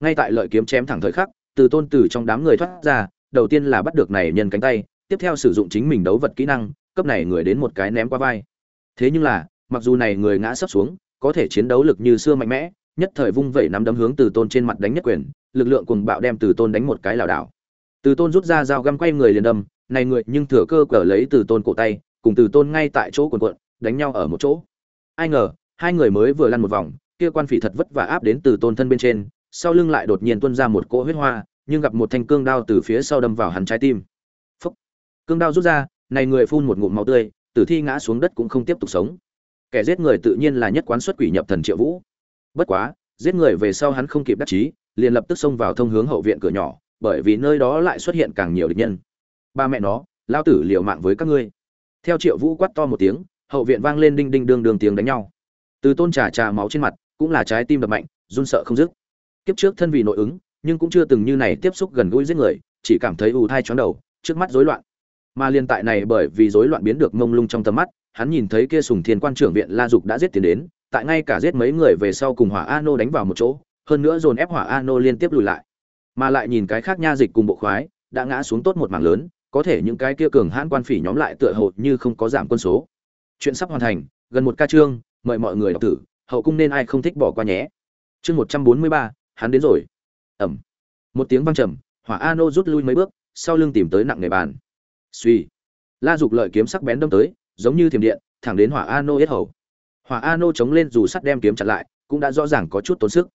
ngay tại lợi kiếm chém thẳng thời khắc, từ tôn từ trong đám người thoát ra, đầu tiên là bắt được này nhân cánh tay, tiếp theo sử dụng chính mình đấu vật kỹ năng, cấp này người đến một cái ném qua vai. Thế nhưng là, mặc dù này người ngã sấp xuống, có thể chiến đấu lực như xưa mạnh mẽ, nhất thời vung vẩy nắm đấm hướng từ tôn trên mặt đánh nhất quyền, lực lượng cùng bạo đem từ tôn đánh một cái lảo đảo. Từ tôn rút ra dao găm quay người liền đâm, này người nhưng thừa cơ cờ lấy từ tôn cổ tay, cùng từ tôn ngay tại chỗ quần quận đánh nhau ở một chỗ. Ai ngờ, hai người mới vừa lăn một vòng, kia quan phỉ thật vất vả áp đến từ tôn thân bên trên sau lưng lại đột nhiên tuôn ra một cỗ huyết hoa, nhưng gặp một thanh cương đao từ phía sau đâm vào hắn trái tim. Phúc! Cương đao rút ra, này người phun một ngụm máu tươi, tử thi ngã xuống đất cũng không tiếp tục sống. Kẻ giết người tự nhiên là nhất quán xuất quỷ nhập thần triệu vũ. Bất quá, giết người về sau hắn không kịp đắc chí, liền lập tức xông vào thông hướng hậu viện cửa nhỏ, bởi vì nơi đó lại xuất hiện càng nhiều địch nhân. Ba mẹ nó lao tử liều mạng với các ngươi. Theo triệu vũ quát to một tiếng, hậu viện vang lên đinh đinh đương đương tiếng đánh nhau. Từ tôn trà trà máu trên mặt, cũng là trái tim đập mạnh, run sợ không dứt kiếp trước thân vì nội ứng, nhưng cũng chưa từng như này tiếp xúc gần gũi giết người, chỉ cảm thấy ù thai chóng đầu, trước mắt rối loạn. Mà liên tại này bởi vì rối loạn biến được mông lung trong tầm mắt, hắn nhìn thấy kia sùng thiên quan trưởng viện la dục đã giết tiền đến, tại ngay cả giết mấy người về sau cùng hỏa a nô đánh vào một chỗ, hơn nữa dồn ép hỏa a nô liên tiếp lùi lại. Mà lại nhìn cái khác nha dịch cùng bộ khoái, đã ngã xuống tốt một mảng lớn, có thể những cái kia cường hãn quan phỉ nhóm lại tựa hồ như không có giảm quân số. Chuyện sắp hoàn thành, gần một ca chương, mời mọi người đọc tử hậu cung nên ai không thích bỏ qua nhé. Chương một trăm bốn mươi ba hắn đến rồi. Ẩm một tiếng vang trầm, hỏa a nô rút lui mấy bước, sau lưng tìm tới nặng nghề bàn. Suy la dục lợi kiếm sắc bén đâm tới, giống như thiềm điện, thẳng đến hỏa a nô yết hầu. Hỏa a nô chống lên dù sắt đem kiếm chặt lại, cũng đã rõ ràng có chút tốn sức.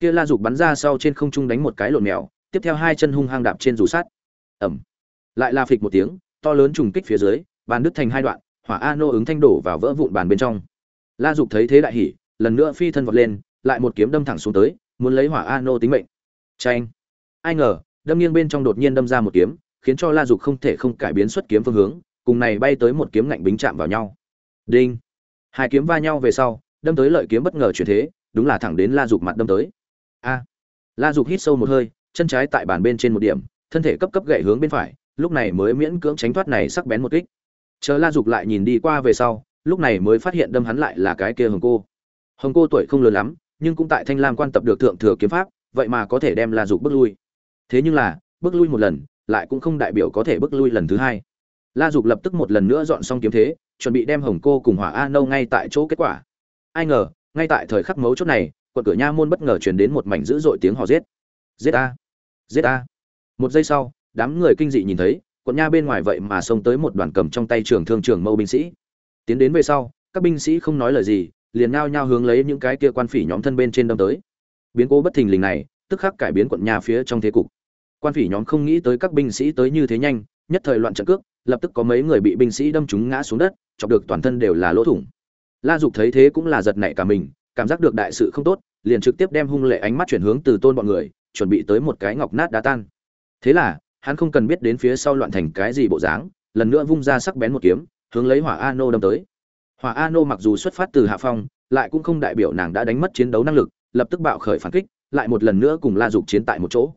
Kia la dục bắn ra sau trên không trung đánh một cái lộn mèo, tiếp theo hai chân hung hăng đạp trên dù sắt. Ẩm lại la phịch một tiếng, to lớn trùng kích phía dưới, bàn đứt thành hai đoạn, hỏa a nô ứng thanh đổ vào vỡ vụn bàn bên trong. La dục thấy thế đại hỉ, lần nữa phi thân vọt lên, lại một kiếm đâm thẳng xuống tới muốn lấy hỏa a nô tính mệnh. Tranh ai ngờ, đâm nghiêng bên trong đột nhiên đâm ra một kiếm, khiến cho la dục không thể không cải biến xuất kiếm phương hướng, cùng này bay tới một kiếm ngạnh bính chạm vào nhau. Đinh. Hai kiếm va nhau về sau, đâm tới lợi kiếm bất ngờ chuyển thế, đúng là thẳng đến la dục mặt đâm tới. A. La dục hít sâu một hơi, chân trái tại bàn bên trên một điểm, thân thể cấp cấp gậy hướng bên phải, lúc này mới miễn cưỡng tránh thoát này sắc bén một kích. Chờ la dục lại nhìn đi qua về sau, lúc này mới phát hiện đâm hắn lại là cái kia hồng cô. Hồng cô tuổi không lớn lắm nhưng cũng tại thanh lam quan tập được thượng thừa kiếm pháp, vậy mà có thể đem la dục bước lui. Thế nhưng là, bước lui một lần, lại cũng không đại biểu có thể bước lui lần thứ hai. La dục lập tức một lần nữa dọn xong kiếm thế, chuẩn bị đem hồng cô cùng hỏa a nâu ngay tại chỗ kết quả. Ai ngờ, ngay tại thời khắc mấu chốt này, quận cửa nha môn bất ngờ truyền đến một mảnh dữ dội tiếng hò giết. Giết a! Giết a! Một giây sau, đám người kinh dị nhìn thấy, quận nha bên ngoài vậy mà xông tới một đoàn cầm trong tay trường thương trường mâu binh sĩ. Tiến đến về sau, các binh sĩ không nói lời gì liền nhao nhao hướng lấy những cái kia quan phỉ nhóm thân bên trên đâm tới. Biến cố bất thình lình này, tức khắc cải biến quận nhà phía trong thế cục. Quan phỉ nhóm không nghĩ tới các binh sĩ tới như thế nhanh, nhất thời loạn trận cước, lập tức có mấy người bị binh sĩ đâm trúng ngã xuống đất, chọc được toàn thân đều là lỗ thủng. La dục thấy thế cũng là giật nảy cả mình, cảm giác được đại sự không tốt, liền trực tiếp đem hung lệ ánh mắt chuyển hướng từ tôn bọn người, chuẩn bị tới một cái ngọc nát đá tan. Thế là, hắn không cần biết đến phía sau loạn thành cái gì bộ dáng, lần nữa vung ra sắc bén một kiếm, hướng lấy hỏa a nô đâm tới hỏa a nô mặc dù xuất phát từ hạ phong, lại cũng không đại biểu nàng đã đánh mất chiến đấu năng lực, lập tức bạo khởi phản kích, lại một lần nữa cùng la dục chiến tại một chỗ.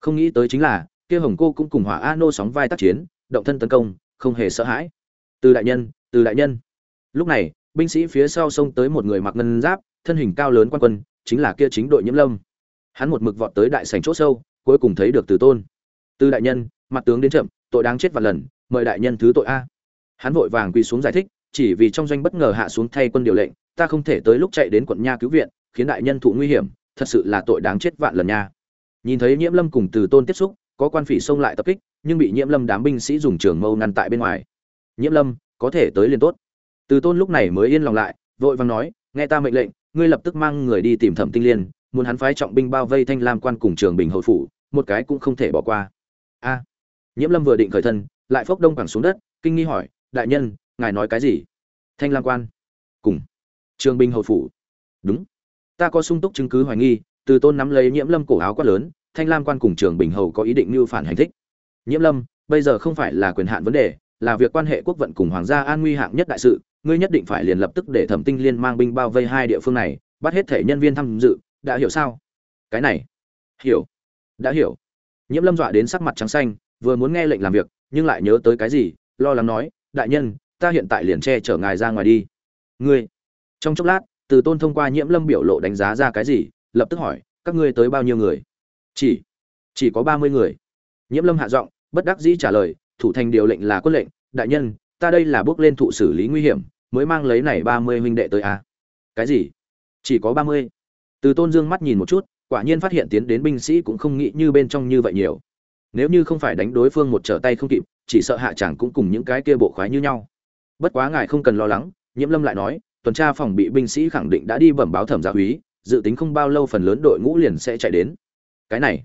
Không nghĩ tới chính là, kia hồng cô cũng cùng hỏa a nô sóng vai tác chiến, động thân tấn công, không hề sợ hãi. Từ đại nhân, từ đại nhân. Lúc này, binh sĩ phía sau xông tới một người mặc ngân giáp, thân hình cao lớn quan quân, chính là kia chính đội nhiễm lâm. Hắn một mực vọt tới đại sảnh chỗ sâu, cuối cùng thấy được từ tôn. Từ đại nhân, mặt tướng đến chậm, tội đáng chết vạn lần, mời đại nhân thứ tội a. Hắn vội vàng quỳ xuống giải thích chỉ vì trong doanh bất ngờ hạ xuống thay quân điều lệnh, ta không thể tới lúc chạy đến quận nha cứu viện, khiến đại nhân thụ nguy hiểm, thật sự là tội đáng chết vạn lần nha. Nhìn thấy nhiễm lâm cùng từ tôn tiếp xúc, có quan phỉ xông lại tập kích, nhưng bị nhiễm lâm đám binh sĩ dùng trường mâu ngăn tại bên ngoài. Nhiễm lâm, có thể tới liền tốt. Từ tôn lúc này mới yên lòng lại, vội vàng nói, nghe ta mệnh lệnh, ngươi lập tức mang người đi tìm thẩm tinh liên, muốn hắn phái trọng binh bao vây thanh lam quan cùng trường bình hậu phủ, một cái cũng không thể bỏ qua. A. Nhiễm lâm vừa định khởi thân, lại phốc đông quẳng xuống đất, kinh nghi hỏi, đại nhân, ngài nói cái gì? Thanh lam quan. Cùng. Trường bình hậu phủ. Đúng. Ta có sung túc chứng cứ hoài nghi, từ tôn nắm lấy nhiễm lâm cổ áo quát lớn, thanh lam quan cùng trường bình hầu có ý định mưu phản hành thích. Nhiễm lâm, bây giờ không phải là quyền hạn vấn đề, là việc quan hệ quốc vận cùng hoàng gia an nguy hạng nhất đại sự, ngươi nhất định phải liền lập tức để thẩm tinh liên mang binh bao vây hai địa phương này, bắt hết thể nhân viên tham dự, đã hiểu sao? Cái này. Hiểu. Đã hiểu. Nhiễm lâm dọa đến sắc mặt trắng xanh, vừa muốn nghe lệnh làm việc, nhưng lại nhớ tới cái gì, lo lắng nói, đại nhân ta hiện tại liền che chở ngài ra ngoài đi. Ngươi, trong chốc lát, từ tôn thông qua nhiễm lâm biểu lộ đánh giá ra cái gì, lập tức hỏi, các ngươi tới bao nhiêu người? Chỉ chỉ có ba mươi người. Nhiễm lâm hạ giọng, bất đắc dĩ trả lời, thủ thành điều lệnh là quân lệnh, đại nhân, ta đây là bước lên thụ xử lý nguy hiểm, mới mang lấy này ba mươi huynh đệ tới à. cái gì? Chỉ có ba mươi? Từ tôn dương mắt nhìn một chút, quả nhiên phát hiện tiến đến binh sĩ cũng không nghĩ như bên trong như vậy nhiều. Nếu như không phải đánh đối phương một trở tay không kịp, chỉ sợ hạ chẳng cũng cùng những cái kia bộ khoái như nhau bất quá ngài không cần lo lắng, nhiễm lâm lại nói, tuần tra phòng bị binh sĩ khẳng định đã đi bẩm báo thẩm gia úy, dự tính không bao lâu phần lớn đội ngũ liền sẽ chạy đến. Cái này,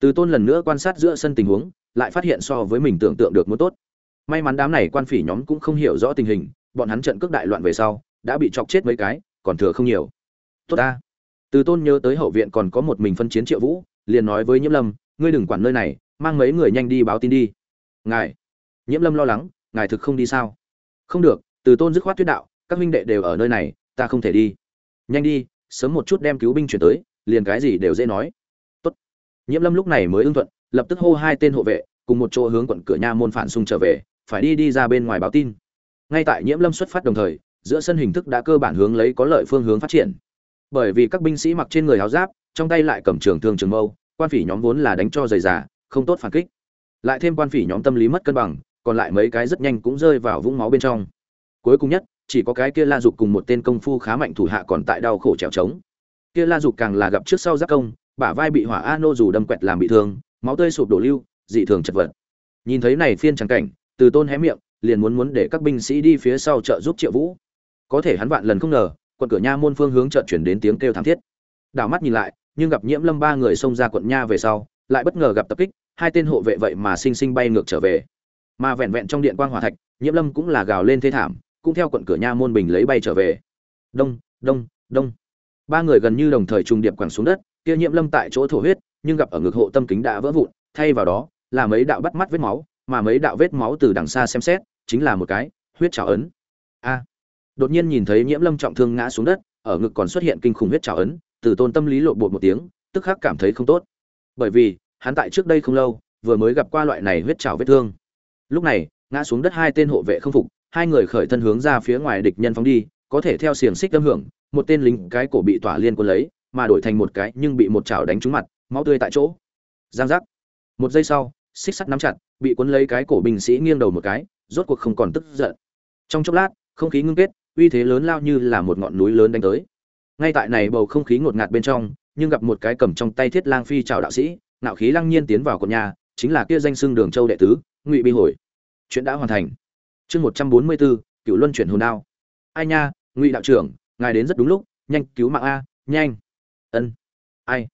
từ tôn lần nữa quan sát giữa sân tình huống, lại phát hiện so với mình tưởng tượng được muốn tốt. May mắn đám này quan phỉ nhóm cũng không hiểu rõ tình hình, bọn hắn trận cước đại loạn về sau, đã bị chọc chết mấy cái, còn thừa không nhiều. Tốt ta. Từ tôn nhớ tới hậu viện còn có một mình phân chiến triệu vũ, liền nói với nhiễm lâm, ngươi đừng quản nơi này, mang mấy người nhanh đi báo tin đi. Ngài. Nhiễm lâm lo lắng, ngài thực không đi sao? Không được, từ tôn dứt khoát tuyết đạo, các huynh đệ đều ở nơi này, ta không thể đi. Nhanh đi, sớm một chút đem cứu binh chuyển tới, liền cái gì đều dễ nói. Tốt. nhiễm lâm lúc này mới ưng thuận, lập tức hô hai tên hộ vệ, cùng một chỗ hướng quận cửa nha môn phản xung trở về, phải đi đi ra bên ngoài báo tin. Ngay tại nhiễm lâm xuất phát đồng thời, giữa sân hình thức đã cơ bản hướng lấy có lợi phương hướng phát triển. Bởi vì các binh sĩ mặc trên người áo giáp, trong tay lại cầm trường thương trường mâu, quan phỉ nhóm vốn là đánh cho dày già không tốt phản kích. Lại thêm quan phỉ nhóm tâm lý mất cân bằng còn lại mấy cái rất nhanh cũng rơi vào vũng máu bên trong. Cuối cùng nhất, chỉ có cái kia la dục cùng một tên công phu khá mạnh thủ hạ còn tại đau khổ trèo trống. Kia la dục càng là gặp trước sau giác công, bả vai bị hỏa a nô dù đâm quẹt làm bị thương, máu tươi sụp đổ lưu, dị thường chật vật. Nhìn thấy này phiên trắng cảnh, từ tôn hé miệng, liền muốn muốn để các binh sĩ đi phía sau trợ giúp triệu vũ. Có thể hắn vạn lần không ngờ, quận cửa nha môn phương hướng chợt chuyển đến tiếng kêu thảm thiết. Đảo mắt nhìn lại, nhưng gặp nhiễm lâm ba người xông ra quận nha về sau, lại bất ngờ gặp tập kích, hai tên hộ vệ vậy mà sinh sinh bay ngược trở về mà vẹn vẹn trong điện quang hỏa thạch, nhiễm lâm cũng là gào lên thê thảm, cũng theo quận cửa nha môn bình lấy bay trở về. Đông đông đông. Ba người gần như đồng thời trùng điệp quẳng xuống đất, kia nhiễm lâm tại chỗ thổ huyết, nhưng gặp ở ngực hộ tâm kính đã vỡ vụn, thay vào đó, là mấy đạo bắt mắt vết máu, mà mấy đạo vết máu từ đằng xa xem xét, chính là một cái huyết trào ấn. A. Đột nhiên nhìn thấy nhiễm lâm trọng thương ngã xuống đất, ở ngực còn xuất hiện kinh khủng huyết trào ấn, từ tôn tâm lý lộ bột một tiếng, tức khắc cảm thấy không tốt. Bởi vì, hắn tại trước đây không lâu, vừa mới gặp qua loại này huyết trào vết thương lúc này, ngã xuống đất hai tên hộ vệ không phục, hai người khởi thân hướng ra phía ngoài địch nhân phóng đi, có thể theo xiềng xích âm hưởng, một tên lính cái cổ bị tỏa liên quân lấy, mà đổi thành một cái nhưng bị một chảo đánh trúng mặt, máu tươi tại chỗ. Giang giác. Một giây sau, xích sắt nắm chặt, bị cuốn lấy cái cổ binh sĩ nghiêng đầu một cái, rốt cuộc không còn tức giận. Trong chốc lát, không khí ngưng kết, uy thế lớn lao như là một ngọn núi lớn đánh tới. Ngay tại này bầu không khí ngột ngạt bên trong, nhưng gặp một cái cầm trong tay thiết lang phi chào đạo sĩ nạo khí lăng nhiên tiến vào cột nhà, chính là kia danh xưng đường châu đệ tứ, ngụy bi hồi chuyện đã hoàn thành. Chương một trăm bốn mươi bốn cựu luân chuyển hồn đao. Ai nha, ngụy đạo trưởng, ngài đến rất đúng lúc, nhanh cứu mạng a, nhanh. Ân. Ai?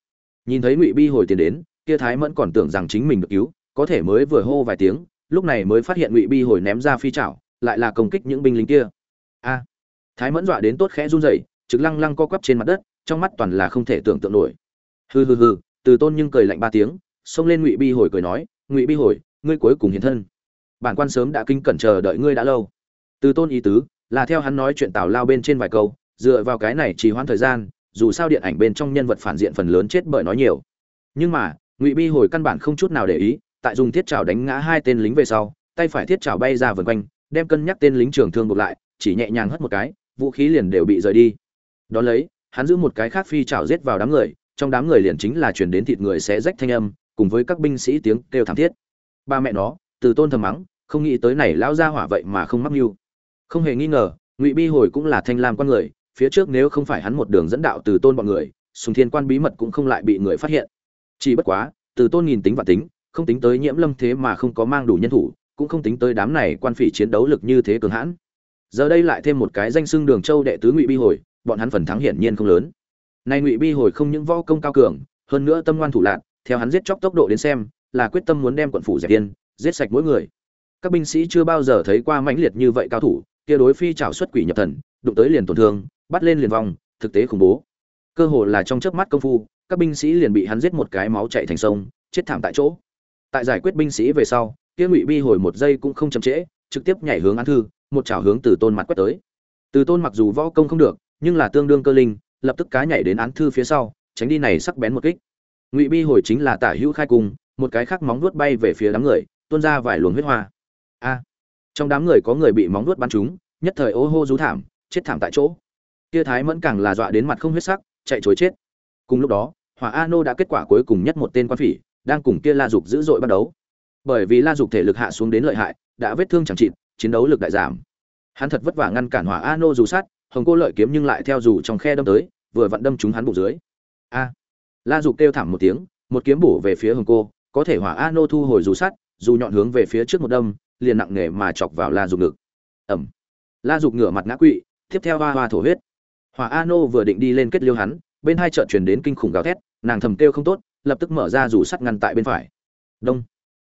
Nhìn thấy ngụy bi hồi tiền đến, kia thái mẫn còn tưởng rằng chính mình được cứu, có thể mới vừa hô vài tiếng, lúc này mới phát hiện ngụy bi hồi ném ra phi chảo, lại là công kích những binh lính kia. A. Thái mẫn dọa đến tốt khẽ run rẩy, trực lăng lăng co quắp trên mặt đất, trong mắt toàn là không thể tưởng tượng nổi. Hừ hừ hừ, từ tôn nhưng cười lạnh ba tiếng, xông lên ngụy bi hồi cười nói, ngụy bi hồi, ngươi cuối cùng hiện thân bản quan sớm đã kinh cẩn chờ đợi ngươi đã lâu. Từ tôn ý tứ, là theo hắn nói chuyện tào lao bên trên vài câu, dựa vào cái này trì hoãn thời gian, dù sao điện ảnh bên trong nhân vật phản diện phần lớn chết bởi nói nhiều. Nhưng mà, ngụy bi hồi căn bản không chút nào để ý, tại dùng thiết trào đánh ngã hai tên lính về sau, tay phải thiết trào bay ra vần quanh, đem cân nhắc tên lính trường thương buộc lại, chỉ nhẹ nhàng hất một cái, vũ khí liền đều bị rời đi. Đón lấy, hắn giữ một cái khác phi trào giết vào đám người, trong đám người liền chính là chuyển đến thịt người sẽ rách thanh âm, cùng với các binh sĩ tiếng kêu thảm thiết. Ba mẹ nó, từ tôn thầm mắng không nghĩ tới này lão gia hỏa vậy mà không mắc mưu. Không hề nghi ngờ ngụy bi hồi cũng là thanh lam con người phía trước nếu không phải hắn một đường dẫn đạo từ tôn bọn người sùng thiên quan bí mật cũng không lại bị người phát hiện. Chỉ bất quá từ tôn nhìn tính và tính không tính tới nhiễm lâm thế mà không có mang đủ nhân thủ cũng không tính tới đám này quan phỉ chiến đấu lực như thế cường hãn. Giờ đây lại thêm một cái danh xưng đường châu đệ tứ ngụy bi hồi bọn hắn phần thắng hiển nhiên không lớn. Nay ngụy bi hồi không những võ công cao cường hơn nữa tâm ngoan thủ lạc theo hắn giết chóc tốc độ đến xem là quyết tâm muốn đem quận phủ dẹp điên, giết sạch mỗi người các binh sĩ chưa bao giờ thấy qua mãnh liệt như vậy cao thủ, kia đối phi trảo xuất quỷ nhập thần, đụng tới liền tổn thương, bắt lên liền vòng thực tế khủng bố. Cơ hồ là trong chớp mắt công phu, các binh sĩ liền bị hắn giết một cái máu chảy thành sông, chết thảm tại chỗ. Tại giải quyết binh sĩ về sau, kia ngụy bi hồi một giây cũng không chậm trễ, trực tiếp nhảy hướng án thư, một chảo hướng từ tôn mặt quét tới. Từ tôn mặc dù võ công không được, nhưng là tương đương cơ linh, lập tức cá nhảy đến án thư phía sau, tránh đi này sắc bén một kích. Ngụy bi hồi chính là tả hữu khai cung một cái khác móng vuốt bay về phía đám người, tuôn ra vài luồng huyết hoa a. Trong đám người có người bị móng nuốt bắn trúng, nhất thời ô hô rú thảm, chết thảm tại chỗ. Kia thái mẫn càng là dọa đến mặt không huyết sắc, chạy chối chết. Cùng lúc đó, hỏa a nô đã kết quả cuối cùng nhất một tên quan phỉ, đang cùng kia la dục dữ dội bắt đấu. Bởi vì la dục thể lực hạ xuống đến lợi hại, đã vết thương chẳng chịt, chiến đấu lực đại giảm. Hắn thật vất vả ngăn cản hỏa a nô dù sát, hồng cô lợi kiếm nhưng lại theo dù trong khe đâm tới, vừa vặn đâm trúng hắn bụng dưới. A. La dục kêu thảm một tiếng, một kiếm bổ về phía hồng cô, có thể hỏa a nô thu hồi dù sát, dù nhọn hướng về phía trước một đâm liền nặng nề mà chọc vào la dục ngực. Ẩm. La dục ngửa mặt ngã quỵ, tiếp theo hoa hoa thổ huyết. Hỏa a nô vừa định đi lên kết liêu hắn, bên hai chợt truyền đến kinh khủng gào thét, nàng thầm kêu không tốt, lập tức mở ra dù sắt ngăn tại bên phải. Đông.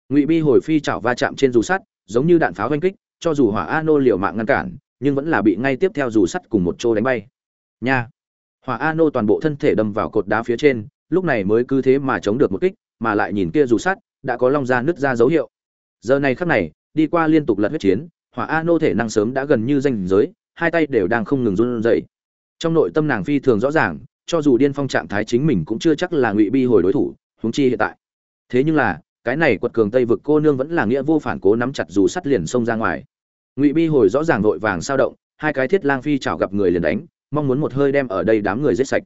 Ngụy bi hồi phi chảo va chạm trên dù sắt, giống như đạn pháo oanh kích, cho dù hỏa a nô liều mạng ngăn cản, nhưng vẫn là bị ngay tiếp theo dù sắt cùng một chỗ đánh bay. Nha. Hỏa a nô toàn bộ thân thể đâm vào cột đá phía trên, lúc này mới cứ thế mà chống được một kích, mà lại nhìn kia dù sắt, đã có long ra nứt ra dấu hiệu. Giờ này khắc này đi qua liên tục lật huyết chiến, hỏa a nô thể năng sớm đã gần như danh giới, hai tay đều đang không ngừng run rẩy. Trong nội tâm nàng phi thường rõ ràng, cho dù điên phong trạng thái chính mình cũng chưa chắc là ngụy bi hồi đối thủ, huống chi hiện tại. Thế nhưng là, cái này quật cường tây vực cô nương vẫn là nghĩa vô phản cố nắm chặt dù sắt liền xông ra ngoài. Ngụy bi hồi rõ ràng vội vàng sao động, hai cái thiết lang phi chảo gặp người liền đánh, mong muốn một hơi đem ở đây đám người giết sạch.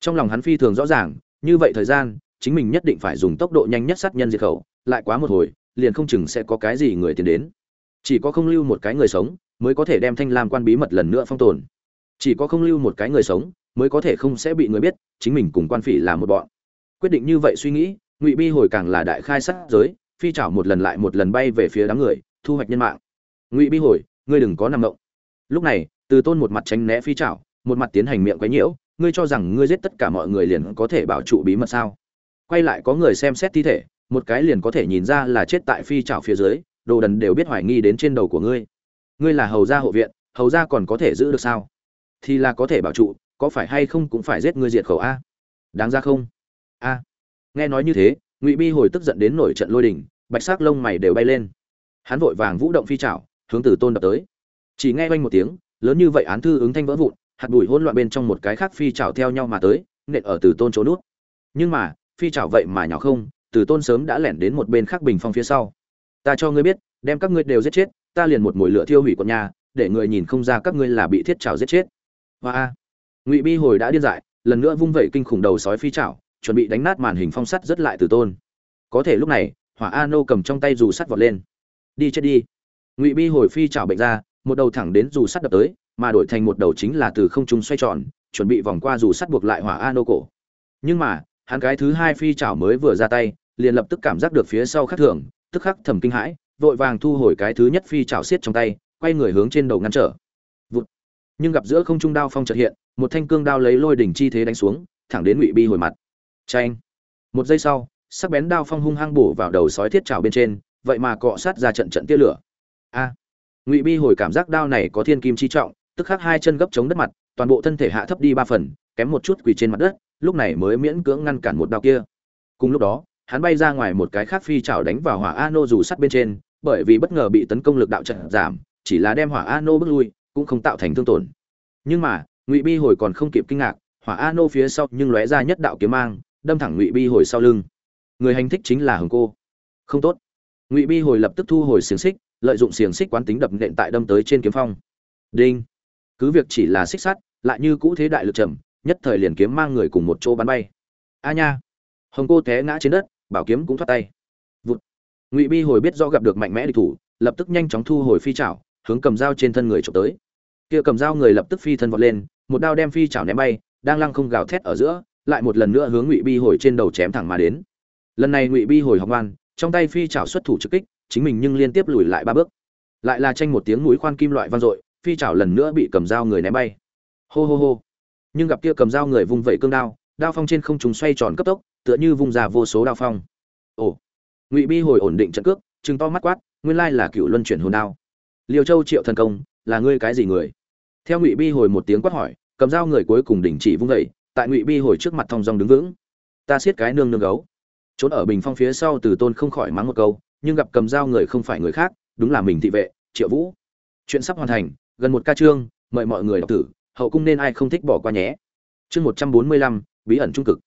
Trong lòng hắn phi thường rõ ràng, như vậy thời gian, chính mình nhất định phải dùng tốc độ nhanh nhất sát nhân diệt khẩu, lại quá một hồi liền không chừng sẽ có cái gì người tiến đến. Chỉ có không lưu một cái người sống mới có thể đem thanh lam quan bí mật lần nữa phong tồn. Chỉ có không lưu một cái người sống mới có thể không sẽ bị người biết chính mình cùng quan phỉ là một bọn. Quyết định như vậy suy nghĩ, ngụy bi hồi càng là đại khai sát giới, phi chảo một lần lại một lần bay về phía đám người, thu hoạch nhân mạng. Ngụy bi hồi, ngươi đừng có nằm động lúc này, từ tôn một mặt tránh né phi chảo, một mặt tiến hành miệng quấy nhiễu, ngươi cho rằng ngươi giết tất cả mọi người liền có thể bảo trụ bí mật sao? Quay lại có người xem xét thi thể một cái liền có thể nhìn ra là chết tại phi trảo phía dưới, đồ đần đều biết hoài nghi đến trên đầu của ngươi. Ngươi là hầu gia hộ viện, hầu gia còn có thể giữ được sao? Thì là có thể bảo trụ, có phải hay không cũng phải giết ngươi diệt khẩu a? Đáng ra không? A. Nghe nói như thế, ngụy bi hồi tức giận đến nổi trận lôi đình, bạch sắc lông mày đều bay lên. Hắn vội vàng vũ động phi trảo hướng từ tôn đập tới. Chỉ nghe vang một tiếng, lớn như vậy án thư ứng thanh vỡ vụn, hạt bụi hỗn loạn bên trong một cái khác phi trảo theo nhau mà tới, nện ở từ tôn chỗ nút. Nhưng mà, phi trảo vậy mà nhỏ không từ tôn sớm đã lẻn đến một bên khác bình phong phía sau. Ta cho ngươi biết, đem các ngươi đều giết chết, ta liền một mồi lửa thiêu hủy quận nhà, để người nhìn không ra các ngươi là bị thiết chảo giết chết. Hoa ngụy bi hồi đã điên dại, lần nữa vung vẩy kinh khủng đầu sói phi chảo chuẩn bị đánh nát màn hình phong sắt rất lại từ tôn. Có thể lúc này, hỏa a nô cầm trong tay dù sắt vọt lên. Đi chết đi. Ngụy bi hồi phi chảo bệnh ra, một đầu thẳng đến dù sắt đập tới, mà đổi thành một đầu chính là từ không trung xoay tròn, chuẩn bị vòng qua dù sắt buộc lại hỏa a nô cổ. Nhưng mà, hắn cái thứ hai phi chảo mới vừa ra tay liền lập tức cảm giác được phía sau khắc thường, tức khắc thầm kinh hãi, vội vàng thu hồi cái thứ nhất phi chảo xiết trong tay, quay người hướng trên đầu ngăn trở. Vụt. nhưng gặp giữa không trung đao phong chợt hiện, một thanh cương đao lấy lôi đỉnh chi thế đánh xuống, thẳng đến ngụy bi hồi mặt. Tranh một giây sau, sắc bén đao phong hung hăng bổ vào đầu sói thiết trào bên trên, vậy mà cọ sát ra trận trận tia lửa. A. Ngụy bi hồi cảm giác đao này có thiên kim chi trọng, tức khắc hai chân gấp chống đất mặt, toàn bộ thân thể hạ thấp đi ba phần, kém một chút quỳ trên mặt đất, lúc này mới miễn cưỡng ngăn cản một đao kia. Cùng lúc đó hắn bay ra ngoài một cái khác phi chảo đánh vào hỏa Ano dù sắt bên trên, bởi vì bất ngờ bị tấn công lực đạo trận giảm, chỉ là đem hỏa Ano bước lui, cũng không tạo thành thương tổn. Nhưng mà, ngụy bi hồi còn không kịp kinh ngạc, hỏa Ano phía sau nhưng lóe ra nhất đạo kiếm mang, đâm thẳng ngụy bi hồi sau lưng. Người hành thích chính là hồng cô. Không tốt. Ngụy bi hồi lập tức thu hồi xiềng xích, lợi dụng xiềng xích quán tính đập nện tại đâm tới trên kiếm phong. Đinh. Cứ việc chỉ là xích sắt, lại như cũ thế đại lực trầm, nhất thời liền kiếm mang người cùng một chỗ bắn bay. A nha. Hồng cô té ngã trên đất bảo kiếm cũng thoát tay. Vụt. Ngụy bi hồi biết do gặp được mạnh mẽ địch thủ, lập tức nhanh chóng thu hồi phi chảo, hướng cầm dao trên thân người trộm tới. Kia cầm dao người lập tức phi thân vọt lên, một đao đem phi chảo ném bay, đang lăng không gào thét ở giữa, lại một lần nữa hướng ngụy bi hồi trên đầu chém thẳng mà đến. Lần này ngụy bi hồi học ngoan, trong tay phi chảo xuất thủ trực kích, chính mình nhưng liên tiếp lùi lại ba bước. Lại là tranh một tiếng núi khoan kim loại vang dội, phi chảo lần nữa bị cầm dao người ném bay. Hô hô hô. Nhưng gặp kia cầm dao người vung vẩy cương đao đao phong trên không trùng xoay tròn cấp tốc tựa như vung ra vô số đao phong. Ồ, ngụy bi hồi ổn định trận cước chừng to mắt quát, nguyên lai là cựu luân chuyển hồn đao. Liêu châu triệu thần công, là ngươi cái gì người? Theo ngụy bi hồi một tiếng quát hỏi, cầm dao người cuối cùng đình chỉ vung vẩy tại ngụy bi hồi trước mặt thong dong đứng vững. Ta siết cái nương nương gấu. Trốn ở bình phong phía sau từ tôn không khỏi mắng một câu, nhưng gặp cầm dao người không phải người khác, đúng là mình thị vệ, triệu vũ. Chuyện sắp hoàn thành, gần một ca chương mời mọi người đọc tử hậu cung nên ai không thích bỏ qua nhé. Chương một trăm bốn mươi lăm, bí ẩn trung cực.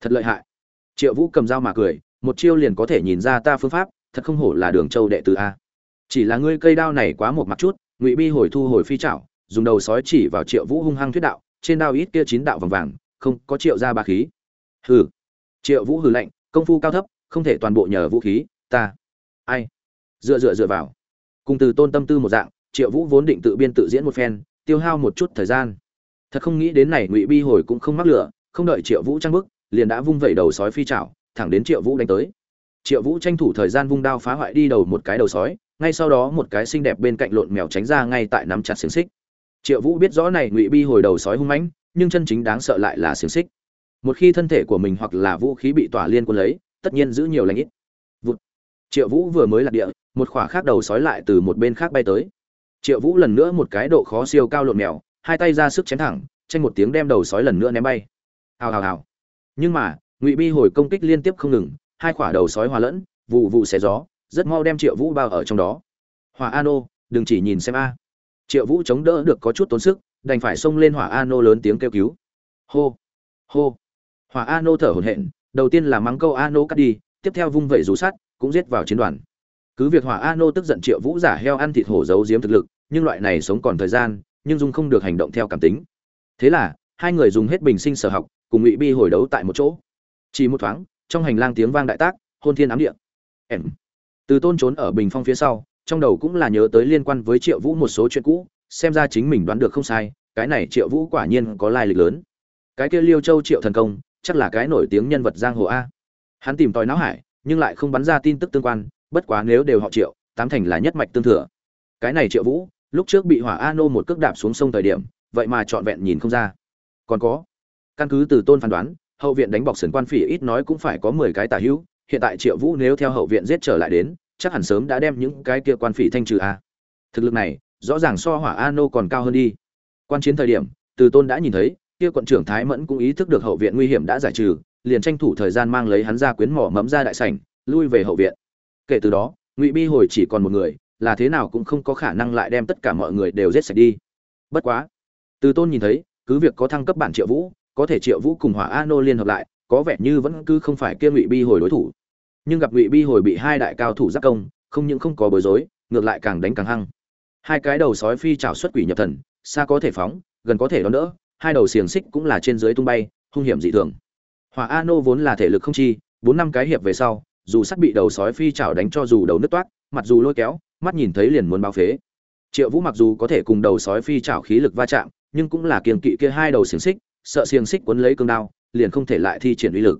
Thật lợi hại triệu vũ cầm dao mà cười, một chiêu liền có thể nhìn ra ta phương pháp, thật không hổ là đường châu đệ tử a. Chỉ là ngươi cây đao này quá một mặt chút, ngụy bi hồi thu hồi phi trảo dùng đầu sói chỉ vào triệu vũ hung hăng thuyết đạo, trên đao ít kia chín đạo vàng vàng, không có triệu ra ba khí. Hừ. Triệu vũ hừ lạnh, công phu cao thấp, không thể toàn bộ nhờ vũ khí, ta. Ai? Dựa dựa dựa vào. Cùng từ tôn tâm tư một dạng, triệu vũ vốn định tự biên tự diễn một phen, tiêu hao một chút thời gian. Thật không nghĩ đến này ngụy bi hồi cũng không mắc lửa, không đợi triệu vũ trang bức liền đã vung vẩy đầu sói phi chảo, thẳng đến triệu vũ đánh tới. Triệu vũ tranh thủ thời gian vung đao phá hoại đi đầu một cái đầu sói, ngay sau đó một cái xinh đẹp bên cạnh lộn mèo tránh ra ngay tại nắm chặt xiềng xích. Triệu vũ biết rõ này ngụy bi hồi đầu sói hung mãnh, nhưng chân chính đáng sợ lại là xiềng xích. Một khi thân thể của mình hoặc là vũ khí bị tỏa liên quân lấy, tất nhiên giữ nhiều lãnh ít. Vụt. triệu vũ vừa mới lạc địa, một khỏa khác đầu sói lại từ một bên khác bay tới. Triệu vũ lần nữa một cái độ khó siêu cao lộn mèo, hai tay ra sức chém thẳng, tranh một tiếng đem đầu sói lần nữa ném bay. Hào hào hào nhưng mà, ngụy bi hồi công kích liên tiếp không ngừng, hai quả đầu sói hòa lẫn vụ vụ xé gió, rất mau đem triệu vũ bao ở trong đó. Hỏa an ô đừng chỉ nhìn xem a. Triệu vũ chống đỡ được có chút tốn sức, đành phải xông lên hỏa an ô lớn tiếng kêu cứu. Hô hô. Hỏa an ô thở hổn hển, đầu tiên là mắng câu an ô cắt đi, tiếp theo vung vẩy rú sắt, cũng giết vào chiến đoàn. Cứ việc hỏa an ô tức giận triệu vũ giả heo ăn thịt hổ giấu giếm thực lực, nhưng loại này sống còn thời gian, nhưng dung không được hành động theo cảm tính. Thế là, hai người dùng hết bình sinh sở học cùng ngụy bi hồi đấu tại một chỗ. Chỉ một thoáng, trong hành lang tiếng vang đại tác, hôn thiên ám địa. Em. Từ tôn trốn ở bình phong phía sau, trong đầu cũng là nhớ tới liên quan với triệu vũ một số chuyện cũ, xem ra chính mình đoán được không sai, cái này triệu vũ quả nhiên có lai lịch lớn. Cái kia liêu châu triệu thần công, chắc là cái nổi tiếng nhân vật giang hồ a. Hắn tìm tòi não hải, nhưng lại không bắn ra tin tức tương quan, bất quá nếu đều họ triệu, tám thành là nhất mạch tương thừa. Cái này triệu vũ, lúc trước bị hỏa a nô một cước đạp xuống sông thời điểm, vậy mà trọn vẹn nhìn không ra. Còn có căn cứ từ tôn phán đoán, hậu viện đánh bọc sườn quan phỉ ít nói cũng phải có mười cái tà hữu, hiện tại triệu vũ nếu theo hậu viện giết trở lại đến, chắc hẳn sớm đã đem những cái kia quan phỉ thanh trừ a. Thực lực này, rõ ràng so hỏa a nô còn cao hơn đi. Quan chiến thời điểm, từ tôn đã nhìn thấy, kia quận trưởng thái mẫn cũng ý thức được hậu viện nguy hiểm đã giải trừ, liền tranh thủ thời gian mang lấy hắn ra quyến mỏ mẫm ra đại sảnh, lui về hậu viện. Kể từ đó, ngụy bi hồi chỉ còn một người, là thế nào cũng không có khả năng lại đem tất cả mọi người đều giết sạch đi. Bất quá, từ tôn nhìn thấy, cứ việc có thăng cấp bản triệu vũ có thể triệu vũ cùng hỏa a nô liên hợp lại, có vẻ như vẫn cứ không phải kia ngụy bi hồi đối thủ. Nhưng gặp ngụy bi hồi bị hai đại cao thủ giáp công, không những không có bối rối, ngược lại càng đánh càng hăng. Hai cái đầu sói phi trào xuất quỷ nhập thần, xa có thể phóng, gần có thể đón đỡ, hai đầu xiềng xích cũng là trên dưới tung bay, hung hiểm dị thường. Hỏa a nô vốn là thể lực không chi, bốn năm cái hiệp về sau, dù sắt bị đầu sói phi chảo đánh cho dù đầu nứt toát mặc dù lôi kéo, mắt nhìn thấy liền muốn bao phế. Triệu vũ mặc dù có thể cùng đầu sói phi chảo khí lực va chạm, nhưng cũng là kiềng kỵ kia hai đầu xiềng xích sợ xiềng xích quấn lấy cương đao, liền không thể lại thi triển uy lực.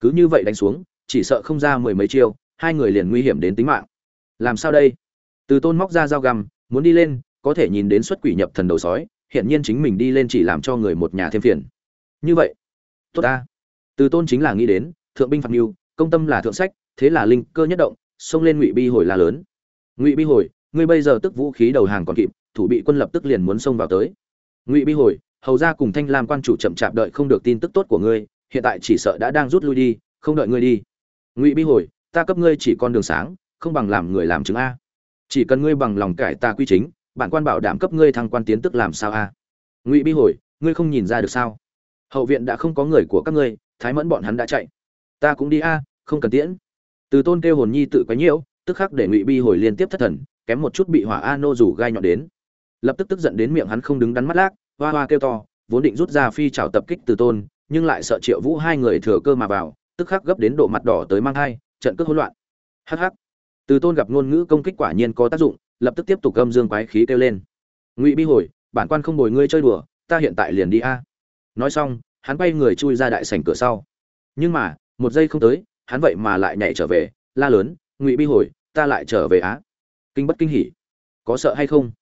Cứ như vậy đánh xuống, chỉ sợ không ra mười mấy chiêu, hai người liền nguy hiểm đến tính mạng. Làm sao đây? Từ tôn móc ra dao găm, muốn đi lên, có thể nhìn đến xuất quỷ nhập thần đầu sói, hiện nhiên chính mình đi lên chỉ làm cho người một nhà thêm phiền. Như vậy, tốt ta. Từ tôn chính là nghĩ đến, thượng binh phạt mưu công tâm là thượng sách, thế là linh cơ nhất động, xông lên ngụy bi hồi la lớn. Ngụy bi hồi, ngươi bây giờ tức vũ khí đầu hàng còn kịp, thủ bị quân lập tức liền muốn xông vào tới. Ngụy bi hồi hầu ra cùng thanh lam quan chủ chậm chạp đợi không được tin tức tốt của ngươi, hiện tại chỉ sợ đã đang rút lui đi, không đợi ngươi đi. Ngụy bi hồi, ta cấp ngươi chỉ con đường sáng, không bằng làm người làm chứng a. Chỉ cần ngươi bằng lòng cải ta quy chính, bản quan bảo đảm cấp ngươi thăng quan tiến tức làm sao a? Ngụy bi hồi, ngươi không nhìn ra được sao? Hậu viện đã không có người của các ngươi, thái mẫn bọn hắn đã chạy. Ta cũng đi a, không cần tiễn. Từ tôn kêu hồn nhi tự quấy nhiễu, tức khắc để ngụy bi hồi liên tiếp thất thần, kém một chút bị hỏa a nô rủ gai nhọn đến. Lập tức tức giận đến miệng hắn không đứng đắn mắt lác hoa hoa kêu to, vốn định rút ra phi trào tập kích từ tôn, nhưng lại sợ triệu vũ hai người thừa cơ mà vào, tức khắc gấp đến độ mặt đỏ tới mang hai trận cướp hỗn loạn. Hh từ tôn gặp ngôn ngữ công kích quả nhiên có tác dụng, lập tức tiếp tục gâm dương quái khí kêu lên. Ngụy bi hồi, bản quan không bồi ngươi chơi đùa, ta hiện tại liền đi a. Nói xong, hắn bay người chui ra đại sảnh cửa sau. Nhưng mà, một giây không tới, hắn vậy mà lại nhảy trở về, la lớn, ngụy bi hồi, ta lại trở về á. Kinh bất kinh hỉ. Có sợ hay không?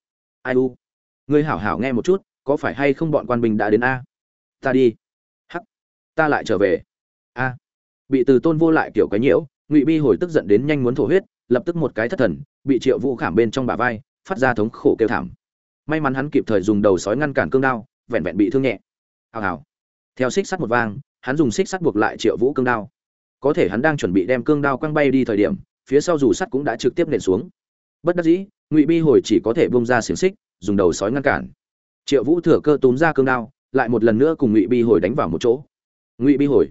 Ai u? Ngươi hảo hảo nghe một chút có phải hay không bọn quan binh đã đến a? Ta đi. Hắc. Ta lại trở về. A. Bị từ tôn vô lại kiểu cái nhiễu, ngụy bi hồi tức giận đến nhanh muốn thổ huyết, lập tức một cái thất thần, bị triệu vũ khảm bên trong bả vai, phát ra thống khổ kêu thảm. May mắn hắn kịp thời dùng đầu sói ngăn cản cương đao, vẹn vẹn bị thương nhẹ. Hào hào. Theo xích sắt một vang, hắn dùng xích sắt buộc lại triệu vũ cương đao. Có thể hắn đang chuẩn bị đem cương đao quăng bay đi thời điểm, phía sau dù sắt cũng đã trực tiếp nện xuống. Bất đắc dĩ, ngụy bi hồi chỉ có thể bông ra xiềng xích, dùng đầu sói ngăn cản triệu vũ thừa cơ túm ra cương đao, lại một lần nữa cùng ngụy bi hồi đánh vào một chỗ. Ngụy bi hồi.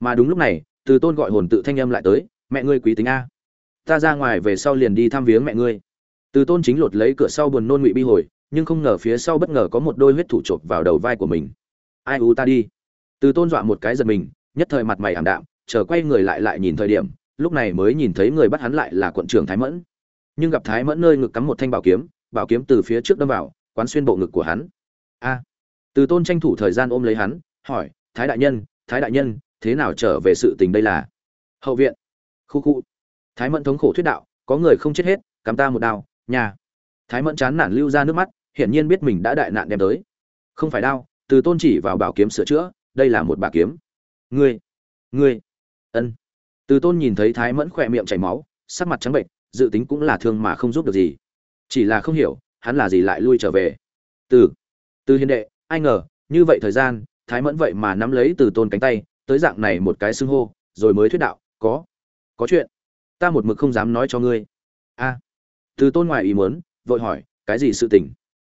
Mà đúng lúc này, từ tôn gọi hồn tự thanh âm lại tới, mẹ ngươi quý tính a. Ta ra ngoài về sau liền đi thăm viếng mẹ ngươi. Từ tôn chính lột lấy cửa sau buồn nôn ngụy bi hồi, nhưng không ngờ phía sau bất ngờ có một đôi huyết thủ chộp vào đầu vai của mình. Ai u ta đi. Từ tôn dọa một cái giật mình, nhất thời mặt mày ảm đạm, chờ quay người lại lại nhìn thời điểm, lúc này mới nhìn thấy người bắt hắn lại là quận trưởng thái mẫn. Nhưng gặp thái mẫn nơi ngực cắm một thanh bảo kiếm bảo kiếm từ phía trước đâm vào, quán xuyên bộ ngực của hắn a. Từ tôn tranh thủ thời gian ôm lấy hắn, hỏi, thái đại nhân, thái đại nhân, thế nào trở về sự tình đây là? Hậu viện. Khu khu. Thái mẫn thống khổ thuyết đạo, có người không chết hết, cắm ta một đao, nhà. Thái mẫn chán nản lưu ra nước mắt, hiển nhiên biết mình đã đại nạn đem tới. Không phải đao, từ tôn chỉ vào bảo kiếm sửa chữa, đây là một bà kiếm. Ngươi ngươi. Ân. Từ tôn nhìn thấy thái mẫn khỏe miệng chảy máu, sắc mặt trắng bệnh, dự tính cũng là thương mà không giúp được gì. Chỉ là không hiểu, hắn là gì lại lui trở về. Từ từ hiền đệ, ai ngờ, như vậy thời gian, thái mẫn vậy mà nắm lấy từ tôn cánh tay, tới dạng này một cái xưng hô, rồi mới thuyết đạo, có có chuyện, ta một mực không dám nói cho ngươi. A. Từ tôn ngoài ý muốn, vội hỏi, cái gì sự tình?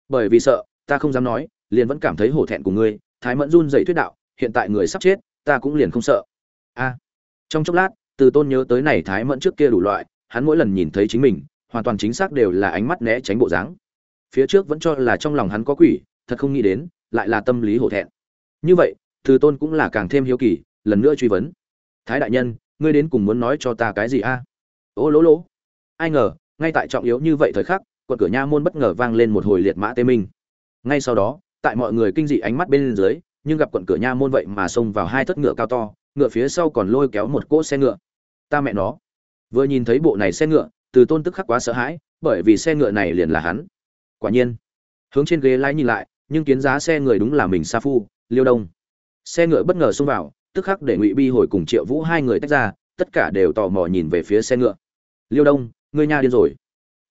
Bởi vì sợ, ta không dám nói, liền vẫn cảm thấy hổ thẹn của ngươi. Thái mẫn run dậy thuyết đạo, hiện tại người sắp chết, ta cũng liền không sợ. A. Trong chốc lát, từ tôn nhớ tới này thái mẫn trước kia đủ loại, hắn mỗi lần nhìn thấy chính mình, hoàn toàn chính xác đều là ánh mắt né tránh bộ dáng. Phía trước vẫn cho là trong lòng hắn có quỷ thật không nghĩ đến, lại là tâm lý hổ thẹn. Như vậy, từ tôn cũng là càng thêm hiếu kỳ, lần nữa truy vấn. Thái đại nhân, ngươi đến cùng muốn nói cho ta cái gì a? Ô, lỗ lỗ. Ai ngờ, ngay tại trọng yếu như vậy thời khắc, quận cửa nha môn bất ngờ vang lên một hồi liệt mã tê minh. Ngay sau đó, tại mọi người kinh dị ánh mắt bên dưới, nhưng gặp quận cửa nha môn vậy mà xông vào hai thất ngựa cao to, ngựa phía sau còn lôi kéo một cỗ xe ngựa. Ta mẹ nó. Vừa nhìn thấy bộ này xe ngựa, từ tôn tức khắc quá sợ hãi, bởi vì xe ngựa này liền là hắn. Quả nhiên, hướng trên ghế lái nhìn lại nhưng kiến giá xe người đúng là mình sa phu, liêu đông. Xe ngựa bất ngờ xông vào, tức khắc để ngụy bi hồi cùng triệu vũ hai người tách ra, tất cả đều tò mò nhìn về phía xe ngựa. Liêu đông, ngươi nha điên rồi.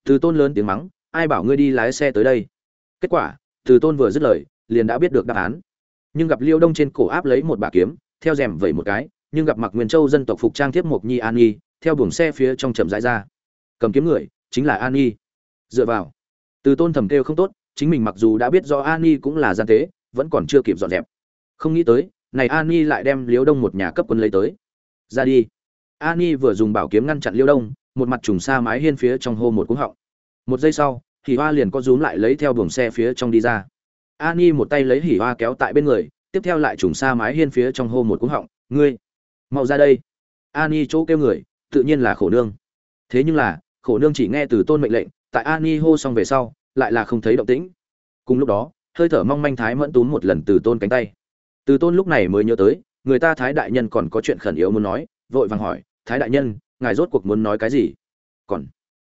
Từ tôn lớn tiếng mắng, ai bảo ngươi đi lái xe tới đây? Kết quả, từ tôn vừa dứt lời, liền đã biết được đáp án. Nhưng gặp liêu đông trên cổ áp lấy một bà kiếm, theo rèm vẩy một cái, nhưng gặp mặc nguyên châu dân tộc phục trang thiếp mộc nhi, an nhi, theo buồng xe phía trong chậm rãi ra. Cầm kiếm người, chính là an nhi. Dựa vào. Từ tôn thầm kêu không tốt chính mình mặc dù đã biết do an nhi cũng là gian tế, vẫn còn chưa kịp dọn dẹp. Không nghĩ tới, này an nhi lại đem liêu đông một nhà cấp quân lấy tới. Ra đi. An nhi vừa dùng bảo kiếm ngăn chặn liêu đông, một mặt trùng xa mái hiên phía trong hô một cú họng. Một giây sau, hỉ hoa liền có rúm lại lấy theo buồng xe phía trong đi ra. An nhi một tay lấy hỉ hoa kéo tại bên người, tiếp theo lại trùng xa mái hiên phía trong hô một cú họng, ngươi, mau ra đây. An nhi chỗ kêu người, tự nhiên là khổ nương. Thế nhưng là, khổ nương chỉ nghe từ tôn mệnh lệnh, tại an nhi hô xong về sau lại là không thấy động tĩnh. Cùng lúc đó, hơi thở mong manh thái mẫn túm một lần từ tôn cánh tay. Từ tôn lúc này mới nhớ tới, người ta thái đại nhân còn có chuyện khẩn yếu muốn nói, vội vàng hỏi, thái đại nhân, ngài rốt cuộc muốn nói cái gì? Còn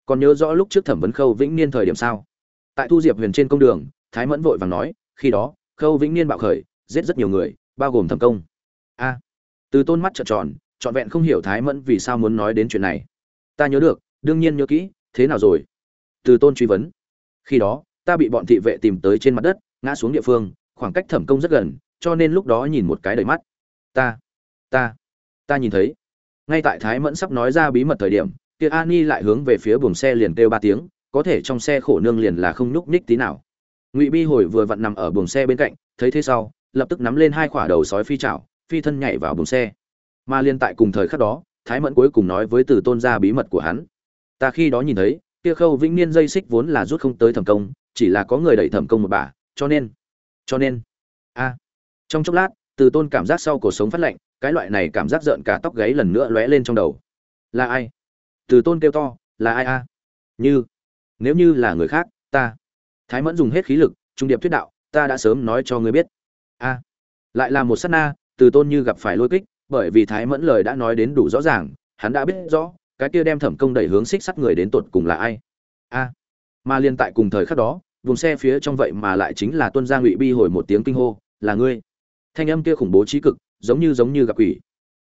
còn nhớ rõ lúc trước thẩm vấn khâu vĩnh niên thời điểm sao? Tại thu diệp huyền trên công đường, thái mẫn vội vàng nói, khi đó, khâu vĩnh niên bạo khởi, giết rất nhiều người, bao gồm thẩm công. A. Từ tôn mắt trợn tròn, trọn vẹn không hiểu thái mẫn vì sao muốn nói đến chuyện này. Ta nhớ được, đương nhiên nhớ kỹ, thế nào rồi? Từ tôn truy vấn khi đó, ta bị bọn thị vệ tìm tới trên mặt đất, ngã xuống địa phương, khoảng cách thẩm công rất gần, cho nên lúc đó nhìn một cái đầy mắt. Ta ta ta nhìn thấy. Ngay tại thái mẫn sắp nói ra bí mật thời điểm, kia ani lại hướng về phía buồng xe liền kêu ba tiếng, có thể trong xe khổ nương liền là không nhúc nhích tí nào. Ngụy bi hồi vừa vặn nằm ở buồng xe bên cạnh, thấy thế sau, lập tức nắm lên hai quả đầu sói phi chảo, phi thân nhảy vào buồng xe. Mà liên tại cùng thời khắc đó, thái mẫn cuối cùng nói với từ tôn ra bí mật của hắn. Ta khi đó nhìn thấy kia khâu vĩnh niên dây xích vốn là rút không tới thẩm công, chỉ là có người đẩy thẩm công một bà, cho nên cho nên, a, trong chốc lát, từ tôn cảm giác sau cổ sống phát lạnh, cái loại này cảm giác rợn cả tóc gáy lần nữa lóe lên trong đầu. Là ai? Từ tôn kêu to, là ai a? Như, nếu như là người khác, ta, thái mẫn dùng hết khí lực, trung điệp thuyết đạo, ta đã sớm nói cho ngươi biết. A, lại là một sát na, từ tôn như gặp phải lôi kích, bởi vì thái mẫn lời đã nói đến đủ rõ ràng, hắn đã biết rõ cái kia đem thẩm công đẩy hướng xích sắt người đến tột cùng là ai? A. Mà liên tại cùng thời khắc đó, vùng xe phía trong vậy mà lại chính là tuân gia ngụy bi hồi một tiếng kinh hô, là ngươi. Thanh âm kia khủng bố trí cực, giống như giống như gặp quỷ.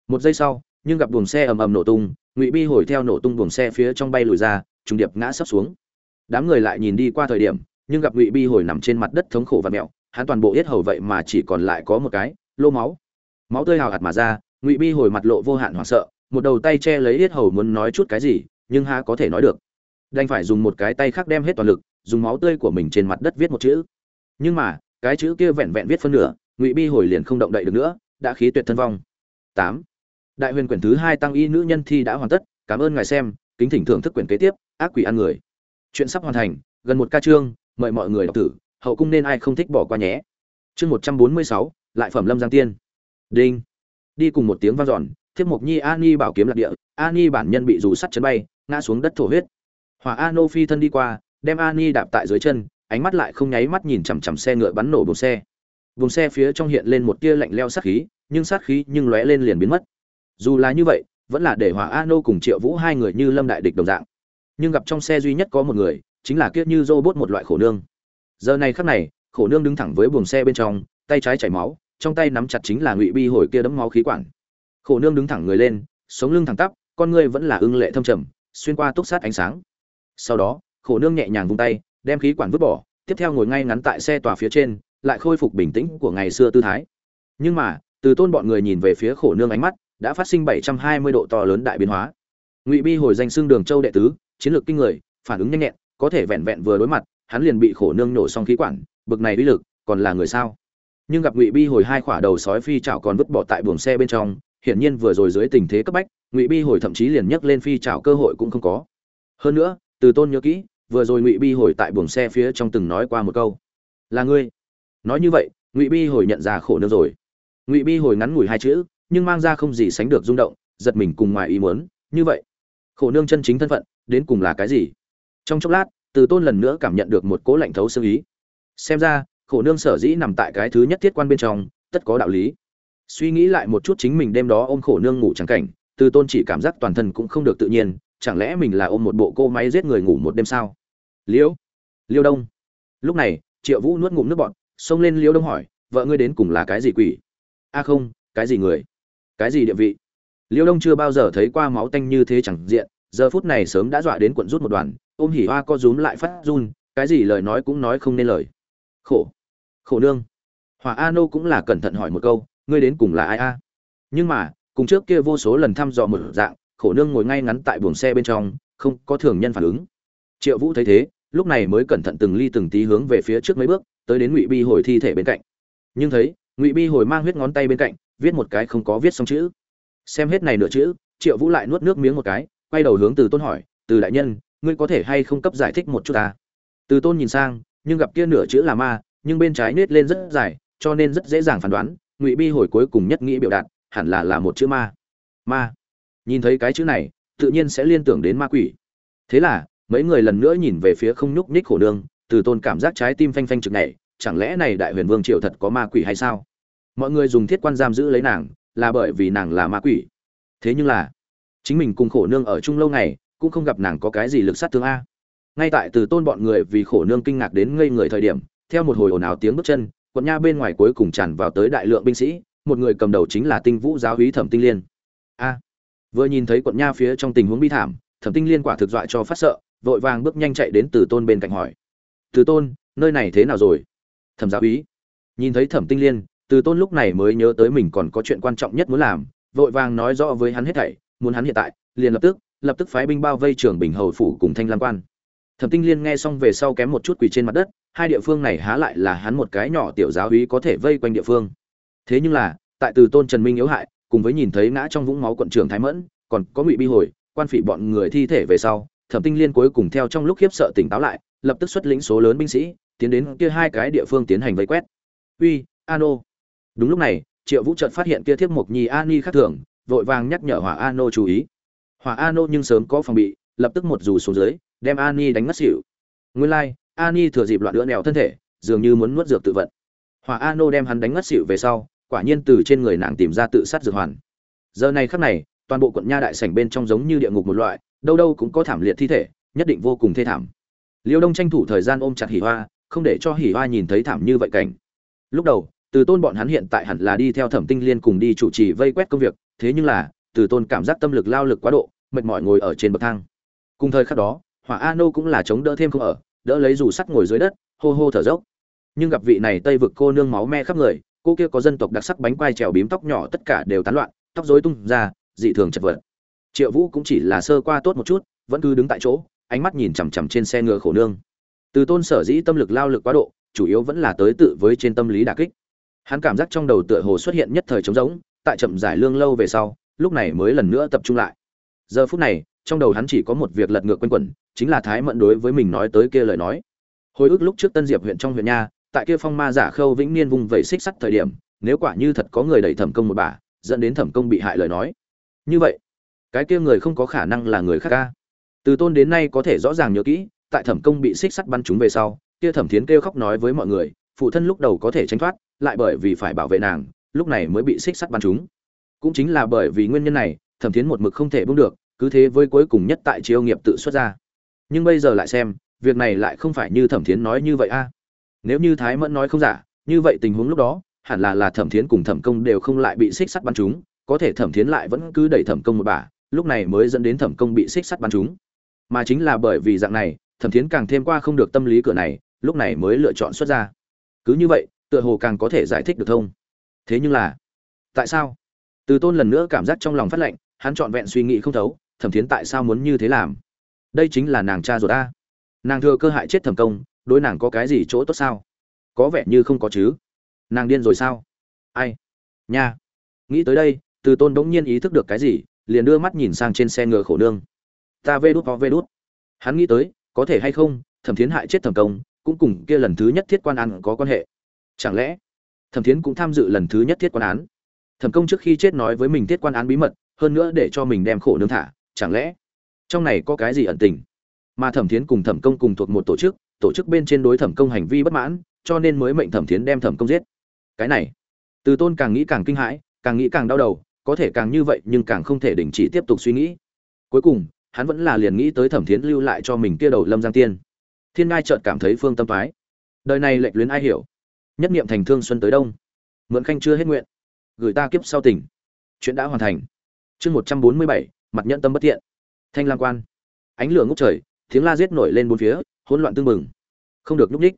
Một giây sau, nhưng gặp buồng xe ầm ầm nổ tung, ngụy bi hồi theo nổ tung buồng xe phía trong bay lùi ra, trùng điệp ngã sấp xuống. Đám người lại nhìn đi qua thời điểm, nhưng gặp ngụy bi hồi nằm trên mặt đất thống khổ và mẹo, hắn toàn bộ yết hầu vậy mà chỉ còn lại có một cái, lô máu. Máu tươi hào hạt mà ra, ngụy bi hồi mặt lộ vô hạn hoảng sợ một đầu tay che lấy yết hầu muốn nói chút cái gì, nhưng ha có thể nói được. Đành phải dùng một cái tay khác đem hết toàn lực, dùng máu tươi của mình trên mặt đất viết một chữ. Nhưng mà, cái chữ kia vẹn vẹn viết phân nửa, ngụy bi hồi liền không động đậy được nữa, đã khí tuyệt thân vong. Tám. Đại huyền quyển thứ hai tăng y nữ nhân thi đã hoàn tất, cảm ơn ngài xem, kính thỉnh thưởng thức quyển kế tiếp, ác quỷ ăn người. Chuyện sắp hoàn thành, gần một ca chương, mời mọi người đọc tử hậu cung nên ai không thích bỏ qua nhé. Chương một trăm bốn mươi sáu, lại phẩm lâm giang tiên. Đinh. Đi cùng một tiếng vang dọn thiếp mộc nhi ani bảo kiếm lạc địa ani bản nhân bị dù sắt chấn bay, ngã xuống đất thổ huyết. Hỏa ano phi thân đi qua, đem ani đạp tại dưới chân, ánh mắt lại không nháy mắt nhìn chằm chằm xe ngựa bắn nổ buồng xe. Buồng xe phía trong hiện lên một tia lạnh leo sát khí, nhưng sát khí nhưng lóe lên liền biến mất. Dù là như vậy, vẫn là để hỏa ano cùng triệu vũ hai người như lâm đại địch đồng dạng. Nhưng gặp trong xe duy nhất có một người, chính là kiết như robot một loại khổ nương. Giờ này khắc này, khổ nương đứng thẳng với buồng xe bên trong, tay trái chảy máu, trong tay nắm chặt chính là ngụy bi hồi kia đấm máu khí quản khổ nương đứng thẳng người lên, sống lưng thẳng tắp, con ngươi vẫn là ưng lệ thâm trầm, xuyên qua túc sát ánh sáng. Sau đó, khổ nương nhẹ nhàng vung tay, đem khí quản vứt bỏ, tiếp theo ngồi ngay ngắn tại xe tòa phía trên, lại khôi phục bình tĩnh của ngày xưa tư thái. Nhưng mà, từ tôn bọn người nhìn về phía khổ nương ánh mắt, đã phát sinh 720 độ to lớn đại biến hóa. Ngụy bi hồi danh xương đường châu đệ tứ, chiến lược kinh người, phản ứng nhanh nhẹn, có thể vẹn vẹn vừa đối mặt, hắn liền bị khổ nương nổ xong khí quản, bực này uy lực, còn là người sao? Nhưng gặp ngụy bi hồi hai khỏa đầu sói phi chảo còn vứt bỏ tại buồng xe bên trong hiển nhiên vừa rồi dưới tình thế cấp bách, ngụy bi hồi thậm chí liền nhấc lên phi trảo cơ hội cũng không có. Hơn nữa, từ tôn nhớ kỹ, vừa rồi ngụy bi hồi tại buồng xe phía trong từng nói qua một câu. Là ngươi. Nói như vậy, ngụy bi hồi nhận ra khổ nương rồi. Ngụy bi hồi ngắn ngủi hai chữ, nhưng mang ra không gì sánh được rung động, giật mình cùng ngoài ý muốn, như vậy, khổ nương chân chính thân phận, đến cùng là cái gì? Trong chốc lát, từ tôn lần nữa cảm nhận được một cố lạnh thấu xương ý. Xem ra, khổ nương sở dĩ nằm tại cái thứ nhất thiết quan bên trong, tất có đạo lý suy nghĩ lại một chút chính mình đêm đó ôm khổ nương ngủ chẳng cảnh, từ tôn chỉ cảm giác toàn thân cũng không được tự nhiên, chẳng lẽ mình là ôm một bộ cô máy giết người ngủ một đêm sao? Liễu liêu đông. Lúc này, triệu vũ nuốt ngụm nước bọn xông lên liêu đông hỏi, vợ ngươi đến cùng là cái gì quỷ? A không, cái gì người? Cái gì địa vị? Liêu đông chưa bao giờ thấy qua máu tanh như thế chẳng diện, giờ phút này sớm đã dọa đến quận rút một đoàn, ôm hỉ hoa co rúm lại phát run, cái gì lời nói cũng nói không nên lời. Khổ khổ nương. Hòa a nô cũng là cẩn thận hỏi một câu ngươi đến cùng là ai a? Nhưng mà, cùng trước kia vô số lần thăm dò một dạng, khổ nương ngồi ngay ngắn tại buồng xe bên trong, không có thường nhân phản ứng. Triệu vũ thấy thế, lúc này mới cẩn thận từng ly từng tí hướng về phía trước mấy bước, tới đến ngụy bi hồi thi thể bên cạnh. Nhưng thấy, ngụy bi hồi mang huyết ngón tay bên cạnh, viết một cái không có viết xong chữ. Xem hết này nửa chữ, triệu vũ lại nuốt nước miếng một cái, quay đầu hướng từ tôn hỏi, từ đại nhân, ngươi có thể hay không cấp giải thích một chút ta? Từ tôn nhìn sang, nhưng gặp kia nửa chữ là ma, nhưng bên trái nết lên rất dài, cho nên rất dễ dàng phán đoán ngụy bi hồi cuối cùng nhất nghĩ biểu đạt, hẳn là là một chữ ma. Ma. Nhìn thấy cái chữ này, tự nhiên sẽ liên tưởng đến ma quỷ. Thế là, mấy người lần nữa nhìn về phía không nhúc nhích khổ nương, từ tôn cảm giác trái tim phanh phanh trực này chẳng lẽ này đại huyền vương triệu thật có ma quỷ hay sao? Mọi người dùng thiết quan giam giữ lấy nàng, là bởi vì nàng là ma quỷ. Thế nhưng là, chính mình cùng khổ nương ở chung lâu ngày, cũng không gặp nàng có cái gì lực sát thương a. Ngay tại từ tôn bọn người vì khổ nương kinh ngạc đến ngây người thời điểm, theo một hồi ồn ào tiếng bước chân quận nha bên ngoài cuối cùng tràn vào tới đại lượng binh sĩ, một người cầm đầu chính là tinh vũ giáo hí thẩm tinh liên. A. Vừa nhìn thấy quận nha phía trong tình huống bi thảm, thẩm tinh liên quả thực dọa cho phát sợ, vội vàng bước nhanh chạy đến từ tôn bên cạnh hỏi. Từ tôn, nơi này thế nào rồi? Thẩm giáo úy nhìn thấy thẩm tinh liên, từ tôn lúc này mới nhớ tới mình còn có chuyện quan trọng nhất muốn làm, vội vàng nói rõ với hắn hết thảy, muốn hắn hiện tại, liền lập tức lập tức phái binh bao vây trường bình hầu phủ cùng thanh lam quan. Thẩm tinh liên nghe xong về sau kém một chút quỳ trên mặt đất hai địa phương này há lại là hắn một cái nhỏ tiểu giáo úy có thể vây quanh địa phương. Thế nhưng là, tại từ tôn trần minh yếu hại, cùng với nhìn thấy ngã trong vũng máu quận trưởng thái mẫn, còn có ngụy bi hồi, quan phỉ bọn người thi thể về sau, thẩm tinh liên cuối cùng theo trong lúc khiếp sợ tỉnh táo lại, lập tức xuất lĩnh số lớn binh sĩ, tiến đến kia hai cái địa phương tiến hành vây quét. Uy, ano. Đúng lúc này, triệu vũ chợt phát hiện kia thiếp mộc nhi ani khác thường, vội vàng nhắc nhở hỏa ano chú ý. Hỏa ano nhưng sớm có phòng bị, lập tức một dù xuống dưới, đem ani đánh ngất xỉu. Nguyên lai ani thừa dịp loạn lửa nèo thân thể, dường như muốn nuốt dược tự vận. Hỏa ano đem hắn đánh ngất xỉu về sau, quả nhiên từ trên người nàng tìm ra tự sát dược hoàn. Giờ này khắc này, toàn bộ quận nha đại sảnh bên trong giống như địa ngục một loại, đâu đâu cũng có thảm liệt thi thể, nhất định vô cùng thê thảm. Liêu đông tranh thủ thời gian ôm chặt hỉ hoa, không để cho hỉ hoa nhìn thấy thảm như vậy cảnh. Lúc đầu, từ tôn bọn hắn hiện tại hẳn là đi theo thẩm tinh liên cùng đi chủ trì vây quét công việc, thế nhưng là, từ tôn cảm giác tâm lực, lao lực quá độ, mệt mỏi ngồi ở trên bậc thang. Cùng thời khắc đó, hỏa Ano cũng là chống đỡ thêm không ở đỡ lấy dù sắt ngồi dưới đất, hô hô thở dốc. Nhưng gặp vị này tây vực cô nương máu me khắp người, cô kia có dân tộc đặc sắc bánh quai trèo bím tóc nhỏ tất cả đều tán loạn, tóc rối tung ra, dị thường chật vật. Triệu vũ cũng chỉ là sơ qua tốt một chút, vẫn cứ đứng tại chỗ, ánh mắt nhìn chằm chằm trên xe ngựa khổ nương. Từ tôn sở dĩ tâm lực lao lực quá độ, chủ yếu vẫn là tới tự với trên tâm lý đả kích. Hắn cảm giác trong đầu tựa hồ xuất hiện nhất thời trống rỗng, tại chậm giải lương lâu về sau, lúc này mới lần nữa tập trung lại. Giờ phút này trong đầu hắn chỉ có một việc lật ngược quanh quẩn, chính là thái mẫn đối với mình nói tới kia lời nói. Hồi ức lúc trước tân diệp huyện trong huyện nha, tại kia phong ma giả khâu vĩnh niên vùng vẩy xích sắt thời điểm, nếu quả như thật có người đẩy thẩm công một bà, dẫn đến thẩm công bị hại lời nói. Như vậy, cái kia người không có khả năng là người khác ca. Từ tôn đến nay có thể rõ ràng nhớ kỹ, tại thẩm công bị xích sắt bắn chúng về sau, kia thẩm thiến kêu khóc nói với mọi người, phụ thân lúc đầu có thể tránh thoát, lại bởi vì phải bảo vệ nàng, lúc này mới bị xích sắt bắn chúng cũng chính là bởi vì nguyên nhân này, thẩm thiến một mực không thể buông được cứ thế với cuối cùng nhất tại chiêu nghiệp tự xuất ra. Nhưng bây giờ lại xem, việc này lại không phải như thẩm thiến nói như vậy a. Nếu như thái mẫn nói không giả, như vậy tình huống lúc đó, hẳn là là thẩm thiến cùng thẩm công đều không lại bị xích sắt bắn chúng có thể thẩm thiến lại vẫn cứ đẩy thẩm công một bà, lúc này mới dẫn đến thẩm công bị xích sắt bắn chúng mà chính là bởi vì dạng này, thẩm thiến càng thêm qua không được tâm lý cửa này, lúc này mới lựa chọn xuất ra. Cứ như vậy, tựa hồ càng có thể giải thích được thông. Thế nhưng là, tại sao? Từ tôn lần nữa cảm giác trong lòng phát lệnh, hắn trọn vẹn suy nghĩ không thấu thẩm thiến tại sao muốn như thế làm? Đây chính là nàng cha ruột ta. Nàng thừa cơ hại chết thẩm công, đối nàng có cái gì chỗ tốt sao? Có vẻ như không có chứ. Nàng điên rồi sao? Ai? Nha. Nghĩ tới đây, từ tôn bỗng nhiên ý thức được cái gì, liền đưa mắt nhìn sang trên xe ngựa khổ nương. Ta vê đút có vê đút. Hắn nghĩ tới, có thể hay không, thẩm thiến hại chết thẩm công, cũng cùng kia lần thứ nhất thiết quan án có quan hệ. Chẳng lẽ, thẩm thiến cũng tham dự lần thứ nhất thiết quan án? Thẩm công trước khi chết nói với mình thiết quan án bí mật, hơn nữa để cho mình đem khổ nương thả chẳng lẽ trong này có cái gì ẩn tình? Mà thẩm thiến cùng thẩm công cùng thuộc một tổ chức tổ chức bên trên đối thẩm công hành vi bất mãn, cho nên mới mệnh thẩm thiến đem thẩm công giết. Cái này, từ tôn càng nghĩ càng kinh hãi, càng nghĩ càng đau đầu, có thể càng như vậy nhưng càng không thể đình chỉ tiếp tục suy nghĩ. Cuối cùng, hắn vẫn là liền nghĩ tới thẩm thiến lưu lại cho mình kia đầu lâm giang tiên. Thiên ngai chợt cảm thấy phương tâm phái đời này lệch luyến ai hiểu? Nhất niệm thành thương xuân tới đông. Mượn khanh chưa hết nguyện. Gửi ta kiếp sau tỉnh chuyện đã hoàn thành. Chương một trăm bốn mươi bảy mặt nhẫn tâm bất tiện thanh lang quan. Ánh lửa ngốc trời, tiếng la giết nổi lên bốn phía, hỗn loạn tương mừng không được nhúc ních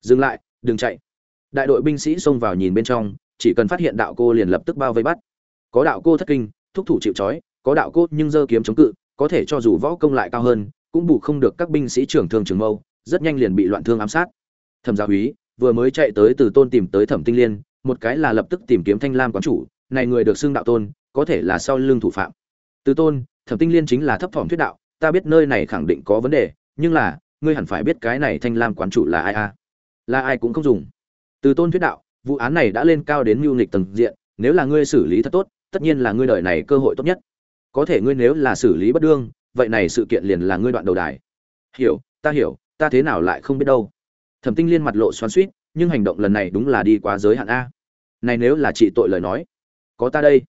dừng lại, đừng chạy. Đại đội binh sĩ xông vào nhìn bên trong, chỉ cần phát hiện đạo cô liền lập tức bao vây bắt. Có đạo cô thất kinh, thúc thủ chịu trói, có đạo cô nhưng dơ kiếm chống cự, có thể cho dù võ công lại cao hơn, cũng bù không được các binh sĩ trưởng thương trường mâu, rất nhanh liền bị loạn thương ám sát. Thẩm gia úy vừa mới chạy tới từ tôn tìm tới thẩm tinh liên, một cái là lập tức tìm kiếm thanh lam quán chủ, này người được xưng đạo tôn, có thể là sau lưng thủ phạm từ tôn thẩm tinh liên chính là thấp thỏm thuyết đạo ta biết nơi này khẳng định có vấn đề nhưng là ngươi hẳn phải biết cái này thanh lam quán chủ là ai a? À? là ai cũng không dùng. Từ tôn thuyết đạo vụ án này đã lên cao đến mưu nghịch tầng diện nếu là ngươi xử lý thật tốt tất nhiên là ngươi đợi này cơ hội tốt nhất. Có thể ngươi nếu là xử lý bất đương vậy này sự kiện liền là ngươi đoạn đầu đài. Hiểu ta hiểu ta thế nào lại không biết đâu. Thẩm tinh liên mặt lộ xoắn xuýt, nhưng hành động lần này đúng là đi quá giới hạn a. Này nếu là trị tội lời nói có ta đây.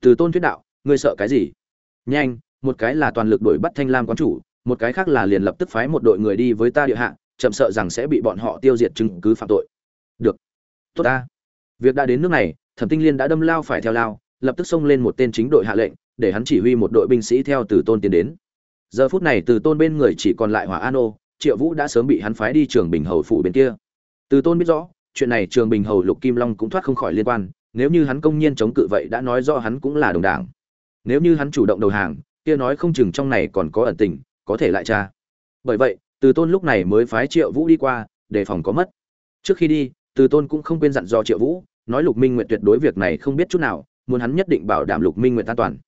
Từ tôn thuyết đạo ngươi sợ cái gì? Nhanh, một cái là toàn lực đuổi bắt thanh lam quán chủ, một cái khác là liền lập tức phái một đội người đi với ta địa hạ, chậm sợ rằng sẽ bị bọn họ tiêu diệt chứng cứ phạm tội. Được. Tốt ta. Việc đã đến nước này, thẩm tinh liên đã đâm lao phải theo lao, lập tức xông lên một tên chính đội hạ lệnh, để hắn chỉ huy một đội binh sĩ theo từ tôn tiến đến. Giờ phút này từ tôn bên người chỉ còn lại hỏa an ô, triệu vũ đã sớm bị hắn phái đi trường bình hầu phủ bên kia. Từ tôn biết rõ, chuyện này trường bình hầu lục kim long cũng thoát không khỏi liên quan, nếu như hắn công nhiên chống cự vậy đã nói rõ hắn cũng là đồng đảng nếu như hắn chủ động đầu hàng, kia nói không chừng trong này còn có ẩn tình, có thể lại tra. Bởi vậy, từ tôn lúc này mới phái triệu vũ đi qua, đề phòng có mất. Trước khi đi, từ tôn cũng không quên dặn dò triệu vũ, nói lục minh nguyện tuyệt đối việc này không biết chút nào, muốn hắn nhất định bảo đảm lục minh nguyện an toàn.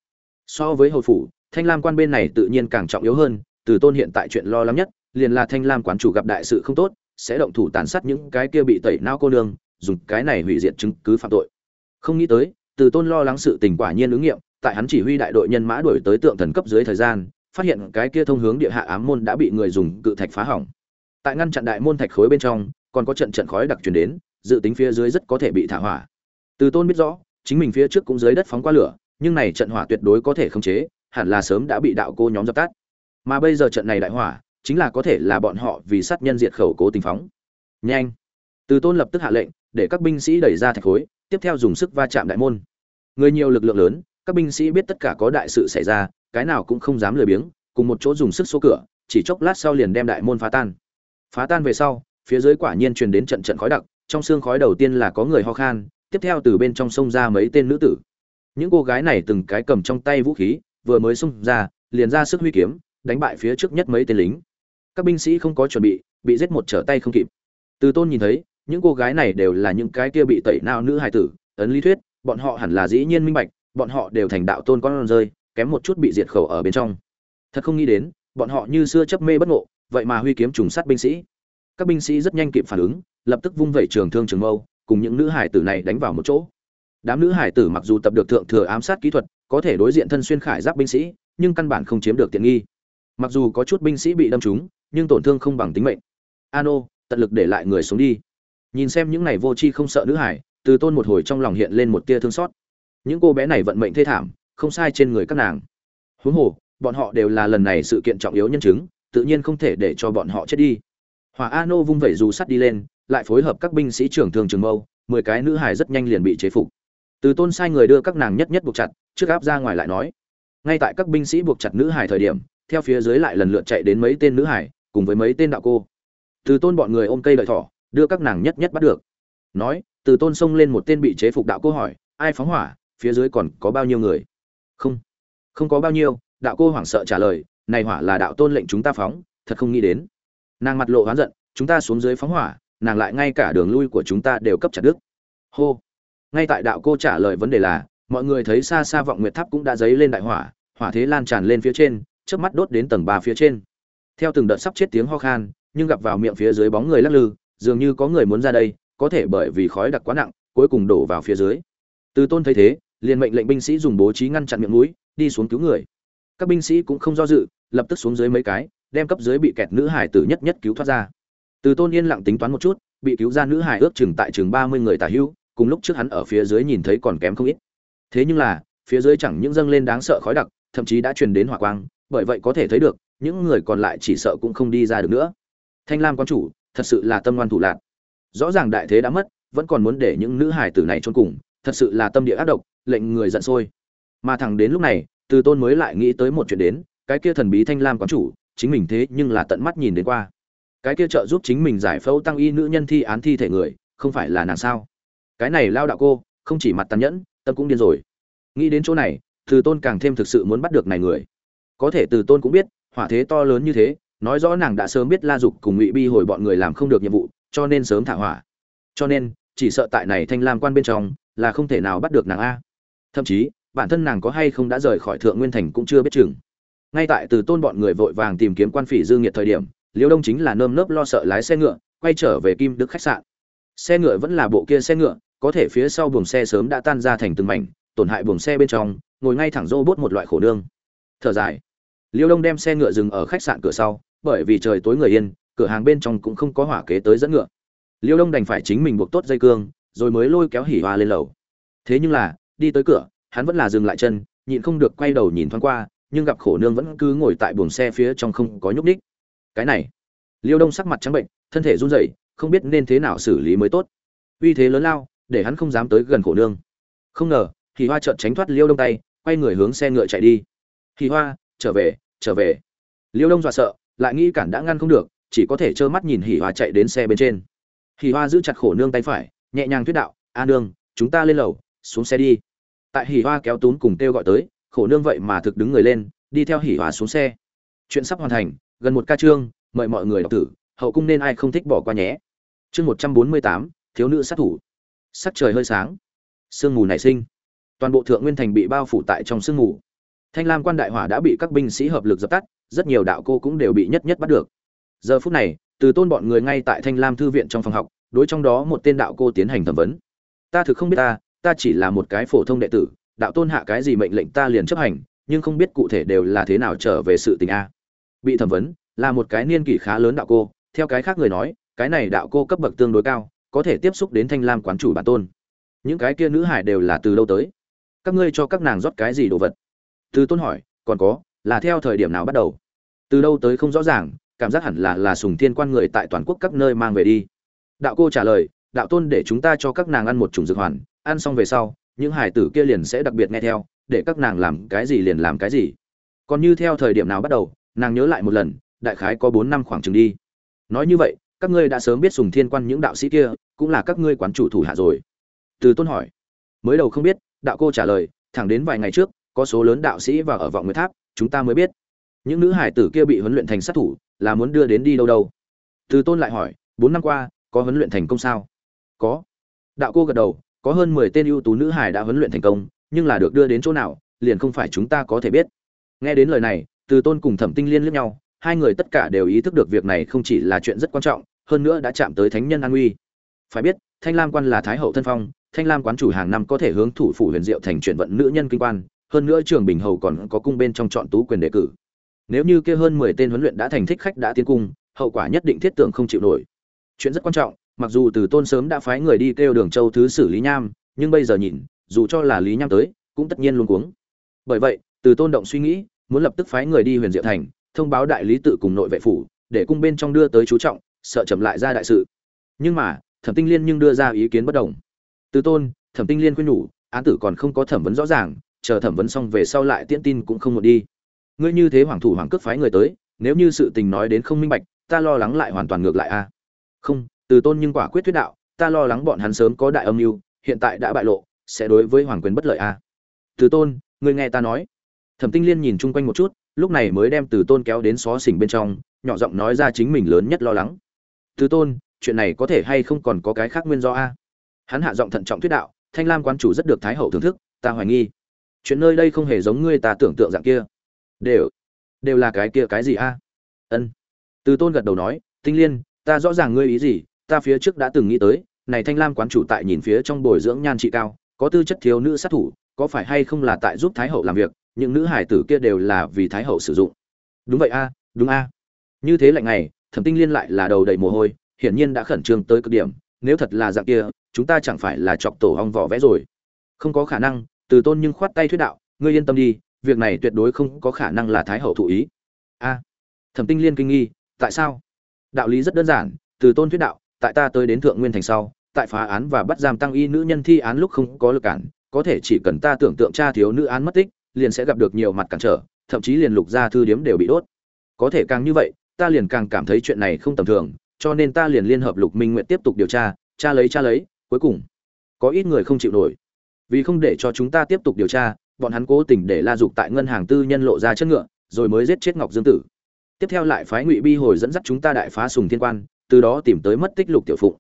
So với hầu phủ, thanh lam quan bên này tự nhiên càng trọng yếu hơn, từ tôn hiện tại chuyện lo lắng nhất, liền là thanh lam quán chủ gặp đại sự không tốt, sẽ động thủ tàn sát những cái kia bị tẩy não cô nương, dùng cái này hủy diệt chứng cứ phạm tội. Không nghĩ tới, từ tôn lo lắng sự tình quả nhiên ứng nghiệm tại hắn chỉ huy đại đội nhân mã đuổi tới tượng thần cấp dưới thời gian, phát hiện cái kia thông hướng địa hạ ám môn đã bị người dùng cự thạch phá hỏng. Tại ngăn chặn đại môn thạch khối bên trong, còn có trận trận khói đặc truyền đến, dự tính phía dưới rất có thể bị thả hỏa. Từ tôn biết rõ, chính mình phía trước cũng dưới đất phóng qua lửa, nhưng này trận hỏa tuyệt đối có thể khống chế, hẳn là sớm đã bị đạo cô nhóm dập tắt. Mà bây giờ trận này đại hỏa, chính là có thể là bọn họ vì sát nhân diệt khẩu cố tình phóng. Nhanh! Từ tôn lập tức hạ lệnh, để các binh sĩ đẩy ra thạch khối, tiếp theo dùng sức va chạm đại môn. Người nhiều lực lượng lớn các binh sĩ biết tất cả có đại sự xảy ra, cái nào cũng không dám lười biếng, cùng một chỗ dùng sức số cửa, chỉ chốc lát sau liền đem đại môn phá tan. Phá tan về sau, phía dưới quả nhiên truyền đến trận trận khói đặc, trong xương khói đầu tiên là có người ho khan, tiếp theo từ bên trong sông ra mấy tên nữ tử. Những cô gái này từng cái cầm trong tay vũ khí, vừa mới xông ra, liền ra sức huy kiếm, đánh bại phía trước nhất mấy tên lính. Các binh sĩ không có chuẩn bị bị giết một trở tay không kịp. Từ tôn nhìn thấy, những cô gái này đều là những cái kia bị tẩy não nữ hài tử, ấn lý thuyết, bọn họ hẳn là dĩ nhiên minh bạch bọn họ đều thành đạo tôn con rơi, kém một chút bị diệt khẩu ở bên trong. Thật không nghĩ đến, bọn họ như xưa chấp mê bất ngộ, vậy mà huy kiếm trùng sát binh sĩ. Các binh sĩ rất nhanh kịp phản ứng, lập tức vung vẩy trường thương trường mâu, cùng những nữ hải tử này đánh vào một chỗ. Đám nữ hải tử mặc dù tập được thượng thừa ám sát kỹ thuật, có thể đối diện thân xuyên khải giáp binh sĩ, nhưng căn bản không chiếm được tiện nghi. Mặc dù có chút binh sĩ bị đâm trúng, nhưng tổn thương không bằng tính mệnh. Ano, tận lực để lại người xuống đi. Nhìn xem những này vô tri không sợ nữ hải, từ tôn một hồi trong lòng hiện lên một tia thương xót những cô bé này vận mệnh thê thảm, không sai trên người các nàng. Huống hồ, bọn họ đều là lần này sự kiện trọng yếu nhân chứng, tự nhiên không thể để cho bọn họ chết đi. Hòa a nô vung vẩy dù sắt đi lên, lại phối hợp các binh sĩ trưởng thường trường mâu, mười cái nữ hải rất nhanh liền bị chế phục. Từ tôn sai người đưa các nàng nhất nhất buộc chặt, trước áp ra ngoài lại nói. Ngay tại các binh sĩ buộc chặt nữ hải thời điểm, theo phía dưới lại lần lượt chạy đến mấy tên nữ hải cùng với mấy tên đạo cô. Từ tôn bọn người ôm cây đợi thỏ, đưa các nàng nhất nhất bắt được. Nói, từ tôn xông lên một tên bị chế phục đạo cô hỏi, ai phóng hỏa? Phía dưới còn có bao nhiêu người? Không. Không có bao nhiêu, đạo cô hoảng sợ trả lời, này hỏa là đạo tôn lệnh chúng ta phóng, thật không nghĩ đến. Nàng mặt lộ oán giận, chúng ta xuống dưới phóng hỏa, nàng lại ngay cả đường lui của chúng ta đều cấp chặt đứt. Hô. Ngay tại đạo cô trả lời vấn đề là, mọi người thấy xa xa vọng nguyệt tháp cũng đã dấy lên đại hỏa hỏa thế lan tràn lên phía trên trước mắt đốt đến tầng ba phía trên. Theo từng đợt sắp chết tiếng ho khan, nhưng gặp vào miệng phía dưới bóng người lắc lư, dường như có người muốn ra đây, có thể bởi vì khói đặc quá nặng, cuối cùng đổ vào phía dưới từ tôn thấy thế, liền mệnh lệnh binh sĩ dùng bố trí ngăn chặn miệng mũi đi xuống cứu người. Các binh sĩ cũng không do dự, lập tức xuống dưới mấy cái, đem cấp dưới bị kẹt nữ hải tử nhất nhất cứu thoát ra. Từ tôn yên lặng tính toán một chút, bị cứu ra nữ hải ước chừng tại chừng ba mươi người tả hữu cùng lúc trước hắn ở phía dưới nhìn thấy còn kém không ít. Thế nhưng là, phía dưới chẳng những dâng lên đáng sợ khói đặc, thậm chí đã truyền đến hỏa quang, bởi vậy có thể thấy được, những người còn lại chỉ sợ cũng không đi ra được nữa. Thanh lam quan chủ, thật sự là tâm ngoan thủ lạc rõ ràng đại thế đã mất, vẫn còn muốn để những nữ hải tử này chôn cùng thật sự là tâm địa ác độc, lệnh người giận sôi. Mà thẳng đến lúc này, từ tôn mới lại nghĩ tới một chuyện đến, cái kia thần bí thanh lam quán chủ, chính mình thế nhưng là tận mắt nhìn đến qua. Cái kia trợ giúp chính mình giải phẫu tăng y nữ nhân thi án thi thể người, không phải là nàng sao? Cái này lao đạo cô, không chỉ mặt tàn nhẫn, tâm cũng điên rồi. Nghĩ đến chỗ này, từ tôn càng thêm thực sự muốn bắt được này người. Có thể từ tôn cũng biết, hỏa thế to lớn như thế, nói rõ nàng đã sớm biết la dục cùng ngụy bi hồi bọn người làm không được nhiệm vụ, cho nên sớm thả hỏa. Cho nên, chỉ sợ tại này thanh lam quan bên trong là không thể nào bắt được nàng a. Thậm chí, bản thân nàng có hay không đã rời khỏi thượng nguyên thành cũng chưa biết chừng. Ngay tại từ tôn bọn người vội vàng tìm kiếm quan phỉ dương nhiệt thời điểm, liêu đông chính là nơm nớp lo sợ lái xe ngựa, quay trở về kim đức khách sạn. Xe ngựa vẫn là bộ kia xe ngựa, có thể phía sau buồng xe sớm đã tan ra thành từng mảnh, tổn hại buồng xe bên trong, ngồi ngay thẳng rô bốt một loại khổ đương thở dài, liêu đông đem xe ngựa dừng ở khách sạn cửa sau, bởi vì trời tối người yên, cửa hàng bên trong cũng không có hỏa kế tới dẫn ngựa. Liêu đông đành phải chính mình buộc tốt dây cương rồi mới lôi kéo hỉ hoa lên lầu. Thế nhưng là, đi tới cửa, hắn vẫn là dừng lại chân, nhịn không được quay đầu nhìn thoáng qua, nhưng gặp khổ nương vẫn cứ ngồi tại buồng xe phía trong không có nhúc ních cái này, liêu đông sắc mặt trắng bệnh, thân thể run rẩy, không biết nên thế nào xử lý mới tốt. Uy thế lớn lao, để hắn không dám tới gần khổ nương. Không ngờ thì hoa trợn tránh thoát liêu đông tay, quay người hướng xe ngựa chạy đi. Thì hoa, trở về trở về. Liêu đông dọa sợ, lại nghĩ cản đã ngăn không được, chỉ có thể trơ mắt nhìn hỉ hoa chạy đến xe bên trên. Hỉ hoa giữ chặt khổ nương tay phải nhẹ nhàng thuyết đạo a nương chúng ta lên lầu xuống xe đi. Tại hỉ hoa kéo tún cùng kêu gọi tới khổ nương vậy mà thực đứng người lên đi theo hỉ hoa xuống xe. Chuyện sắp hoàn thành gần một ca chương mời mọi người đọc tử, hậu cung nên ai không thích bỏ qua nhé. Chương một trăm bốn mươi tám thiếu nữ sát thủ. Sắc trời hơi sáng. Sương mù nảy sinh. Toàn bộ thượng nguyên thành bị bao phủ tại trong sương mù. Thanh lam quan đại hỏa đã bị các binh sĩ hợp lực dập tắt rất nhiều đạo cô cũng đều bị nhất nhất bắt được. Giờ phút này từ tôn bọn người ngay tại thanh lam thư viện trong phòng học đối trong đó một tên đạo cô tiến hành thẩm vấn. Ta thực không biết ta ta chỉ là một cái phổ thông đệ tử, đạo tôn hạ cái gì mệnh lệnh ta liền chấp hành, nhưng không biết cụ thể đều là thế nào trở về sự tình a. Bị thẩm vấn, là một cái niên kỷ khá lớn đạo cô, theo cái khác người nói, cái này đạo cô cấp bậc tương đối cao, có thể tiếp xúc đến thanh lam quán chủ bản tôn. Những cái kia nữ hải đều là từ đâu tới? Các ngươi cho các nàng rót cái gì đồ vật? Từ tôn hỏi, còn có, là theo thời điểm nào bắt đầu? Từ đâu tới không rõ ràng, cảm giác hẳn là là sùng thiên quan người tại toàn quốc các nơi mang về đi đạo cô trả lời, đạo tôn để chúng ta cho các nàng ăn một chủng dược hoàn, ăn xong về sau, những hải tử kia liền sẽ đặc biệt nghe theo, để các nàng làm cái gì liền làm cái gì. Còn như theo thời điểm nào bắt đầu, nàng nhớ lại một lần, đại khái có bốn năm khoảng chừng đi. Nói như vậy, các ngươi đã sớm biết sùng thiên quan những đạo sĩ kia, cũng là các ngươi quán chủ thủ hạ rồi. Từ tôn hỏi. Mới đầu không biết, đạo cô trả lời, thẳng đến vài ngày trước, có số lớn đạo sĩ vào ở vọng nguyệt tháp, chúng ta mới biết. Những nữ hải tử kia bị huấn luyện thành sát thủ, là muốn đưa đến đi đâu đâu. Từ tôn lại hỏi, bốn năm qua có huấn luyện thành công sao? Có. Đạo cô gật đầu, có hơn mười tên ưu tú nữ hải đã huấn luyện thành công, nhưng là được đưa đến chỗ nào, liền không phải chúng ta có thể biết. Nghe đến lời này, từ tôn cùng thẩm tinh liên liếc nhau, hai người tất cả đều ý thức được việc này không chỉ là chuyện rất quan trọng, hơn nữa đã chạm tới thánh nhân an nguy. Phải biết, thanh lam quan là thái hậu thân phong, thanh lam quán chủ hàng năm có thể hướng thủ phủ huyền diệu thành chuyển vận nữ nhân kinh quan, hơn nữa trường bình hầu còn có cung bên trong chọn tú quyền đề cử. Nếu như kia hơn mười tên huấn luyện đã thành thích khách đã tiến cung, hậu quả nhất định thiết tưởng không chịu nổi chuyện rất quan trọng, mặc dù từ tôn sớm đã phái người đi kêu đường châu thứ xử lý nham, nhưng bây giờ nhìn, dù cho là lý nham tới, cũng tất nhiên luôn cuống. Bởi vậy, từ tôn động suy nghĩ, muốn lập tức phái người đi huyền diệu thành, thông báo đại lý tự cùng nội vệ phủ, để cung bên trong đưa tới chú trọng, sợ chậm lại ra đại sự. Nhưng mà, thẩm tinh liên nhưng đưa ra ý kiến bất đồng. Từ tôn, thẩm tinh liên khuyên nhủ, án tử còn không có thẩm vấn rõ ràng, chờ thẩm vấn xong về sau lại tiễn tin cũng không một đi. Ngươi như thế hoàng thủ hoàng cướp phái người tới, nếu như sự tình nói đến không minh bạch, ta lo lắng lại hoàn toàn ngược lại a không, từ tôn nhưng quả quyết thuyết đạo, ta lo lắng bọn hắn sớm có đại âm mưu, hiện tại đã bại lộ, sẽ đối với hoàng quyền bất lợi a từ tôn ngươi nghe ta nói. Thẩm tinh liên nhìn chung quanh một chút, lúc này mới đem từ tôn kéo đến xó xỉnh bên trong, nhỏ giọng nói ra chính mình lớn nhất lo lắng. Từ tôn, chuyện này có thể hay không còn có cái khác nguyên do a hắn hạ giọng thận trọng thuyết đạo, thanh lam quan chủ rất được thái hậu thưởng thức, ta hoài nghi. Chuyện nơi đây không hề giống ngươi ta tưởng tượng dạng kia. Đều đều là cái kia cái gì a ân. Từ tôn gật đầu nói, tinh liên ta rõ ràng ngươi ý gì, ta phía trước đã từng nghĩ tới, này thanh lam quán chủ tại nhìn phía trong bồi dưỡng nhan trị cao, có tư chất thiếu nữ sát thủ, có phải hay không là tại giúp thái hậu làm việc, những nữ hải tử kia đều là vì thái hậu sử dụng. Đúng vậy a, đúng a. Như thế lạnh này thẩm tinh liên lại là đầu đầy mồ hôi, hiển nhiên đã khẩn trương tới cực điểm, nếu thật là dạng kia, chúng ta chẳng phải là chọc tổ hong vỏ vẽ rồi. Không có khả năng, từ tôn nhưng khoát tay thuyết đạo, ngươi yên tâm đi, việc này tuyệt đối không có khả năng là thái hậu thụ ý. A. Thẩm tinh liên kinh nghi, tại sao? Đạo lý rất đơn giản, từ tôn thuyết đạo, tại ta tới đến thượng nguyên thành sau, tại phá án và bắt giam tăng y nữ nhân thi án lúc không có lực cản, có thể chỉ cần ta tưởng tượng cha thiếu nữ án mất tích, liền sẽ gặp được nhiều mặt cản trở, thậm chí liền lục gia thư điếm đều bị đốt. Có thể càng như vậy, ta liền càng cảm thấy chuyện này không tầm thường, cho nên ta liền liên hợp lục minh nguyện tiếp tục điều tra tra lấy tra lấy, cuối cùng, có ít người không chịu nổi. Vì không để cho chúng ta tiếp tục điều tra, bọn hắn cố tình để la dục tại ngân hàng tư nhân lộ ra chất ngựa, rồi mới giết chết ngọc dương tử tiếp theo lại phái ngụy bi hồi dẫn dắt chúng ta đại phá sùng thiên quan, từ đó tìm tới mất tích lục tiểu phụng.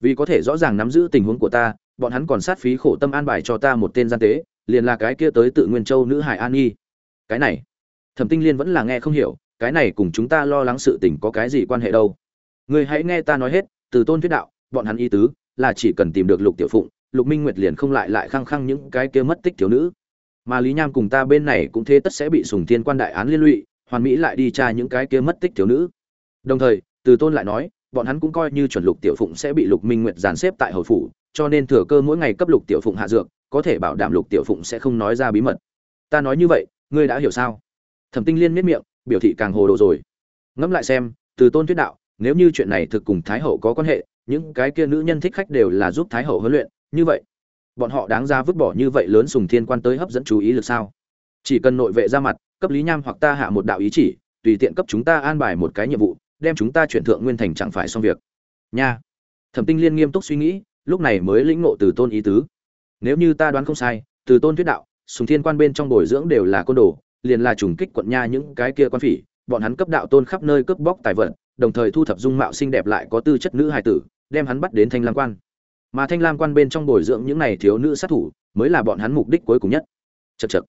Vì có thể rõ ràng nắm giữ tình huống của ta, bọn hắn còn sát phí khổ tâm an bài cho ta một tên gian tế, liền là cái kia tới tự nguyên châu nữ hải an nhi. Cái này, thẩm tinh liên vẫn là nghe không hiểu, cái này cùng chúng ta lo lắng sự tình có cái gì quan hệ đâu? Người hãy nghe ta nói hết, từ tôn thuyết đạo, bọn hắn y tứ là chỉ cần tìm được lục tiểu phụng, lục minh nguyệt liền không lại lại khăng khăng những cái kia mất tích thiếu nữ. Mà lý nham cùng ta bên này cũng thế tất sẽ bị sùng thiên quan đại án liên lụy hoàn mỹ lại đi tra những cái kia mất tích thiếu nữ. Đồng thời, từ tôn lại nói, bọn hắn cũng coi như chuẩn lục tiểu phụng sẽ bị lục minh nguyệt dàn xếp tại hồi phủ, cho nên thừa cơ mỗi ngày cấp lục tiểu phụng hạ dược, có thể bảo đảm lục tiểu phụng sẽ không nói ra bí mật. Ta nói như vậy, ngươi đã hiểu sao? Thẩm tinh liên miết miệng, biểu thị càng hồ đồ rồi. Ngẫm lại xem, từ tôn thuyết đạo, nếu như chuyện này thực cùng thái hậu có quan hệ, những cái kia nữ nhân thích khách đều là giúp thái hậu huấn luyện, như vậy, bọn họ đáng ra vứt bỏ như vậy lớn sùng thiên quan tới hấp dẫn chú ý lực sao? Chỉ cần nội vệ ra mặt, cấp lý nham hoặc ta hạ một đạo ý chỉ, tùy tiện cấp chúng ta an bài một cái nhiệm vụ, đem chúng ta chuyển thượng nguyên thành chẳng phải xong việc. Nha. Thẩm tinh liên nghiêm túc suy nghĩ, lúc này mới lĩnh ngộ từ tôn ý tứ. Nếu như ta đoán không sai, từ tôn thuyết đạo, sùng thiên quan bên trong bồi dưỡng đều là côn đồ, liền là trùng kích quận nha những cái kia quan phỉ, bọn hắn cấp đạo tôn khắp nơi cướp bóc tài vận đồng thời thu thập dung mạo xinh đẹp lại có tư chất nữ hài tử, đem hắn bắt đến thanh lam quan. Mà thanh lam quan bên trong bồi dưỡng những này thiếu nữ sát thủ, mới là bọn hắn mục đích cuối cùng nhất. Chật chật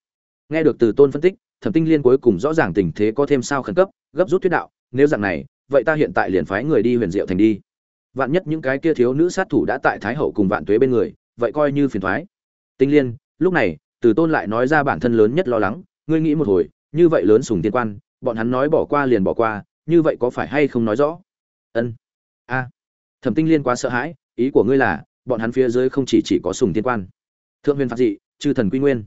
nghe được từ tôn phân tích, thẩm tinh liên cuối cùng rõ ràng tình thế có thêm sao khẩn cấp, gấp rút thuyết đạo, nếu dạng này, vậy ta hiện tại liền phái người đi huyền diệu thành đi. Vạn nhất những cái kia thiếu nữ sát thủ đã tại thái hậu cùng vạn tuế bên người, vậy coi như phiền thoái. Tinh liên, lúc này, từ tôn lại nói ra bản thân lớn nhất lo lắng, ngươi nghĩ một hồi, như vậy lớn sùng tiên quan, bọn hắn nói bỏ qua liền bỏ qua, như vậy có phải hay không nói rõ? Ân. A. Thẩm tinh liên quá sợ hãi, ý của ngươi là, bọn hắn phía dưới không chỉ chỉ có sùng tiên quan. Thượng huyền phạt dị, chư thần quy nguyên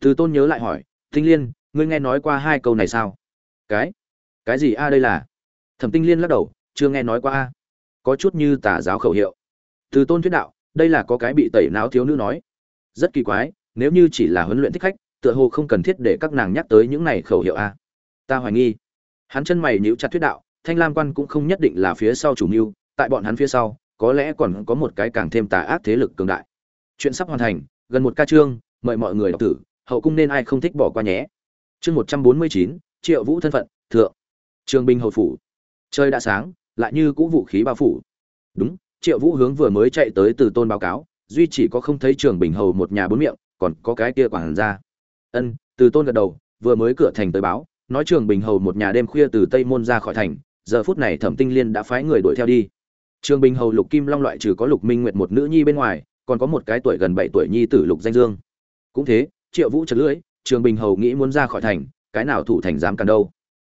từ tôn nhớ lại hỏi, tinh liên, ngươi nghe nói qua hai câu này sao? Cái? Cái gì a đây là? Thẩm tinh liên lắc đầu, chưa nghe nói qua a. Có chút như tà giáo khẩu hiệu. Từ tôn thuyết đạo, đây là có cái bị tẩy não thiếu nữ nói. Rất kỳ quái, nếu như chỉ là huấn luyện thích khách, tựa hồ không cần thiết để các nàng nhắc tới những này khẩu hiệu a. Ta hoài nghi. Hắn chân mày nhíu chặt thuyết đạo, thanh lam quan cũng không nhất định là phía sau chủ mưu, tại bọn hắn phía sau, có lẽ còn có một cái càng thêm tà ác thế lực cường đại. Chuyện sắp hoàn thành, gần một ca chương, mời mọi người đọc tử hậu cung nên ai không thích bỏ qua nhé. Chương một trăm bốn mươi chín, triệu vũ thân phận, thượng. Trường binh hầu phủ. Trời đã sáng, lại như cũ vũ khí bao phủ. Đúng, triệu vũ hướng vừa mới chạy tới từ tôn báo cáo, duy chỉ có không thấy trường bình hầu một nhà bốn miệng, còn có cái kia quản ra ân, từ tôn gật đầu, vừa mới cửa thành tới báo, nói trường bình hầu một nhà đêm khuya từ tây môn ra khỏi thành, giờ phút này thẩm tinh liên đã phái người đuổi theo đi. Trường bình hầu lục kim long loại trừ có lục minh nguyệt một nữ nhi bên ngoài, còn có một cái tuổi gần bảy tuổi nhi tử lục danh dương. Cũng thế triệu vũ chật lưỡi, trường bình hầu nghĩ muốn ra khỏi thành, cái nào thủ thành dám cản đâu?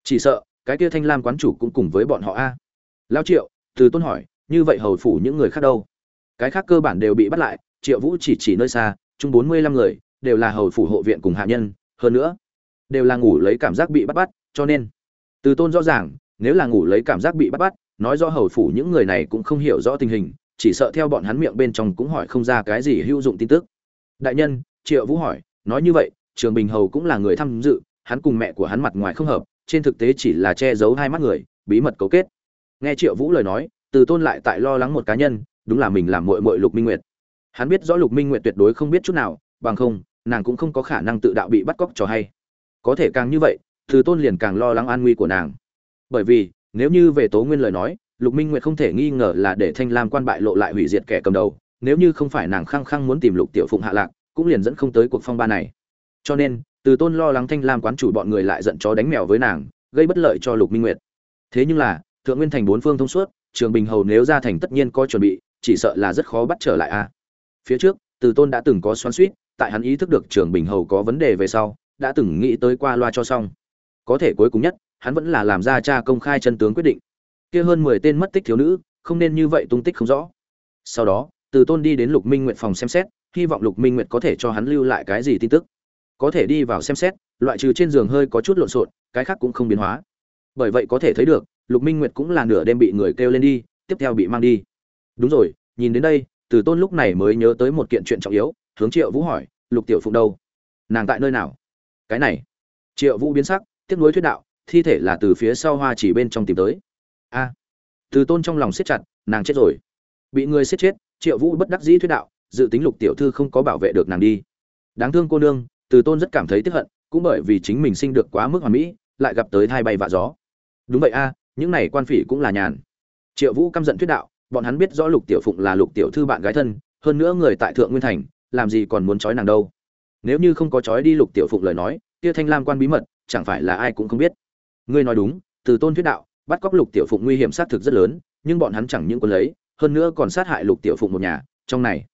Chỉ sợ, cái kia thanh lam quán chủ cũng cùng với bọn họ a. Lao triệu, từ tôn hỏi, như vậy hầu phủ những người khác đâu? Cái khác cơ bản đều bị bắt lại, triệu vũ chỉ chỉ nơi xa, chung bốn mươi lăm người, đều là hầu phủ hộ viện cùng hạ nhân, hơn nữa, đều là ngủ lấy cảm giác bị bắt bắt, cho nên, từ tôn rõ ràng, nếu là ngủ lấy cảm giác bị bắt bắt, nói rõ hầu phủ những người này cũng không hiểu rõ tình hình, chỉ sợ theo bọn hắn miệng bên trong cũng hỏi không ra cái gì hữu dụng tin tức. Đại nhân, triệu vũ hỏi nói như vậy, trường bình hầu cũng là người tham dự, hắn cùng mẹ của hắn mặt ngoài không hợp, trên thực tế chỉ là che giấu hai mắt người, bí mật cấu kết. Nghe triệu vũ lời nói, từ tôn lại tại lo lắng một cá nhân, đúng là mình làm mội mội lục minh nguyệt. Hắn biết rõ lục minh nguyệt tuyệt đối không biết chút nào, bằng không, nàng cũng không có khả năng tự đạo bị bắt cóc cho hay. Có thể càng như vậy, từ tôn liền càng lo lắng an nguy của nàng. Bởi vì, nếu như về tố nguyên lời nói, lục minh nguyệt không thể nghi ngờ là để thanh lam quan bại lộ lại hủy diệt kẻ cầm đầu, nếu như không phải nàng khăng khăng muốn tìm lục tiểu phụng hạ lạc cũng liền dẫn không tới cuộc phong ba này. Cho nên, từ tôn lo lắng thanh lam quán chủ bọn người lại giận chó đánh mèo với nàng, gây bất lợi cho lục minh nguyệt. Thế nhưng là, thượng nguyên thành bốn phương thông suốt, trường bình hầu nếu ra thành tất nhiên có chuẩn bị, chỉ sợ là rất khó bắt trở lại a. Phía trước, từ tôn đã từng có xoắn suýt tại hắn ý thức được trường bình hầu có vấn đề về sau, đã từng nghĩ tới qua loa cho xong. Có thể cuối cùng nhất, hắn vẫn là làm ra cha công khai chân tướng quyết định. Kia hơn mười tên mất tích thiếu nữ, không nên như vậy tung tích không rõ. Sau đó, từ tôn đi đến lục minh nguyện phòng xem xét hy vọng lục minh nguyệt có thể cho hắn lưu lại cái gì tin tức. Có thể đi vào xem xét, loại trừ trên giường hơi có chút lộn xộn, cái khác cũng không biến hóa. Bởi vậy có thể thấy được, lục minh nguyệt cũng là nửa đêm bị người kêu lên đi, tiếp theo bị mang đi. Đúng rồi, nhìn đến đây, từ tôn lúc này mới nhớ tới một kiện chuyện trọng yếu, hướng triệu vũ hỏi, lục tiểu phụng đâu? Nàng tại nơi nào? Cái này. Triệu vũ biến sắc tiếc nuối thuyết đạo, thi thể là từ phía sau hoa chỉ bên trong tìm tới. A. Từ tôn trong lòng siết chặt, nàng chết rồi. Bị người siết chết, triệu vũ bất đắc dĩ thuyết đạo dự tính lục tiểu thư không có bảo vệ được nàng đi. Đáng thương cô nương, từ tôn rất cảm thấy tiếc hận, cũng bởi vì chính mình sinh được quá mức hoàn mỹ, lại gặp tới thai bay vạ gió. Đúng vậy a à, những này quan phỉ cũng là nhàn. Triệu vũ căm giận thuyết đạo, bọn hắn biết rõ lục tiểu phụng là lục tiểu thư bạn gái thân, hơn nữa người tại thượng nguyên thành, làm gì còn muốn trói nàng đâu. Nếu như không có trói đi lục tiểu phụng lời nói, kia thanh lam quan bí mật, chẳng phải là ai cũng không biết. Ngươi nói đúng, từ tôn thuyết đạo, bắt cóc lục tiểu phụng nguy hiểm sát thực rất lớn, nhưng bọn hắn chẳng những quân lấy, hơn nữa còn sát hại lục tiểu phụng một nhà, trong này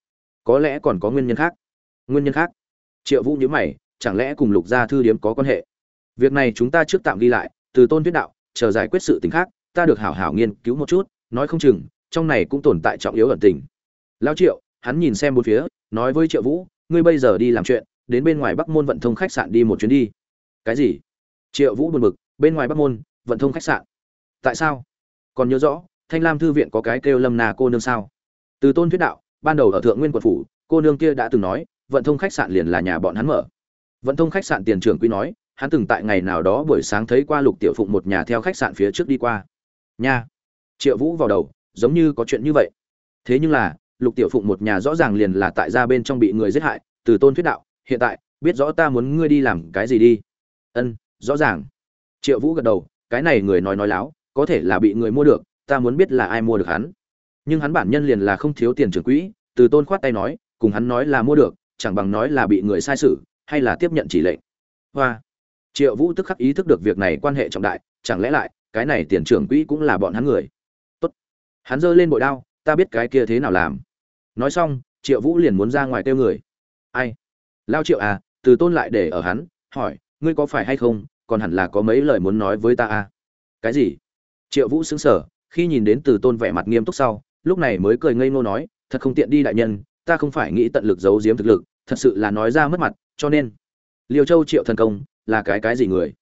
có lẽ còn có nguyên nhân khác. Nguyên nhân khác? Triệu vũ nhớ mày, chẳng lẽ cùng lục gia thư điếm có quan hệ? Việc này chúng ta trước tạm ghi lại, từ tôn thuyết đạo, chờ giải quyết sự tình khác, ta được hảo hảo nghiên cứu một chút, nói không chừng, trong này cũng tồn tại trọng yếu ẩn tình. Lao triệu, hắn nhìn xem một phía, nói với triệu vũ, ngươi bây giờ đi làm chuyện, đến bên ngoài bắc môn vận thông khách sạn đi một chuyến đi. Cái gì? Triệu vũ buồn bực, bên ngoài bắc môn, vận thông khách sạn. Tại sao? Còn nhớ rõ, thanh lam thư viện có cái kêu lâm nà cô nương sao? Từ tôn thuyết đạo ban đầu ở thượng nguyên quận phủ, cô nương kia đã từng nói, vận thông khách sạn liền là nhà bọn hắn mở. Vận thông khách sạn tiền trưởng quý nói, hắn từng tại ngày nào đó buổi sáng thấy qua lục tiểu phụng một nhà theo khách sạn phía trước đi qua. Nha. Triệu vũ vào đầu, giống như có chuyện như vậy. Thế nhưng là, lục tiểu phụng một nhà rõ ràng liền là tại gia bên trong bị người giết hại, từ tôn thuyết đạo, hiện tại, biết rõ ta muốn ngươi đi làm cái gì đi. Ân, rõ ràng. Triệu vũ gật đầu, cái này người nói nói láo, có thể là bị người mua được, ta muốn biết là ai mua được hắn nhưng hắn bản nhân liền là không thiếu tiền trưởng quỹ, từ tôn khoát tay nói, cùng hắn nói là mua được, chẳng bằng nói là bị người sai sử hay là tiếp nhận chỉ lệnh. Hoa. Triệu vũ tức khắc ý thức được việc này quan hệ trọng đại, chẳng lẽ lại, cái này tiền trưởng quỹ cũng là bọn hắn người? Tốt. Hắn giơ lên bội đao, ta biết cái kia thế nào làm. Nói xong, triệu vũ liền muốn ra ngoài kêu người. Ai? Lao triệu à từ tôn lại để ở hắn, hỏi, ngươi có phải hay không, còn hẳn là có mấy lời muốn nói với ta à? Cái gì? Triệu vũ xứng sở khi nhìn đến từ tôn vẻ mặt nghiêm túc sau lúc này mới cười ngây ngô nói, thật không tiện đi đại nhân, ta không phải nghĩ tận lực giấu giếm thực lực, thật sự là nói ra mất mặt, cho nên liều châu triệu thần công là cái cái gì người?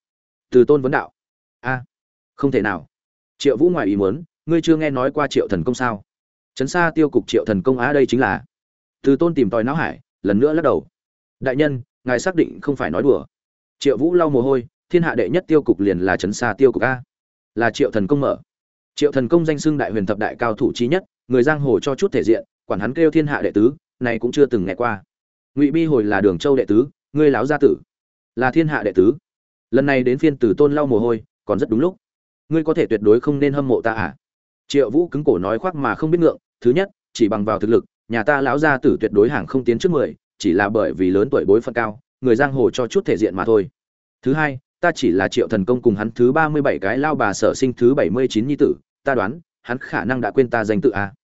Từ tôn vấn đạo. A, không thể nào. Triệu vũ ngoài ý muốn, ngươi chưa nghe nói qua triệu thần công sao? Trấn xa tiêu cục triệu thần công á đây chính là. Từ tôn tìm tòi não hải, lần nữa lắc đầu. Đại nhân, ngài xác định không phải nói đùa. Triệu vũ lau mồ hôi, thiên hạ đệ nhất tiêu cục liền là trấn xa tiêu cục a, là triệu thần công mở triệu thần công danh xưng đại huyền thập đại cao thủ trí nhất, người giang hồ cho chút thể diện, quản hắn kêu thiên hạ đệ tứ, này cũng chưa từng nghe qua. Ngụy bi hồi là đường châu đệ tứ, ngươi láo gia tử là thiên hạ đệ tứ. Lần này đến phiên từ tôn lau mồ hôi, còn rất đúng lúc. Ngươi có thể tuyệt đối không nên hâm mộ ta à? Triệu vũ cứng cổ nói khoác mà không biết ngượng, thứ nhất, chỉ bằng vào thực lực, nhà ta lão gia tử tuyệt đối hàng không tiến trước mười, chỉ là bởi vì lớn tuổi bối phận cao, người giang hồ cho chút thể diện mà thôi. Thứ hai, ta chỉ là triệu thần công cùng hắn thứ ba mươi bảy cái lao bà sở sinh thứ bảy mươi chín nhi tử ta đoán, hắn khả năng đã quên ta danh tự à.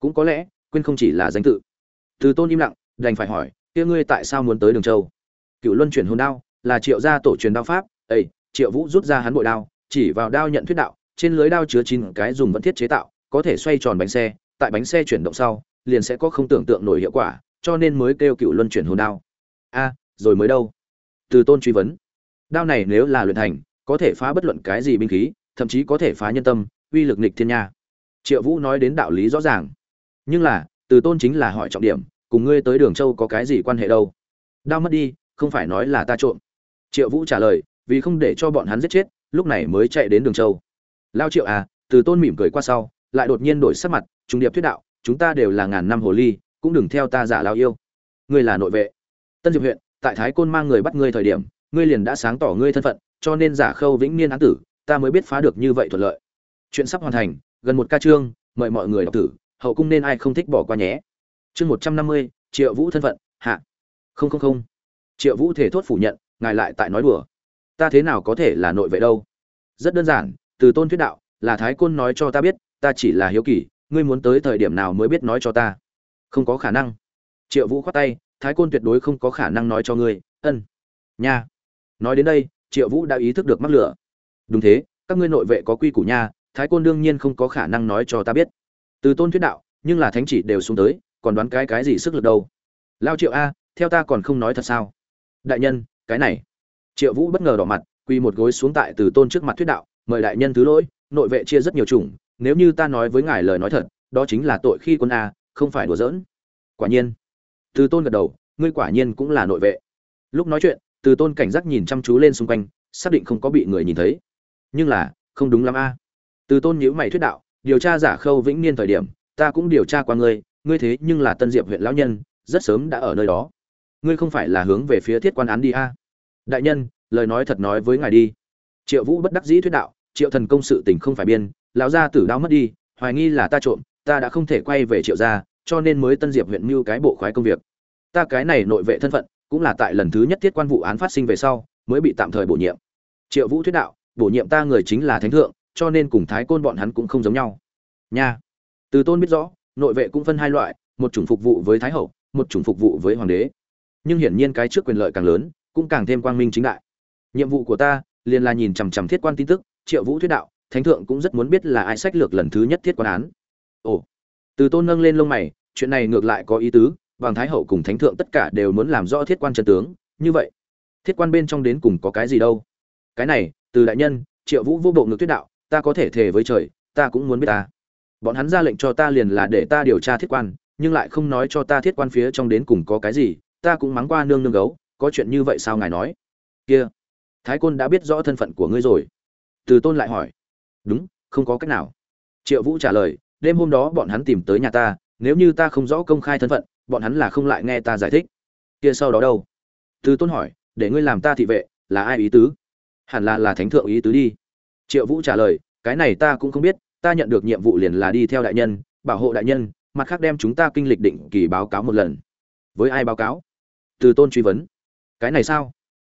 cũng có lẽ, quên không chỉ là danh tự. Từ tôn im lặng, đành phải hỏi, kia ngươi tại sao muốn tới đường châu? Cựu luân chuyển hồn đao, là triệu gia tổ truyền đao pháp ấy triệu vũ rút ra hắn bội đao, chỉ vào đao nhận thuyết đạo, trên lưới đao chứa chín cái dùng vẫn thiết chế tạo, có thể xoay tròn bánh xe, tại bánh xe chuyển động sau, liền sẽ có không tưởng tượng nổi hiệu quả, cho nên mới kêu cựu luân chuyển hồn đao. A, rồi mới đâu? Từ tôn truy vấn. Đao này nếu là luyện thành, có thể phá bất luận cái gì binh khí, thậm chí có thể phá nhân tâm uy lực nghịch thiên nha. Triệu vũ nói đến đạo lý rõ ràng. Nhưng là, từ tôn chính là hỏi trọng điểm, cùng ngươi tới đường châu có cái gì quan hệ đâu? Đao mất đi, không phải nói là ta trộm. Triệu vũ trả lời, vì không để cho bọn hắn giết chết, lúc này mới chạy đến đường châu. Lao triệu à từ tôn mỉm cười qua sau, lại đột nhiên đổi sắc mặt trung điệp thuyết đạo, chúng ta đều là ngàn năm hồ ly, cũng đừng theo ta giả lao yêu. Ngươi là nội vệ. Tân diệp huyện, tại thái côn mang người bắt ngươi thời điểm, ngươi liền đã sáng tỏ ngươi thân phận, cho nên giả khâu vĩnh niên án tử, ta mới biết phá được như vậy thuận lợi chuyện sắp hoàn thành, gần một ca chương, mời mọi người đọc tử hậu cung nên ai không thích bỏ qua nhé. Chương một trăm năm mươi, triệu vũ thân phận, hạ. Không không không. Triệu vũ thể thốt phủ nhận, ngài lại tại nói đùa. Ta thế nào có thể là nội vệ đâu? Rất đơn giản, từ tôn thuyết đạo, là thái côn nói cho ta biết, ta chỉ là hiếu kỳ, ngươi muốn tới thời điểm nào mới biết nói cho ta? Không có khả năng. Triệu vũ khoát tay, thái côn tuyệt đối không có khả năng nói cho ngươi, ân. Nha. Nói đến đây, triệu vũ đã ý thức được mắc lửa. Đúng thế, các ngươi nội vệ có quy củ nha thái côn đương nhiên không có khả năng nói cho ta biết. Từ tôn thuyết đạo, nhưng là thánh chỉ đều xuống tới, còn đoán cái cái gì sức lực đâu? Lao triệu a, theo ta còn không nói thật sao? Đại nhân, cái này. Triệu vũ bất ngờ đỏ mặt, quỳ một gối xuống tại từ tôn trước mặt thuyết đạo, mời đại nhân thứ lỗi, nội vệ chia rất nhiều chủng, nếu như ta nói với ngài lời nói thật, đó chính là tội khi quân a, không phải đùa giỡn. Quả nhiên. Từ tôn gật đầu, ngươi quả nhiên cũng là nội vệ. Lúc nói chuyện, từ tôn cảnh giác nhìn chăm chú lên xung quanh, xác định không có bị người nhìn thấy. Nhưng là, không đúng lắm a từ tôn nhữ mày thuyết đạo, điều tra giả khâu vĩnh niên thời điểm, ta cũng điều tra qua ngươi ngươi thế nhưng là tân diệp huyện lão nhân, rất sớm đã ở nơi đó. Ngươi không phải là hướng về phía thiết quan án đi a? Đại nhân, lời nói thật nói với ngài đi. Triệu vũ bất đắc dĩ thuyết đạo, triệu thần công sự tình không phải biên, lão gia tử đau mất đi, hoài nghi là ta trộm, ta đã không thể quay về triệu gia, cho nên mới tân diệp huyện mưu cái bộ khoái công việc. Ta cái này nội vệ thân phận, cũng là tại lần thứ nhất thiết quan vụ án phát sinh về sau, mới bị tạm thời bổ nhiệm. Triệu vũ thuyết đạo, bổ nhiệm ta người chính là thánh thượng cho nên cùng thái côn bọn hắn cũng không giống nhau. Nha. Từ tôn biết rõ, nội vệ cũng phân hai loại, một chủng phục vụ với thái hậu, một chủng phục vụ với hoàng đế. Nhưng hiển nhiên cái trước quyền lợi càng lớn, cũng càng thêm quang minh chính đại. Nhiệm vụ của ta liền là nhìn chằm chằm thiết quan tin tức, triệu vũ thuyết đạo, thánh thượng cũng rất muốn biết là ai sách lược lần thứ nhất thiết quan án. Ồ. Từ tôn nâng lên lông mày, chuyện này ngược lại có ý tứ bằng thái hậu cùng thánh thượng tất cả đều muốn làm rõ thiết quan chân tướng, như vậy, thiết quan bên trong đến cùng có cái gì đâu? Cái này, từ đại nhân, triệu vũ vô bộ ngược thuyết đạo ta có thể thề với trời, ta cũng muốn biết ta. Bọn hắn ra lệnh cho ta liền là để ta điều tra thiết quan, nhưng lại không nói cho ta thiết quan phía trong đến cùng có cái gì, ta cũng mắng qua nương nương gấu, có chuyện như vậy sao ngài nói? Kia, thái côn đã biết rõ thân phận của ngươi rồi. Từ tôn lại hỏi. Đúng, không có cách nào. Triệu vũ trả lời, đêm hôm đó bọn hắn tìm tới nhà ta, nếu như ta không rõ công khai thân phận, bọn hắn là không lại nghe ta giải thích. Kia sau đó đâu? Từ tôn hỏi, để ngươi làm ta thị vệ, là ai ý tứ? Hẳn là là thánh thượng ý tứ đi triệu vũ trả lời cái này ta cũng không biết ta nhận được nhiệm vụ liền là đi theo đại nhân bảo hộ đại nhân mặt khác đem chúng ta kinh lịch định kỳ báo cáo một lần. Với ai báo cáo? Từ tôn truy vấn. Cái này sao?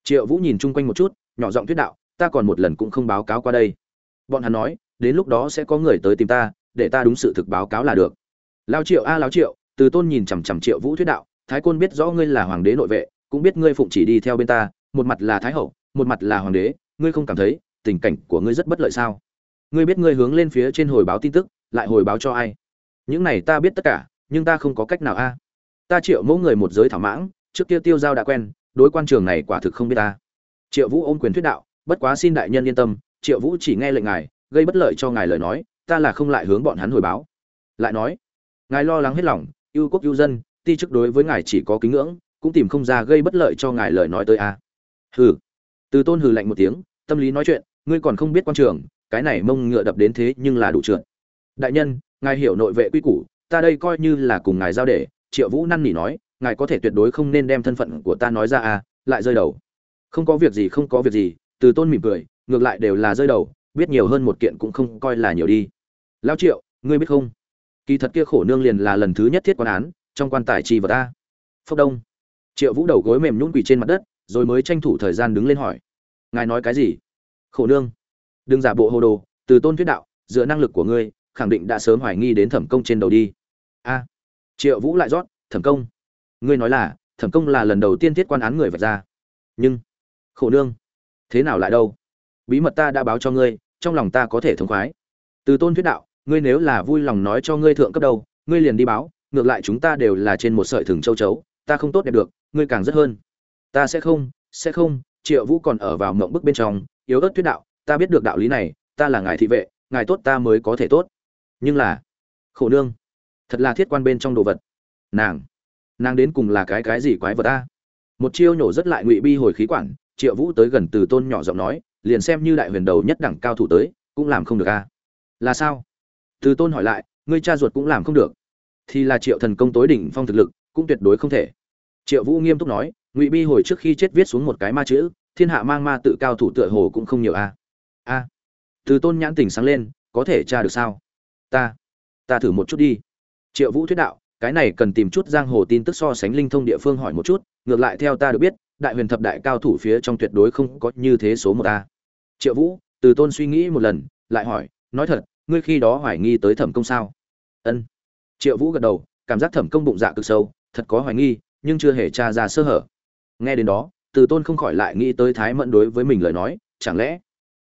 Triệu vũ nhìn chung quanh một chút nhỏ giọng thuyết đạo ta còn một lần cũng không báo cáo qua đây. Bọn hắn nói đến lúc đó sẽ có người tới tìm ta để ta đúng sự thực báo cáo là được. Lao triệu a à, lao triệu. Từ tôn nhìn chằm chằm triệu vũ thuyết đạo thái côn biết rõ ngươi là hoàng đế nội vệ cũng biết ngươi phụng chỉ đi theo bên ta một mặt là thái hậu một mặt là hoàng đế ngươi không cảm thấy tình cảnh của ngươi rất bất lợi sao? Ngươi biết ngươi hướng lên phía trên hồi báo tin tức, lại hồi báo cho ai? Những này ta biết tất cả, nhưng ta không có cách nào a. Ta triệu mẫu người một giới thảo mãng, trước kia tiêu giao đã quen, đối quan trường này quả thực không biết ta. Triệu vũ ôm quyền thuyết đạo, bất quá xin đại nhân yên tâm, triệu vũ chỉ nghe lệnh ngài, gây bất lợi cho ngài lời nói, ta là không lại hướng bọn hắn hồi báo. Lại nói, ngài lo lắng hết lòng yêu quốc yêu dân, ti chức đối với ngài chỉ có kính ngưỡng, cũng tìm không ra gây bất lợi cho ngài lời nói tới a. Hừ. Từ tôn hừ lạnh một tiếng, tâm lý nói chuyện ngươi còn không biết quan trường, cái này mông ngựa đập đến thế nhưng là đủ trượt. Đại nhân, ngài hiểu nội vệ quy củ, ta đây coi như là cùng ngài giao để, triệu vũ năn nỉ nói, ngài có thể tuyệt đối không nên đem thân phận của ta nói ra à lại rơi đầu. Không có việc gì, không có việc gì, từ tôn mỉm cười, ngược lại đều là rơi đầu, biết nhiều hơn một kiện cũng không coi là nhiều đi. Lao triệu, ngươi biết không? Kỳ thật kia khổ nương liền là lần thứ nhất thiết quan án, trong quan tài trì vật ta phốc đông. Triệu vũ đầu gối mềm nhún quỳ trên mặt đất, rồi mới tranh thủ thời gian đứng lên hỏi. Ngài nói cái gì? Khổ nương, đừng giả bộ hồ đồ, từ tôn thuyết đạo, dựa năng lực của ngươi, khẳng định đã sớm hoài nghi đến thẩm công trên đầu đi. A. Triệu vũ lại rót, thẩm công, ngươi nói là, thẩm công là lần đầu tiên thiết quan án người vạch ra. Nhưng, khổ nương, thế nào lại đâu? Bí mật ta đã báo cho ngươi, trong lòng ta có thể thống khoái. Từ tôn thuyết đạo, ngươi nếu là vui lòng nói cho ngươi thượng cấp đâu, ngươi liền đi báo, ngược lại chúng ta đều là trên một sợi thừng châu chấu, ta không tốt đẹp được, ngươi càng rất hơn. Ta sẽ không sẽ không. Triệu vũ còn ở vào mộng bức bên trong yếu ớt thuyết đạo, ta biết được đạo lý này, ta là ngài thị vệ, ngài tốt ta mới có thể tốt. Nhưng là, khổ nương, thật là thiết quan bên trong đồ vật. Nàng nàng đến cùng là cái cái gì quái vật ta một chiêu nhổ rất lại ngụy bi hồi khí quản, triệu vũ tới gần từ tôn nhỏ giọng nói, liền xem như đại huyền đầu nhất đẳng cao thủ tới, cũng làm không được a. Là sao? Từ tôn hỏi lại, ngươi cha ruột cũng làm không được. Thì là triệu thần công tối đỉnh phong thực lực, cũng tuyệt đối không thể. Triệu vũ nghiêm túc nói, ngụy bi hồi trước khi chết viết xuống một cái ma chữ thiên hạ mang ma tự cao thủ tựa hồ cũng không nhiều a. A. Từ tôn nhãn tỉnh sáng lên, có thể tra được sao? Ta. Ta thử một chút đi. Triệu vũ thuyết đạo, cái này cần tìm chút giang hồ tin tức so sánh linh thông địa phương hỏi một chút, ngược lại theo ta được biết, đại huyền thập đại cao thủ phía trong tuyệt đối không có như thế số một ta triệu vũ, từ tôn suy nghĩ một lần, lại hỏi, nói thật, ngươi khi đó hoài nghi tới thẩm công sao? Ân. Triệu vũ gật đầu, cảm giác thẩm công bụng dạ cực sâu, thật có hoài nghi, nhưng chưa hề tra ra sơ hở. Nghe đến đó từ tôn không khỏi lại nghĩ tới thái mẫn đối với mình lời nói, chẳng lẽ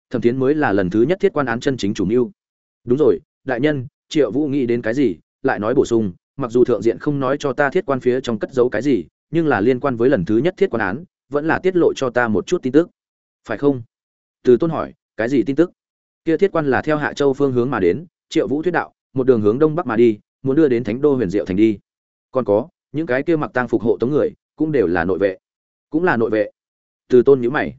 thẩm tiến mới là lần thứ nhất thiết quan án chân chính chủ mưu? Đúng rồi, đại nhân, triệu vũ nghĩ đến cái gì, lại nói bổ sung, mặc dù thượng diện không nói cho ta thiết quan phía trong cất giấu cái gì, nhưng là liên quan với lần thứ nhất thiết quan án, vẫn là tiết lộ cho ta một chút tin tức. Phải không? Từ tôn hỏi, cái gì tin tức? Kia thiết quan là theo hạ châu phương hướng mà đến, triệu vũ thuyết đạo, một đường hướng đông bắc mà đi, muốn đưa đến thánh đô huyền diệu thành đi. Còn có, những cái kia mặc tang phục hộ tống người, cũng đều là nội vệ cũng là nội vệ. Từ tôn nhữ mày.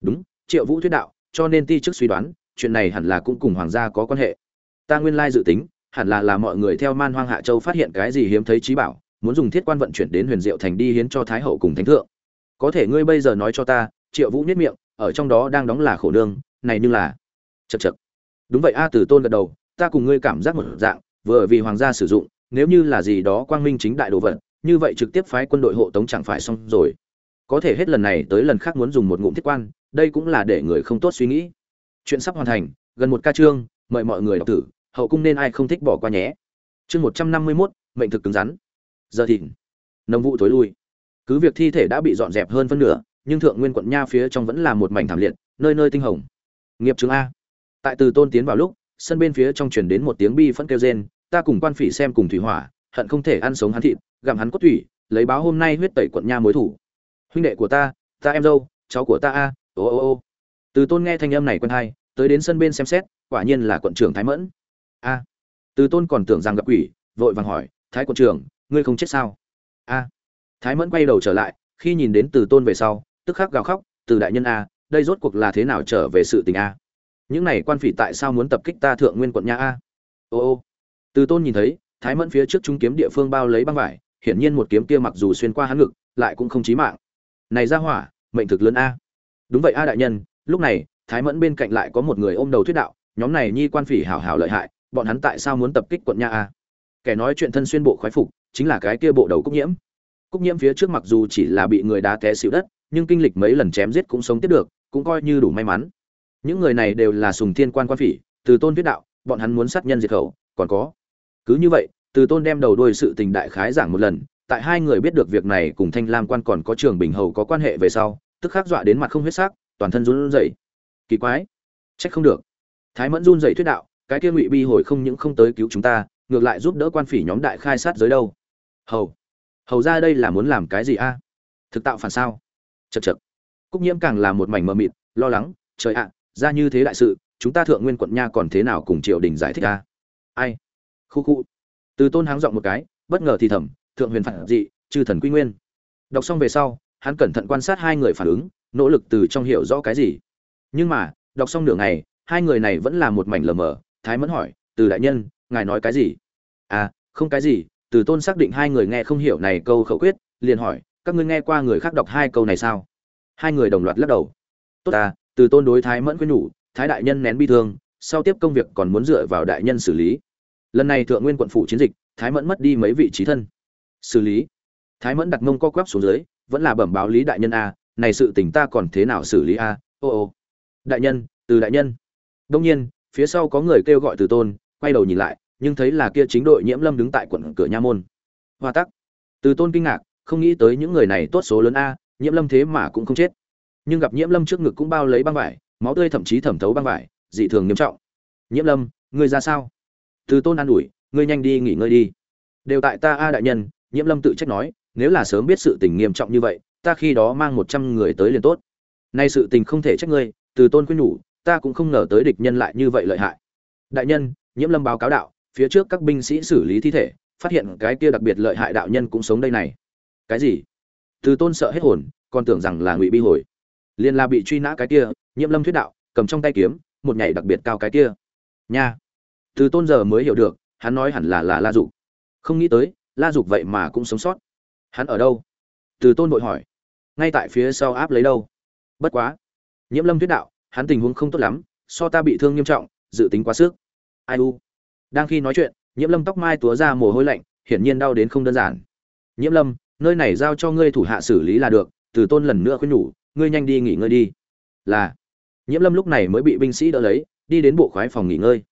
Đúng, triệu vũ thuyết đạo, cho nên ti chức suy đoán, chuyện này hẳn là cũng cùng hoàng gia có quan hệ. Ta nguyên lai dự tính, hẳn là là mọi người theo man hoang hạ châu phát hiện cái gì hiếm thấy trí bảo, muốn dùng thiết quan vận chuyển đến huyền diệu thành đi hiến cho thái hậu cùng thánh thượng. Có thể ngươi bây giờ nói cho ta, triệu vũ nhất miệng, ở trong đó đang đóng là khổ nương, này nhưng là chật chật. Đúng vậy a, từ tôn gật đầu, ta cùng ngươi cảm giác một dạng, vừa vì hoàng gia sử dụng, nếu như là gì đó quang minh chính đại đồ vật, như vậy trực tiếp phái quân đội hộ tống chẳng phải xong rồi có thể hết lần này tới lần khác muốn dùng một ngụm thiết quan, đây cũng là để người không tốt suy nghĩ. Chuyện sắp hoàn thành, gần một ca chương mời mọi người đọc tử hậu cung nên ai không thích bỏ qua nhé. Chương một trăm năm mươi mốt, mệnh thực cứng rắn. Giờ thìn nông vụ tối lui. Cứ việc thi thể đã bị dọn dẹp hơn phân nửa, nhưng thượng nguyên quận nha phía trong vẫn là một mảnh thảm liệt, nơi nơi tinh hồng. Nghiệp chứng a. Tại từ tôn tiến vào lúc, sân bên phía trong truyền đến một tiếng bi phẫn kêu rên, ta cùng quan phỉ xem cùng thủy hỏa, hận không thể ăn sống hắn thịt, gặm hắn cốt thủy, lấy báo hôm nay huyết tẩy quận nha mối thủ huynh đệ của ta ta em dâu, cháu của ta a, ô ô ô. Từ tôn nghe thanh âm này quen hai tới đến sân bên xem xét, quả nhiên là quận trưởng thái mẫn. A. Từ tôn còn tưởng rằng gặp quỷ, vội vàng hỏi, thái quận trưởng, ngươi không chết sao? A. Thái mẫn quay đầu trở lại, khi nhìn đến từ tôn về sau, tức khắc gào khóc, từ đại nhân a, đây rốt cuộc là thế nào trở về sự tình a? Những này quan phỉ tại sao muốn tập kích ta thượng nguyên quận nha a? Ô ô. Từ tôn nhìn thấy, thái mẫn phía trước trung kiếm địa phương bao lấy băng vải, hiển nhiên một kiếm kia mặc dù xuyên qua hắn ngực, lại cũng không chí mạng này ra hỏa, mệnh thực lớn a. Đúng vậy a đại nhân, lúc này, thái mẫn bên cạnh lại có một người ôm đầu thuyết đạo, nhóm này nhi quan phỉ hảo hảo lợi hại, bọn hắn tại sao muốn tập kích quận nha a? Kẻ nói chuyện thân xuyên bộ khoái phục, chính là cái kia bộ đầu cúc nhiễm. Cúc nhiễm phía trước mặc dù chỉ là bị người đá té xịu đất, nhưng kinh lịch mấy lần chém giết cũng sống tiếp được, cũng coi như đủ may mắn. Những người này đều là sùng thiên quan quan phỉ, từ tôn viết đạo, bọn hắn muốn sát nhân diệt khẩu, còn có. Cứ như vậy, từ tôn đem đầu đuôi sự tình đại khái giảng một lần tại hai người biết được việc này cùng thanh lam quan còn có trường bình hầu có quan hệ về sau, tức khắc dọa đến mặt không huyết sắc, toàn thân run rẩy. Kỳ quái. Trách không được. Thái mẫn run rẩy thuyết đạo, cái kia ngụy bi hồi không những không tới cứu chúng ta, ngược lại giúp đỡ quan phỉ nhóm đại khai sát giới đâu. Hầu. Hầu ra đây là muốn làm cái gì a? Thực tạo phản sao? Chật chật cúc nhiễm càng là một mảnh mờ mịt, lo lắng, trời ạ, ra như thế đại sự, chúng ta thượng nguyên quận nha còn thế nào cùng triều đình giải thích a? Ai? Khu khu. Từ tôn háng giọng một cái, bất ngờ thì thầm thượng huyền phản dị, chư thần quy nguyên. Đọc xong về sau, hắn cẩn thận quan sát hai người phản ứng, nỗ lực từ trong hiểu rõ cái gì. Nhưng mà, đọc xong nửa ngày, hai người này vẫn là một mảnh lờ mờ, thái mẫn hỏi, từ đại nhân, ngài nói cái gì? À không cái gì. Từ tôn xác định hai người nghe không hiểu này câu khẩu quyết, liền hỏi, các ngươi nghe qua người khác đọc hai câu này sao? Hai người đồng loạt lắc đầu. Tốt ta, từ tôn đối thái mẫn quyết nhủ, thái đại nhân nén bi thương, sau tiếp công việc còn muốn dựa vào đại nhân xử lý. Lần này thượng nguyên quận phủ chiến dịch, thái mẫn mất đi mấy vị trí thân xử lý. Thái mẫn đặt mông co quắp xuống dưới, vẫn là bẩm báo lý đại nhân a, này sự tình ta còn thế nào xử lý a? Ô ô. Đại nhân, từ đại nhân. Đông nhiên, phía sau có người kêu gọi từ tôn, quay đầu nhìn lại, nhưng thấy là kia chính đội nhiễm lâm đứng tại quận cửa nha môn. Hoa tắc. Từ tôn kinh ngạc, không nghĩ tới những người này tốt số lớn a, nhiễm lâm thế mà cũng không chết. Nhưng gặp nhiễm lâm trước ngực cũng bao lấy băng vải, máu tươi thậm chí thẩm thấu băng vải, dị thường nghiêm trọng. Nhiễm lâm, ngươi ra sao? Từ tôn an ủi, ngươi nhanh đi nghỉ ngơi đi. Đều tại ta a đại nhân nhiễm lâm tự trách nói, nếu là sớm biết sự tình nghiêm trọng như vậy, ta khi đó mang một trăm người tới liền tốt. Nay sự tình không thể trách ngươi, từ tôn khuyên nhủ, ta cũng không ngờ tới địch nhân lại như vậy lợi hại. Đại nhân, nhiễm lâm báo cáo đạo, phía trước các binh sĩ xử lý thi thể, phát hiện cái kia đặc biệt lợi hại đạo nhân cũng sống đây này. Cái gì? Từ tôn sợ hết hồn, còn tưởng rằng là ngụy bi hồi. Liền là bị truy nã cái kia, nhiễm lâm thuyết đạo, cầm trong tay kiếm, một nhảy đặc biệt cao cái kia. Nha. Từ tôn giờ mới hiểu được, hắn nói hẳn là là la dụ không nghĩ tới la dục vậy mà cũng sống sót. Hắn ở đâu? Từ tôn vội hỏi. Ngay tại phía sau áp lấy đâu? Bất quá. Nhiễm lâm tuyết đạo, hắn tình huống không tốt lắm, so ta bị thương nghiêm trọng, dự tính quá sức. Ai u? Đang khi nói chuyện, nhiễm lâm tóc mai túa ra mồ hôi lạnh, hiển nhiên đau đến không đơn giản. Nhiễm lâm, nơi này giao cho ngươi thủ hạ xử lý là được, từ tôn lần nữa khuyên nhủ, ngươi nhanh đi nghỉ ngơi đi. Là. Nhiễm lâm lúc này mới bị binh sĩ đỡ lấy, đi đến bộ khoái phòng nghỉ ngơi.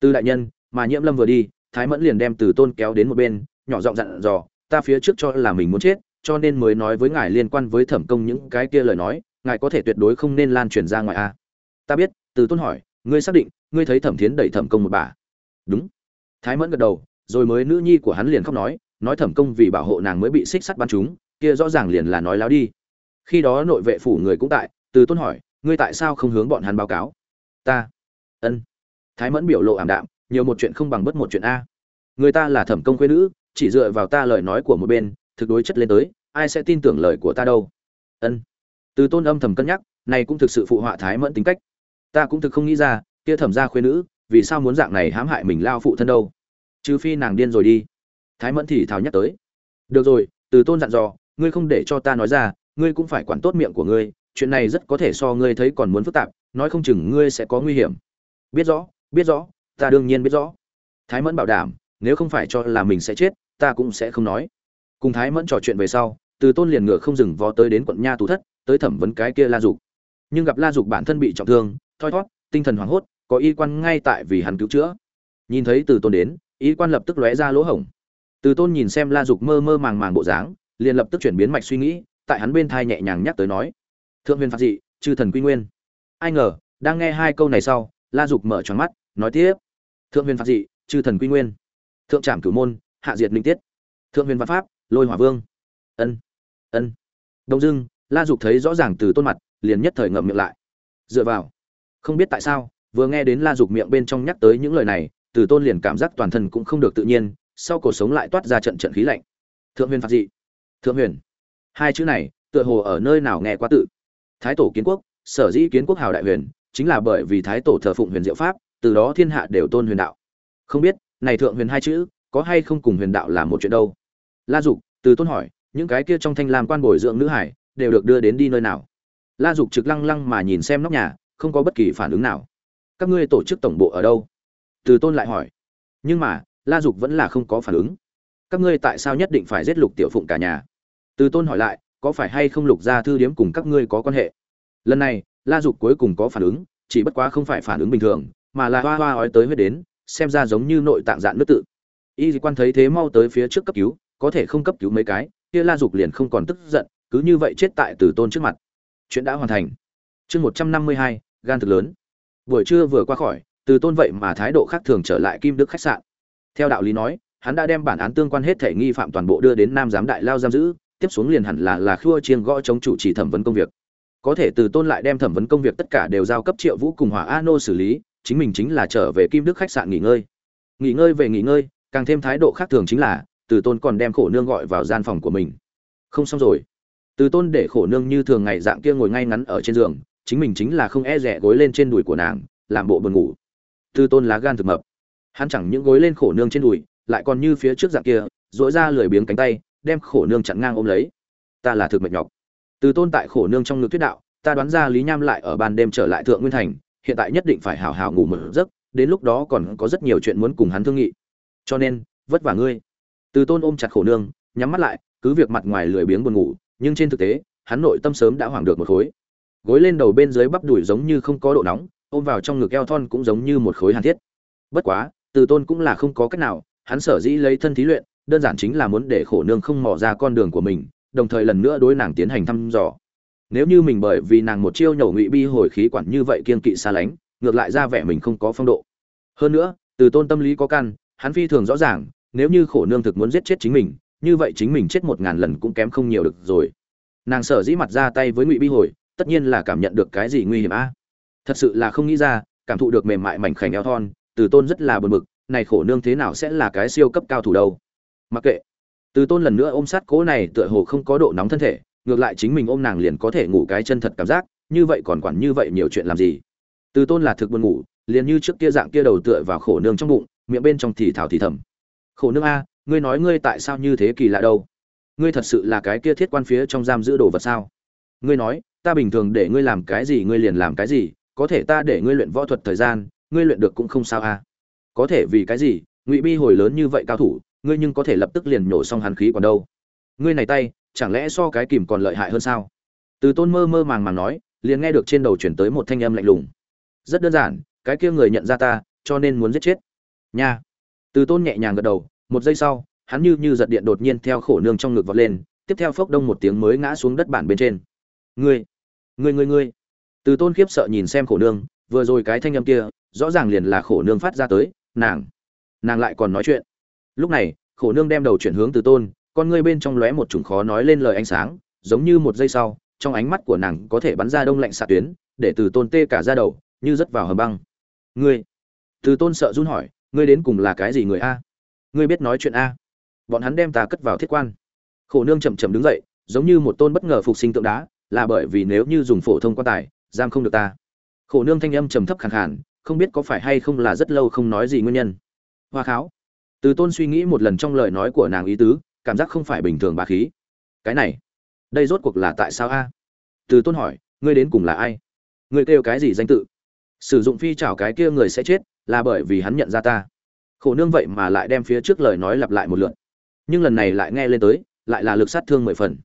Từ đại nhân, mà nhiễm lâm vừa đi, thái mẫn liền đem từ tôn kéo đến một bên nhỏ giọng dặn dò, ta phía trước cho là mình muốn chết, cho nên mới nói với ngài liên quan với thẩm công những cái kia lời nói, ngài có thể tuyệt đối không nên lan truyền ra ngoài a. Ta biết, từ tôn hỏi, ngươi xác định, ngươi thấy thẩm thiến đẩy thẩm công một bà? Đúng. Thái mẫn gật đầu, rồi mới nữ nhi của hắn liền khóc nói nói thẩm công vì bảo hộ nàng mới bị xích sắt bắn chúng kia rõ ràng liền là nói láo đi. Khi đó nội vệ phủ người cũng tại, từ tôn hỏi, ngươi tại sao không hướng bọn hắn báo cáo? Ta. Ân. Thái mẫn biểu lộ ảm đạm, nhiều một chuyện không bằng bất một chuyện a. Người ta là thẩm công quê nữ chỉ dựa vào ta lời nói của một bên, thực đối chất lên tới, ai sẽ tin tưởng lời của ta đâu? Ân. Từ tôn âm thầm cân nhắc, này cũng thực sự phụ họa thái mẫn tính cách. Ta cũng thực không nghĩ ra, kia thẩm gia khuyên nữ, vì sao muốn dạng này hãm hại mình lao phụ thân đâu? Trừ phi nàng điên rồi đi. Thái mẫn thì thào nhắc tới. Được rồi, từ tôn dặn dò, ngươi không để cho ta nói ra, ngươi cũng phải quản tốt miệng của ngươi, chuyện này rất có thể so ngươi thấy còn muốn phức tạp, nói không chừng ngươi sẽ có nguy hiểm. Biết rõ biết rõ, ta đương nhiên biết rõ. Thái mẫn bảo đảm nếu không phải cho là mình sẽ chết, ta cũng sẽ không nói. Cùng thái mẫn trò chuyện về sau, từ tôn liền ngựa không dừng vó tới đến quận nha tù thất, tới thẩm vấn cái kia la dục. Nhưng gặp la dục bản thân bị trọng thương, thoi thót, tinh thần hoảng hốt, có y quan ngay tại vì hắn cứu chữa. Nhìn thấy từ tôn đến, y quan lập tức lóe ra lỗ hổng. Từ tôn nhìn xem la dục mơ mơ màng màng bộ dáng, liền lập tức chuyển biến mạch suy nghĩ, tại hắn bên thai nhẹ nhàng nhắc tới nói, thượng huyền phạt dị, chư thần quy nguyên. Ai ngờ, đang nghe hai câu này sau, la dục mở tròn mắt, nói tiếp, thượng huyền phạt dị, chư thần quy nguyên thượng trảm cửu môn, hạ diệt linh tiết. Thượng huyền văn pháp, lôi hỏa vương. Ân ân. Đông dưng la dục thấy rõ ràng từ tôn mặt, liền nhất thời ngậm miệng lại. Dựa vào. Không biết tại sao, vừa nghe đến la dục miệng bên trong nhắc tới những lời này, từ tôn liền cảm giác toàn thân cũng không được tự nhiên, sau cổ sống lại toát ra trận trận khí lạnh. Thượng huyền phạt dị. Thượng huyền. Hai chữ này, tựa hồ ở nơi nào nghe qua tự. Thái tổ kiến quốc, sở dĩ kiến quốc hào đại huyền, chính là bởi vì thái tổ thờ phụng huyền diệu pháp, từ đó thiên hạ đều tôn huyền đạo. Không biết này thượng huyền hai chữ, có hay không cùng huyền đạo là một chuyện đâu? La dục, từ tôn hỏi, những cái kia trong thanh lam quan bồi dưỡng nữ hải, đều được đưa đến đi nơi nào? La dục trực lăng lăng mà nhìn xem nóc nhà, không có bất kỳ phản ứng nào. Các ngươi tổ chức tổng bộ ở đâu? Từ tôn lại hỏi. Nhưng mà, la dục vẫn là không có phản ứng. Các ngươi tại sao nhất định phải giết lục tiểu phụng cả nhà? Từ tôn hỏi lại, có phải hay không lục gia thư điếm cùng các ngươi có quan hệ? Lần này, la dục cuối cùng có phản ứng, chỉ bất quá không phải phản ứng bình thường, mà là hoa hoa ói tới huyết đến xem ra giống như nội tạng dạn nước tự. Y quan thấy thế mau tới phía trước cấp cứu, có thể không cấp cứu mấy cái, kia la dục liền không còn tức giận, cứ như vậy chết tại từ tôn trước mặt. Chuyện đã hoàn thành. Chương một trăm năm mươi hai, gan thực lớn. Buổi trưa vừa qua khỏi từ tôn vậy mà thái độ khác thường trở lại kim đức khách sạn. Theo đạo lý nói, hắn đã đem bản án tương quan hết thể nghi phạm toàn bộ đưa đến nam giám đại lao giam giữ, tiếp xuống liền hẳn là là khua chiên gõ chống chủ trì thẩm vấn công việc. Có thể từ tôn lại đem thẩm vấn công việc tất cả đều giao cấp triệu vũ cùng hỏa a nô xử lý chính mình chính là trở về kim đức khách sạn nghỉ ngơi. Nghỉ ngơi về nghỉ ngơi, càng thêm thái độ khác thường chính là, từ tôn còn đem khổ nương gọi vào gian phòng của mình. Không xong rồi. Từ tôn để khổ nương như thường ngày dạng kia ngồi ngay ngắn ở trên giường, chính mình chính là không e rẻ gối lên trên đùi của nàng, làm bộ buồn ngủ. Từ tôn lá gan thực mập. Hắn chẳng những gối lên khổ nương trên đùi, lại còn như phía trước dạng kia dỗi ra lười biếng cánh tay, đem khổ nương chặn ngang ôm lấy. Ta là thực mệt nhọc. Từ tôn tại khổ nương trong ngực thuyết đạo, ta đoán ra lý nham lại ở ban đêm trở lại thượng nguyên thành hiện tại nhất định phải hào hào ngủ một giấc, đến lúc đó còn có rất nhiều chuyện muốn cùng hắn thương nghị. Cho nên, vất vả ngươi. Từ tôn ôm chặt khổ nương, nhắm mắt lại, cứ việc mặt ngoài lười biếng buồn ngủ, nhưng trên thực tế, hắn nội tâm sớm đã hoảng được một khối. Gối lên đầu bên dưới bắp đùi giống như không có độ nóng, ôm vào trong ngực eo thon cũng giống như một khối hàn thiết. Bất quá, từ tôn cũng là không có cách nào, hắn sở dĩ lấy thân thí luyện, đơn giản chính là muốn để khổ nương không mò ra con đường của mình, đồng thời lần nữa đối nàng tiến hành thăm dò nếu như mình bởi vì nàng một chiêu nhổ ngụy bi hồi khí quản như vậy kiên kỵ xa lánh, ngược lại ra vẻ mình không có phong độ. Hơn nữa, từ tôn tâm lý có căn hắn phi thường rõ ràng, nếu như khổ nương thực muốn giết chết chính mình, như vậy chính mình chết một ngàn lần cũng kém không nhiều được rồi. Nàng sở dĩ mặt ra tay với ngụy bi hồi, tất nhiên là cảm nhận được cái gì nguy hiểm a. Thật sự là không nghĩ ra, cảm thụ được mềm mại mảnh khảnh eo thon, từ tôn rất là bực bực, này khổ nương thế nào sẽ là cái siêu cấp cao thủ đâu. Mặc kệ, từ tôn lần nữa ôm sát cố này tựa hồ không có độ nóng thân thể ngược lại chính mình ôm nàng liền có thể ngủ cái chân thật cảm giác, như vậy còn quản như vậy nhiều chuyện làm gì? Từ tôn là thực buồn ngủ, liền như trước kia dạng kia đầu tựa vào khổ nương trong bụng, miệng bên trong thì thảo thì thầm. Khổ nương a, ngươi nói ngươi tại sao như thế kỳ lạ đâu? Ngươi thật sự là cái kia thiết quan phía trong giam giữ đồ vật sao? Ngươi nói, ta bình thường để ngươi làm cái gì ngươi liền làm cái gì, có thể ta để ngươi luyện võ thuật thời gian, ngươi luyện được cũng không sao a. Có thể vì cái gì, ngụy bi hồi lớn như vậy cao thủ, ngươi nhưng có thể lập tức liền nhổ xong hàn khí còn đâu. Ngươi này tay chẳng lẽ so cái kìm còn lợi hại hơn sao? Từ tôn mơ mơ màng màng nói, liền nghe được trên đầu chuyển tới một thanh âm lạnh lùng. Rất đơn giản, cái kia người nhận ra ta, cho nên muốn giết chết. Nha. Từ tôn nhẹ nhàng gật đầu, một giây sau, hắn như như giật điện đột nhiên theo khổ nương trong ngực vọt lên, tiếp theo phốc đông một tiếng mới ngã xuống đất bản bên trên. Ngươi ngươi ngươi ngươi. Từ tôn khiếp sợ nhìn xem khổ nương, vừa rồi cái thanh âm kia, rõ ràng liền là khổ nương phát ra tới, nàng nàng lại còn nói chuyện. Lúc này, khổ nương đem đầu chuyển hướng từ tôn con ngươi bên trong lóe một chủng khó nói lên lời ánh sáng, giống như một giây sau, trong ánh mắt của nàng có thể bắn ra đông lạnh xạ tuyến, để từ tôn tê cả ra đầu, như rất vào hầm băng. Ngươi, từ tôn sợ run hỏi, ngươi đến cùng là cái gì người a? Ngươi biết nói chuyện a? Bọn hắn đem ta cất vào thiết quan. Khổ nương chậm chậm đứng dậy, giống như một tôn bất ngờ phục sinh tượng đá, là bởi vì nếu như dùng phổ thông quan tài, giam không được ta. Khổ nương thanh âm trầm thấp khàn khàn, không biết có phải hay không là rất lâu không nói gì nguyên nhân. Hoa kháo. Từ tôn suy nghĩ một lần trong lời nói của nàng ý tứ cảm giác không phải bình thường bà khí. Cái này, đây rốt cuộc là tại sao a? Từ tôn hỏi, ngươi đến cùng là ai? Ngươi kêu cái gì danh tự? Sử dụng phi chảo cái kia người sẽ chết, là bởi vì hắn nhận ra ta. Khổ nương vậy mà lại đem phía trước lời nói lặp lại một lượt. Nhưng lần này lại nghe lên tới, lại là lực sát thương mười phần.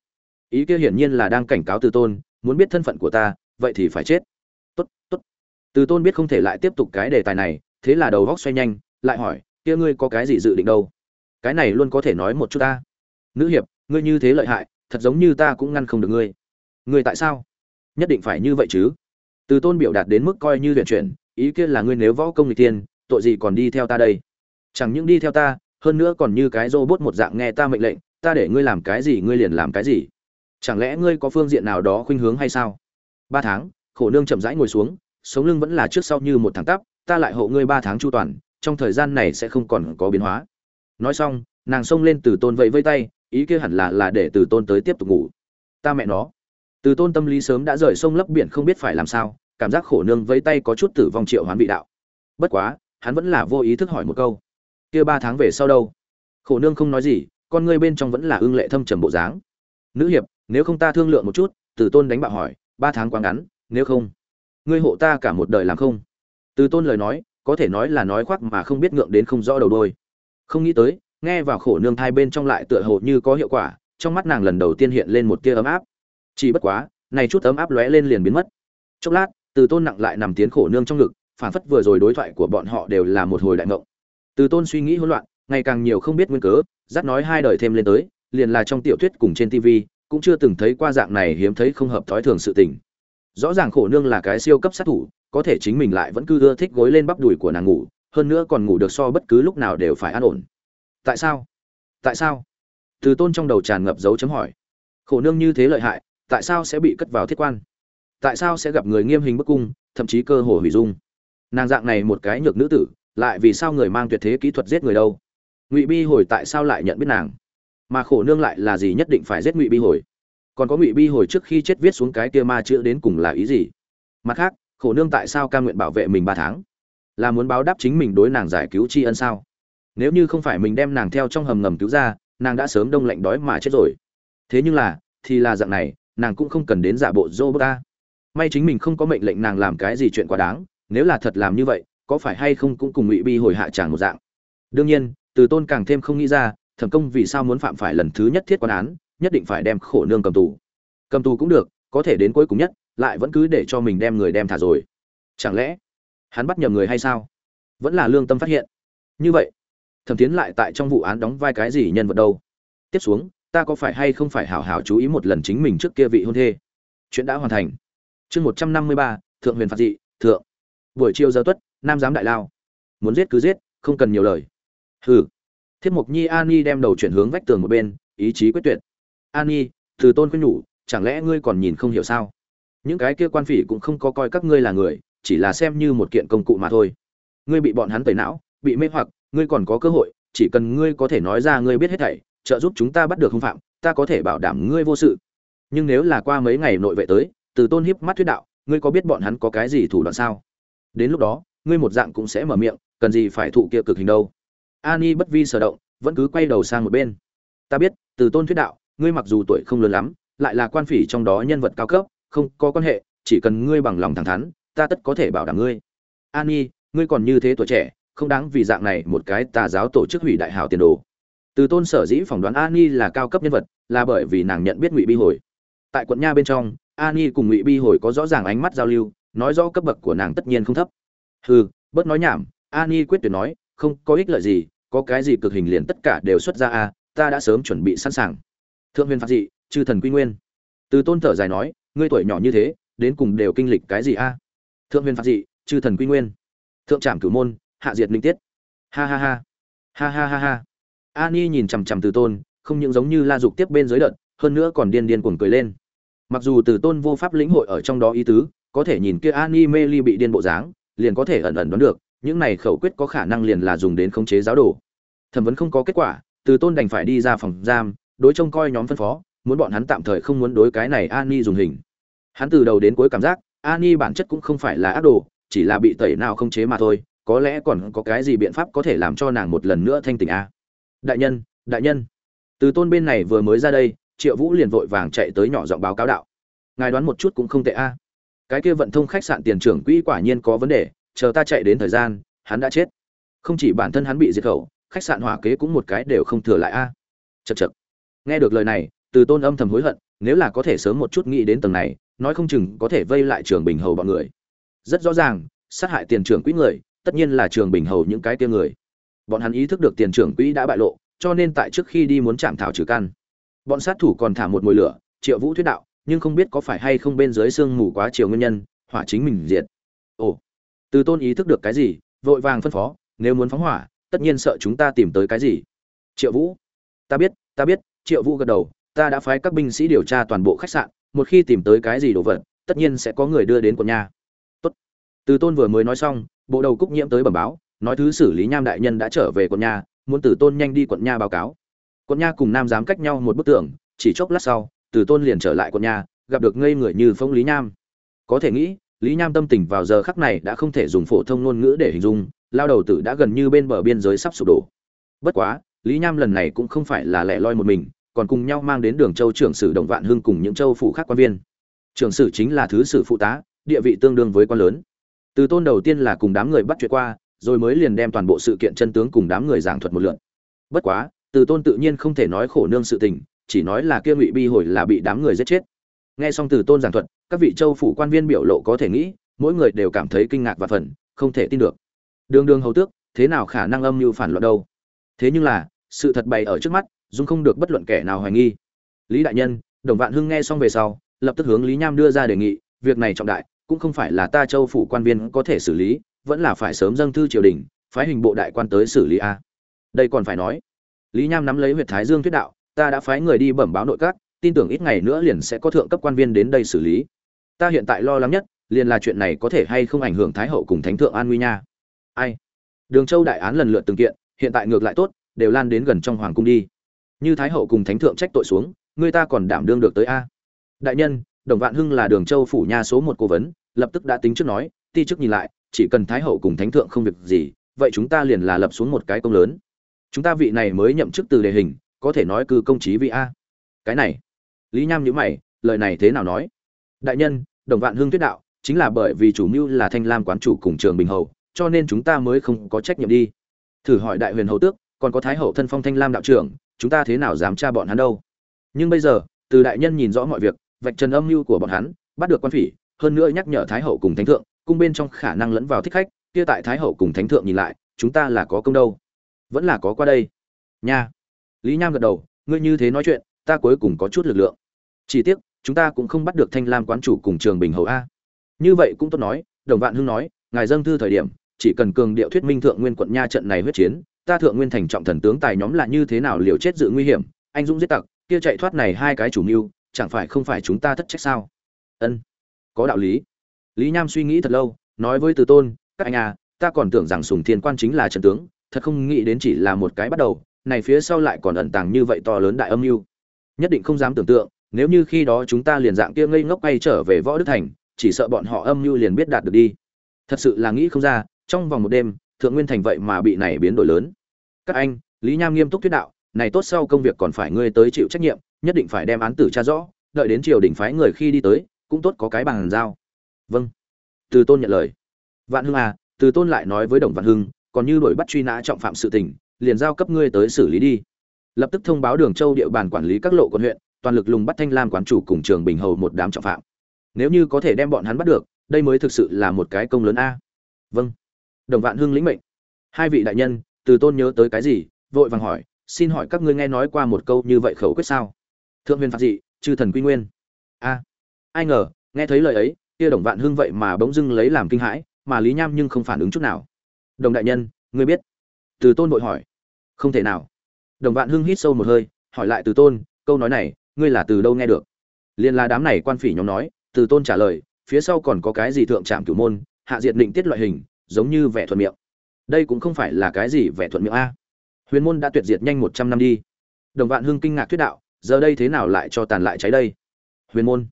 Ý kia hiển nhiên là đang cảnh cáo từ tôn, muốn biết thân phận của ta, vậy thì phải chết. Tốt tốt. Từ tôn biết không thể lại tiếp tục cái đề tài này, thế là đầu góc xoay nhanh, lại hỏi, kia ngươi có cái gì dự định đâu? Cái này luôn có thể nói một chút ta. Nữ hiệp, ngươi như thế lợi hại, thật giống như ta cũng ngăn không được ngươi. Ngươi tại sao? Nhất định phải như vậy chứ. Từ tôn biểu đạt đến mức coi như luyện chuyển, ý kiến là ngươi nếu võ công người tiên tội gì còn đi theo ta đây? Chẳng những đi theo ta, hơn nữa còn như cái robot một dạng nghe ta mệnh lệnh, ta để ngươi làm cái gì, ngươi liền làm cái gì. Chẳng lẽ ngươi có phương diện nào đó khuynh hướng hay sao? Ba tháng, khổ nương chậm rãi ngồi xuống, sống lưng vẫn là trước sau như một thằng tắp, ta lại hộ ngươi ba tháng chu toàn, trong thời gian này sẽ không còn có biến hóa nói xong, nàng xông lên từ tôn vẫy vây tay, ý kia hẳn là là để từ tôn tới tiếp tục ngủ. Ta mẹ nó. Từ tôn tâm lý sớm đã rời sông lấp biển không biết phải làm sao, cảm giác khổ nương vẫy tay có chút tử vong triệu hoán vị đạo. Bất quá, hắn vẫn là vô ý thức hỏi một câu. Kia ba tháng về sau đâu? Khổ nương không nói gì, con ngươi bên trong vẫn là ương lệ thâm trầm bộ dáng. Nữ hiệp, nếu không ta thương lượng một chút, từ tôn đánh bạo hỏi, ba tháng quá ngắn, nếu không, ngươi hộ ta cả một đời làm không? Từ tôn lời nói, có thể nói là nói khoác mà không biết ngượng đến không rõ đầu đôi không nghĩ tới, nghe vào khổ nương thai bên trong lại tựa hồ như có hiệu quả, trong mắt nàng lần đầu tiên hiện lên một tia ấm áp. Chỉ bất quá, này chút ấm áp lóe lên liền biến mất. Chốc lát, từ tôn nặng lại nằm tiến khổ nương trong ngực, phản phất vừa rồi đối thoại của bọn họ đều là một hồi đại ngộng. Từ tôn suy nghĩ hỗn loạn, ngày càng nhiều không biết nguyên cớ, dắt nói hai đời thêm lên tới, liền là trong tiểu thuyết cùng trên tv cũng chưa từng thấy qua dạng này hiếm thấy không hợp thói thường sự tình. Rõ ràng khổ nương là cái siêu cấp sát thủ, có thể chính mình lại vẫn cứ ưa thích gối lên bắp đùi của nàng ngủ hơn nữa còn ngủ được so bất cứ lúc nào đều phải an ổn. Tại sao? Tại sao? Từ tôn trong đầu tràn ngập dấu chấm hỏi. Khổ nương như thế lợi hại, tại sao sẽ bị cất vào thiết quan? Tại sao sẽ gặp người nghiêm hình bức cung, thậm chí cơ hồ hủy dung? Nàng dạng này một cái nhược nữ tử, lại vì sao người mang tuyệt thế kỹ thuật giết người đâu? Ngụy bi hồi tại sao lại nhận biết nàng? Mà khổ nương lại là gì nhất định phải giết ngụy bi hồi? Còn có ngụy bi hồi trước khi chết viết xuống cái kia ma chữ đến cùng là ý gì? Mặt khác, khổ nương tại sao ca nguyện bảo vệ mình ba tháng? Là muốn báo đáp chính mình đối nàng giải cứu tri ân sao? Nếu như không phải mình đem nàng theo trong hầm ngầm cứu ra, nàng đã sớm đông lạnh đói mà chết rồi. Thế nhưng là, thì là dạng này, nàng cũng không cần đến giả bộ dô bơ ta. May chính mình không có mệnh lệnh nàng làm cái gì chuyện quá đáng, nếu là thật làm như vậy, có phải hay không cũng cùng ngụy bi hồi hạ tràng một dạng? Đương nhiên, từ tôn càng thêm không nghĩ ra, thẩm công vì sao muốn phạm phải lần thứ nhất thiết quan án, nhất định phải đem khổ nương cầm tù. Cầm tù cũng được, có thể đến cuối cùng nhất, lại vẫn cứ để cho mình đem người đem thả rồi. Chẳng lẽ hắn bắt nhầm người hay sao? Vẫn là lương tâm phát hiện. Như vậy, thẩm tiến lại tại trong vụ án đóng vai cái gì nhân vật đâu? Tiếp xuống, ta có phải hay không phải hảo hảo chú ý một lần chính mình trước kia vị hôn thê? Chuyện đã hoàn thành. Chương một trăm năm mươi ba, thượng huyền phạt dị, thượng. Buổi chiều giờ tuất, nam giám đại lao. Muốn giết cứ giết, không cần nhiều lời. Hừ. Thiết mục nhi, an nhi đem đầu chuyển hướng vách tường một bên, ý chí quyết tuyệt. An nhi, từ tôn quyết nhủ, chẳng lẽ ngươi còn nhìn không hiểu sao? Những cái kia quan phỉ cũng không có coi các ngươi là người chỉ là xem như một kiện công cụ mà thôi. Ngươi bị bọn hắn tẩy não, bị mê hoặc, ngươi còn có cơ hội, chỉ cần ngươi có thể nói ra ngươi biết hết thảy, trợ giúp chúng ta bắt được hung phạm, ta có thể bảo đảm ngươi vô sự. Nhưng nếu là qua mấy ngày nội vệ tới, từ tôn hiếp mắt thuyết đạo, ngươi có biết bọn hắn có cái gì thủ đoạn sao? Đến lúc đó, ngươi một dạng cũng sẽ mở miệng, cần gì phải thụ kia cực hình đâu. Ani bất vi sở động, vẫn cứ quay đầu sang một bên. Ta biết, từ tôn thuyết đạo, ngươi mặc dù tuổi không lớn lắm, lại là quan phỉ trong đó nhân vật cao cấp, không có quan hệ, chỉ cần ngươi bằng lòng thẳng thắn ta tất có thể bảo đảm ngươi. Ani, ngươi còn như thế tuổi trẻ, không đáng vì dạng này một cái tà giáo tổ chức hủy đại hảo tiền đồ. Từ tôn sở dĩ phỏng đoán ani là cao cấp nhân vật, là bởi vì nàng nhận biết ngụy bi hồi. Tại quận nha bên trong, ani cùng ngụy bi hồi có rõ ràng ánh mắt giao lưu, nói rõ cấp bậc của nàng tất nhiên không thấp. Hừ, bớt nói nhảm, ani quyết tuyệt nói, không có ích lợi gì, có cái gì cực hình liền tất cả đều xuất ra a ta đã sớm chuẩn bị sẵn sàng. Thượng huyền phạt dị, chư thần quy nguyên. Từ tôn thở dài nói, ngươi tuổi nhỏ như thế, đến cùng đều kinh lịch cái gì a thượng huyền phạt dị, chư thần quy nguyên. Thượng trảm cửu môn, hạ diệt linh tiết. Ha ha ha. Ha ha ha ha. Ani nhìn chằm chằm từ tôn, không những giống như la dục tiếp bên dưới đợt, hơn nữa còn điên điên cuồng cười lên. Mặc dù từ tôn vô pháp lĩnh hội ở trong đó ý tứ, có thể nhìn kia ani mê ly bị điên bộ dáng, liền có thể ẩn ẩn đoán được, những này khẩu quyết có khả năng liền là dùng đến khống chế giáo đồ. Thẩm vấn không có kết quả, từ tôn đành phải đi ra phòng giam, đối trông coi nhóm phân phó, muốn bọn hắn tạm thời không muốn đối cái này ani dùng hình. Hắn từ đầu đến cuối cảm giác ani bản chất cũng không phải là ác đồ, chỉ là bị tẩy nào không chế mà thôi, có lẽ còn có cái gì biện pháp có thể làm cho nàng một lần nữa thanh tỉnh a? Đại nhân đại nhân. Từ tôn bên này vừa mới ra đây, triệu vũ liền vội vàng chạy tới nhỏ giọng báo cáo đạo. Ngài đoán một chút cũng không tệ a. Cái kia vận thông khách sạn tiền trưởng quỹ quả nhiên có vấn đề, chờ ta chạy đến thời gian, hắn đã chết. Không chỉ bản thân hắn bị diệt khẩu, khách sạn hỏa kế cũng một cái đều không thừa lại a. Chậc chậc. nghe được lời này, từ tôn âm thầm hối hận, nếu là có thể sớm một chút nghĩ đến tầng này nói không chừng có thể vây lại trường bình hầu bọn người. Rất rõ ràng, sát hại tiền trưởng quỹ người, tất nhiên là trường bình hầu những cái kia người. Bọn hắn ý thức được tiền trưởng quỹ đã bại lộ, cho nên tại trước khi đi muốn chạm thảo trừ căn. Bọn sát thủ còn thả một mồi lửa, triệu vũ thuyết đạo, nhưng không biết có phải hay không bên dưới sương mù quá chiều nguyên nhân, hỏa chính mình diệt. Ồ, từ tôn ý thức được cái gì, vội vàng phân phó, nếu muốn phóng hỏa, tất nhiên sợ chúng ta tìm tới cái gì. Triệu vũ, ta biết ta biết. Triệu vũ gật đầu, ta đã phái các binh sĩ điều tra toàn bộ khách sạn một khi tìm tới cái gì đồ vật tất nhiên sẽ có người đưa đến quận nhà. Tốt. Từ tôn vừa mới nói xong bộ đầu cúc nhiễm tới bẩm báo nói thứ xử lý nham đại nhân đã trở về quận nhà muốn từ tôn nhanh đi quận nhà báo cáo. Quận nhà cùng nam giám cách nhau một bức tường chỉ chốc lát sau từ tôn liền trở lại quận nhà, gặp được ngây người như phong lý nham. Có thể nghĩ lý nham tâm tình vào giờ khắc này đã không thể dùng phổ thông ngôn ngữ để hình dung lao đầu tử đã gần như bên bờ biên giới sắp sụp đổ. Bất quá lý nham lần này cũng không phải là lẻ loi một mình còn cùng nhau mang đến đường châu trưởng sử đồng vạn hưng cùng những châu phụ khác quan viên. Trưởng sử chính là thứ sử phụ tá, địa vị tương đương với quan lớn. Từ tôn đầu tiên là cùng đám người bắt chuyện qua, rồi mới liền đem toàn bộ sự kiện chân tướng cùng đám người giảng thuật một lượt. Bất quá, từ tôn tự nhiên không thể nói khổ nương sự tình, chỉ nói là kia ngụy bi hồi là bị đám người giết chết. Nghe xong từ tôn giảng thuật, các vị châu phủ quan viên biểu lộ có thể nghĩ, mỗi người đều cảm thấy kinh ngạc và phần không thể tin được. Đường đường hầu tước, thế nào khả năng âm mưu phản loạn đâu? Thế nhưng là, sự thật bày ở trước mắt dung không được bất luận kẻ nào hoài nghi. Lý đại nhân, đồng vạn hưng nghe xong về sau, lập tức hướng lý nham đưa ra đề nghị, việc này trọng đại, cũng không phải là ta châu phủ quan viên có thể xử lý, vẫn là phải sớm dâng thư triều đình, phái hình bộ đại quan tới xử lý a. Đây còn phải nói. Lý nham nắm lấy huyệt thái dương thuyết đạo, ta đã phái người đi bẩm báo nội các, tin tưởng ít ngày nữa liền sẽ có thượng cấp quan viên đến đây xử lý. Ta hiện tại lo lắng nhất, liền là chuyện này có thể hay không ảnh hưởng thái hậu cùng thánh thượng an nguy nha. Ai? Đường châu đại án lần lượt từng kiện, hiện tại ngược lại tốt, đều lan đến gần trong hoàng cung đi như thái hậu cùng thánh thượng trách tội xuống, người ta còn đảm đương được tới a. Đại nhân, đồng vạn hưng là đường châu phủ nha số một cố vấn, lập tức đã tính trước nói, ti chức nhìn lại, chỉ cần thái hậu cùng thánh thượng không việc gì, vậy chúng ta liền là lập xuống một cái công lớn. Chúng ta vị này mới nhậm chức từ đề hình, có thể nói cư công trí vị a. Cái này, lý nham nhữ mày, lời này thế nào nói? Đại nhân, đồng vạn hương thuyết đạo, chính là bởi vì chủ mưu là thanh lam quán chủ cùng trường bình hầu, cho nên chúng ta mới không có trách nhiệm đi. Thử hỏi đại huyền hầu tước, còn có thái hậu thân phong thanh lam đạo trưởng chúng ta thế nào dám tra bọn hắn đâu? Nhưng bây giờ, từ đại nhân nhìn rõ mọi việc, vạch trần âm mưu của bọn hắn, bắt được quan phỉ, hơn nữa nhắc nhở thái hậu cùng thánh thượng, cung bên trong khả năng lẫn vào thích khách, kia tại thái hậu cùng thánh thượng nhìn lại, chúng ta là có công đâu? Vẫn là có qua đây. Nha. Lý nham gật đầu, ngươi như thế nói chuyện, ta cuối cùng có chút lực lượng. Chỉ tiếc, chúng ta cũng không bắt được thanh lam quán chủ cùng trường bình hầu a. Như vậy cũng tốt nói, đồng vạn hưng nói, ngài dâng thư thời điểm, chỉ cần cường điệu thuyết minh thượng nguyên quận nha trận này huyết chiến ta thượng nguyên thành trọng thần tướng tài nhóm là như thế nào liều chết dự nguy hiểm, anh dũng giết tặc, kia chạy thoát này hai cái chủ mưu, chẳng phải không phải chúng ta thất trách sao? Ân, có đạo lý. Lý nham suy nghĩ thật lâu, nói với từ tôn, các anh à ta còn tưởng rằng sùng thiên quan chính là trận tướng, thật không nghĩ đến chỉ là một cái bắt đầu, này phía sau lại còn ẩn tàng như vậy to lớn đại âm mưu. Nhất định không dám tưởng tượng, nếu như khi đó chúng ta liền dạng kia ngây ngốc quay trở về võ đức thành, chỉ sợ bọn họ âm mưu liền biết đạt được đi. Thật sự là nghĩ không ra, trong vòng một đêm thượng nguyên thành vậy mà bị này biến đổi lớn. Các anh, lý nham nghiêm túc thuyết đạo, này tốt sau công việc còn phải ngươi tới chịu trách nhiệm, nhất định phải đem án tử tra rõ, đợi đến triều đình phái người khi đi tới, cũng tốt có cái bằng giao. Vâng. Từ tôn nhận lời. Vạn hưng à từ tôn lại nói với đồng vạn hưng, còn như đổi bắt truy nã trọng phạm sự tình, liền giao cấp ngươi tới xử lý đi. Lập tức thông báo đường châu địa bàn quản lý các lộ quận huyện, toàn lực lùng bắt thanh lam quán chủ cùng trường bình hầu một đám trọng phạm. Nếu như có thể đem bọn hắn bắt được, đây mới thực sự là một cái công lớn a. Vâng đồng vạn hưng lĩnh mệnh. Hai vị đại nhân, từ tôn nhớ tới cái gì, vội vàng hỏi, xin hỏi các ngươi nghe nói qua một câu như vậy khẩu quyết sao? Thượng huyền phạt dị, chư thần quy nguyên. A, ai ngờ, nghe thấy lời ấy, kia đồng vạn hưng vậy mà bỗng dưng lấy làm kinh hãi, mà lý nham nhưng không phản ứng chút nào. Đồng đại nhân, ngươi biết. Từ tôn vội hỏi. Không thể nào. Đồng vạn hưng hít sâu một hơi, hỏi lại từ tôn, câu nói này, ngươi là từ đâu nghe được? Liên la đám này quan phỉ nhóm nói, từ tôn trả lời, phía sau còn có cái gì thượng trạm cửu môn, hạ diệt định tiết loại hình giống như vẻ thuận miệng. Đây cũng không phải là cái gì vẻ thuận miệng a. Huyền môn đã tuyệt diệt nhanh một trăm năm đi. Đồng vạn hưng kinh ngạc thuyết đạo, giờ đây thế nào lại cho tàn lại cháy đây? Huyền môn.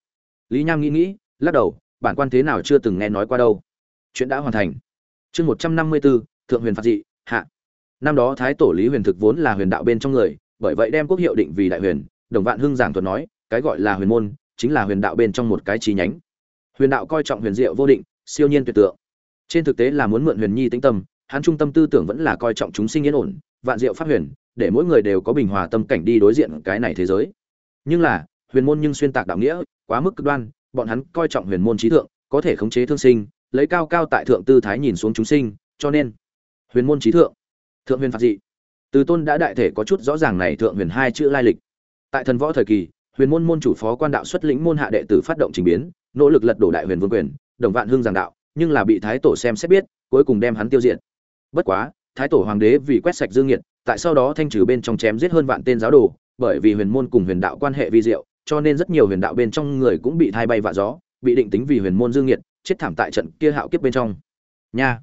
Lý nham nghĩ nghĩ, lắc đầu, bản quan thế nào chưa từng nghe nói qua đâu. Chuyện đã hoàn thành. Chương một trăm năm mươi bốn thượng huyền phạt dị, hạ. Năm đó thái tổ lý huyền thực vốn là huyền đạo bên trong người, bởi vậy đem quốc hiệu định vì đại huyền, đồng vạn hưng giảng thuật nói, cái gọi là huyền môn, chính là huyền đạo bên trong một cái chi nhánh. Huyền đạo coi trọng huyền diệu vô định, siêu nhiên tuyệt tượng trên thực tế là muốn mượn huyền nhi tĩnh tâm, hắn trung tâm tư tưởng vẫn là coi trọng chúng sinh yên ổn, vạn diệu pháp huyền, để mỗi người đều có bình hòa tâm cảnh đi đối diện cái này thế giới. Nhưng là, huyền môn nhưng xuyên tạc đạo nghĩa, quá mức cực đoan, bọn hắn coi trọng huyền môn trí thượng, có thể khống chế thương sinh, lấy cao cao tại thượng tư thái nhìn xuống chúng sinh, cho nên, huyền môn trí thượng thượng huyền phạt dị. Từ tôn đã đại thể có chút rõ ràng này thượng huyền hai chữ lai lịch. Tại thần võ thời kỳ, huyền môn môn chủ phó quan đạo xuất lĩnh môn hạ đệ tử phát động trình biến, nỗ lực lật đổ đại huyền vương quyền, đồng vạn hương giảng đạo nhưng là bị thái tổ xem xét biết, cuối cùng đem hắn tiêu diệt. Bất quá, thái tổ hoàng đế vì quét sạch dương nhiệt tại sau đó thanh trừ bên trong chém giết hơn vạn tên giáo đồ, bởi vì huyền môn cùng huyền đạo quan hệ vi diệu, cho nên rất nhiều huyền đạo bên trong người cũng bị thay bay vạ gió, bị định tính vì huyền môn dương nhiệt chết thảm tại trận kia hạo kiếp bên trong. Nha!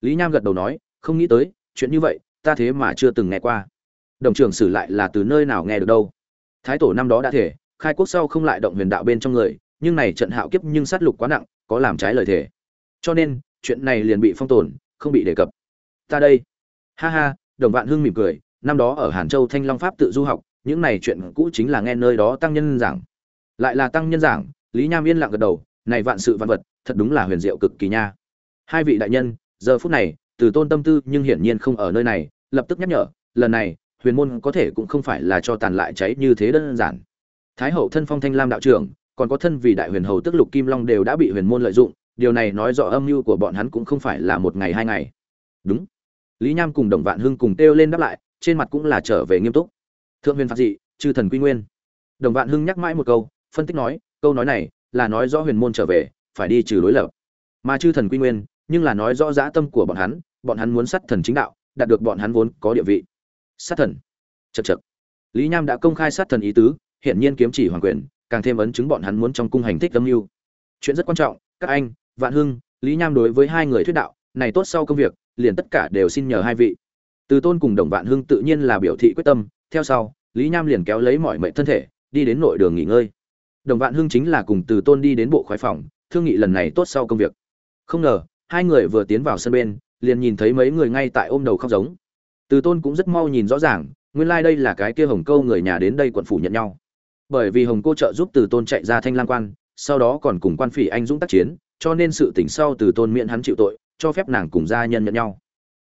Lý nham gật đầu nói, không nghĩ tới, chuyện như vậy, ta thế mà chưa từng nghe qua. Đồng trưởng sử lại là từ nơi nào nghe được đâu. Thái tổ năm đó đã thể, khai quốc sau không lại động huyền đạo bên trong người, nhưng này trận hạo kiếp nhưng sát lục quá nặng, có làm trái lời thể cho nên, chuyện này liền bị phong tồn, không bị đề cập. Ta đây. Ha ha, đồng vạn hưng mỉm cười, năm đó ở hàn châu thanh long pháp tự du học, những này chuyện cũ chính là nghe nơi đó tăng nhân giảng. Lại là tăng nhân giảng, lý nham yên lặng gật đầu, này vạn sự vạn vật, thật đúng là huyền diệu cực kỳ nha. Hai vị đại nhân, giờ phút này, từ tôn tâm tư nhưng hiển nhiên không ở nơi này, lập tức nhắc nhở, lần này, huyền môn có thể cũng không phải là cho tàn lại cháy như thế đơn giản. Thái hậu thân phong thanh lam đạo trưởng, còn có thân vì đại huyền hầu tức lục kim long đều đã bị huyền môn lợi dụng điều này nói rõ âm mưu của bọn hắn cũng không phải là một ngày hai ngày. Đúng. Lý nham cùng đồng vạn hưng cùng kêu lên đáp lại, trên mặt cũng là trở về nghiêm túc. Thượng huyền phạt dị, chư thần quy nguyên. Đồng vạn hưng nhắc mãi một câu, phân tích nói, câu nói này là nói rõ huyền môn trở về, phải đi trừ đối lập mà chư thần quy nguyên, nhưng là nói rõ dã tâm của bọn hắn bọn hắn muốn sát thần chính đạo, đạt được bọn hắn vốn có địa vị. Sát thần. Chật chật lý nham đã công khai sát thần ý tứ hiện nhiên kiếm chỉ hoàng quyền, càng thêm ấn chứng bọn hắn muốn trong cung hành thích âm mưu. Chuyện rất quan trọng, các anh vạn hưng, lý nham đối với hai người thuyết đạo, này tốt sau công việc, liền tất cả đều xin nhờ hai vị. Từ tôn cùng đồng vạn hưng tự nhiên là biểu thị quyết tâm, theo sau, lý nham liền kéo lấy mọi mệnh thân thể, đi đến nội đường nghỉ ngơi. Đồng vạn hưng chính là cùng từ tôn đi đến bộ khoái phòng, thương nghị lần này tốt sau công việc. Không ngờ, hai người vừa tiến vào sân bên, liền nhìn thấy mấy người ngay tại ôm đầu khóc giống. Từ tôn cũng rất mau nhìn rõ ràng, nguyên lai、like、đây là cái kia hồng câu người nhà đến đây quận phủ nhận nhau. Bởi vì hồng cô trợ giúp từ tôn chạy ra thanh lang quan, sau đó còn cùng quan phỉ anh dũng tác chiến cho nên sự tỉnh sau từ tôn miễn hắn chịu tội, cho phép nàng cùng gia nhân nhận nhau.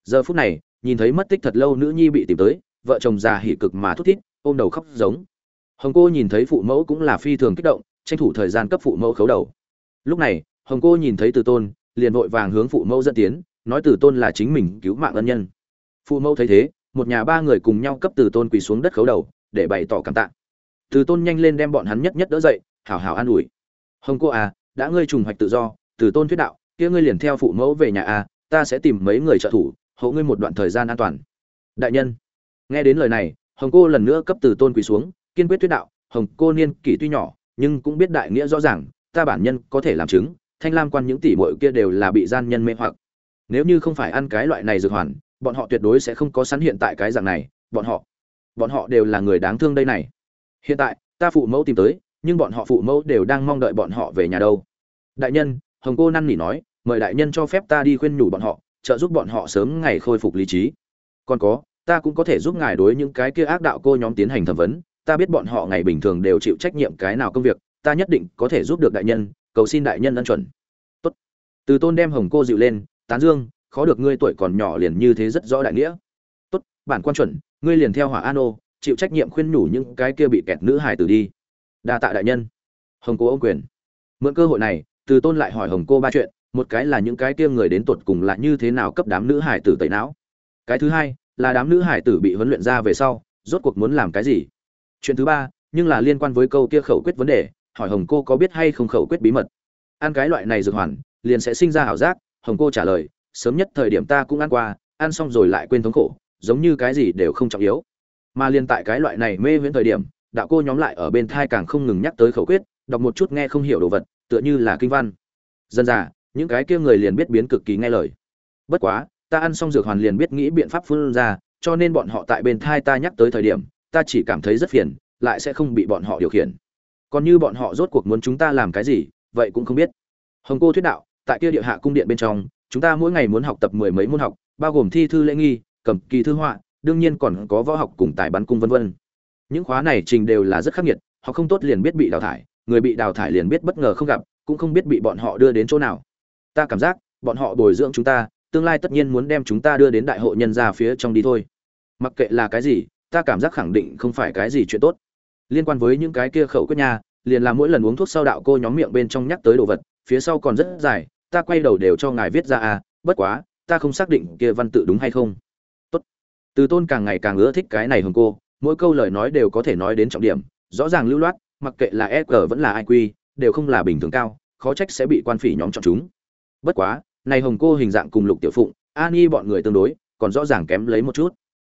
Giờ phút này, nhìn thấy mất tích thật lâu nữ nhi bị tìm tới, vợ chồng già hỉ cực mà thút thít, ôm đầu khóc giống. Hồng cô nhìn thấy phụ mẫu cũng là phi thường kích động, tranh thủ thời gian cấp phụ mẫu khấu đầu. Lúc này, hồng cô nhìn thấy từ tôn, liền vội vàng hướng phụ mẫu dẫn tiến, nói từ tôn là chính mình cứu mạng ân nhân. Phụ mẫu thấy thế, một nhà ba người cùng nhau cấp từ tôn quỳ xuống đất khấu đầu, để bày tỏ cảm tạ. Từ tôn nhanh lên đem bọn hắn nhất nhất đỡ dậy, hảo hảo an ủi. Hồng cô à đã ngươi trùng hoạch tự do từ tôn thuyết đạo kia ngươi liền theo phụ mẫu về nhà a, ta sẽ tìm mấy người trợ thủ hộ ngươi một đoạn thời gian an toàn. Đại nhân nghe đến lời này hồng cô lần nữa cấp từ tôn quỳ xuống kiên quyết thuyết đạo hồng cô niên kỷ tuy nhỏ nhưng cũng biết đại nghĩa rõ ràng ta bản nhân có thể làm chứng thanh lam quan những tỷ muội kia đều là bị gian nhân mê hoặc. Nếu như không phải ăn cái loại này dược hoàn bọn họ tuyệt đối sẽ không có sẵn hiện tại cái dạng này bọn họ bọn họ đều là người đáng thương đây này. Hiện tại ta phụ mẫu tìm tới nhưng bọn họ phụ mẫu đều đang mong đợi bọn họ về nhà đâu. Đại nhân hồng cô năn nỉ nói, mời đại nhân cho phép ta đi khuyên nhủ bọn họ, trợ giúp bọn họ sớm ngày khôi phục lý trí. Còn có, ta cũng có thể giúp ngài đối những cái kia ác đạo cô nhóm tiến hành thẩm vấn. Ta biết bọn họ ngày bình thường đều chịu trách nhiệm cái nào công việc, ta nhất định có thể giúp được đại nhân, cầu xin đại nhân ân chuẩn. Tốt. Từ tôn đem hồng cô dịu lên, tán dương, khó được ngươi tuổi còn nhỏ liền như thế rất rõ đại nghĩa. Tốt, bản quan chuẩn, ngươi liền theo hỏa an ô, chịu trách nhiệm khuyên nhủ những cái kia bị kẹt nữ hài tử đi. Đa tạ đại nhân. Hồng cô ô quyền. Mượn cơ hội này từ tôn lại hỏi hồng cô ba chuyện, một cái là những cái kia người đến tuột cùng là như thế nào cấp đám nữ hải tử tẩy não. Cái thứ hai, là đám nữ hải tử bị huấn luyện ra về sau, rốt cuộc muốn làm cái gì? Chuyện thứ ba, nhưng là liên quan với câu kia khẩu quyết vấn đề, hỏi hồng cô có biết hay không khẩu quyết bí mật. Ăn cái loại này dược hoàn, liền sẽ sinh ra ảo giác, hồng cô trả lời, sớm nhất thời điểm ta cũng ăn qua, ăn xong rồi lại quên thống khổ, giống như cái gì đều không trọng yếu. Mà liên tại cái loại này mê viễn thời điểm, đạo cô nhóm lại ở bên thai càng không ngừng nhắc tới khẩu quyết, đọc một chút nghe không hiểu đồ vật tựa như là kinh văn. Dân già, những cái kia người liền biết biến cực kỳ nghe lời. Bất quá, ta ăn xong dược hoàn liền biết nghĩ biện pháp phun ra, cho nên bọn họ tại bên thai ta nhắc tới thời điểm, ta chỉ cảm thấy rất phiền, lại sẽ không bị bọn họ điều khiển. Còn như bọn họ rốt cuộc muốn chúng ta làm cái gì, vậy cũng không biết. Hồng cô thuyết đạo, tại kia địa hạ cung điện bên trong, chúng ta mỗi ngày muốn học tập mười mấy môn học, bao gồm thi thư lễ nghi, cầm kỳ thư họa, đương nhiên còn có võ học cùng tài bắn cung vân vân. Những khóa này trình đều là rất khắc nghiệt họ không tốt liền biết bị đào thải người bị đào thải liền biết bất ngờ không gặp, cũng không biết bị bọn họ đưa đến chỗ nào. Ta cảm giác, bọn họ bồi dưỡng chúng ta, tương lai tất nhiên muốn đem chúng ta đưa đến đại hội nhân ra phía trong đi thôi. Mặc kệ là cái gì, ta cảm giác khẳng định không phải cái gì chuyện tốt. Liên quan với những cái kia khẩu quyết nha, liền là mỗi lần uống thuốc sau đạo cô nhóm miệng bên trong nhắc tới đồ vật, phía sau còn rất dài, ta quay đầu đều cho ngài viết ra à bất quá, ta không xác định kia văn tự đúng hay không. Tốt. Từ tôn càng ngày càng ưa thích cái này hồng cô, mỗi câu lời nói đều có thể nói đến trọng điểm, rõ ràng lưu loát mặc kệ là EQ vẫn là iq đều không là bình thường cao, khó trách sẽ bị quan phỉ nhóm chọn chúng. Bất quá, này hồng cô hình dạng cùng lục tiểu phụng an bọn người tương đối, còn rõ ràng kém lấy một chút.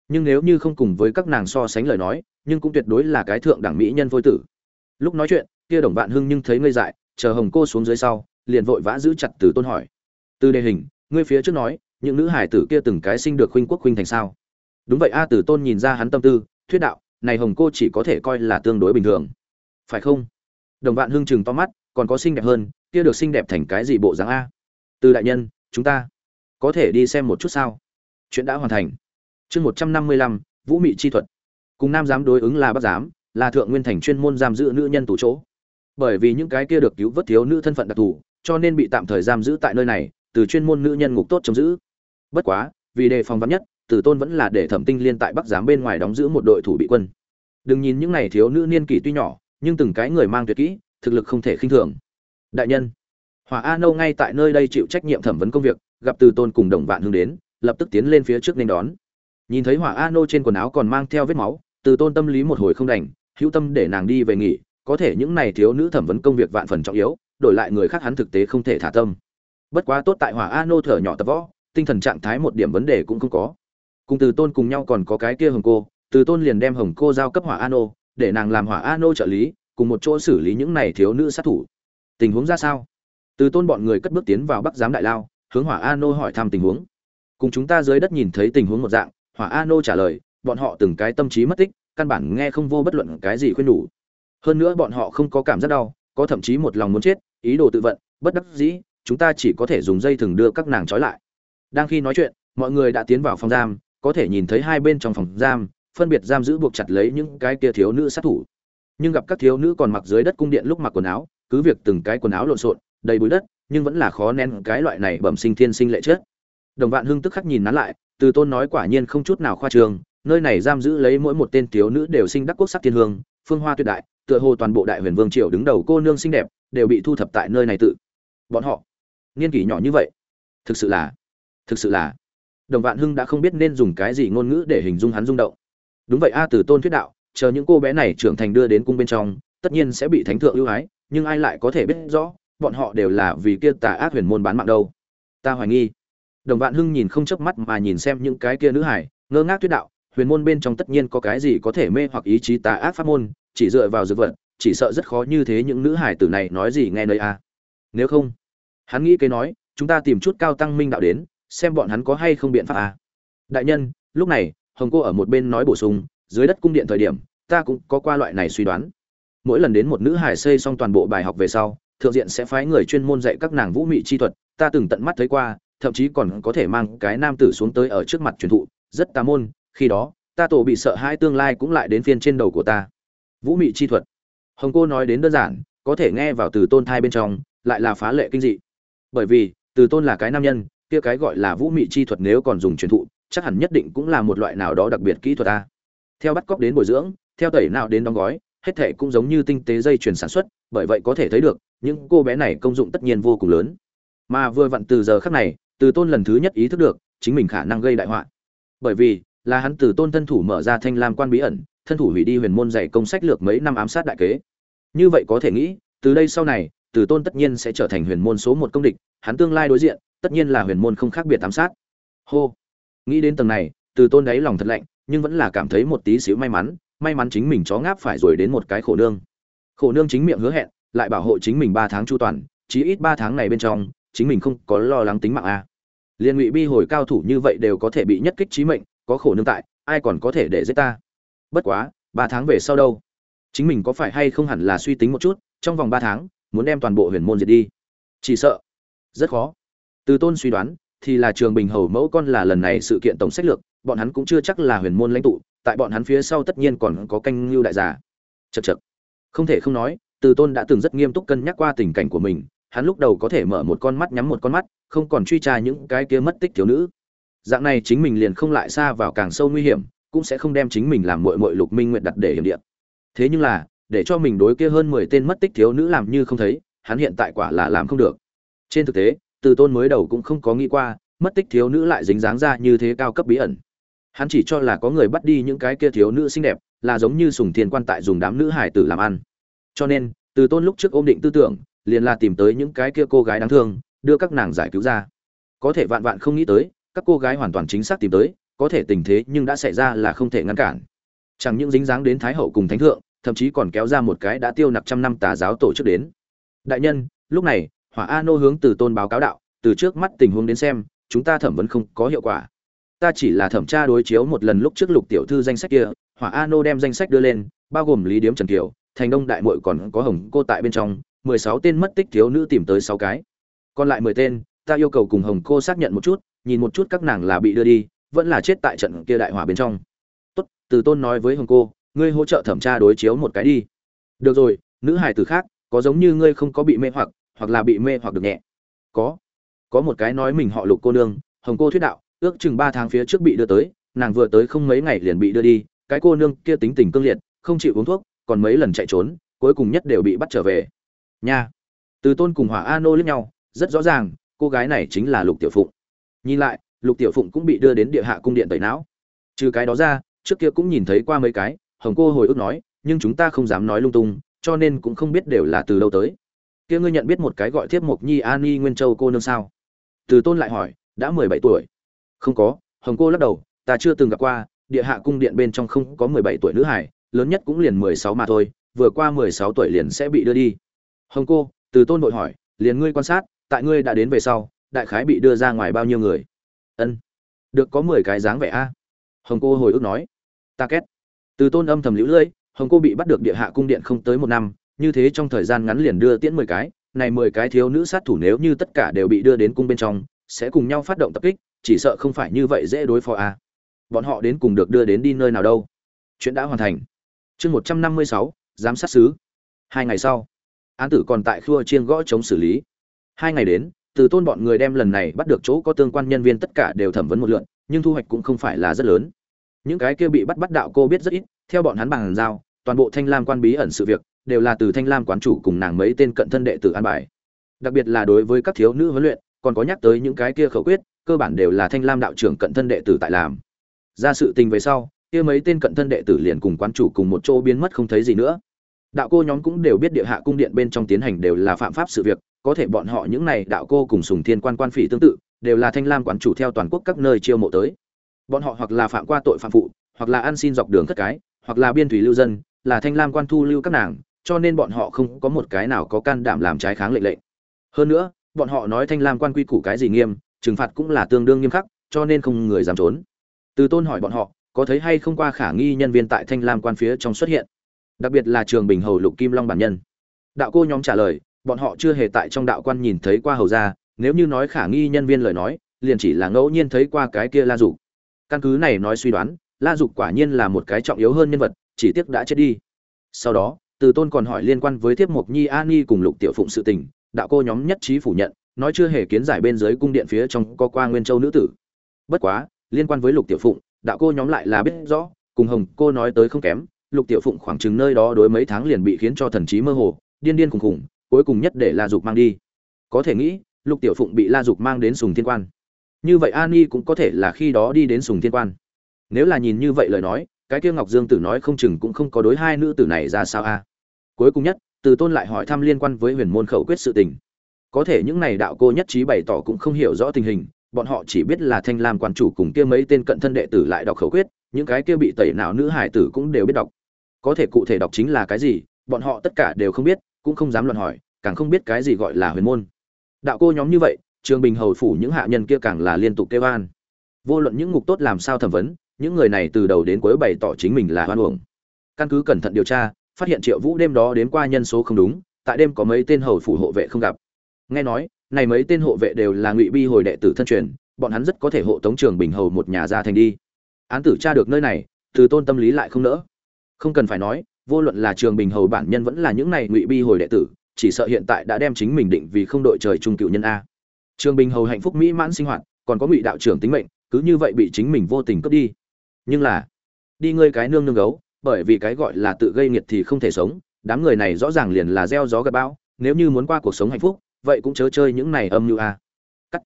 Nhưng nếu như không cùng với các nàng so sánh lời nói, nhưng cũng tuyệt đối là cái thượng đẳng mỹ nhân phôi tử. Lúc nói chuyện, kia đồng vạn hưng nhưng thấy ngây dại, chờ hồng cô xuống dưới sau, liền vội vã giữ chặt từ tôn hỏi. Từ đề hình, ngươi phía trước nói, những nữ hải tử kia từng cái sinh được huynh quốc huynh thành sao? Đúng vậy a, từ tôn nhìn ra hắn tâm tư, thuyết đạo, này hồng cô chỉ có thể coi là tương đối bình thường phải không? Đồng vạn hưng chừng to mắt, còn có xinh đẹp hơn, kia được xinh đẹp thành cái gì bộ dáng a? Từ đại nhân, chúng ta có thể đi xem một chút sao? Chuyện đã hoàn thành. Chương một trăm năm mươi lăm, vũ mị chi thuật. Cùng nam giám đối ứng là bắc giám, là thượng nguyên thành chuyên môn giam giữ nữ nhân tù chỗ. Bởi vì những cái kia được cứu vớt thiếu nữ thân phận đặc thù, cho nên bị tạm thời giam giữ tại nơi này, từ chuyên môn nữ nhân ngục tốt chống giữ. Bất quá, vì đề phòng vắn nhất, tử tôn vẫn là để thẩm tinh liên tại bắc giám bên ngoài đóng giữ một đội thủ bị quân. Đừng nhìn những này thiếu nữ niên kỷ tuy nhỏ nhưng từng cái người mang tuyệt kỹ, thực lực không thể khinh thường. Đại nhân, hỏa a nâu ngay tại nơi đây chịu trách nhiệm thẩm vấn công việc, gặp từ tôn cùng đồng vạn hướng đến, lập tức tiến lên phía trước nên đón. Nhìn thấy hỏa a nô trên quần áo còn mang theo vết máu, từ tôn tâm lý một hồi không đành, hữu tâm để nàng đi về nghỉ, có thể những này thiếu nữ thẩm vấn công việc vạn phần trọng yếu, đổi lại người khác hắn thực tế không thể thả tâm. Bất quá tốt tại hỏa a nô thở nhỏ tập võ, tinh thần trạng thái một điểm vấn đề cũng không có. Cùng từ tôn cùng nhau còn có cái kia hồng cô, từ tôn liền đem hồng cô giao cấp hỏa a nô để nàng làm hỏa a nô trợ lý, cùng một chỗ xử lý những này thiếu nữ sát thủ. Tình huống ra sao? Từ tôn bọn người cất bước tiến vào bắc giám đại lao, hướng hỏa a nô hỏi thăm tình huống. Cùng chúng ta dưới đất nhìn thấy tình huống một dạng, hỏa a nô trả lời, bọn họ từng cái tâm trí mất tích, căn bản nghe không vô bất luận cái gì khuyên đủ. Hơn nữa bọn họ không có cảm giác đau, có thậm chí một lòng muốn chết, ý đồ tự vận, bất đắc dĩ, chúng ta chỉ có thể dùng dây thừng đưa các nàng trói lại. Đang khi nói chuyện, mọi người đã tiến vào phòng giam, có thể nhìn thấy hai bên trong phòng giam phân biệt giam giữ buộc chặt lấy những cái kia thiếu nữ sát thủ. Nhưng gặp các thiếu nữ còn mặc dưới đất cung điện lúc mặc quần áo, cứ việc từng cái quần áo lộn xộn, đầy bụi đất, nhưng vẫn là khó nén cái loại này bẩm sinh thiên sinh lệ chết đồng vạn hưng tức khắc nhìn nán lại, từ tôn nói quả nhiên không chút nào khoa trương nơi này giam giữ lấy mỗi một tên thiếu nữ đều sinh đắc quốc sắc thiên hương, phương hoa tuyệt đại, tựa hồ toàn bộ đại huyền vương triều đứng đầu cô nương xinh đẹp, đều bị thu thập tại nơi này tự. Bọn họ, niên kỷ nhỏ như vậy, thực sự là, thực sự là. Đồng vạn hưng đã không biết nên dùng cái gì ngôn ngữ để hình dung hắn rung động đúng vậy a, từ tôn thuyết đạo, chờ những cô bé này trưởng thành đưa đến cung bên trong, tất nhiên sẽ bị thánh thượng ưu ái, nhưng ai lại có thể biết rõ, bọn họ đều là vì kia tà ác huyền môn bán mạng đâu. Ta hoài nghi. Đồng vạn hưng nhìn không chớp mắt mà nhìn xem những cái kia nữ hải, ngơ ngác thuyết đạo, huyền môn bên trong tất nhiên có cái gì có thể mê hoặc ý chí tà ác pháp môn, chỉ dựa vào dược vật, chỉ sợ rất khó như thế những nữ hải tử này nói gì nghe nơi a. Nếu không, hắn nghĩ cái nói, chúng ta tìm chút cao tăng minh đạo đến, xem bọn hắn có hay không biện pháp a. Đại nhân, lúc này hồng cô ở một bên nói bổ sung, dưới đất cung điện thời điểm, ta cũng có qua loại này suy đoán. Mỗi lần đến một nữ hải xây xong toàn bộ bài học về sau, thượng diện sẽ phái người chuyên môn dạy các nàng vũ mị chi thuật, ta từng tận mắt thấy qua, thậm chí còn có thể mang cái nam tử xuống tới ở trước mặt truyền thụ, rất tà môn, khi đó, ta tổ bị sợ hai tương lai cũng lại đến phiên trên đầu của ta. Vũ mị chi thuật. Hồng cô nói đến đơn giản, có thể nghe vào từ tôn thai bên trong, lại là phá lệ kinh dị. Bởi vì, từ tôn là cái nam nhân, kia cái gọi là vũ mị chi thuật nếu còn dùng truyền thụ chắc hẳn nhất định cũng là một loại nào đó đặc biệt kỹ thuật ta theo bắt cóc đến bồi dưỡng, theo tẩy nào đến đóng gói, hết thể cũng giống như tinh tế dây chuyển sản xuất, bởi vậy có thể thấy được, những cô bé này công dụng tất nhiên vô cùng lớn. Mà vừa vặn từ giờ khắc này, từ tôn lần thứ nhất ý thức được, chính mình khả năng gây đại họa. Bởi vì, là hắn từ tôn thân thủ mở ra thanh lam quan bí ẩn, thân thủ hủy đi huyền môn dạy công sách lược mấy năm ám sát đại kế. Như vậy có thể nghĩ, từ đây sau này, từ tôn tất nhiên sẽ trở thành huyền môn số một công địch, hắn tương lai đối diện, tất nhiên là huyền môn không khác biệt ám sát. Hô nghĩ đến tầng này, từ tôn đáy lòng thật lạnh, nhưng vẫn là cảm thấy một tí xíu may mắn may mắn chính mình chó ngáp phải rồi đến một cái khổ nương. Khổ nương chính miệng hứa hẹn, lại bảo hộ chính mình ba tháng chu toàn, chí ít ba tháng này bên trong, chính mình không có lo lắng tính mạng a. Liên ngụy bi hồi cao thủ như vậy đều có thể bị nhất kích trí mệnh, có khổ nương tại, ai còn có thể để giết ta? Bất quá, ba tháng về sau đâu? Chính mình có phải hay không hẳn là suy tính một chút, trong vòng ba tháng, muốn đem toàn bộ huyền môn diệt đi? Chỉ sợ, rất khó. Từ tôn suy đoán thì là trường bình hầu mẫu con là lần này sự kiện tổng sách lược, bọn hắn cũng chưa chắc là huyền môn lãnh tụ, tại bọn hắn phía sau tất nhiên còn có canh lưu đại giả chật chật không thể không nói, từ tôn đã từng rất nghiêm túc cân nhắc qua tình cảnh của mình, hắn lúc đầu có thể mở một con mắt nhắm một con mắt, không còn truy tra những cái kia mất tích thiếu nữ. Dạng này chính mình liền không lại xa vào càng sâu nguy hiểm, cũng sẽ không đem chính mình làm mội mội lục minh nguyện đặt để hiểm điện thế nhưng là, để cho mình đối kia hơn mười tên mất tích thiếu nữ làm như không thấy, hắn hiện tại quả là làm không được. Trên thực tế từ tôn mới đầu cũng không có nghĩ qua, mất tích thiếu nữ lại dính dáng ra như thế cao cấp bí ẩn. Hắn chỉ cho là có người bắt đi những cái kia thiếu nữ xinh đẹp, là giống như sùng thiên quan tại dùng đám nữ hải tử làm ăn. Cho nên, từ tôn lúc trước ôm định tư tưởng, liền là tìm tới những cái kia cô gái đáng thương, đưa các nàng giải cứu ra. Có thể vạn vạn không nghĩ tới, các cô gái hoàn toàn chính xác tìm tới, có thể tình thế nhưng đã xảy ra là không thể ngăn cản. Chẳng những dính dáng đến thái hậu cùng thánh thượng, thậm chí còn kéo ra một cái đã tiêu nặc trăm năm tà giáo tổ chức đến. Đại nhân, lúc này hỏa a nô hướng từ tôn báo cáo đạo, từ trước mắt tình huống đến xem, chúng ta thẩm vấn không có hiệu quả. Ta chỉ là thẩm tra đối chiếu một lần lúc trước lục tiểu thư danh sách kia, hỏa a nô đem danh sách đưa lên, bao gồm lý điếm trần kiều, thành đông đại mội còn có hồng cô tại bên trong, mười sáu tên mất tích thiếu nữ tìm tới sáu cái. Còn lại mười tên, ta yêu cầu cùng hồng cô xác nhận một chút, nhìn một chút các nàng là bị đưa đi, vẫn là chết tại trận kia đại hỏa bên trong. Tốt, từ tôn nói với hồng cô, ngươi hỗ trợ thẩm tra đối chiếu một cái đi. Được rồi, nữ hải tử khác, có giống như ngươi không có bị mê hoặc hoặc là bị mê hoặc được nhẹ. Có. Có một cái nói mình họ lục cô nương, hồng cô thuyết đạo, ước chừng ba tháng phía trước bị đưa tới, nàng vừa tới không mấy ngày liền bị đưa đi, cái cô nương kia tính tình cương liệt, không chịu uống thuốc, còn mấy lần chạy trốn, cuối cùng nhất đều bị bắt trở về. Nha. Từ tôn cùng hỏa a nô lẫn nhau, rất rõ ràng, cô gái này chính là lục tiểu phụng. Nhìn lại, lục tiểu phụng cũng bị đưa đến địa hạ cung điện tẩy não. Trừ cái đó ra, trước kia cũng nhìn thấy qua mấy cái, hồng cô hồi ức nói, nhưng chúng ta không dám nói lung tung, cho nên cũng không biết đều là từ đâu tới kia ngươi nhận biết một cái gọi thiếp mộc nhi an ni nguyên châu cô nương sao? Từ tôn lại hỏi, đã mười bảy tuổi. Không có, hồng cô lắc đầu, ta chưa từng gặp qua, địa hạ cung điện bên trong không có mười bảy tuổi nữ hải lớn nhất cũng liền mười sáu mà thôi, vừa qua mười sáu tuổi liền sẽ bị đưa đi. Hồng cô, từ tôn vội hỏi, liền ngươi quan sát, tại ngươi đã đến về sau, đại khái bị đưa ra ngoài bao nhiêu người? Ân, được có mười cái dáng vẻ a. Hồng cô hồi ức nói, ta két. Từ tôn âm thầm lũ lưỡi hồng cô bị bắt được địa hạ cung điện không tới một năm như thế trong thời gian ngắn liền đưa tiễn mười cái này mười cái thiếu nữ sát thủ nếu như tất cả đều bị đưa đến cung bên trong sẽ cùng nhau phát động tập kích chỉ sợ không phải như vậy dễ đối phó a bọn họ đến cùng được đưa đến đi nơi nào đâu. Chuyện đã hoàn thành. Chương một trăm năm mươi sáu giám sát sứ. hai ngày sau án tử còn tại khua chiên gõ chống xử lý. Hai ngày đến từ tôn bọn người đem lần này bắt được chỗ có tương quan nhân viên tất cả đều thẩm vấn một lượt, nhưng thu hoạch cũng không phải là rất lớn. Những cái kia bị bắt bắt đạo cô biết rất ít theo bọn hắn bằng giao toàn bộ thanh lam quan bí ẩn sự việc đều là từ thanh lam quán chủ cùng nàng mấy tên cận thân đệ tử an bài. Đặc biệt là đối với các thiếu nữ huấn luyện, còn có nhắc tới những cái kia khẩu quyết, cơ bản đều là thanh lam đạo trưởng cận thân đệ tử tại làm. Ra sự tình về sau, kia mấy tên cận thân đệ tử liền cùng quán chủ cùng một chỗ biến mất không thấy gì nữa. Đạo cô nhóm cũng đều biết địa hạ cung điện bên trong tiến hành đều là phạm pháp sự việc, có thể bọn họ những này đạo cô cùng sùng thiên quan quan phỉ tương tự, đều là thanh lam quán chủ theo toàn quốc các nơi chiêu mộ tới. Bọn họ hoặc là phạm qua tội phạm phụ, hoặc là ăn xin dọc đường thất cái, hoặc là biên thủy lưu dân, là thanh lam quan thu lưu các nàng cho nên bọn họ không có một cái nào có can đảm làm trái kháng lệnh lệnh. Hơn nữa, bọn họ nói thanh lam quan quy củ cái gì nghiêm, trừng phạt cũng là tương đương nghiêm khắc, cho nên không người dám trốn. Từ tôn hỏi bọn họ, có thấy hay không qua khả nghi nhân viên tại thanh lam quan phía trong xuất hiện? Đặc biệt là trường bình hầu lục kim long bản nhân. Đạo cô nhóm trả lời, bọn họ chưa hề tại trong đạo quan nhìn thấy qua hầu gia, nếu như nói khả nghi nhân viên lời nói, liền chỉ là ngẫu nhiên thấy qua cái kia la dục. Căn cứ này nói suy đoán, la dục quả nhiên là một cái trọng yếu hơn nhân vật, chỉ tiếc đã chết đi. Sau đó từ tôn còn hỏi liên quan với thiếp mộc nhi an nhi cùng lục tiểu phụng sự tình, đạo cô nhóm nhất trí phủ nhận, nói chưa hề kiến giải bên dưới cung điện phía trong có qua nguyên châu nữ tử. Bất quá, liên quan với lục tiểu phụng, đạo cô nhóm lại là biết rõ, cùng hồng cô nói tới không kém, lục tiểu phụng khoảng chừng nơi đó đối mấy tháng liền bị khiến cho thần trí mơ hồ, điên điên khùng khùng, cuối cùng nhất để la dục mang đi. Có thể nghĩ, lục tiểu phụng bị la dục mang đến sùng thiên quan. Như vậy an nhi cũng có thể là khi đó đi đến sùng thiên quan. Nếu là nhìn như vậy lời nói, cái kia ngọc dương tử nói không chừng cũng không có đối hai nữ tử này ra sao a cuối cùng nhất, từ tôn lại hỏi thăm liên quan với huyền môn khẩu quyết sự tình. Có thể những này đạo cô nhất trí bày tỏ cũng không hiểu rõ tình hình, bọn họ chỉ biết là thanh lam quan chủ cùng kia mấy tên cận thân đệ tử lại đọc khẩu quyết, những cái kia bị tẩy não nữ hải tử cũng đều biết đọc. Có thể cụ thể đọc chính là cái gì, bọn họ tất cả đều không biết, cũng không dám luận hỏi, càng không biết cái gì gọi là huyền môn. Đạo cô nhóm như vậy, trường bình hầu phủ những hạ nhân kia càng là liên tục kêu an. Vô luận những ngục tốt làm sao thẩm vấn, những người này từ đầu đến cuối bày tỏ chính mình là hoan uổng. Căn cứ cẩn thận điều tra phát hiện triệu vũ đêm đó đến qua nhân số không đúng, tại đêm có mấy tên hầu phủ hộ vệ không gặp. Nghe nói, này mấy tên hộ vệ đều là ngụy bi hồi đệ tử thân truyền, bọn hắn rất có thể hộ tống trường bình hầu một nhà ra thành đi. Án tử tra được nơi này, từ tôn tâm lý lại không nỡ. Không cần phải nói, vô luận là trường bình hầu bản nhân vẫn là những này ngụy bi hồi đệ tử, chỉ sợ hiện tại đã đem chính mình định vì không đội trời trung cựu nhân a. Trường bình hầu hạnh phúc mỹ mãn sinh hoạt, còn có ngụy đạo trưởng tính mệnh, cứ như vậy bị chính mình vô tình cướp đi. Nhưng là, đi ngươi cái nương nương gấu bởi vì cái gọi là tự gây nghiệt thì không thể sống, đám người này rõ ràng liền là gieo gió gặp bão, nếu như muốn qua cuộc sống hạnh phúc, vậy cũng chớ chơi những này âm mưu a. Cắt.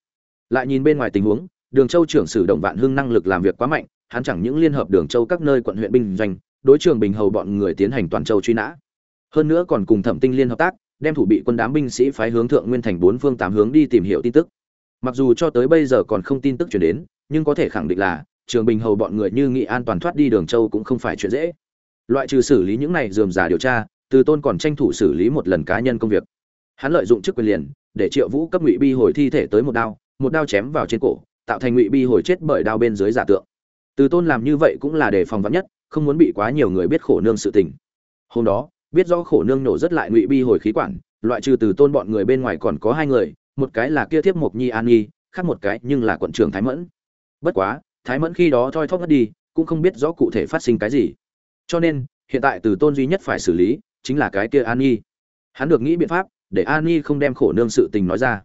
Lại nhìn bên ngoài tình huống, đường châu trưởng sử động vạn hưng năng lực làm việc quá mạnh, hắn chẳng những liên hợp đường châu các nơi quận huyện binh doanh, đối trường bình hầu bọn người tiến hành toàn châu truy nã. Hơn nữa còn cùng thẩm tinh liên hợp tác, đem thủ bị quân đám binh sĩ phái hướng thượng nguyên thành bốn phương tám hướng đi tìm hiểu tin tức. Mặc dù cho tới bây giờ còn không tin tức chuyển đến, nhưng có thể khẳng định là, trường bình hầu bọn người như nghị an toàn thoát đi đường châu cũng không phải chuyện dễ loại trừ xử lý những này dườm giả điều tra, từ tôn còn tranh thủ xử lý một lần cá nhân công việc. Hắn lợi dụng chức quyền liền, để triệu vũ cấp ngụy bi hồi thi thể tới một đao một đao chém vào trên cổ, tạo thành ngụy bi hồi chết bởi đao bên dưới giả tượng. Từ tôn làm như vậy cũng là để phòng vắn nhất, không muốn bị quá nhiều người biết khổ nương sự tình. Hôm đó, biết do khổ nương nổ rất lại ngụy bi hồi khí quản, loại trừ từ tôn bọn người bên ngoài còn có hai người, một cái là kia thiếp mộc nhi an nhi, khác một cái nhưng là quận trưởng thái mẫn. Bất quá, thái mẫn khi đó thoi thóp ngất đi, cũng không biết rõ cụ thể phát sinh cái gì cho nên, hiện tại từ tôn duy nhất phải xử lý chính là cái kia an nhi hắn được nghĩ biện pháp để an nhi không đem khổ nương sự tình nói ra.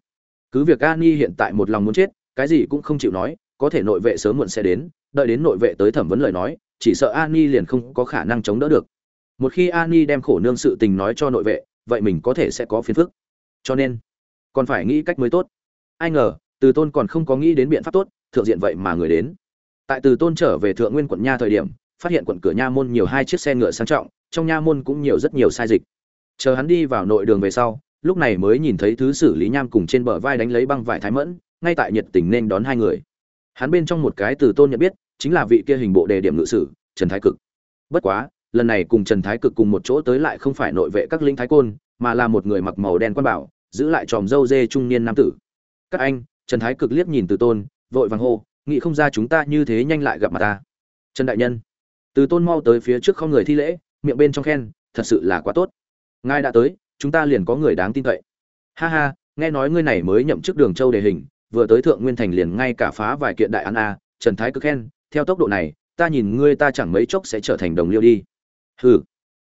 Cứ việc an nhi hiện tại một lòng muốn chết, cái gì cũng không chịu nói, có thể nội vệ sớm muộn sẽ đến, đợi đến nội vệ tới thẩm vấn lời nói, chỉ sợ an nhi liền không có khả năng chống đỡ được. Một khi an nhi đem khổ nương sự tình nói cho nội vệ, vậy mình có thể sẽ có phiền phức. Cho nên, còn phải nghĩ cách mới tốt. Ai ngờ, từ tôn còn không có nghĩ đến biện pháp tốt, thượng diện vậy mà người đến. Tại từ tôn trở về thượng nguyên quận nha thời điểm phát hiện quận cửa nha môn nhiều hai chiếc xe ngựa sang trọng, trong nha môn cũng nhiều rất nhiều sai dịch. Chờ hắn đi vào nội đường về sau, lúc này mới nhìn thấy thứ xử lý nham cùng trên bờ vai đánh lấy băng vải thái mẫn, ngay tại nhiệt tình nên đón hai người. Hắn bên trong một cái từ tôn nhận biết, chính là vị kia hình bộ đề điểm ngự sử, trần thái cực. Bất quá, lần này cùng trần thái cực cùng một chỗ tới lại không phải nội vệ các linh thái côn, mà là một người mặc màu đen quan bảo, giữ lại tròm dâu dê trung niên nam tử. Các anh, trần thái cực liếc nhìn từ tôn, vội vàng hô, nghĩ không ra chúng ta như thế nhanh lại gặp mặt ta. Trần đại nhân từ tôn mau tới phía trước không người thi lễ, miệng bên trong khen, thật sự là quá tốt. Ngài đã tới, chúng ta liền có người đáng tin cậy. Ha ha, nghe nói ngươi này mới nhậm chức đường châu đề hình, vừa tới thượng nguyên thành liền ngay cả phá vài kiện đại án a, trần thái cực khen, theo tốc độ này, ta nhìn ngươi ta chẳng mấy chốc sẽ trở thành đồng liêu đi. Hừ.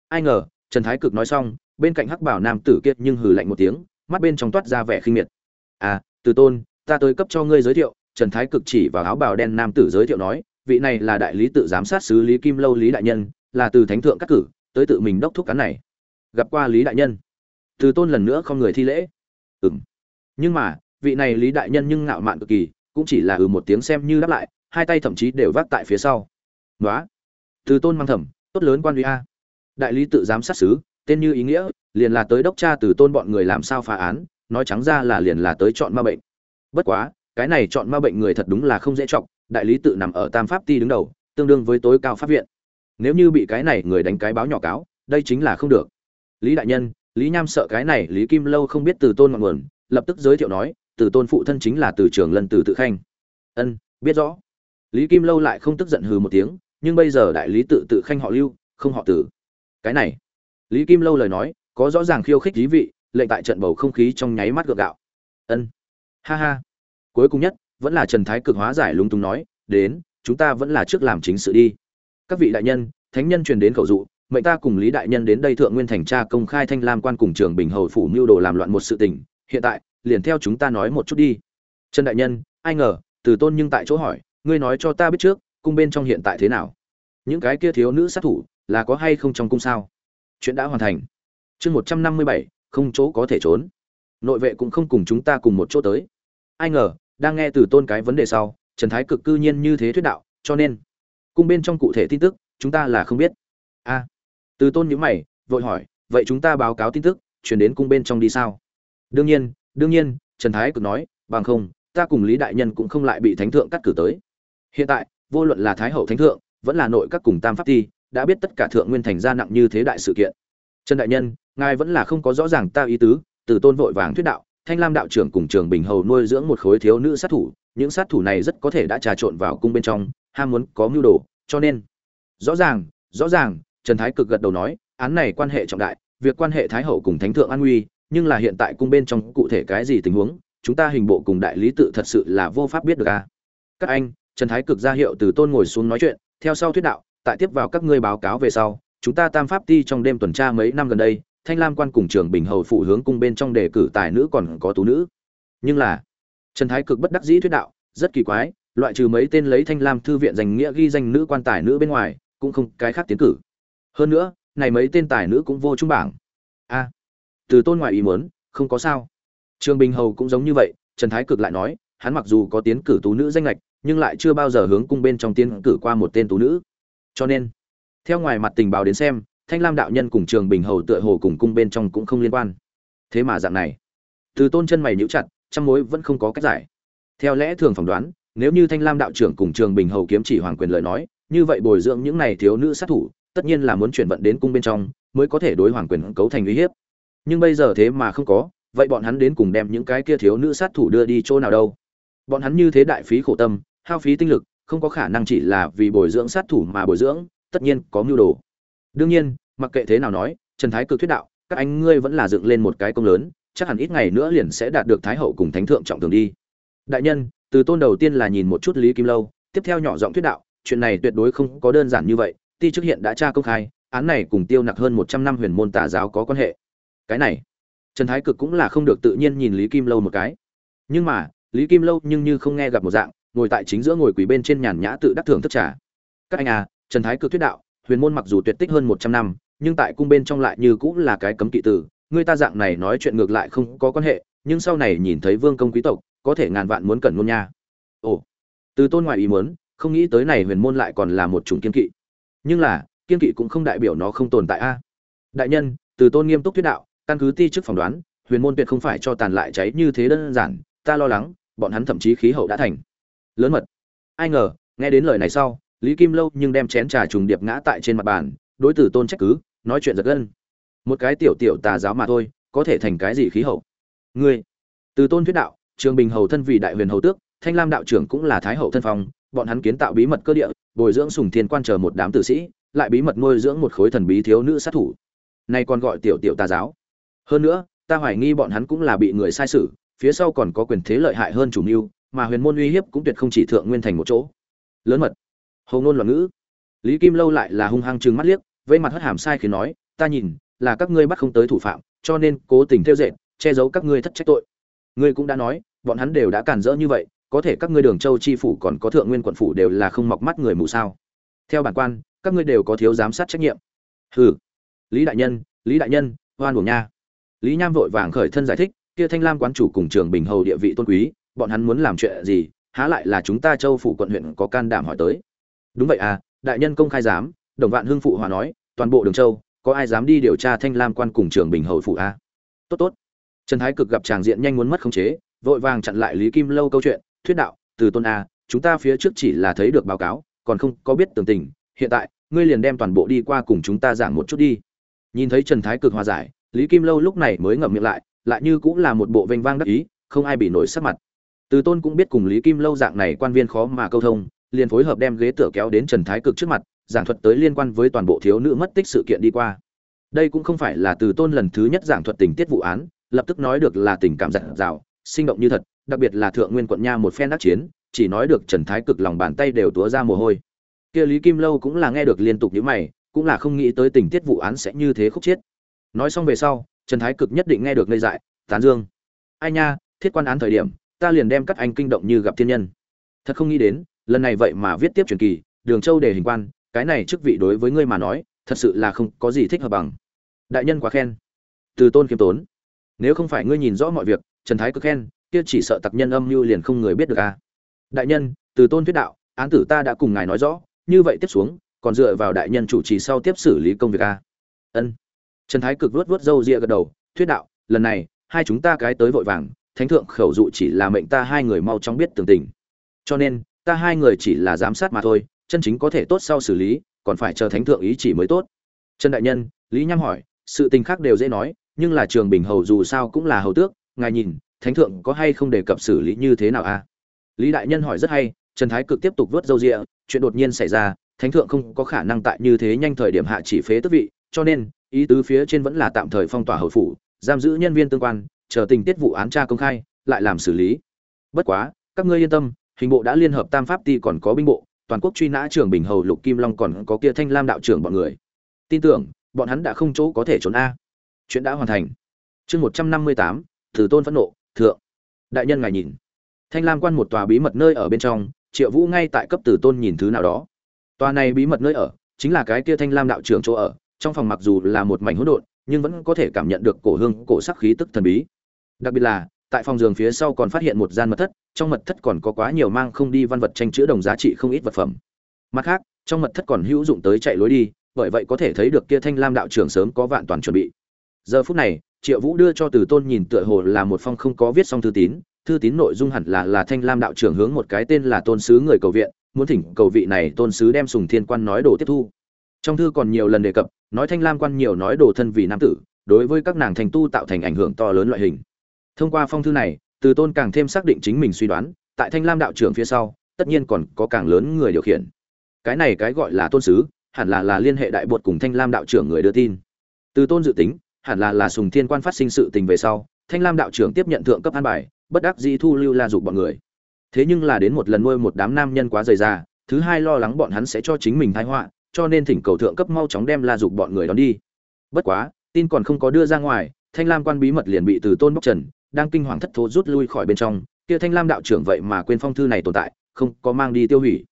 Ai ngờ, trần thái cực nói xong, bên cạnh hắc bảo nam tử kiệt nhưng hừ lạnh một tiếng, mắt bên trong toát ra vẻ khinh miệt. À từ tôn, ta tới cấp cho ngươi giới thiệu, trần thái cực chỉ vào áo bào đen nam tử giới thiệu nói vị này là đại lý tự giám sát sứ lý kim lâu lý đại nhân, là từ thánh thượng cắt cử, tới tự mình đốc thúc cán này. Gặp qua lý đại nhân. Từ tôn lần nữa không người thi lễ. Ừm. Nhưng mà, vị này lý đại nhân nhưng ngạo mạn cực kỳ, cũng chỉ là ừ một tiếng xem như đáp lại, hai tay thậm chí đều vác tại phía sau. Nói từ tôn mang thầm tốt lớn quan uy a. Đại lý tự giám sát sứ, tên như ý nghĩa, liền là tới đốc cha từ tôn bọn người làm sao phá án, nói trắng ra là liền là tới chọn ma bệnh. Bất quá, cái này chọn ma bệnh người thật đúng là không dễ trọng đại lý tự nằm ở tam pháp ti đứng đầu, tương đương với tối cao pháp viện. Nếu như bị cái này người đánh cái báo nhỏ cáo, đây chính là không được. Lý đại nhân, lý nham sợ cái này lý kim lâu không biết từ tôn ngọn nguồn, lập tức giới thiệu nói, từ tôn phụ thân chính là từ trường lân từ tự khanh. Ân, biết rõ. Lý kim lâu lại không tức giận hừ một tiếng, nhưng bây giờ đại lý tự tự khanh họ lưu, không họ tử. Cái này. Lý kim lâu lời nói, có rõ ràng khiêu khích dí vị, lệnh tại trận bầu không khí trong nháy mắt gượng gạo. Ân. Ha ha. Cuối cùng nhất vẫn là trần thái cực hóa giải lung tung nói, đến, chúng ta vẫn là trước làm chính sự đi. Các vị đại nhân, thánh nhân truyền đến khẩu dụ, mệnh ta cùng lý đại nhân đến đây thượng nguyên thành tra công khai thanh lam quan cùng trường bình hầu phủ mưu đồ làm loạn một sự tình, hiện tại, liền theo chúng ta nói một chút đi. Trần đại nhân, ai ngờ, từ tôn nhưng tại chỗ hỏi, ngươi nói cho ta biết trước, cung bên trong hiện tại thế nào? Những cái kia thiếu nữ sát thủ, là có hay không trong cung sao? Chuyện đã hoàn thành. Chương một trăm năm mươi bảy, không chỗ có thể trốn. Nội vệ cũng không cùng chúng ta cùng một chỗ tới. Ai ngờ đang nghe từ tôn cái vấn đề sau, trần thái cực cư nhiên như thế thuyết đạo, cho nên cung bên trong cụ thể tin tức, chúng ta là không biết. A. Từ tôn nhữ mày, vội hỏi, vậy chúng ta báo cáo tin tức, chuyển đến cung bên trong đi sao? Đương nhiên đương nhiên, trần thái cực nói, bằng không, ta cùng lý đại nhân cũng không lại bị thánh thượng cắt cử tới. Hiện tại, vô luận là thái hậu thánh thượng, vẫn là nội các cùng tam pháp thi đã biết tất cả thượng nguyên thành ra nặng như thế đại sự kiện. Trần đại nhân, ngài vẫn là không có rõ ràng ta ý tứ, từ tôn vội vàng thuyết đạo thanh lam đạo trưởng cùng trường bình hầu nuôi dưỡng một khối thiếu nữ sát thủ, những sát thủ này rất có thể đã trà trộn vào cung bên trong, ham muốn có mưu đồ, cho nên rõ ràng rõ ràng, trần thái cực gật đầu nói, án này quan hệ trọng đại, việc quan hệ thái hậu cùng thánh thượng an nguy, nhưng là hiện tại cung bên trong cụ thể cái gì tình huống, chúng ta hình bộ cùng đại lý tự thật sự là vô pháp biết được à các anh, trần thái cực ra hiệu từ tôn ngồi xuống nói chuyện, theo sau thuyết đạo, tại tiếp vào các ngươi báo cáo về sau, chúng ta tam pháp ti trong đêm tuần tra mấy năm gần đây thanh lam quan cùng trường bình hầu phụ hướng cung bên trong đề cử tài nữ còn có tú nữ. Nhưng là, trần thái cực bất đắc dĩ thuyết đạo, rất kỳ quái, loại trừ mấy tên lấy thanh lam thư viện danh nghĩa ghi danh nữ quan tài nữ bên ngoài, cũng không cái khác tiến cử. Hơn nữa, này mấy tên tài nữ cũng vô trung bảng. A, từ tôn ngoại ý muốn, không có sao. Trường bình hầu cũng giống như vậy, trần thái cực lại nói, hắn mặc dù có tiến cử tú nữ danh lệch nhưng lại chưa bao giờ hướng cung bên trong tiến cử qua một tên tú nữ. Cho nên, theo ngoài mặt tình báo đến xem thanh lam đạo nhân cùng trường bình hầu tựa hồ cùng cung bên trong cũng không liên quan. Thế mà dạng này, từ tôn chân mày nhíu chặt, trăm mối vẫn không có cách giải. Theo lẽ thường phỏng đoán, nếu như thanh lam đạo trưởng cùng trường bình hầu kiếm chỉ hoàng quyền lời nói, như vậy bồi dưỡng những này thiếu nữ sát thủ, tất nhiên là muốn chuyển vận đến cung bên trong, mới có thể đối hoàng quyền cấu thành uy hiếp. Nhưng bây giờ thế mà không có, vậy bọn hắn đến cùng đem những cái kia thiếu nữ sát thủ đưa đi chỗ nào đâu? Bọn hắn như thế đại phí khổ tâm, hao phí tinh lực, không có khả năng chỉ là vì bồi dưỡng sát thủ mà bồi dưỡng, tất nhiên có mưu đồ. Đương nhiên mặc kệ thế nào nói, trần thái cực thuyết đạo, các anh ngươi vẫn là dựng lên một cái công lớn, chắc hẳn ít ngày nữa liền sẽ đạt được thái hậu cùng thánh thượng trọng tường đi. Đại nhân, từ tôn đầu tiên là nhìn một chút lý kim lâu, tiếp theo nhỏ giọng thuyết đạo, chuyện này tuyệt đối không có đơn giản như vậy, ti trước hiện đã tra công khai, án này cùng tiêu nặc hơn một trăm năm huyền môn tà giáo có quan hệ. Cái này, trần thái cực cũng là không được tự nhiên nhìn lý kim lâu một cái. Nhưng mà, lý kim lâu nhưng như không nghe gặp một dạng, ngồi tại chính giữa ngồi quỳ bên trên nhàn nhã tự đắc thưởng thức trà. Các anh à trần thái cực thuyết đạo, huyền môn mặc dù tuyệt tích hơn một trăm năm nhưng tại cung bên trong lại như cũng là cái cấm kỵ tử, người ta dạng này nói chuyện ngược lại không có quan hệ, nhưng sau này nhìn thấy vương công quý tộc, có thể ngàn vạn muốn cẩn ngôn nha. Ồ, từ tôn ngoại ý muốn, không nghĩ tới này huyền môn lại còn là một chủng kiên kỵ. Nhưng là, kiên kỵ cũng không đại biểu nó không tồn tại a. Đại nhân, từ tôn nghiêm túc thuyết đạo, căn cứ ti chức phỏng đoán, huyền môn tuyệt không phải cho tàn lại cháy như thế đơn giản, ta lo lắng, bọn hắn thậm chí khí hậu đã thành. Lớn mật. Ai ngờ, nghe đến lời này sau, lý kim lâu nhưng đem chén trà trùng điệp ngã tại trên mặt bàn, đối tử tôn trách cứ nói chuyện giật gân. Một cái tiểu tiểu tà giáo mà thôi, có thể thành cái gì khí hậu? Ngươi, từ tôn thuyết đạo, trường bình hầu thân vì đại huyền hầu tước, thanh lam đạo trưởng cũng là thái hậu thân phong, bọn hắn kiến tạo bí mật cơ địa, bồi dưỡng sùng thiên quan chờ một đám tử sĩ, lại bí mật nuôi dưỡng một khối thần bí thiếu nữ sát thủ. Nay còn gọi tiểu tiểu tà giáo. Hơn nữa, ta hoài nghi bọn hắn cũng là bị người sai sử phía sau còn có quyền thế lợi hại hơn chủ mưu, mà huyền môn uy hiếp cũng tuyệt không chỉ thượng nguyên thành một chỗ. Lớn mật. Hầu ngôn loạn ngữ. Lý kim lâu lại là hung hăng trừng mắt liếc vây mặt hất hàm sai khiến nói, ta nhìn, là các ngươi bắt không tới thủ phạm, cho nên cố tình theo dệt, che giấu các ngươi thất trách tội. Ngươi cũng đã nói, bọn hắn đều đã cản rỡ như vậy, có thể các ngươi đường châu chi phủ còn có thượng nguyên quận phủ đều là không mọc mắt người mù sao? Theo bản quan, các ngươi đều có thiếu giám sát trách nhiệm. Hừ. Lý đại nhân, lý đại nhân, hoan hổ nha. Lý nham vội vàng khởi thân giải thích, kia thanh lam quán chủ cùng trường bình hầu địa vị tôn quý, bọn hắn muốn làm chuyện gì, há lại là chúng ta châu phủ quận huyện có can đảm hỏi tới. Đúng vậy à đại nhân công khai giám, đồng vạn hưng phụ hòa nói toàn bộ đường châu, có ai dám đi điều tra thanh lam quan cùng trường bình hầu phủ a? Tốt tốt. Trần thái cực gặp tràng diện nhanh muốn mất khống chế, vội vàng chặn lại lý kim lâu câu chuyện, thuyết đạo, từ tôn a, chúng ta phía trước chỉ là thấy được báo cáo, còn không có biết tường tình, hiện tại, ngươi liền đem toàn bộ đi qua cùng chúng ta giảng một chút đi. Nhìn thấy trần thái cực hòa giải, lý kim lâu lúc này mới ngậm miệng lại lại như cũng là một bộ vênh vang đắc ý, không ai bị nổi sắc mặt. Từ tôn cũng biết cùng lý kim lâu dạng này quan viên khó mà câu thông, liền phối hợp đem ghế tựa kéo đến trần thái cực trước mặt giảng thuật tới liên quan với toàn bộ thiếu nữ mất tích sự kiện đi qua. Đây cũng không phải là từ tôn lần thứ nhất giảng thuật tình tiết vụ án, lập tức nói được là tình cảm giản dào, sinh động như thật, đặc biệt là thượng nguyên quận nha một phen đắc chiến, chỉ nói được trần thái cực lòng bàn tay đều túa ra mồ hôi. Kia lý kim lâu cũng là nghe được liên tục những mày, cũng là không nghĩ tới tình tiết vụ án sẽ như thế khúc chiết nói xong về sau, trần thái cực nhất định nghe được ngây dại, tán dương. Ai nha, thiết quan án thời điểm, ta liền đem các anh kinh động như gặp thiên nhân. Thật không nghĩ đến, lần này vậy mà viết tiếp truyền kỳ, đường châu đề hình quan cái này chức vị đối với ngươi mà nói, thật sự là không có gì thích hợp bằng. Đại nhân quá khen. Từ tôn kiêm tốn. Nếu không phải ngươi nhìn rõ mọi việc, trần thái cực khen, kia chỉ sợ tặc nhân âm mưu liền không người biết được à. đại nhân, từ tôn thuyết đạo, án tử ta đã cùng ngài nói rõ, như vậy tiếp xuống, còn dựa vào đại nhân chủ trì sau tiếp xử lý công việc a ân. Trần thái cực vuốt vuốt râu ria gật đầu, thuyết đạo, lần này, hai chúng ta cái tới vội vàng, thánh thượng khẩu dụ chỉ là mệnh ta hai người mau chóng biết tường tình. Cho nên, ta hai người chỉ là giám sát mà thôi chân chính có thể tốt sau xử lý, còn phải chờ thánh thượng ý chỉ mới tốt. Trần đại nhân, lý nham hỏi, sự tình khác đều dễ nói, nhưng là trường bình hầu dù sao cũng là hầu tước, ngài nhìn, thánh thượng có hay không đề cập xử lý như thế nào a lý đại nhân hỏi rất hay, trần thái cực tiếp tục vớt râu rịa, chuyện đột nhiên xảy ra, thánh thượng không có khả năng tại như thế nhanh thời điểm hạ chỉ phế tước vị, cho nên, ý tứ phía trên vẫn là tạm thời phong tỏa hầu phủ, giam giữ nhân viên tương quan, chờ tình tiết vụ án tra công khai, lại làm xử lý. Bất quá, các ngươi yên tâm, hình bộ đã liên hợp tam pháp ti còn có binh bộ toàn quốc truy nã trưởng bình hầu lục kim long còn có kia thanh lam đạo trưởng bọn người. Tin tưởng, bọn hắn đã không chỗ có thể trốn a. Chuyện đã hoàn thành. Chương một trăm năm mươi tám, thử tôn phẫn nộ, thượng. Đại nhân ngài nhìn. Thanh lam quan một tòa bí mật nơi ở bên trong, triệu vũ ngay tại cấp tử tôn nhìn thứ nào đó. Tòa này bí mật nơi ở, chính là cái kia thanh lam đạo trưởng chỗ ở, trong phòng mặc dù là một mảnh hỗn độn, nhưng vẫn có thể cảm nhận được cổ hương, cổ sắc khí tức thần bí. Đặc biệt là tại phòng giường phía sau còn phát hiện một gian mật thất, trong mật thất còn có quá nhiều mang không đi văn vật tranh chữ đồng giá trị không ít vật phẩm. Mặt khác, trong mật thất còn hữu dụng tới chạy lối đi, bởi vậy có thể thấy được kia thanh lam đạo trưởng sớm có vạn toàn chuẩn bị. Giờ phút này, triệu vũ đưa cho từ tôn nhìn tựa hồ là một phong không có viết xong thư tín thư tín nội dung hẳn là là thanh lam đạo trưởng hướng một cái tên là tôn sứ người cầu viện, muốn thỉnh cầu vị này tôn sứ đem sùng thiên quan nói đồ tiếp thu. Trong thư còn nhiều lần đề cập, nói thanh lam quan nhiều nói đồ thân vì nam tử, đối với các nàng thành tu tạo thành ảnh hưởng to lớn loại hình thông qua phong thư này, từ tôn càng thêm xác định chính mình suy đoán, tại thanh lam đạo trưởng phía sau, tất nhiên còn có càng lớn người điều khiển. Cái này cái gọi là tôn sứ, hẳn là là liên hệ đại bột cùng thanh lam đạo trưởng người đưa tin. Từ tôn dự tính, hẳn là là sùng thiên quan phát sinh sự tình về sau, thanh lam đạo trưởng tiếp nhận thượng cấp an bài, bất đắc dĩ thu lưu la dục bọn người. Thế nhưng là đến một lần nuôi một đám nam nhân quá dày ra thứ hai lo lắng bọn hắn sẽ cho chính mình thái họa, cho nên thỉnh cầu thượng cấp mau chóng đem la dục bọn người đón đi. Bất quá, tin còn không có đưa ra ngoài, thanh lam quan bí mật liền bị từ tôn bóc trần đang kinh hoàng thất thố rút lui khỏi bên trong, kia thanh lam đạo trưởng vậy mà quên phong thư này tồn tại, không có mang đi tiêu hủy.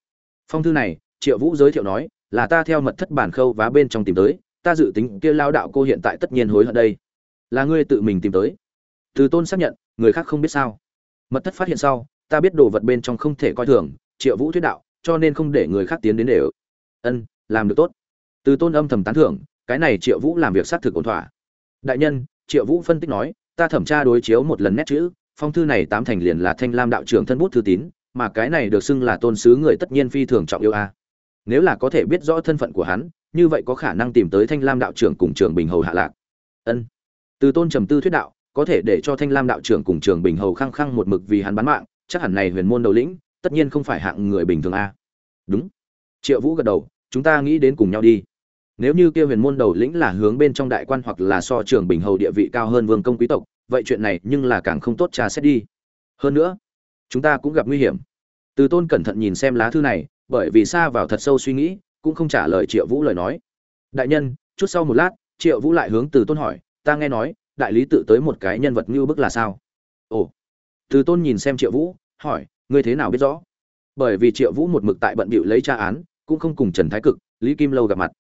Phong thư này, triệu vũ giới thiệu nói, là ta theo mật thất bản khâu và bên trong tìm tới, ta dự tính kia lao đạo cô hiện tại tất nhiên hối hận đây. Là ngươi tự mình tìm tới. Từ tôn xác nhận, người khác không biết sao. Mật thất phát hiện sau, ta biết đồ vật bên trong không thể coi thường, triệu vũ thuyết đạo, cho nên không để người khác tiến đến để ở ân, làm được tốt. Từ tôn âm thầm tán thưởng, cái này triệu vũ làm việc xác thực ổn thỏa. Đại nhân, triệu vũ phân tích nói ta thẩm tra đối chiếu một lần nét chữ, phong thư này tám thành liền là thanh lam đạo trưởng thân bút thư tín, mà cái này được xưng là tôn sứ người tất nhiên phi thường trọng yêu a. Nếu là có thể biết rõ thân phận của hắn, như vậy có khả năng tìm tới thanh lam đạo trưởng cùng trường bình hầu hạ lạc. Ân. Từ tôn trầm tư thuyết đạo, có thể để cho thanh lam đạo trưởng cùng trường bình hầu khăng khăng một mực vì hắn bán mạng, chắc hẳn này huyền môn đầu lĩnh, tất nhiên không phải hạng người bình thường a. Đúng. Triệu vũ gật đầu, chúng ta nghĩ đến cùng nhau đi nếu như kia huyền môn đầu lĩnh là hướng bên trong đại quan hoặc là so trường bình hầu địa vị cao hơn vương công quý tộc, vậy chuyện này nhưng là càng không tốt trà xét đi. Hơn nữa, chúng ta cũng gặp nguy hiểm. Từ tôn cẩn thận nhìn xem lá thư này, bởi vì xa vào thật sâu suy nghĩ, cũng không trả lời triệu vũ lời nói. Đại nhân, chút sau một lát, triệu vũ lại hướng từ tôn hỏi, ta nghe nói, đại lý tự tới một cái nhân vật như bức là sao? Ồ. Từ tôn nhìn xem triệu vũ, hỏi, ngươi thế nào biết rõ? Bởi vì triệu vũ một mực tại bận bịu lấy tra án, cũng không cùng trần thái cực, lý kim lâu gặp mặt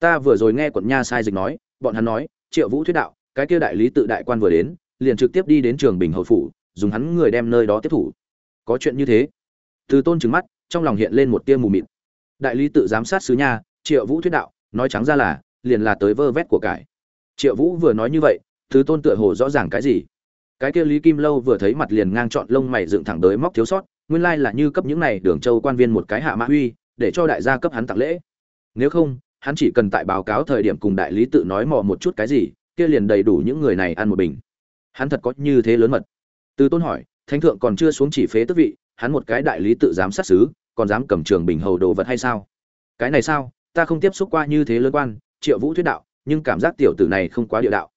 ta vừa rồi nghe quận nha sai dịch nói, bọn hắn nói, triệu vũ thuyết đạo, cái kia đại lý tự đại quan vừa đến, liền trực tiếp đi đến trường bình hầu phủ, dùng hắn người đem nơi đó tiếp thủ. Có chuyện như thế. Từ tôn trừng mắt, trong lòng hiện lên một tia mù mịt. Đại lý tự giám sát sứ nha, triệu vũ thuyết đạo, nói trắng ra là, liền là tới vơ vét của cải. Triệu vũ vừa nói như vậy thứ tôn tựa hồ rõ ràng cái gì. Cái kia lý kim lâu vừa thấy mặt liền ngang chọn lông mày dựng thẳng tới móc thiếu sót, nguyên lai là như cấp những này đường châu quan viên một cái hạ mã huy để cho đại gia cấp hắn tặng lễ. Nếu không hắn chỉ cần tại báo cáo thời điểm cùng đại lý tự nói mò một chút cái gì, kia liền đầy đủ những người này ăn một bình. Hắn thật có như thế lớn mật. Từ tôn hỏi, thánh thượng còn chưa xuống chỉ phế tước vị, hắn một cái đại lý tự dám sát xứ, còn dám cầm trường bình hầu đồ vật hay sao? Cái này sao? Ta không tiếp xúc qua như thế lớn quan, triệu vũ thuyết đạo, nhưng cảm giác tiểu tử này không quá địa đạo.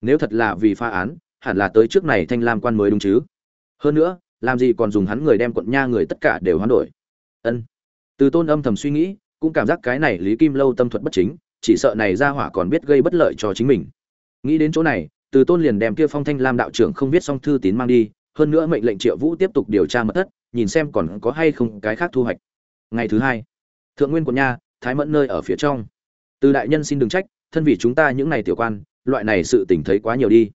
Nếu thật là vì pha án, hẳn là tới trước này thanh lam quan mới đúng chứ. Hơn nữa, làm gì còn dùng hắn người đem quận nha người tất cả đều hoán đổi. Ân. Từ tôn âm thầm suy nghĩ cũng cảm giác cái này lý kim lâu tâm thuật bất chính, chỉ sợ này ra hỏa còn biết gây bất lợi cho chính mình. Nghĩ đến chỗ này, từ tôn liền đem kia phong thanh lam đạo trưởng không viết xong thư tín mang đi, hơn nữa mệnh lệnh triệu vũ tiếp tục điều tra mật thất, nhìn xem còn có hay không cái khác thu hoạch. Ngày thứ hai, thượng nguyên quận nha, thái mẫn nơi ở phía trong. Từ đại nhân xin đừng trách, thân vì chúng ta những này tiểu quan, loại này sự tình thấy quá nhiều đi.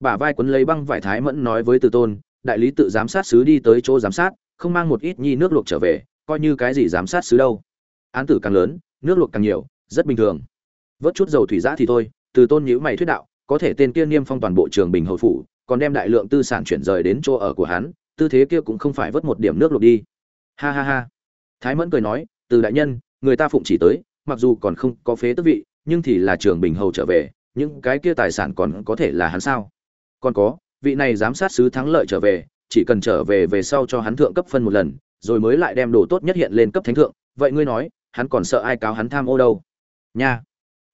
Bả vai quấn lấy băng vải thái mẫn nói với từ tôn, đại lý tự giám sát sứ đi tới chỗ giám sát, không mang một ít nhi nước luộc trở về, coi như cái gì giám sát sứ đâu án tử càng lớn, nước luộc càng nhiều, rất bình thường. Vớt chút dầu thủy giã thì thôi, từ tôn nhữ mày thuyết đạo, có thể tên kia niêm phong toàn bộ trường bình hồi phủ, còn đem đại lượng tư sản chuyển rời đến chỗ ở của hắn, tư thế kia cũng không phải vớt một điểm nước luộc đi. Ha ha ha. Thái mẫn cười nói, từ đại nhân, người ta phụng chỉ tới, mặc dù còn không có phế tước vị, nhưng thì là trường bình hầu trở về, những cái kia tài sản còn có thể là hắn sao? Còn có, vị này giám sát sứ thắng lợi trở về, chỉ cần trở về về sau cho hắn thượng cấp phân một lần, rồi mới lại đem đồ tốt nhất hiện lên cấp thánh thượng. Vậy ngươi nói hắn còn sợ ai cáo hắn tham ô đâu. Nha.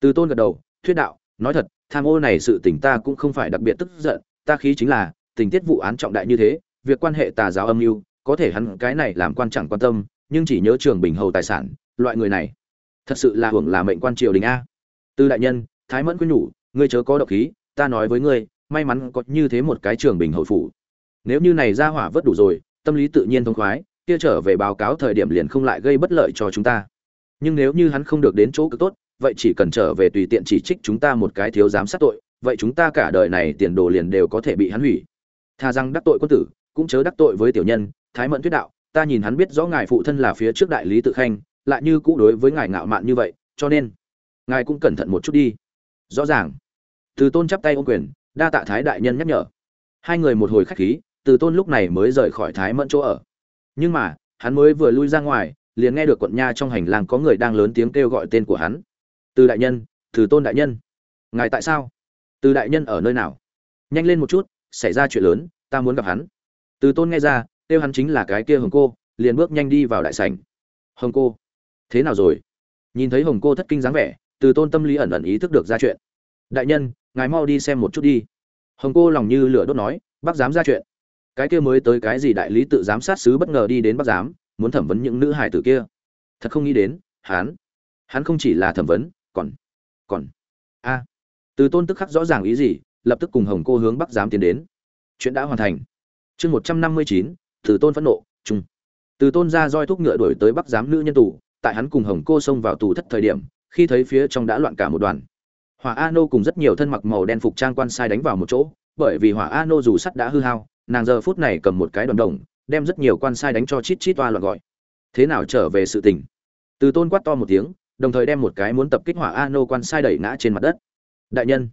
Từ tôn gật đầu, thuyết đạo, nói thật, tham ô này sự tình ta cũng không phải đặc biệt tức giận, ta khí chính là, tình tiết vụ án trọng đại như thế, việc quan hệ tà giáo âm mưu, có thể hắn cái này làm quan chẳng quan tâm, nhưng chỉ nhớ trường bình hầu tài sản, loại người này, thật sự là hưởng là mệnh quan triều đình a. Tư đại nhân, thái mẫn quyên nhủ, ngươi chớ có độc khí, ta nói với ngươi, may mắn có như thế một cái trường bình hậu phủ. Nếu như này ra hỏa vớt đủ rồi, tâm lý tự nhiên thông khoái, kia trở về báo cáo thời điểm liền không lại gây bất lợi cho chúng ta nhưng nếu như hắn không được đến chỗ cực tốt, vậy chỉ cần trở về tùy tiện chỉ trích chúng ta một cái thiếu giám sát tội, vậy chúng ta cả đời này tiền đồ liền đều có thể bị hắn hủy. Tha rằng đắc tội quân tử, cũng chớ đắc tội với tiểu nhân, thái mẫn thuyết đạo, ta nhìn hắn biết rõ ngài phụ thân là phía trước đại lý tự khanh, lại như cũ đối với ngài ngạo mạn như vậy, cho nên, ngài cũng cẩn thận một chút đi. Rõ ràng. Từ tôn chắp tay ô quyền, đa tạ thái đại nhân nhắc nhở. Hai người một hồi khách khí, từ tôn lúc này mới rời khỏi thái mẫn chỗ ở. Nhưng mà, hắn mới vừa lui ra ngoài liền nghe được quận nha trong hành lang có người đang lớn tiếng kêu gọi tên của hắn. Từ đại nhân, từ tôn đại nhân. Ngài tại sao? Từ đại nhân ở nơi nào? Nhanh lên một chút, xảy ra chuyện lớn, ta muốn gặp hắn. Từ tôn nghe ra, kêu hắn chính là cái kia hồng cô, liền bước nhanh đi vào đại sảnh. Hồng cô, thế nào rồi? Nhìn thấy hồng cô thất kinh dáng vẻ, từ tôn tâm lý ẩn ẩn ý thức được ra chuyện. Đại nhân, ngài mau đi xem một chút đi. Hồng cô lòng như lửa đốt nói, bác dám ra chuyện. Cái kia mới tới cái gì đại lý tự giám sát sứ bất ngờ đi đến bác giám muốn thẩm vấn những nữ hài tử kia. Thật không nghĩ đến, hắn hắn không chỉ là thẩm vấn, còn còn, a. Từ tôn tức khắc rõ ràng ý gì, lập tức cùng hồng cô hướng bắc giám tiến đến. Chuyện đã hoàn thành. Chương một trăm năm mươi chín, từ tôn phẫn nộ trung từ tôn ra roi thúc ngựa đuổi tới bắc giám nữ nhân tù, tại hắn cùng hồng cô xông vào tù thất thời điểm, khi thấy phía trong đã loạn cả một đoàn. Hỏa a nô cùng rất nhiều thân mặc màu đen phục trang quan sai đánh vào một chỗ, bởi vì hỏa a nô dù sắt đã hư hao, nàng giờ phút này cầm một cái đòn đồng đem rất nhiều quan sai đánh cho chít chít toa loạn gọi. Thế nào trở về sự tình? Từ tôn quát to một tiếng, đồng thời đem một cái muốn tập kích hỏa a nô quan sai đẩy ngã trên mặt đất. Đại nhân.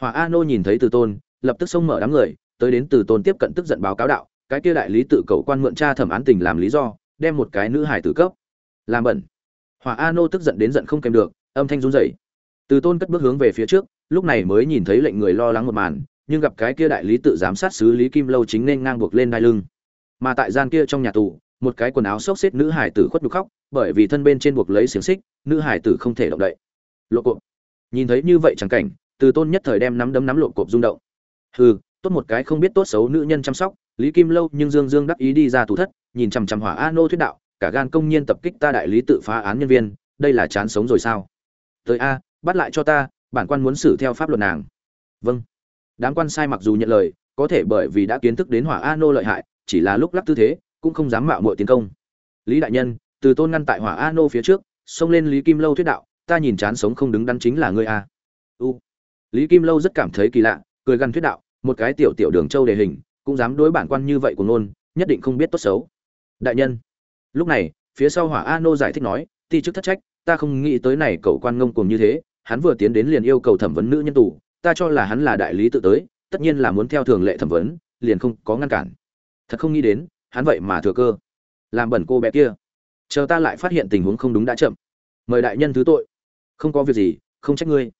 Hỏa a nô nhìn thấy từ tôn, lập tức xông mở đám người, tới đến từ tôn tiếp cận tức giận báo cáo đạo, cái kia đại lý tự cầu quan mượn cha thẩm án tình làm lý do, đem một cái nữ hải tử cấp. Làm bẩn. Hỏa a nô tức giận đến giận không kèm được, âm thanh run rẩy. Từ tôn cất bước hướng về phía trước, lúc này mới nhìn thấy lệnh người lo lắng một màn, nhưng gặp cái kia đại lý tự giám sát sứ lý kim lâu chính nên ngang buộc lên đai lưng mà tại gian kia trong nhà tù, một cái quần áo xốc xếp nữ hải tử khuất nhục khóc, bởi vì thân bên trên buộc lấy xiềng xích, nữ hải tử không thể động đậy. Lộ cộp. Nhìn thấy như vậy chẳng cảnh, từ tôn nhất thời đem nắm đấm nắm lộ cộp rung động. Hừ, tốt một cái không biết tốt xấu nữ nhân chăm sóc, lý kim lâu nhưng dương dương đắc ý đi ra tù thất, nhìn chằm chằm hỏa a nô thuyết đạo, cả gan công nhiên tập kích ta đại lý tự phá án nhân viên, đây là chán sống rồi sao? Tới a, bắt lại cho ta, bản quan muốn xử theo pháp luật nàng. Vâng. Đám quan sai mặc dù nhận lời, có thể bởi vì đã kiến thức đến hỏa a nô lợi hại chỉ là lúc lắc tư thế, cũng không dám mạo muội tiến công. Lý đại nhân, từ tôn ngăn tại hỏa a nô phía trước, xông lên lý kim lâu thuyết đạo, ta nhìn chán sống không đứng đắn chính là ngươi a. U. Lý kim lâu rất cảm thấy kỳ lạ, cười gằn thuyết đạo, một cái tiểu tiểu đường châu đề hình, cũng dám đối bản quan như vậy của nôn nhất định không biết tốt xấu. Đại nhân. Lúc này, phía sau hỏa a nô giải thích nói, ti chức thất trách, ta không nghĩ tới này cậu quan ngông cùng như thế, hắn vừa tiến đến liền yêu cầu thẩm vấn nữ nhân tù, ta cho là hắn là đại lý tự tới, tất nhiên là muốn theo thường lệ thẩm vấn, liền không có ngăn cản thật không nghĩ đến, hắn vậy mà thừa cơ. Làm bẩn cô bé kia. Chờ ta lại phát hiện tình huống không đúng đã chậm. Mời đại nhân thứ tội. Không có việc gì, không trách ngươi.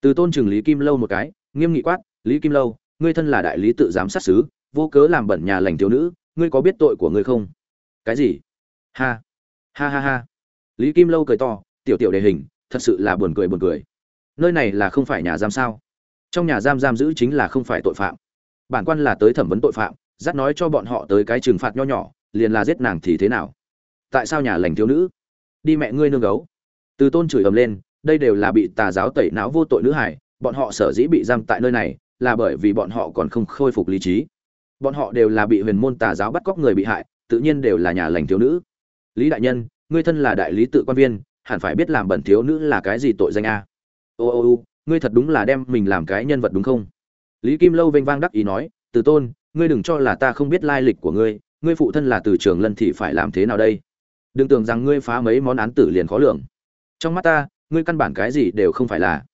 Từ tôn trừng lý kim lâu một cái, nghiêm nghị quát, lý kim lâu, ngươi thân là đại lý tự giám sát xứ vô cớ làm bẩn nhà lành thiếu nữ, ngươi có biết tội của ngươi không? Cái gì? Ha ha ha ha. Lý kim lâu cười to, tiểu tiểu đề hình, thật sự là buồn cười buồn cười. Nơi này là không phải nhà giam sao? Trong nhà giam giam giữ chính là không phải tội phạm. Bản quan là tới thẩm vấn tội phạm dắt nói cho bọn họ tới cái trừng phạt nho nhỏ, liền là giết nàng thì thế nào? Tại sao nhà lành thiếu nữ? Đi mẹ ngươi nương gấu. Từ tôn chửi ầm lên, đây đều là bị tà giáo tẩy não vô tội nữ hải bọn họ sở dĩ bị giam tại nơi này, là bởi vì bọn họ còn không khôi phục lý trí. Bọn họ đều là bị huyền môn tà giáo bắt cóc người bị hại, tự nhiên đều là nhà lành thiếu nữ. Lý đại nhân, ngươi thân là đại lý tự quan viên, hẳn phải biết làm bẩn thiếu nữ là cái gì tội danh a? Ô ô ô, ngươi thật đúng là đem mình làm cái nhân vật đúng không? Lý kim lâu vênh vang đắc ý nói, từ tôn ngươi đừng cho là ta không biết lai lịch của ngươi ngươi phụ thân là từ trường lân thì phải làm thế nào đây? Đừng tưởng rằng ngươi phá mấy món án tử liền khó lường. Trong mắt ta ngươi căn bản cái gì đều không phải là.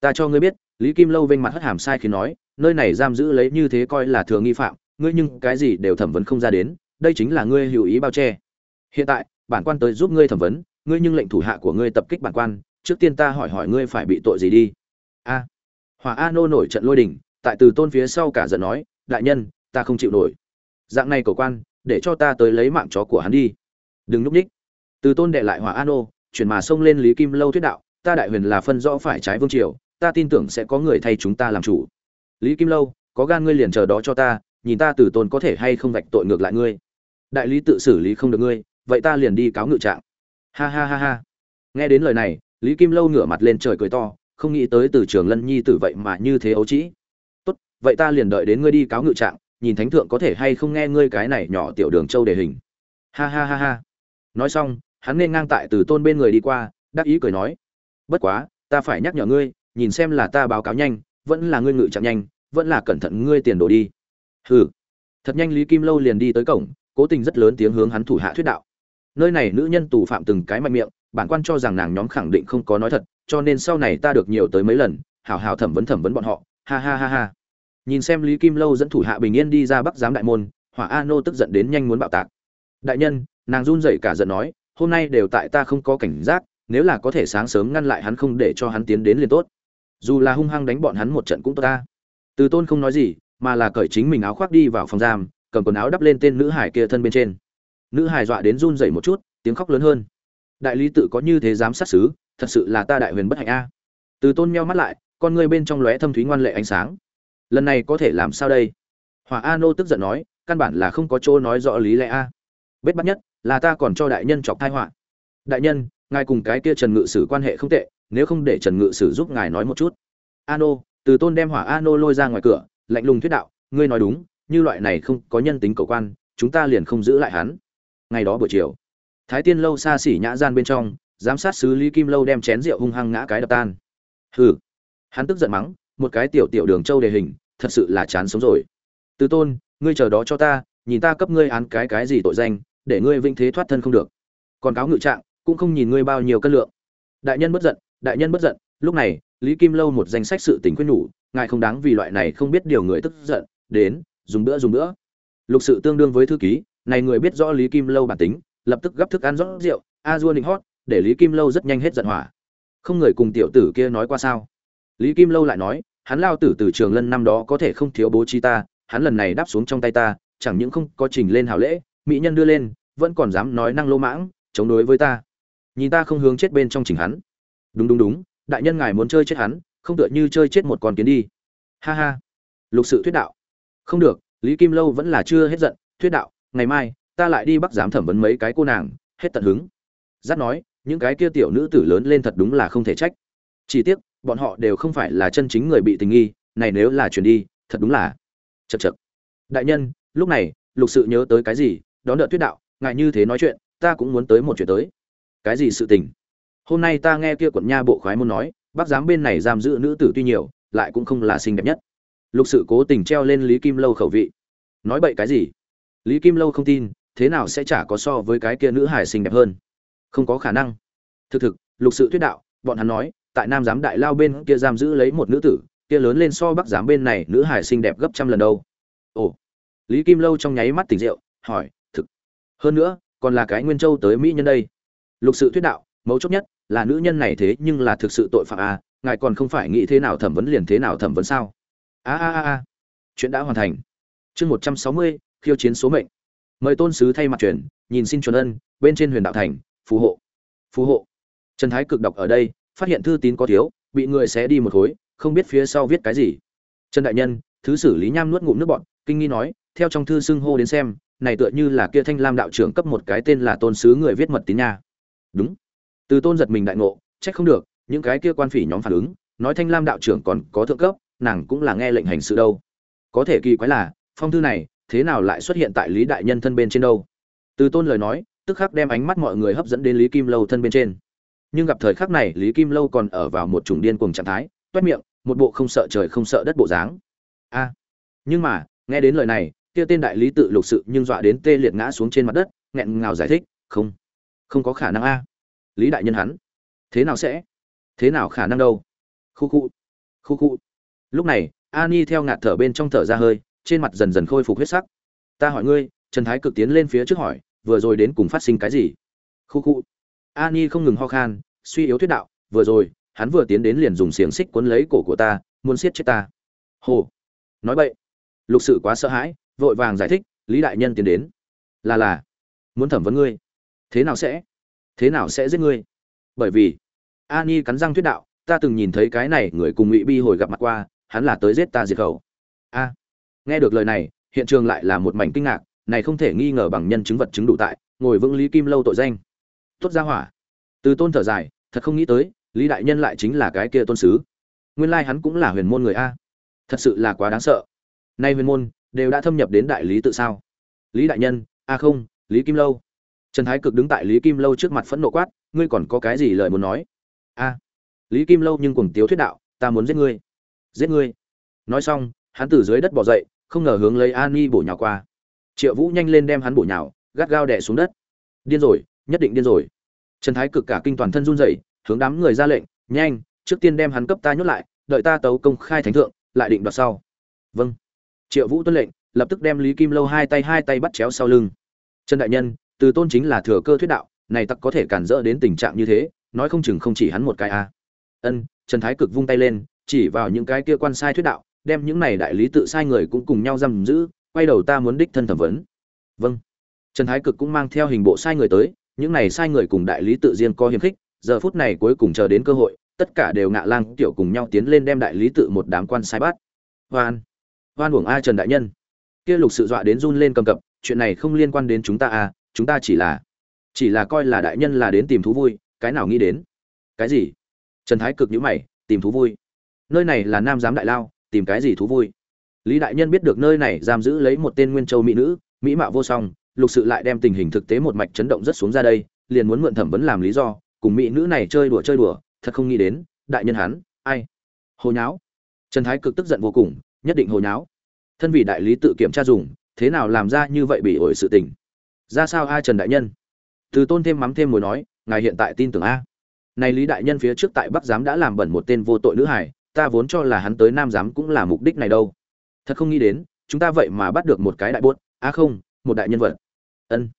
Ta cho ngươi biết lý kim lâu vênh mặt hất hàm sai khi nói nơi này giam giữ lấy như thế coi là thường nghi phạm ngươi nhưng cái gì đều thẩm vấn không ra đến đây chính là ngươi hữu ý bao che. Hiện tại bản quan tới giúp ngươi thẩm vấn ngươi nhưng lệnh thủ hạ của ngươi tập kích bản quan trước tiên ta hỏi hỏi ngươi phải bị tội gì đi. A. À, hỏa a nô nổi trận lôi đình tại từ tôn phía sau cả giận nói đại nhân ta không chịu nổi. Dạng này cầu quan, để cho ta tới lấy mạng chó của hắn đi. Đừng nhúc ních. Từ tôn đệ lại hỏa an ô, chuyển mà xông lên lý kim lâu thuyết đạo, ta đại huyền là phân rõ phải trái vương triều, ta tin tưởng sẽ có người thay chúng ta làm chủ. Lý kim lâu, có gan ngươi liền chờ đó cho ta, nhìn ta từ tôn có thể hay không vạch tội ngược lại ngươi. Đại lý tự xử lý không được ngươi, vậy ta liền đi cáo ngự trạng. Ha ha ha ha. Nghe đến lời này, lý kim lâu ngửa mặt lên trời cười to, không nghĩ tới từ trường lân nhi tử vậy mà như thế ấu trĩ. Tốt, vậy ta liền đợi đến ngươi đi cáo ngự trạng nhìn thánh thượng có thể hay không nghe ngươi cái này nhỏ tiểu đường châu đề hình. Ha ha ha ha. Nói xong, hắn nên ngang tại từ tôn bên người đi qua, đắc ý cười nói. Bất quá, ta phải nhắc nhở ngươi, nhìn xem là ta báo cáo nhanh, vẫn là ngươi ngự chạm nhanh, vẫn là cẩn thận ngươi tiền đồ đi. Hừ. Thật nhanh lý kim lâu liền đi tới cổng, cố tình rất lớn tiếng hướng hắn thủ hạ thuyết đạo. Nơi này nữ nhân tù phạm từng cái mạnh miệng, bản quan cho rằng nàng nhóm khẳng định không có nói thật, cho nên sau này ta được nhiều tới mấy lần, hảo hảo thẩm vấn thẩm vấn bọn họ. Ha ha ha ha nhìn xem lý kim lâu dẫn thủ hạ bình yên đi ra bắc giám đại môn, hỏa a nô tức giận đến nhanh muốn bạo tạc. Đại nhân, nàng run rẩy cả giận nói, hôm nay đều tại ta không có cảnh giác, nếu là có thể sáng sớm ngăn lại hắn không để cho hắn tiến đến liền tốt. Dù là hung hăng đánh bọn hắn một trận cũng tốt ta. Từ tôn không nói gì, mà là cởi chính mình áo khoác đi vào phòng giam, cầm quần áo đắp lên tên nữ hải kia thân bên trên. Nữ hải dọa đến run rẩy một chút, tiếng khóc lớn hơn. Đại lý tự có như thế dám sát xứ thật sự là ta đại huyền bất hạnh a. Từ tôn meo mắt lại, con ngươi bên trong lóe thâm thúy ngoan lệ ánh sáng lần này có thể làm sao đây? Hỏa a nô tức giận nói, căn bản là không có chỗ nói rõ lý lẽ a. Bết bắt nhất, là ta còn cho đại nhân chọc thai họa. Đại nhân, ngài cùng cái kia trần ngự sử quan hệ không tệ, nếu không để trần ngự sử giúp ngài nói một chút. A nô từ tôn đem hỏa a nô lôi ra ngoài cửa, lạnh lùng thuyết đạo, ngươi nói đúng, như loại này không có nhân tính cầu quan, chúng ta liền không giữ lại hắn. Ngày đó buổi chiều, thái tiên lâu xa xỉ nhã gian bên trong, giám sát sứ lý kim lâu đem chén rượu hung hăng ngã cái đập tan. Hừ. Hắn tức giận mắng một cái tiểu tiểu đường châu đề hình, thật sự là chán sống rồi. Từ tôn, ngươi chờ đó cho ta, nhìn ta cấp ngươi án cái cái gì tội danh, để ngươi vinh thế thoát thân không được. Còn cáo ngự trạng, cũng không nhìn ngươi bao nhiêu cân lượng. Đại nhân bất giận, đại nhân bất giận, lúc này, lý kim lâu một danh sách sự tình quyết nhủ, ngài không đáng vì loại này không biết điều người tức giận, đến, dùng bữa dùng bữa. Lục sự tương đương với thư ký, này người biết rõ lý kim lâu bản tính, lập tức gấp thức ăn rót rượu, a dua định hót, để lý kim lâu rất nhanh hết giận hỏa. Không người cùng tiểu tử kia nói qua sao? Lý kim lâu lại nói hắn lao tử từ trường lân năm đó có thể không thiếu bố trí ta, hắn lần này đáp xuống trong tay ta, chẳng những không có trình lên hào lễ, mỹ nhân đưa lên, vẫn còn dám nói năng lô mãng, chống đối với ta. Nhìn ta không hướng chết bên trong chỉnh hắn. Đúng đúng đúng, đại nhân ngài muốn chơi chết hắn, không tựa như chơi chết một con kiến đi. Ha ha. Lục sự thuyết đạo. Không được, lý kim lâu vẫn là chưa hết giận, thuyết đạo, ngày mai, ta lại đi bắt giám thẩm vấn mấy cái cô nàng, hết tận hứng. Giác nói, những cái kia tiểu nữ tử lớn lên thật đúng là không thể trách. Chỉ tiếc bọn họ đều không phải là chân chính người bị tình nghi, này nếu là chuyển đi, thật đúng là chật chật. Đại nhân, lúc này, lục sự nhớ tới cái gì, đón đợi tuyết đạo, ngại như thế nói chuyện, ta cũng muốn tới một chuyện tới. Cái gì sự tình? Hôm nay ta nghe kia quận nha bộ khoái muốn nói, bác giám bên này giam giữ nữ tử tuy nhiều, lại cũng không là xinh đẹp nhất. Lục sự cố tình treo lên lý kim lâu khẩu vị. Nói bậy cái gì? Lý kim lâu không tin, thế nào sẽ chả có so với cái kia nữ hải xinh đẹp hơn? Không có khả năng. Thực thực, lục sự thuyết đạo, bọn hắn nói tại nam giám đại lao bên kia giam giữ lấy một nữ tử, kia lớn lên so bắc giám bên này nữ hải xinh đẹp gấp trăm lần đâu. Ồ. Lý kim lâu trong nháy mắt tỉnh rượu, hỏi, thực, hơn nữa, còn là cái nguyên châu tới mỹ nhân đây? Lục sự thuyết đạo, mấu chốt nhất là nữ nhân này thế nhưng là thực sự tội phạm à ngài còn không phải nghĩ thế nào thẩm vấn liền thế nào thẩm vấn sao? A a a a. Chuyện đã hoàn thành. Chương một trăm sáu mươi, khiêu chiến số mệnh. Mời tôn sứ thay mặt truyền, nhìn xin chuẩn ân, bên trên huyền đạo thành, phù hộ. Phù hộ. Trần thái cực đọc ở đây phát hiện thư tín có thiếu, bị người xé đi một khối, không biết phía sau viết cái gì. Trần đại nhân, thứ xử lý nham nuốt ngụm nước bọn kinh nghi nói, theo trong thư xưng hô đến xem, này tựa như là kia thanh lam đạo trưởng cấp một cái tên là tôn sứ người viết mật tín nha. Đúng. Từ tôn giật mình đại ngộ, trách không được, những cái kia quan phỉ nhóm phản ứng, nói thanh lam đạo trưởng còn có thượng cấp, nàng cũng là nghe lệnh hành sự đâu. Có thể kỳ quái là, phong thư này, thế nào lại xuất hiện tại lý đại nhân thân bên trên đâu? Từ tôn lời nói, tức khắc đem ánh mắt mọi người hấp dẫn đến lý kim lâu thân bên trên nhưng gặp thời khắc này, lý kim lâu còn ở vào một chủng điên cuồng trạng thái, toét miệng, một bộ không sợ trời không sợ đất bộ dáng. A! Nhưng mà, nghe đến lời này, kia tên đại lý tự lục sự nhưng dọa đến tê liệt ngã xuống trên mặt đất, nghẹn ngào giải thích, không không có khả năng a. Lý đại nhân hắn, thế nào sẽ? Thế nào khả năng đâu? Khu khu khu khu. Lúc này ani theo ngạt thở bên trong thở ra hơi, trên mặt dần dần khôi phục huyết sắc. Ta hỏi ngươi, trần thái cực tiến lên phía trước hỏi, vừa rồi đến cùng phát sinh cái gì? Khu khu ani không ngừng ho khan suy yếu thuyết đạo vừa rồi hắn vừa tiến đến liền dùng xiềng xích cuốn lấy cổ của ta muốn siết chết ta. Hồ nói bậy, lục sự quá sợ hãi vội vàng giải thích lý đại nhân tiến đến. Là là muốn thẩm vấn ngươi. Thế nào sẽ? Thế nào sẽ giết ngươi? Bởi vì ani cắn răng thuyết đạo ta từng nhìn thấy cái này người cùng ngụy bi hồi gặp mặt qua hắn là tới giết ta diệt khẩu. A. Nghe được lời này hiện trường lại là một mảnh kinh ngạc này không thể nghi ngờ bằng nhân chứng vật chứng đủ tại ngồi vững lý kim lâu tội danh tốt ra hỏa. Từ tôn thở dài, thật không nghĩ tới, lý đại nhân lại chính là cái kia tôn sứ. Nguyên lai hắn cũng là huyền môn người a. Thật sự là quá đáng sợ. Nay huyền môn, đều đã thâm nhập đến đại lý tự sao? Lý đại nhân a không, lý kim lâu. Trần thái cực đứng tại lý kim lâu trước mặt phẫn nộ quát, ngươi còn có cái gì lời muốn nói? A. Lý kim lâu nhưng cùng tiếu thuyết đạo, ta muốn giết ngươi. Giết ngươi. Nói xong, hắn từ dưới đất bỏ dậy, không ngờ hướng lấy an ni bổ nhào qua. Triệu vũ nhanh lên đem hắn bổ nhào, gắt gao đẻ xuống đất. Điên rồi nhất định điên rồi. Trần thái cực cả kinh toàn thân run rẩy, hướng đám người ra lệnh, nhanh, trước tiên đem hắn cấp ta nhốt lại, đợi ta tấu công khai thánh thượng, lại định đoạt sau. Vâng. Triệu vũ tuân lệnh, lập tức đem lý kim lâu hai tay hai tay bắt chéo sau lưng. Trần đại nhân, từ tôn chính là thừa cơ thuyết đạo, này tặc có thể cản rỡ đến tình trạng như thế, nói không chừng không chỉ hắn một cái a. À. ân, trần thái cực vung tay lên, chỉ vào những cái kia quan sai thuyết đạo, đem những này đại lý tự sai người cũng cùng nhau giam giữ, quay đầu ta muốn đích thân thẩm vấn. Vâng. Trần thái cực cũng mang theo hình bộ sai người tới những này sai người cùng đại lý tự riêng có hiềm khích, giờ phút này cuối cùng chờ đến cơ hội, tất cả đều ngạ lang tiểu cùng nhau tiến lên đem đại lý tự một đám quan sai bắt. Hoan hoan uổng a trần đại nhân. Kia lục sự dọa đến run lên cầm cập, chuyện này không liên quan đến chúng ta à chúng ta chỉ là chỉ là coi là đại nhân là đến tìm thú vui, cái nào nghĩ đến? Cái gì? Trần thái cực nhữ mày, tìm thú vui. Nơi này là nam giám đại lao, tìm cái gì thú vui? Lý đại nhân biết được nơi này giam giữ lấy một tên nguyên châu mỹ nữ, mỹ mạo vô song lục sự lại đem tình hình thực tế một mạch chấn động rất xuống ra đây, liền muốn mượn thẩm vấn làm lý do, cùng mỹ nữ này chơi đùa chơi đùa, thật không nghĩ đến, đại nhân hắn, ai? Hồ nháo. Trần thái cực tức giận vô cùng, nhất định hồ nháo. Thân vị đại lý tự kiểm tra dùng, thế nào làm ra như vậy bị ổi sự tình? Ra sao ai trần đại nhân? Từ tôn thêm mắm thêm mùi nói, ngài hiện tại tin tưởng a. Này lý đại nhân phía trước tại bắc giám đã làm bẩn một tên vô tội nữ hải ta vốn cho là hắn tới nam giám cũng là mục đích này đâu. Thật không nghĩ đến, chúng ta vậy mà bắt được một cái đại buốt, a không một đại nhân vật. Ân.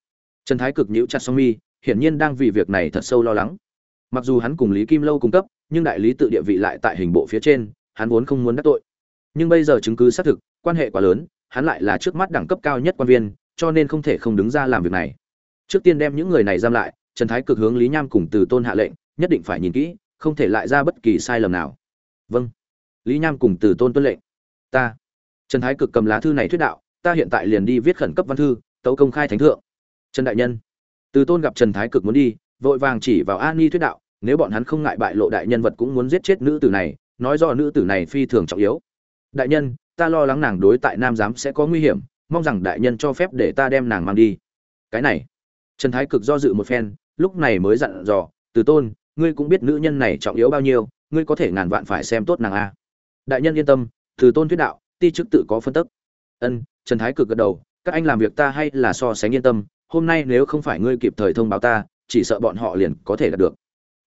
Trần thái cực nhíu chặt song mi, hiển nhiên đang vì việc này thật sâu lo lắng. Mặc dù hắn cùng lý kim lâu cung cấp, nhưng đại lý tự địa vị lại tại hình bộ phía trên, hắn vốn không muốn đắc tội. Nhưng bây giờ chứng cứ xác thực, quan hệ quá lớn, hắn lại là trước mắt đẳng cấp cao nhất quan viên, cho nên không thể không đứng ra làm việc này. Trước tiên đem những người này giam lại, trần thái cực hướng lý nham cùng từ tôn hạ lệnh, nhất định phải nhìn kỹ, không thể lại ra bất kỳ sai lầm nào. Vâng. Lý nham cùng từ tôn tuân lệnh. Ta. Trần thái cực cầm lá thư này thuyết đạo ta hiện tại liền đi viết khẩn cấp văn thư, tấu công khai thánh thượng. Trần đại nhân. Từ tôn gặp trần thái cực muốn đi, vội vàng chỉ vào an ni thuyết đạo, nếu bọn hắn không ngại bại lộ đại nhân vật cũng muốn giết chết nữ tử này, nói do nữ tử này phi thường trọng yếu. Đại nhân, ta lo lắng nàng đối tại nam giám sẽ có nguy hiểm, mong rằng đại nhân cho phép để ta đem nàng mang đi. Cái này. Trần thái cực do dự một phen, lúc này mới dặn dò, từ tôn, ngươi cũng biết nữ nhân này trọng yếu bao nhiêu, ngươi có thể ngàn vạn phải xem tốt nàng a. Đại nhân yên tâm, từ tôn thuyết đạo, ti chức tự có phân tức. Ân trần thái cực gật đầu, các anh làm việc ta hay là so sánh yên tâm, hôm nay nếu không phải ngươi kịp thời thông báo ta, chỉ sợ bọn họ liền có thể đạt được.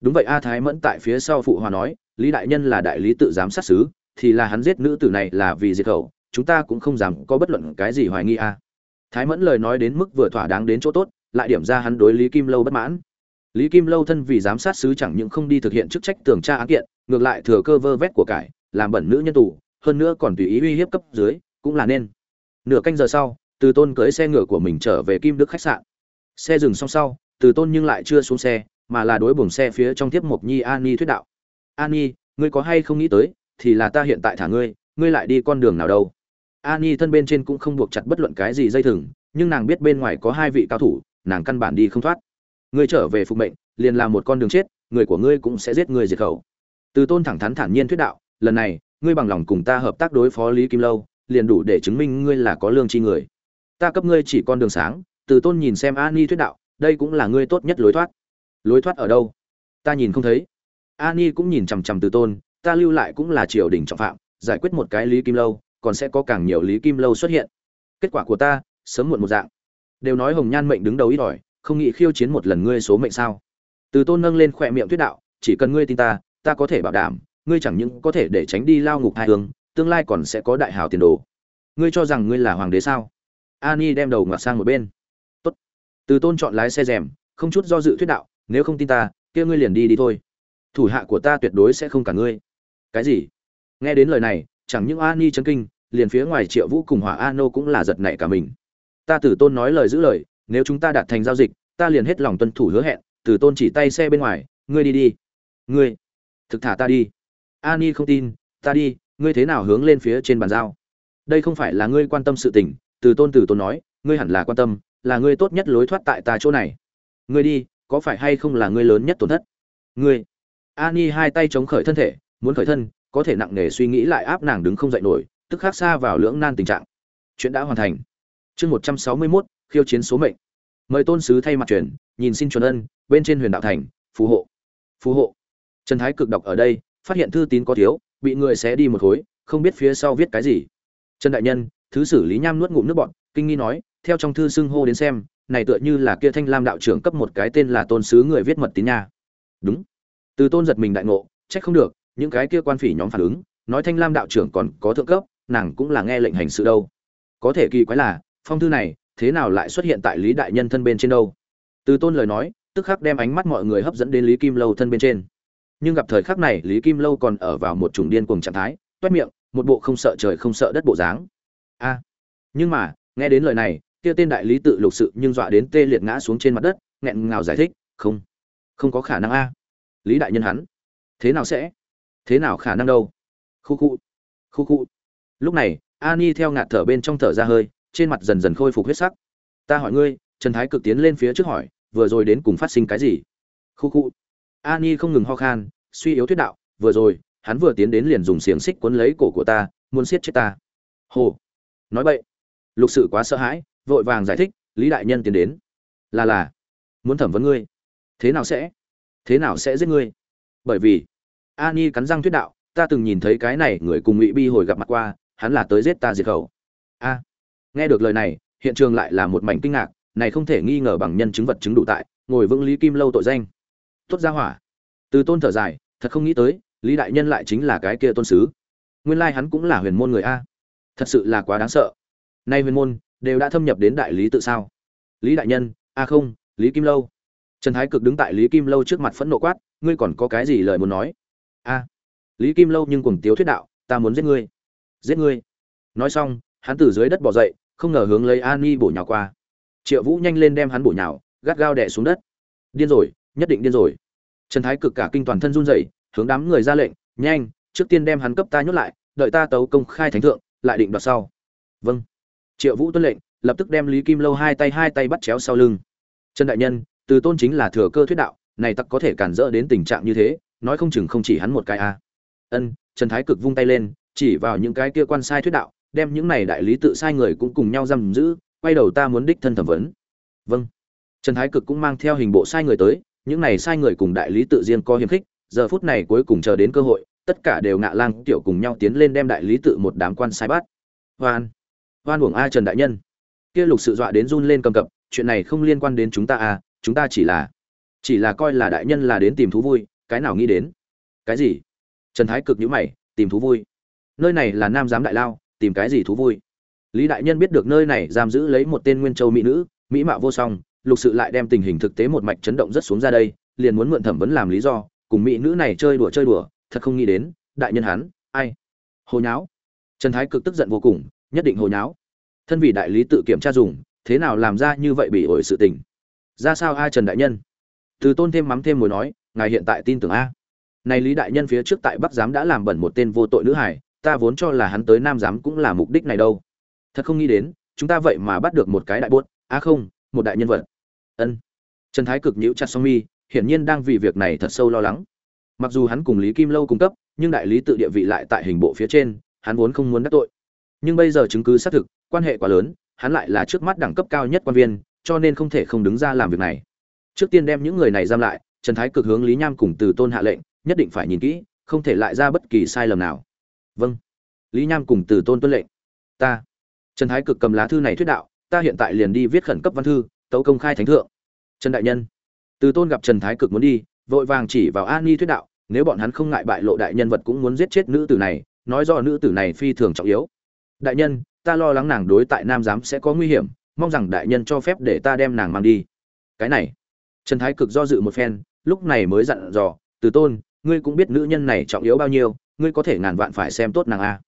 Đúng vậy, a thái mẫn tại phía sau phụ hòa nói, lý đại nhân là đại lý tự giám sát sứ, thì là hắn giết nữ tử này là vì diệt khẩu, chúng ta cũng không dám có bất luận cái gì hoài nghi a. Thái mẫn lời nói đến mức vừa thỏa đáng đến chỗ tốt, lại điểm ra hắn đối lý kim lâu bất mãn. Lý kim lâu thân vì giám sát sứ chẳng những không đi thực hiện chức trách tường tra án kiện, ngược lại thừa cơ vơ vét của cải, làm bẩn nữ nhân tù, hơn nữa còn tùy ý uy hiếp cấp dưới, cũng là nên nửa canh giờ sau, từ tôn cưới xe ngựa của mình trở về kim đức khách sạn. Xe dừng xong sau, từ tôn nhưng lại chưa xuống xe, mà là đối buồng xe phía trong tiếp mộc nhi an nhi thuyết đạo. An nhi ngươi có hay không nghĩ tới, thì là ta hiện tại thả ngươi ngươi lại đi con đường nào đâu? An nhi thân bên trên cũng không buộc chặt bất luận cái gì dây thừng, nhưng nàng biết bên ngoài có hai vị cao thủ, nàng căn bản đi không thoát. Ngươi trở về phục mệnh, liền làm một con đường chết, người của ngươi cũng sẽ giết ngươi diệt khẩu. Từ tôn thẳng thắn thản nhiên thuyết đạo, lần này, ngươi bằng lòng cùng ta hợp tác đối phó lý kim lâu liền đủ để chứng minh ngươi là có lương tri người. Ta cấp ngươi chỉ con đường sáng, từ tôn nhìn xem a ni thuyết đạo, đây cũng là ngươi tốt nhất lối thoát. Lối thoát ở đâu? Ta nhìn không thấy. A ni cũng nhìn chằm chằm từ tôn, ta lưu lại cũng là triều đình trọng phạm, giải quyết một cái lý kim lâu, còn sẽ có càng nhiều lý kim lâu xuất hiện. Kết quả của ta, sớm muộn một dạng. Đều nói hồng nhan mệnh đứng đầu ít ỏi, không nghĩ khiêu chiến một lần ngươi số mệnh sao? Từ tôn nâng lên khỏe miệng thuyết đạo, chỉ cần ngươi tin ta ta có thể bảo đảm, ngươi chẳng những có thể để tránh đi lao ngục hai hướng tương lai còn sẽ có đại hào tiền đồ. Ngươi cho rằng ngươi là hoàng đế sao? Ani đem đầu ngoặt sang một bên. Tốt. từ tôn chọn lái xe rèm, không chút do dự thuyết đạo, nếu không tin ta, kia ngươi liền đi đi thôi. Thủ hạ của ta tuyệt đối sẽ không cả ngươi. Cái gì? Nghe đến lời này, chẳng những ani chấn kinh, liền phía ngoài triệu vũ cùng hỏa ano cũng là giật nảy cả mình. Ta tử tôn nói lời giữ lời, nếu chúng ta đạt thành giao dịch, ta liền hết lòng tuân thủ hứa hẹn tử tôn chỉ tay xe bên ngoài, ngươi đi đi. Ngươi, thực thả ta đi. Ani không tin, ta đi ngươi thế nào hướng lên phía trên bàn giao? Đây không phải là ngươi quan tâm sự tình, từ tôn từ tôn nói, ngươi hẳn là quan tâm, là ngươi tốt nhất lối thoát tại ta chỗ này. Ngươi đi, có phải hay không là ngươi lớn nhất tổn thất? Ngươi. Ani hai tay chống khởi thân thể, muốn khởi thân, có thể nặng nề suy nghĩ lại áp nàng đứng không dậy nổi, tức khắc xa vào lưỡng nan tình trạng. Chuyện đã hoàn thành. Chương một trăm sáu mươi mốt, khiêu chiến số mệnh. Mời tôn sứ thay mặt truyền, nhìn xin chuẩn ân, bên trên huyền đạo thành, phù hộ. Phù hộ. Trần thái cực đọc ở đây, phát hiện thư tín có thiếu bị người xé đi một khối, không biết phía sau viết cái gì. Trần đại nhân, thứ xử lý nham nuốt ngụm nước bọn kinh nghi nói, theo trong thư xưng hô đến xem, này tựa như là kia thanh lam đạo trưởng cấp một cái tên là tôn sứ người viết mật tín nha. Đúng. Từ tôn giật mình đại ngộ, trách không được, những cái kia quan phỉ nhóm phản ứng, nói thanh lam đạo trưởng còn có thượng cấp, nàng cũng là nghe lệnh hành sự đâu. Có thể kỳ quái là, phong thư này, thế nào lại xuất hiện tại lý đại nhân thân bên trên đâu? Từ tôn lời nói, tức khắc đem ánh mắt mọi người hấp dẫn đến lý kim lâu thân bên trên nhưng gặp thời khắc này lý kim lâu còn ở vào một chủng điên cuồng trạng thái, toét miệng, một bộ không sợ trời không sợ đất bộ dáng. A! Nhưng mà, nghe đến lời này, kia tên đại lý tự lục sự nhưng dọa đến tê liệt ngã xuống trên mặt đất, nghẹn ngào giải thích, không không có khả năng a. Lý đại nhân hắn, thế nào sẽ? Thế nào khả năng đâu? Khu khu khu khu. Lúc này, ani theo ngạt thở bên trong thở ra hơi, trên mặt dần dần khôi phục huyết sắc. Ta hỏi ngươi, trần thái cực tiến lên phía trước hỏi, vừa rồi đến cùng phát sinh cái gì? Khu khu. Ani không ngừng ho khan suy yếu thuyết đạo, vừa rồi, hắn vừa tiến đến liền dùng xiềng xích quấn lấy cổ của ta, muốn siết chết ta. Hồ. Nói vậy lục sự quá sợ hãi, vội vàng giải thích, lý đại nhân tiến đến. Là là. Muốn thẩm vấn ngươi. Thế nào sẽ? Thế nào sẽ giết ngươi? Bởi vì ani cắn răng thuyết đạo, ta từng nhìn thấy cái này người cùng ngụy bi hồi gặp mặt qua, hắn là tới giết ta diệt khẩu. A. Nghe được lời này, hiện trường lại là một mảnh kinh ngạc, này không thể nghi ngờ bằng nhân chứng vật chứng đủ tại, ngồi vững lý kim lâu tội danh. Tốt ra hỏa. Từ tôn thở dài thật không nghĩ tới, lý đại nhân lại chính là cái kia tôn sứ. Nguyên lai hắn cũng là huyền môn người a. Thật sự là quá đáng sợ. Nay huyền môn đều đã thâm nhập đến đại lý tự sao? Lý đại nhân, a không, lý kim lâu. Trần thái cực đứng tại lý kim lâu trước mặt phẫn nộ quát, ngươi còn có cái gì lời muốn nói? A. Lý kim lâu nhưng cùng tiếu thuyết đạo, ta muốn giết ngươi. Giết ngươi. Nói xong, hắn từ dưới đất bỏ dậy, không ngờ hướng lấy an ni bổ nhào qua. Triệu vũ nhanh lên đem hắn bổ nhào, gắt gao đẻ xuống đất. Điên rồi, nhất định điên rồi trần thái cực cả kinh toàn thân run rẩy, hướng đám người ra lệnh, nhanh, trước tiên đem hắn cấp ta nhốt lại, đợi ta tấu công khai thánh thượng, lại định đoạt sau. Vâng. Triệu vũ tuân lệnh, lập tức đem lý kim lâu hai tay hai tay bắt chéo sau lưng. Trần đại nhân, từ tôn chính là thừa cơ thuyết đạo, này tặc có thể cản rỡ đến tình trạng như thế, nói không chừng không chỉ hắn một cái a ân, trần thái cực vung tay lên, chỉ vào những cái kia quan sai thuyết đạo, đem những này đại lý tự sai người cũng cùng nhau giam giữ, quay đầu ta muốn đích thân thẩm vấn. Vâng. Trần thái cực cũng mang theo hình bộ sai người tới những này sai người cùng đại lý tự riêng có hiềm khích, giờ phút này cuối cùng chờ đến cơ hội, tất cả đều ngạ lang tiểu cùng nhau tiến lên đem đại lý tự một đám quan sai bắt. Hoan hoan uổng a trần đại nhân. Kia lục sự dọa đến run lên cầm cập, chuyện này không liên quan đến chúng ta à chúng ta chỉ là chỉ là coi là đại nhân là đến tìm thú vui, cái nào nghĩ đến? Cái gì? Trần thái cực nhữ mày, tìm thú vui. Nơi này là nam giám đại lao, tìm cái gì thú vui? Lý đại nhân biết được nơi này giam giữ lấy một tên nguyên châu mỹ nữ, mỹ mạo vô song lục sự lại đem tình hình thực tế một mạch chấn động rất xuống ra đây, liền muốn mượn thẩm vấn làm lý do, cùng mỹ nữ này chơi đùa chơi đùa, thật không nghĩ đến, đại nhân hắn, ai? Hồ nháo. Trần thái cực tức giận vô cùng, nhất định hồ nháo. Thân vị đại lý tự kiểm tra dùng, thế nào làm ra như vậy bị ổi sự tình? Ra sao a trần đại nhân? Từ tôn thêm mắm thêm mồi nói, ngài hiện tại tin tưởng a. Này lý đại nhân phía trước tại bắc giám đã làm bẩn một tên vô tội nữ hải ta vốn cho là hắn tới nam giám cũng là mục đích này đâu. Thật không nghĩ đến, chúng ta vậy mà bắt được một cái đại bốt, a không, một đại nhân vật ân. Trần thái cực nhíu chặt song mi, hiển nhiên đang vì việc này thật sâu lo lắng. Mặc dù hắn cùng lý kim lâu cung cấp, nhưng đại lý tự địa vị lại tại hình bộ phía trên, hắn vốn không muốn đắc tội. Nhưng bây giờ chứng cứ xác thực, quan hệ quá lớn, hắn lại là trước mắt đẳng cấp cao nhất quan viên, cho nên không thể không đứng ra làm việc này. Trước tiên đem những người này giam lại, trần thái cực hướng lý nham cùng từ tôn hạ lệnh, nhất định phải nhìn kỹ, không thể lại ra bất kỳ sai lầm nào. Vâng. Lý nham cùng từ tôn tuân lệnh. Ta. Trần thái cực cầm lá thư này thuyết đạo, ta hiện tại liền đi viết khẩn cấp văn thư tấu công khai thánh thượng. Trần đại nhân, từ tôn gặp trần thái cực muốn đi, vội vàng chỉ vào an ni thuyết đạo, nếu bọn hắn không ngại bại lộ đại nhân vật cũng muốn giết chết nữ tử này, nói do nữ tử này phi thường trọng yếu. Đại nhân, ta lo lắng nàng đối tại nam giám sẽ có nguy hiểm, mong rằng đại nhân cho phép để ta đem nàng mang đi. Cái này, trần thái cực do dự một phen, lúc này mới dặn dò, từ tôn, ngươi cũng biết nữ nhân này trọng yếu bao nhiêu, ngươi có thể ngàn vạn phải xem tốt nàng a.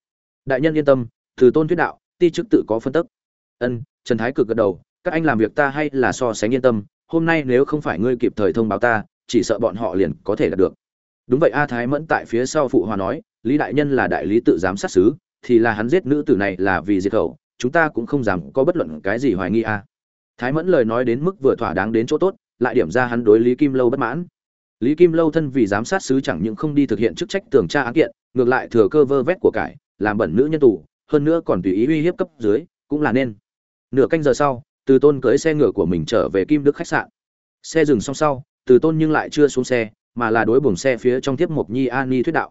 Đại nhân yên tâm, từ tôn thuyết đạo, ti chức tự có phân tức. Ân, trần thái cực gật đầu các anh làm việc ta hay là so sánh yên tâm, hôm nay nếu không phải ngươi kịp thời thông báo ta, chỉ sợ bọn họ liền có thể đạt được. Đúng vậy a thái mẫn tại phía sau phụ hòa nói, lý đại nhân là đại lý tự giám sát xứ thì là hắn giết nữ tử này là vì diệt khẩu, chúng ta cũng không dám có bất luận cái gì hoài nghi a. Thái mẫn lời nói đến mức vừa thỏa đáng đến chỗ tốt, lại điểm ra hắn đối lý kim lâu bất mãn. Lý kim lâu thân vì giám sát sứ chẳng những không đi thực hiện chức trách tường tra án kiện, ngược lại thừa cơ vơ vét của cải, làm bẩn nữ nhân tù, hơn nữa còn tùy ý uy hiếp cấp dưới, cũng là nên. Nửa canh giờ sau từ tôn cưỡi xe ngựa của mình trở về kim đức khách sạn. Xe dừng xong sau từ tôn nhưng lại chưa xuống xe mà là đối buồng xe phía trong tiếp mộc nhi an Nhi thuyết đạo.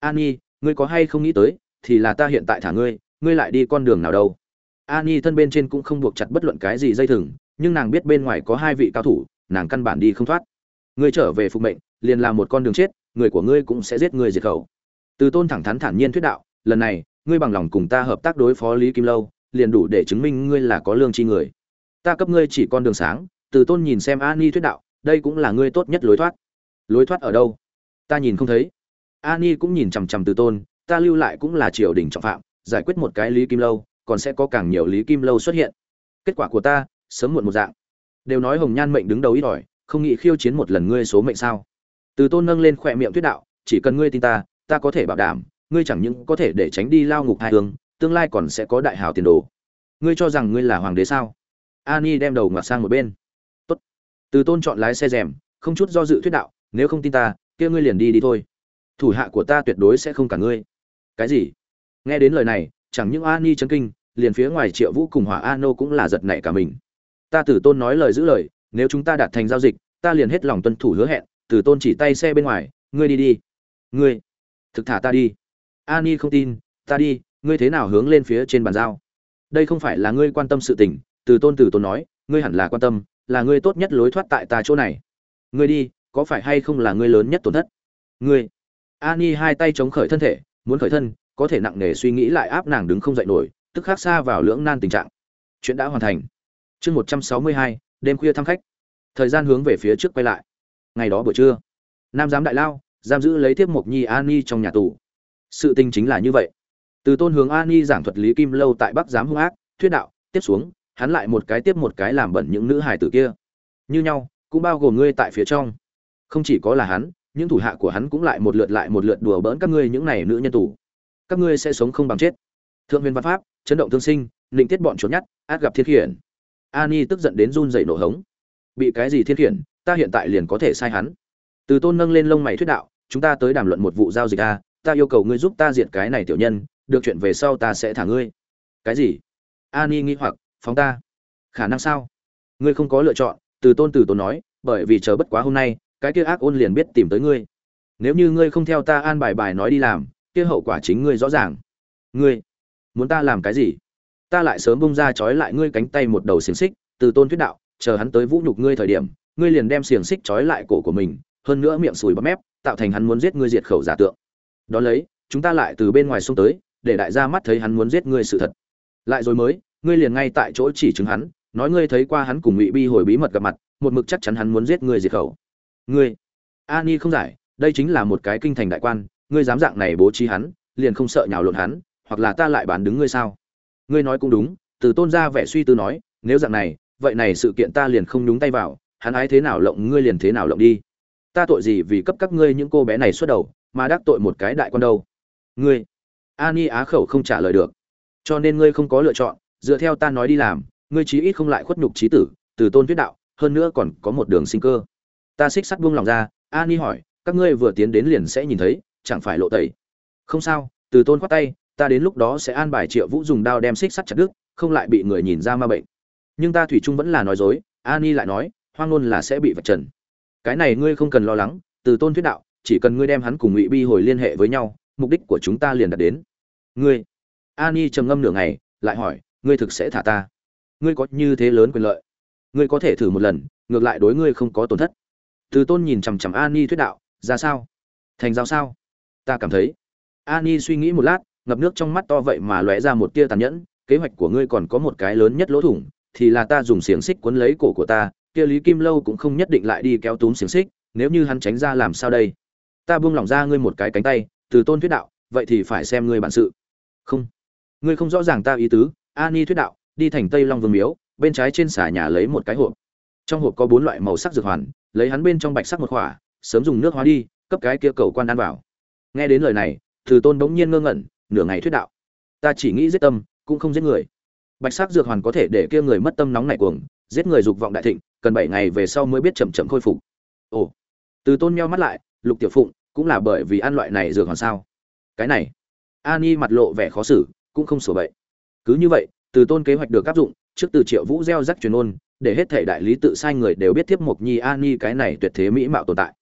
An Nhi, ngươi có hay không nghĩ tới thì là ta hiện tại thả ngươi ngươi lại đi con đường nào đâu? An Nhi thân bên trên cũng không buộc chặt bất luận cái gì dây thừng nhưng nàng biết bên ngoài có hai vị cao thủ nàng căn bản đi không thoát. Ngươi trở về phục mệnh liền làm một con đường chết người của ngươi cũng sẽ giết ngươi diệt khẩu. Từ tôn thẳng thắn thản nhiên thuyết đạo lần này ngươi bằng lòng cùng ta hợp tác đối phó lý kim lâu liền đủ để chứng minh ngươi là có lương tri người ta cấp ngươi chỉ con đường sáng, từ tôn nhìn xem ani thuyết đạo, đây cũng là ngươi tốt nhất lối thoát. Lối thoát ở đâu? Ta nhìn không thấy. Ani cũng nhìn chằm chằm từ tôn, ta lưu lại cũng là triều đình trọng phạm, giải quyết một cái lý kim lâu, còn sẽ có càng nhiều lý kim lâu xuất hiện. Kết quả của ta, sớm muộn một dạng. Đều nói hồng nhan mệnh đứng đầu ít ỏi, không nghĩ khiêu chiến một lần ngươi số mệnh sao? Từ tôn nâng lên khỏe miệng thuyết đạo, chỉ cần ngươi tin ta ta có thể bảo đảm, ngươi chẳng những có thể để tránh đi lao ngục hai hương tương lai còn sẽ có đại hào tiền đồ. Ngươi cho rằng ngươi là hoàng đế sao? Ani đem đầu ngoặt sang một bên. Tốt. từ tôn chọn lái xe rèm, không chút do dự thuyết đạo, nếu không tin ta, kia ngươi liền đi đi thôi. Thủ hạ của ta tuyệt đối sẽ không cả ngươi. Cái gì? Nghe đến lời này, chẳng những ani chấn kinh, liền phía ngoài triệu vũ cùng hỏa ano cũng là giật nảy cả mình. Ta tử tôn nói lời giữ lời, nếu chúng ta đạt thành giao dịch, ta liền hết lòng tuân thủ hứa hẹn, tử tôn chỉ tay xe bên ngoài, ngươi đi đi. Ngươi, thực thả ta đi. Ani không tin, ta đi, ngươi thế nào hướng lên phía trên bàn giao? Đây không phải là ngươi quan tâm sự tình từ tôn từ tôn nói, ngươi hẳn là quan tâm, là ngươi tốt nhất lối thoát tại ta chỗ này. Ngươi đi, có phải hay không là ngươi lớn nhất tổn thất? Ngươi. Ani hai tay chống khởi thân thể, muốn khởi thân, có thể nặng nề suy nghĩ lại áp nàng đứng không dậy nổi, tức khắc xa vào lưỡng nan tình trạng. Chuyện đã hoàn thành. Chương một trăm sáu mươi hai, đêm khuya thăm khách. Thời gian hướng về phía trước quay lại. Ngày đó buổi trưa, nam giám đại lao, giam giữ lấy tiếp mộc nhi ani trong nhà tù. Sự tình chính là như vậy. Từ tôn hướng ani giảng thuật lý kim lâu tại bắc giám hung ác, thuyết đạo, tiếp xuống hắn lại một cái tiếp một cái làm bẩn những nữ hài tử kia. Như nhau, cũng bao gồm ngươi tại phía trong. Không chỉ có là hắn, những thủ hạ của hắn cũng lại một lượt lại một lượt đùa bỡn các ngươi những này nữ nhân tù. Các ngươi sẽ sống không bằng chết. Thượng huyền văn pháp, chấn động thương sinh định tiết bọn trốn nhát át gặp thiên khiển. Ani tức giận đến run dậy nổ hống. Bị cái gì thiên khiển, ta hiện tại liền có thể sai hắn. Từ tôn nâng lên lông mày thuyết đạo, chúng ta tới đàm luận một vụ giao dịch a, ta yêu cầu ngươi giúp ta diệt cái này tiểu nhân, được chuyện về sau ta sẽ thả ngươi. Cái gì? Ani nghĩ hoặc phóng ta. Khả năng sao? Ngươi không có lựa chọn, từ tôn từ tôn nói, bởi vì chờ bất quá hôm nay, cái kia ác ôn liền biết tìm tới ngươi. Nếu như ngươi không theo ta an bài bài nói đi làm, kia hậu quả chính ngươi rõ ràng. Ngươi, muốn ta làm cái gì? Ta lại sớm bung ra trói lại ngươi cánh tay một đầu xiềng xích, từ tôn thuyết đạo, chờ hắn tới vũ nhục ngươi thời điểm, ngươi liền đem xiềng xích trói lại cổ của mình, hơn nữa miệng sùi bắp mép, tạo thành hắn muốn giết ngươi diệt khẩu giả tượng. Đó lấy, chúng ta lại từ bên ngoài xông tới, để đại gia mắt thấy hắn muốn giết ngươi sự thật. Lại rồi mới ngươi liền ngay tại chỗ chỉ chứng hắn, nói ngươi thấy qua hắn cùng ngụy bi hồi bí mật gặp mặt, một mực chắc chắn hắn muốn giết ngươi diệt khẩu. Ngươi ani không giải, đây chính là một cái kinh thành đại quan, ngươi dám dạng này bố trí hắn, liền không sợ nhào lộn hắn, hoặc là ta lại bán đứng ngươi sao? Ngươi nói cũng đúng, từ tôn ra vẻ suy tư nói, nếu dạng này, vậy này sự kiện ta liền không nhúng tay vào, hắn ái thế nào lộng ngươi liền thế nào lộng đi. Ta tội gì vì cấp các ngươi những cô bé này xuất đầu, mà đắc tội một cái đại quan đâu? Ngươi ani á khẩu không trả lời được. Cho nên ngươi không có lựa chọn dựa theo ta nói đi làm, ngươi chí ít không lại khuất nhục trí tử, từ tôn viết đạo, hơn nữa còn có một đường sinh cơ. Ta xích sắt buông lòng ra, ani hỏi, các ngươi vừa tiến đến liền sẽ nhìn thấy, chẳng phải lộ tẩy. Không sao, từ tôn khoát tay, ta đến lúc đó sẽ an bài triệu vũ dùng đao đem xích sắt chặt đứt, không lại bị người nhìn ra ma bệnh. Nhưng ta thủy trung vẫn là nói dối, ani lại nói, hoang ngôn là sẽ bị vạch trần. Cái này ngươi không cần lo lắng, từ tôn thuyết đạo, chỉ cần ngươi đem hắn cùng ngụy bi hồi liên hệ với nhau, mục đích của chúng ta liền đạt đến. Ngươi, ani trầm ngâm nửa ngày, lại hỏi ngươi thực sẽ thả ta. Ngươi có như thế lớn quyền lợi. Ngươi có thể thử một lần, ngược lại đối ngươi không có tổn thất. Từ tôn nhìn chằm chằm ani thuyết đạo, ra sao? Thành giao sao? Ta cảm thấy. Ani suy nghĩ một lát, ngập nước trong mắt to vậy mà lóe ra một tia tàn nhẫn, kế hoạch của ngươi còn có một cái lớn nhất lỗ thủng, thì là ta dùng xiềng xích quấn lấy cổ của ta, kia lý kim lâu cũng không nhất định lại đi kéo túm xiềng xích, nếu như hắn tránh ra làm sao đây? Ta buông lỏng ra ngươi một cái cánh tay, từ tôn thuyết đạo, vậy thì phải xem ngươi bản sự. Không. Ngươi không rõ ràng ta ý tứ ani thuyết đạo, đi thành tây long vương miếu, bên trái trên xà nhà lấy một cái hộp. Trong hộp có bốn loại màu sắc dược hoàn, lấy hắn bên trong bạch sắc một khỏa, sớm dùng nước hóa đi, cấp cái kia cầu quan ăn vào. Nghe đến lời này, từ tôn bỗng nhiên ngơ ngẩn, nửa ngày thuyết đạo. Ta chỉ nghĩ giết tâm, cũng không giết người. Bạch sắc dược hoàn có thể để kia người mất tâm nóng nảy cuồng, giết người dục vọng đại thịnh, cần bảy ngày về sau mới biết chậm chậm khôi phục. Ồ. Từ tôn nheo mắt lại, lục tiểu phụng, cũng là bởi vì ăn loại này dược hoàn sao? Cái này. Ani mặt lộ vẻ khó xử, cũng không sửa bậy cứ như vậy, từ tôn kế hoạch được áp dụng, trước từ triệu vũ gieo rắc truyền ôn, để hết thể đại lý tự sai người đều biết tiếp mộc nhi ani cái này tuyệt thế mỹ mạo tồn tại.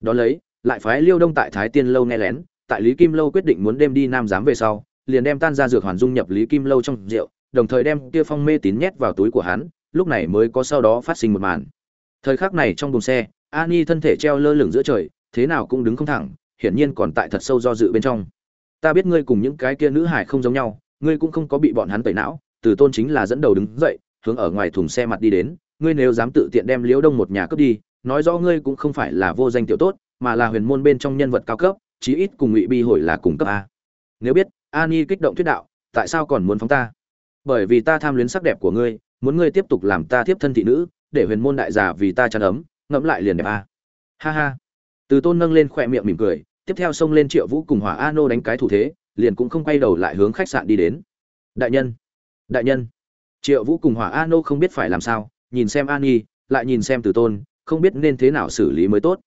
Đó lấy, lại phái liêu đông tại thái tiên lâu nghe lén, tại lý kim lâu quyết định muốn đem đi nam giám về sau, liền đem tan ra dược hoàn dung nhập lý kim lâu trong rượu, đồng thời đem kia phong mê tín nhét vào túi của hắn, lúc này mới có sau đó phát sinh một màn. Thời khắc này trong buồng xe ani thân thể treo lơ lửng giữa trời, thế nào cũng đứng không thẳng, hiển nhiên còn tại thật sâu do dự bên trong. Ta biết ngươi cùng những cái kia nữ hải không giống nhau ngươi cũng không có bị bọn hắn tẩy não, từ tôn chính là dẫn đầu đứng dậy, hướng ở ngoài thùng xe mặt đi đến, ngươi nếu dám tự tiện đem liễu đông một nhà cướp đi, nói rõ ngươi cũng không phải là vô danh tiểu tốt, mà là huyền môn bên trong nhân vật cao cấp, chí ít cùng ngụy bi hồi là cùng cấp a. Nếu biết ani kích động thuyết đạo, tại sao còn muốn phóng ta? Bởi vì ta tham luyến sắc đẹp của ngươi, muốn ngươi tiếp tục làm ta tiếp thân thị nữ, để huyền môn đại giả vì ta chăn ấm, ngẫm lại liền đẹp a. Ha ha. Từ tôn nâng lên khỏe miệng mỉm cười, tiếp theo xông lên triệu vũ cùng hỏa a nô đánh cái thủ thế liền cũng không quay đầu lại hướng khách sạn đi đến. Đại nhân đại nhân. Triệu vũ cùng hỏa a nô không biết phải làm sao, nhìn xem an nhi, lại nhìn xem từ tôn, không biết nên thế nào xử lý mới tốt.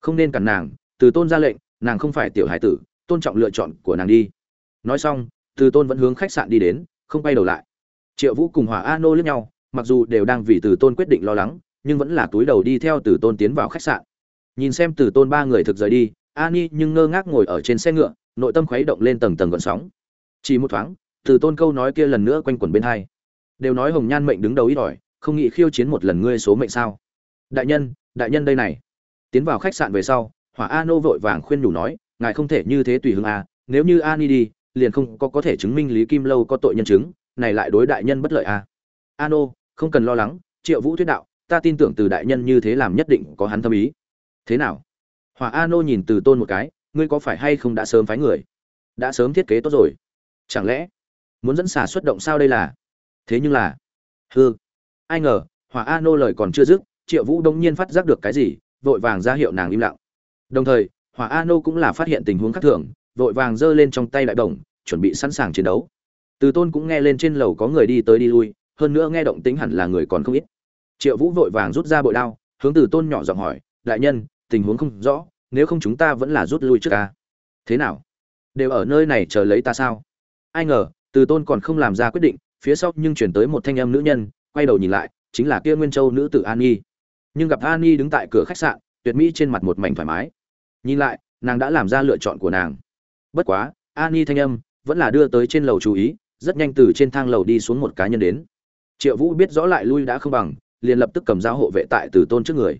Không nên cản nàng từ tôn ra lệnh, nàng không phải tiểu hải tử, tôn trọng lựa chọn của nàng đi. Nói xong từ tôn vẫn hướng khách sạn đi đến, không quay đầu lại. Triệu vũ cùng hỏa a nô lướt nhau, mặc dù đều đang vì từ tôn quyết định lo lắng, nhưng vẫn là túi đầu đi theo từ tôn tiến vào khách sạn. Nhìn xem từ tôn ba người thực rời đi ani nhưng ngơ ngác ngồi ở trên xe ngựa nội tâm khuấy động lên tầng tầng gợn sóng. Chỉ một thoáng, từ tôn câu nói kia lần nữa quanh quẩn bên hai. Đều nói hồng nhan mệnh đứng đầu ít ỏi, không nghĩ khiêu chiến một lần ngươi số mệnh sao? Đại nhân đại nhân đây này. Tiến vào khách sạn về sau, hỏa a nô vội vàng khuyên nhủ nói, ngài không thể như thế tùy hứng a nếu như ani đi, liền không có có thể chứng minh lý kim lâu có tội nhân chứng, này lại đối đại nhân bất lợi a a nô, không cần lo lắng, triệu vũ thuyết đạo, ta tin tưởng từ đại nhân như thế làm nhất định có hắn tâm ý. Thế nào? Hỏa a nô nhìn từ tôn một cái ngươi có phải hay không đã sớm phái người? Đã sớm thiết kế tốt rồi. Chẳng lẽ muốn dẫn xả xuất động sao đây là? Thế nhưng là hư ai ngờ, hỏa a nô lời còn chưa dứt, triệu vũ đông nhiên phát giác được cái gì, vội vàng ra hiệu nàng im lặng. Đồng thời, hỏa a nô cũng là phát hiện tình huống khác thường, vội vàng giơ lên trong tay đại đồng chuẩn bị sẵn sàng chiến đấu. Từ tôn cũng nghe lên trên lầu có người đi tới đi lui, hơn nữa nghe động tính hẳn là người còn không ít. Triệu vũ vội vàng rút ra bội đao, hướng từ tôn nhỏ giọng hỏi, đại nhân, tình huống không rõ nếu không chúng ta vẫn là rút lui trước ca. Thế nào? Đều ở nơi này chờ lấy ta sao? Ai ngờ, từ tôn còn không làm ra quyết định, phía sau nhưng chuyển tới một thanh âm nữ nhân, quay đầu nhìn lại, chính là kia nguyên châu nữ tử an nhi. Nhưng gặp an nhi đứng tại cửa khách sạn, tuyệt mỹ trên mặt một mảnh thoải mái. Nhìn lại, nàng đã làm ra lựa chọn của nàng. Bất quá, an nhi thanh âm vẫn là đưa tới trên lầu chú ý, rất nhanh từ trên thang lầu đi xuống một cá nhân đến. Triệu vũ biết rõ lại lui đã không bằng, liền lập tức cầm dao hộ vệ tại từ tôn trước người.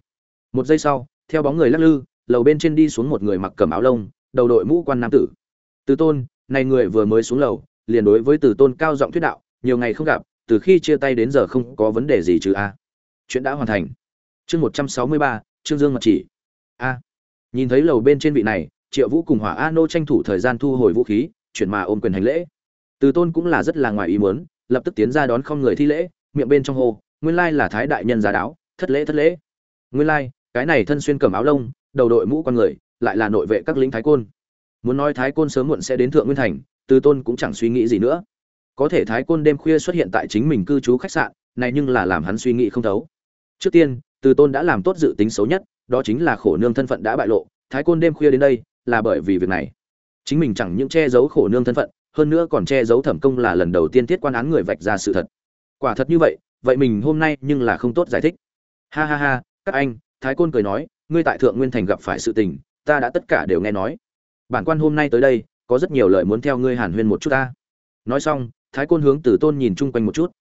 Một giây sau, theo bóng người lắc lư lầu bên trên đi xuống một người mặc cẩm áo lông, đầu đội mũ quan nam tử. Từ tôn, này người vừa mới xuống lầu, liền đối với từ tôn cao giọng thuyết đạo, nhiều ngày không gặp, từ khi chia tay đến giờ không có vấn đề gì chứ a. Chuyện đã hoàn thành. Chương một trăm sáu mươi ba, trương dương mặt chỉ. A. Nhìn thấy lầu bên trên vị này, triệu vũ cùng hỏa a nô tranh thủ thời gian thu hồi vũ khí, chuyển mà ôm quyền hành lễ. Từ tôn cũng là rất là ngoài ý muốn, lập tức tiến ra đón không người thi lễ, miệng bên trong hồ nguyên lai là thái đại nhân giá đáo, thất lễ thất lễ. Nguyên lai, cái này thân xuyên cầm áo lông đầu đội mũ con người, lại là nội vệ các lính thái côn. Muốn nói thái côn sớm muộn sẽ đến thượng nguyên thành, từ tôn cũng chẳng suy nghĩ gì nữa. Có thể thái côn đêm khuya xuất hiện tại chính mình cư trú khách sạn, này nhưng là làm hắn suy nghĩ không thấu. Trước tiên, từ tôn đã làm tốt dự tính xấu nhất, đó chính là khổ nương thân phận đã bại lộ, thái côn đêm khuya đến đây là bởi vì việc này. Chính mình chẳng những che giấu khổ nương thân phận, hơn nữa còn che giấu thẩm công là lần đầu tiên thiết quan án người vạch ra sự thật. Quả thật như vậy vậy mình hôm nay nhưng là không tốt giải thích. Ha ha ha, các anh, thái côn cười nói ngươi tại thượng nguyên thành gặp phải sự tình, ta đã tất cả đều nghe nói. Bản quan hôm nay tới đây, có rất nhiều lời muốn theo ngươi hàn huyên một chút ta. Nói xong, thái côn hướng từ tôn nhìn chung quanh một chút.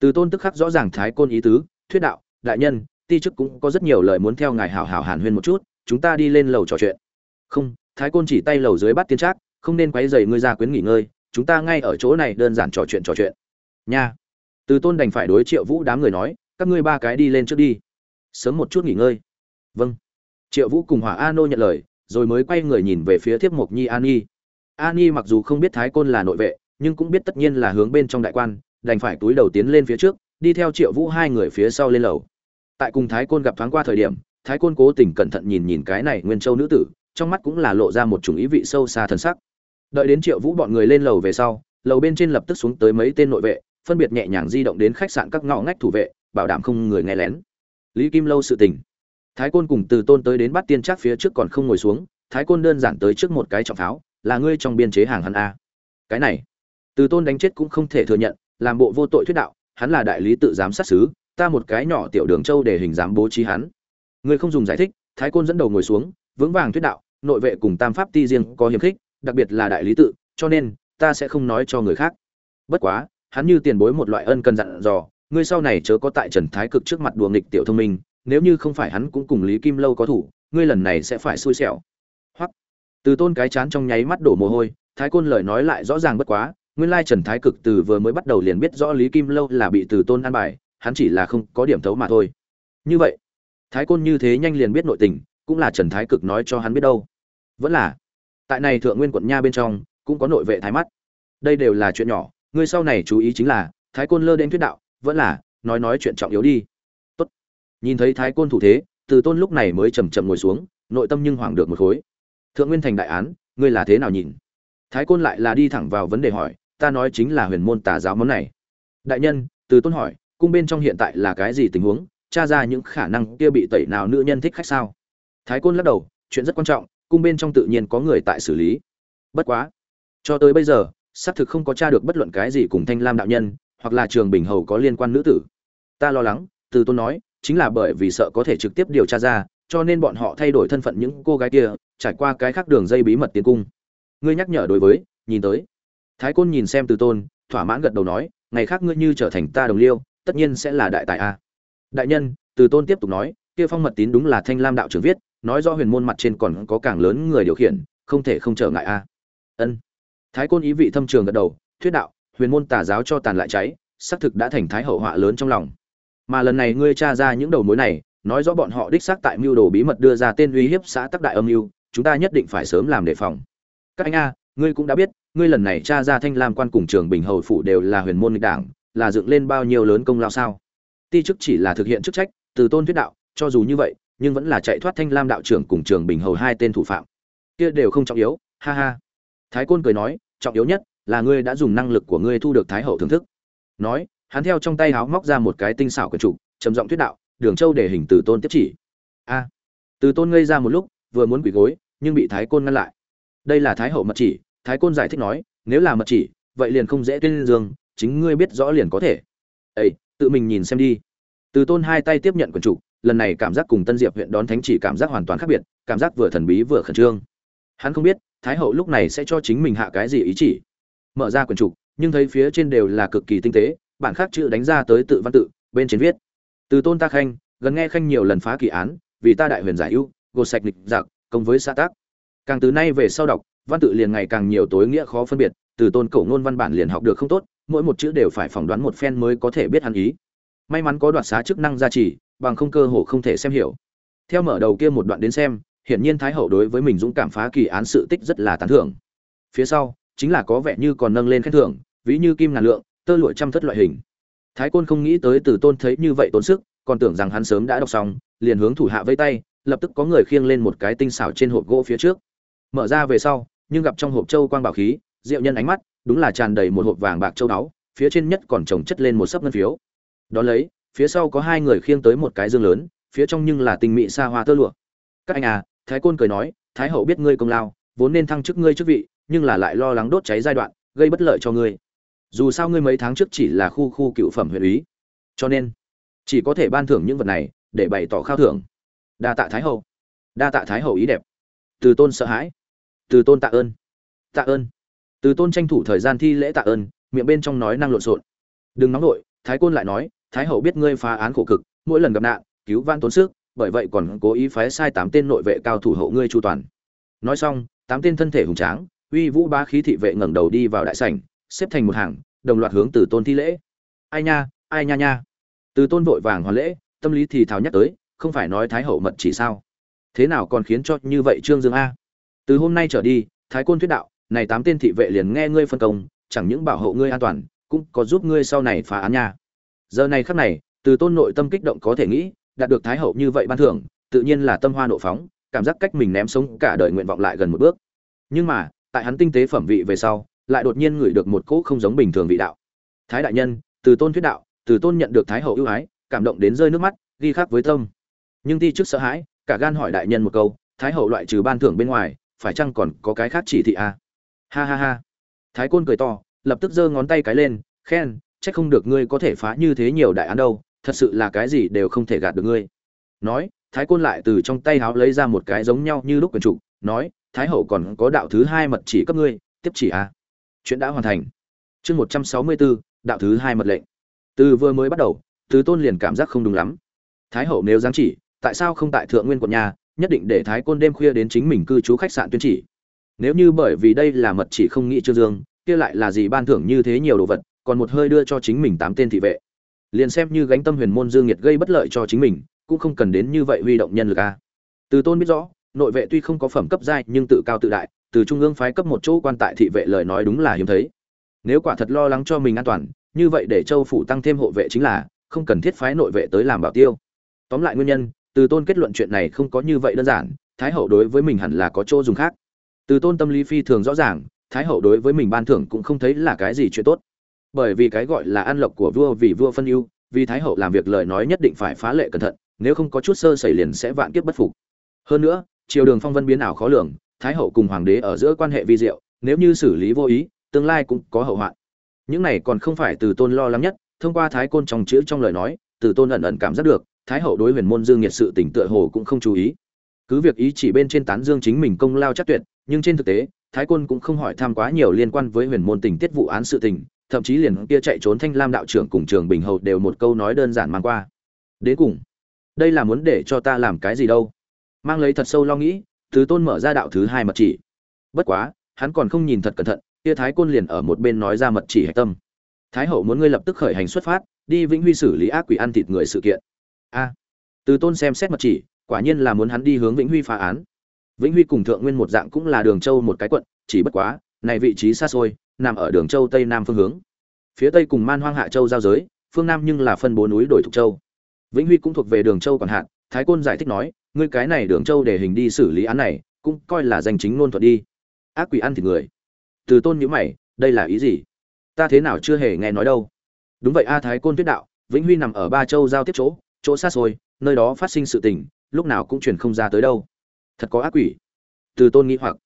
Từ tôn tức khắc rõ ràng thái côn ý tứ, thuyết đạo, đại nhân, ti chức cũng có rất nhiều lời muốn theo ngài hảo hảo hàn huyên một chút, chúng ta đi lên lầu trò chuyện. Không. Thái côn chỉ tay lầu dưới bắt tiên trác, không nên quấy dày ngươi ra quyến nghỉ ngơi, chúng ta ngay ở chỗ này đơn giản trò chuyện trò chuyện. Nha. Từ tôn đành phải đối triệu vũ đám người nói, các ngươi ba cái đi lên trước đi, sớm một chút nghỉ ngơi. Vâng triệu vũ cùng hỏa a nô nhận lời, rồi mới quay người nhìn về phía thiếp mộc nhi an nhi. An nhi mặc dù không biết thái côn là nội vệ, nhưng cũng biết tất nhiên là hướng bên trong đại quan, đành phải túi đầu tiến lên phía trước, đi theo triệu vũ hai người phía sau lên lầu. Tại cùng thái côn gặp thoáng qua thời điểm, thái côn cố tình cẩn thận nhìn nhìn cái này nguyên châu nữ tử, trong mắt cũng là lộ ra một chủng ý vị sâu xa thần sắc. Đợi đến triệu vũ bọn người lên lầu về sau, lầu bên trên lập tức xuống tới mấy tên nội vệ, phân biệt nhẹ nhàng di động đến khách sạn các ngõ ngách thủ vệ, bảo đảm không người nghe lén. Lý kim lâu sự tình thái côn cùng từ tôn tới đến bắt tiên chắc phía trước còn không ngồi xuống, thái côn đơn giản tới trước một cái trọng pháo, là ngươi trong biên chế hàng hắn a. Cái này? Từ tôn đánh chết cũng không thể thừa nhận, làm bộ vô tội thuyết đạo, hắn là đại lý tự giám sát xứ ta một cái nhỏ tiểu đường châu để hình dám bố trí hắn. Ngươi không dùng giải thích, thái côn dẫn đầu ngồi xuống, vững vàng thuyết đạo, nội vệ cùng tam pháp ti riêng có hiềm khích, đặc biệt là đại lý tự, cho nên, ta sẽ không nói cho người khác. Bất quá, hắn như tiền bối một loại ân cần dặn dò, ngươi sau này chớ có tại trần thái cực trước mặt đùa nghịch tiểu thông minh nếu như không phải hắn cũng cùng lý kim lâu có thủ, ngươi lần này sẽ phải xui xẻo. Hoặc từ tôn cái chán trong nháy mắt đổ mồ hôi, thái côn lời nói lại rõ ràng bất quá, nguyên lai trần thái cực từ vừa mới bắt đầu liền biết rõ lý kim lâu là bị từ tôn ăn bài, hắn chỉ là không có điểm thấu mà thôi. Như vậy, thái côn như thế nhanh liền biết nội tình, cũng là trần thái cực nói cho hắn biết đâu. Vẫn là, tại này thượng nguyên quận nha bên trong, cũng có nội vệ thái mắt. Đây đều là chuyện nhỏ, ngươi sau này chú ý chính là, thái côn lơ đến thuyết đạo, vẫn là, nói nói chuyện trọng yếu đi nhìn thấy thái côn thủ thế, từ tôn lúc này mới chầm chậm ngồi xuống, nội tâm nhưng hoảng được một khối. Thượng nguyên thành đại án, ngươi là thế nào nhìn? Thái côn lại là đi thẳng vào vấn đề hỏi, ta nói chính là huyền môn tà giáo món này. Đại nhân, từ tôn hỏi, cung bên trong hiện tại là cái gì tình huống? Tra ra những khả năng kia bị tẩy nào nữ nhân thích khách sao? Thái côn lắc đầu, chuyện rất quan trọng, cung bên trong tự nhiên có người tại xử lý. Bất quá, cho tới bây giờ, xác thực không có tra được bất luận cái gì cùng thanh lam đạo nhân, hoặc là trường bình hầu có liên quan nữ tử. Ta lo lắng, từ tôn nói chính là bởi vì sợ có thể trực tiếp điều tra ra, cho nên bọn họ thay đổi thân phận những cô gái kia, trải qua cái khác đường dây bí mật tiến cung. Ngươi nhắc nhở đối với, nhìn tới. Thái côn nhìn xem từ tôn, thỏa mãn gật đầu nói, ngày khác ngươi như trở thành ta đồng liêu, tất nhiên sẽ là đại tài a. Đại nhân, từ tôn tiếp tục nói, kia phong mật tín đúng là thanh lam đạo trưởng viết, nói do huyền môn mặt trên còn có càng lớn người điều khiển, không thể không trở ngại a. Ân. Thái côn ý vị thâm trường gật đầu, thuyết đạo, huyền môn tà giáo cho tàn lại cháy, xác thực đã thành thái hậu họa lớn trong lòng mà lần này ngươi tra ra những đầu mối này, nói rõ bọn họ đích xác tại mưu đồ bí mật đưa ra tên uy hiếp xã tắc đại âm mưu, chúng ta nhất định phải sớm làm đề phòng. Các anh a, ngươi cũng đã biết, ngươi lần này tra ra thanh lam quan cùng trường bình hầu phủ đều là huyền môn nghịch đảng, là dựng lên bao nhiêu lớn công lao sao? Ti chức chỉ là thực hiện chức trách, từ tôn thuyết đạo, cho dù như vậy, nhưng vẫn là chạy thoát thanh lam đạo trưởng cùng trường bình hầu hai tên thủ phạm. Kia đều không trọng yếu, ha ha. Thái côn cười nói, trọng yếu nhất là ngươi đã dùng năng lực của ngươi thu được thái hậu thưởng thức. Nói hắn theo trong tay háo móc ra một cái tinh xảo quyển trục, trầm giọng thuyết đạo, đường châu để hình từ tôn tiếp chỉ. A. Từ tôn ngây ra một lúc, vừa muốn quỳ gối, nhưng bị thái côn ngăn lại. Đây là thái hậu mật chỉ. Thái côn giải thích nói, nếu là mật chỉ, vậy liền không dễ tuyên dương, chính ngươi biết rõ liền có thể. Ấy tự mình nhìn xem đi. Từ tôn hai tay tiếp nhận quyển trục, lần này cảm giác cùng tân diệp huyện đón thánh chỉ cảm giác hoàn toàn khác biệt, cảm giác vừa thần bí vừa khẩn trương. Hắn không biết, thái hậu lúc này sẽ cho chính mình hạ cái gì ý chỉ. Mở ra quyển trục, nhưng thấy phía trên đều là cực kỳ tinh tế bản khác chữ đánh ra tới tự văn tự, bên trên viết. Từ tôn ta khanh, gần nghe khanh nhiều lần phá kỳ án, vì ta đại huyền giải ưu, gột sạch lịch giặc, công với xã tác. Càng từ nay về sau đọc, văn tự liền ngày càng nhiều tối nghĩa khó phân biệt, từ tôn cổ ngôn văn bản liền học được không tốt, mỗi một chữ đều phải phỏng đoán một phen mới có thể biết hắn ý. May mắn có đoạt xá chức năng gia trì, bằng không cơ hồ không thể xem hiểu. Theo mở đầu kia một đoạn đến xem, hiển nhiên thái hậu đối với mình dũng cảm phá kỳ án sự tích rất là tán thưởng. Phía sau, chính là có vẻ như còn nâng lên khen thưởng, ví như kim ngàn lượng tơ lụa trăm thất loại hình. Thái côn không nghĩ tới từ tôn thấy như vậy tốn sức, còn tưởng rằng hắn sớm đã đọc xong, liền hướng thủ hạ vây tay, lập tức có người khiêng lên một cái tinh xảo trên hộp gỗ phía trước. Mở ra về sau, nhưng gặp trong hộp châu quang bảo khí diệu nhân ánh mắt, đúng là tràn đầy một hộp vàng bạc châu đáo phía trên nhất còn trồng chất lên một sấp ngân phiếu. Đó lấy, phía sau có hai người khiêng tới một cái dương lớn, phía trong nhưng là tình mỹ xa hoa tơ lụa. Các anh à thái côn cười nói, thái hậu biết ngươi công lao, vốn nên thăng chức ngươi chức vị, nhưng là lại lo lắng đốt cháy giai đoạn, gây bất lợi cho ngươi dù sao ngươi mấy tháng trước chỉ là khu khu cựu phẩm huyện úy. Cho nên, chỉ có thể ban thưởng những vật này để bày tỏ khao thưởng. Đa tạ thái hậu. Đa tạ thái hậu ý đẹp. Từ tôn sợ hãi. Từ tôn tạ ơn. Tạ ơn. Từ tôn tranh thủ thời gian thi lễ tạ ơn, miệng bên trong nói năng lộn xộn. Đừng nóng nổi thái côn lại nói, thái hậu biết ngươi phá án khổ cực, mỗi lần gặp nạn, cứu van tốn sức, bởi vậy còn cố ý phái sai tám tên nội vệ cao thủ hậu ngươi chu toàn. Nói xong, tám tên thân thể hùng tráng, uy vũ ba khí thị vệ ngẩng đầu đi vào đại sảnh xếp thành một hàng, đồng loạt hướng từ tôn thi lễ. Ai nha ai nha nha. Từ tôn vội vàng hoàn lễ, tâm lý thì thào nhắc tới, không phải nói thái hậu mật chỉ sao? Thế nào còn khiến cho như vậy trương dương a? Từ hôm nay trở đi, thái côn thuyết đạo, này tám tên thị vệ liền nghe ngươi phân công, chẳng những bảo hộ ngươi an toàn, cũng có giúp ngươi sau này phá án nha. Giờ này khắc này, từ tôn nội tâm kích động có thể nghĩ, đạt được thái hậu như vậy ban thưởng, tự nhiên là tâm hoa nộ phóng, cảm giác cách mình ném sống cả đời nguyện vọng lại gần một bước. Nhưng mà, tại hắn tinh tế phẩm vị về sau lại đột nhiên ngửi được một cỗ không giống bình thường vị đạo thái đại nhân, từ tôn thuyết đạo, từ tôn nhận được thái hậu ưu ái, cảm động đến rơi nước mắt, ghi khắc với tâm nhưng ti trước sợ hãi, cả gan hỏi đại nhân một câu, thái hậu loại trừ ban thưởng bên ngoài, phải chăng còn có cái khác chỉ thị à? ha ha ha thái côn cười to, lập tức giơ ngón tay cái lên, khen, chắc không được ngươi có thể phá như thế nhiều đại án đâu, thật sự là cái gì đều không thể gạt được ngươi nói, thái côn lại từ trong tay háo lấy ra một cái giống nhau như lúc quyền trục nói, thái hậu còn có đạo thứ hai mật chỉ cấp ngươi, tiếp chỉ à? Chuyện đã hoàn thành. Chương một trăm sáu mươi bốn đạo thứ hai mật lệnh. Từ vừa mới bắt đầu, từ tôn liền cảm giác không đúng lắm. Thái hậu nếu giáng chỉ, tại sao không tại thượng nguyên quận nhà, nhất định để thái côn đêm khuya đến chính mình cư trú khách sạn tuyên chỉ. Nếu như bởi vì đây là mật chỉ không nghĩ trương dương, kia lại là gì ban thưởng như thế nhiều đồ vật, còn một hơi đưa cho chính mình tám tên thị vệ. Liền xem như gánh tâm huyền môn dương nhiệt gây bất lợi cho chính mình, cũng không cần đến như vậy huy động nhân lực a. Từ tôn biết rõ, nội vệ tuy không có phẩm cấp giai, nhưng tự cao tự đại từ trung ương phái cấp một chỗ quan tại thị vệ lời nói đúng là hiếm thấy. Nếu quả thật lo lắng cho mình an toàn, như vậy để châu phủ tăng thêm hộ vệ chính là không cần thiết phái nội vệ tới làm bảo tiêu. Tóm lại nguyên nhân, từ tôn kết luận chuyện này không có như vậy đơn giản, thái hậu đối với mình hẳn là có chỗ dùng khác. Từ tôn tâm lý phi thường rõ ràng, thái hậu đối với mình ban thưởng cũng không thấy là cái gì chuyện tốt. Bởi vì cái gọi là an lộc của vua vì vua phân ưu, vì thái hậu làm việc lời nói nhất định phải phá lệ cẩn thận, nếu không có chút sơ xảy liền sẽ vạn kiếp bất phục. Hơn nữa, triều đường phong vân biến ảo khó lường thái hậu cùng hoàng đế ở giữa quan hệ vi diệu, nếu như xử lý vô ý, tương lai cũng có hậu hoạn. Những này còn không phải từ tôn lo lắng nhất, thông qua thái côn trong chữ trong lời nói, từ tôn ẩn ẩn cảm giác được, thái hậu đối huyền môn dương nhiệt sự tỉnh tựa hồ cũng không chú ý. Cứ việc ý chỉ bên trên tán dương chính mình công lao chắc tuyệt, nhưng trên thực tế, thái côn cũng không hỏi tham quá nhiều liên quan với huyền môn tình tiết vụ án sự tình, thậm chí liền kia chạy trốn thanh lam đạo trưởng cùng trường bình hầu đều một câu nói đơn giản mang qua. Đến cùng, đây là muốn để cho ta làm cái gì đâu? Mang lấy thật sâu lo nghĩ thứ tôn mở ra đạo thứ hai mật chỉ. Bất quá, hắn còn không nhìn thật cẩn thận, kia thái côn liền ở một bên nói ra mật chỉ hạch tâm. Thái hậu muốn ngươi lập tức khởi hành xuất phát, đi vĩnh huy xử lý ác quỷ ăn thịt người sự kiện. A. À, Từ tôn xem xét mật chỉ, quả nhiên là muốn hắn đi hướng vĩnh huy phá án. Vĩnh huy cùng thượng nguyên một dạng cũng là đường châu một cái quận, chỉ bất quá, này vị trí xa xôi, nằm ở đường châu tây nam phương hướng. Phía tây cùng man hoang hạ châu giao giới, phương nam nhưng là phân bố núi đổi thục châu. Vĩnh huy cũng thuộc về đường châu còn hạn thái côn giải thích nói ngươi cái này đường châu để hình đi xử lý án này, cũng coi là danh chính ngôn thuận đi. Ác quỷ ăn thịt người. Từ tôn nhữ mày, đây là ý gì? Ta thế nào chưa hề nghe nói đâu. Đúng vậy a thái côn tuyết đạo, vĩnh huy nằm ở ba châu giao tiếp chỗ chỗ xa xôi, nơi đó phát sinh sự tình, lúc nào cũng truyền không ra tới đâu. Thật có ác quỷ. Từ tôn nghĩ hoặc.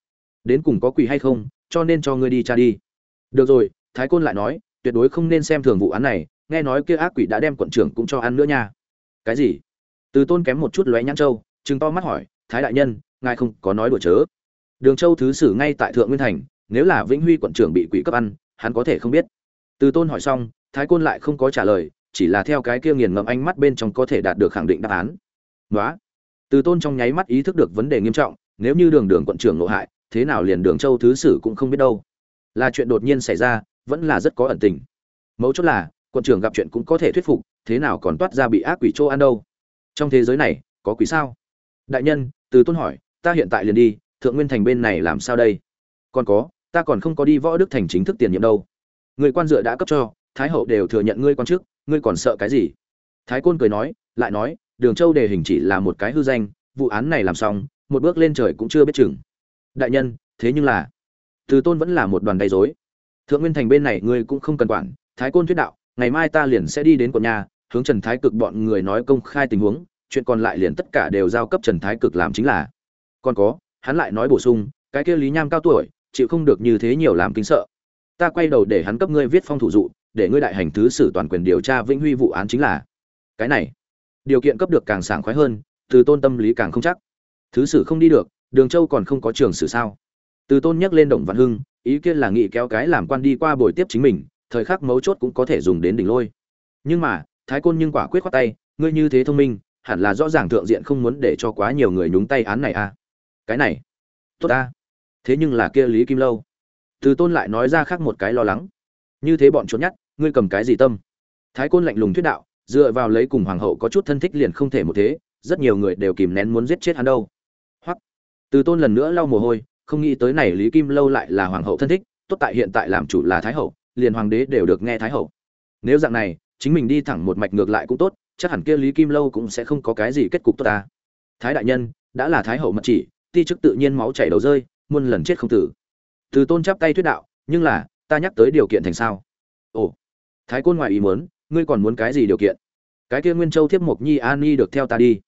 Đến cùng có quỷ hay không, cho nên cho ngươi đi cha đi. Được rồi, thái côn lại nói, tuyệt đối không nên xem thường vụ án này, nghe nói kia ác quỷ đã đem quận trưởng cũng cho ăn nữa nha. Cái gì? Từ tôn kém một chút lóe nhãn châu chừng to mắt hỏi, thái đại nhân, ngài không có nói đùa chớ? Đường châu thứ sử ngay tại thượng nguyên thành, nếu là vĩnh huy quận trưởng bị quỷ cấp ăn, hắn có thể không biết. Từ tôn hỏi xong, thái côn lại không có trả lời, chỉ là theo cái kia nghiền ngẫm ánh mắt bên trong có thể đạt được khẳng định đáp án. Nói từ tôn trong nháy mắt ý thức được vấn đề nghiêm trọng, nếu như đường đường quận trưởng nội hại, thế nào liền đường châu thứ sử cũng không biết đâu. Là chuyện đột nhiên xảy ra, vẫn là rất có ẩn tình. Mấu chốt là, quận trưởng gặp chuyện cũng có thể thuyết phục, thế nào còn toát ra bị ác quỷ chỗ ăn đâu. Trong thế giới này, có quỷ sao? Đại nhân, từ tôn hỏi, ta hiện tại liền đi, thượng nguyên thành bên này làm sao đây? Còn có, ta còn không có đi võ đức thành chính thức tiền nhiệm đâu. Người quan dựa đã cấp cho, thái hậu đều thừa nhận ngươi quan chức, ngươi còn sợ cái gì? Thái côn cười nói, lại nói, đường châu đề hình chỉ là một cái hư danh, vụ án này làm xong, một bước lên trời cũng chưa biết chừng. Đại nhân, thế nhưng là từ tôn vẫn là một đoàn đầy dối thượng nguyên thành bên này ngươi cũng không cần quản, thái côn thuyết đạo, ngày mai ta liền sẽ đi đến quận nhà, hướng trần thái cực bọn người nói công khai tình huống chuyện còn lại liền tất cả đều giao cấp trần thái cực làm chính là. Còn có, hắn lại nói bổ sung, cái kia lý nham cao tuổi, chịu không được như thế nhiều làm kinh sợ. Ta quay đầu để hắn cấp ngươi viết phong thủ dụ, để ngươi đại hành thứ sử toàn quyền điều tra vĩnh huy vụ án chính là. Cái này, điều kiện cấp được càng sảng khoái hơn, từ tôn tâm lý càng không chắc. Thứ sử không đi được, đường châu còn không có trường sử sao? Từ tôn nhắc lên động văn hưng, ý kiến là nghị kéo cái làm quan đi qua buổi tiếp chính mình, thời khắc mấu chốt cũng có thể dùng đến đỉnh lôi. Nhưng mà, thái côn nhưng quả quyết khoát tay, ngươi như thế thông minh hẳn là rõ ràng thượng diện không muốn để cho quá nhiều người nhúng tay án này à? Cái này, tốt ta. Thế nhưng là kia lý kim lâu. Từ tôn lại nói ra khác một cái lo lắng. Như thế bọn trốn nhát, ngươi cầm cái gì tâm? Thái côn lạnh lùng thuyết đạo, dựa vào lấy cùng hoàng hậu có chút thân thích liền không thể một thế, rất nhiều người đều kìm nén muốn giết chết hắn đâu. Hoặc từ tôn lần nữa lau mồ hôi, không nghĩ tới này lý kim lâu lại là hoàng hậu thân thích, tốt tại hiện tại làm chủ là thái hậu, liền hoàng đế đều được nghe thái hậu. Nếu dạng này, chính mình đi thẳng một mạch ngược lại cũng tốt chắc hẳn kia lý kim lâu cũng sẽ không có cái gì kết cục tốt ta. Thái đại nhân, đã là thái hậu mật chỉ, ti chức tự nhiên máu chảy đầu rơi, muôn lần chết không tử. Từ tôn chắp tay thuyết đạo, nhưng là, ta nhắc tới điều kiện thành sao? Ồ, thái côn ngoại ý muốn, ngươi còn muốn cái gì điều kiện? Cái kia nguyên châu thiếp mộc nhi an nhi được theo ta đi.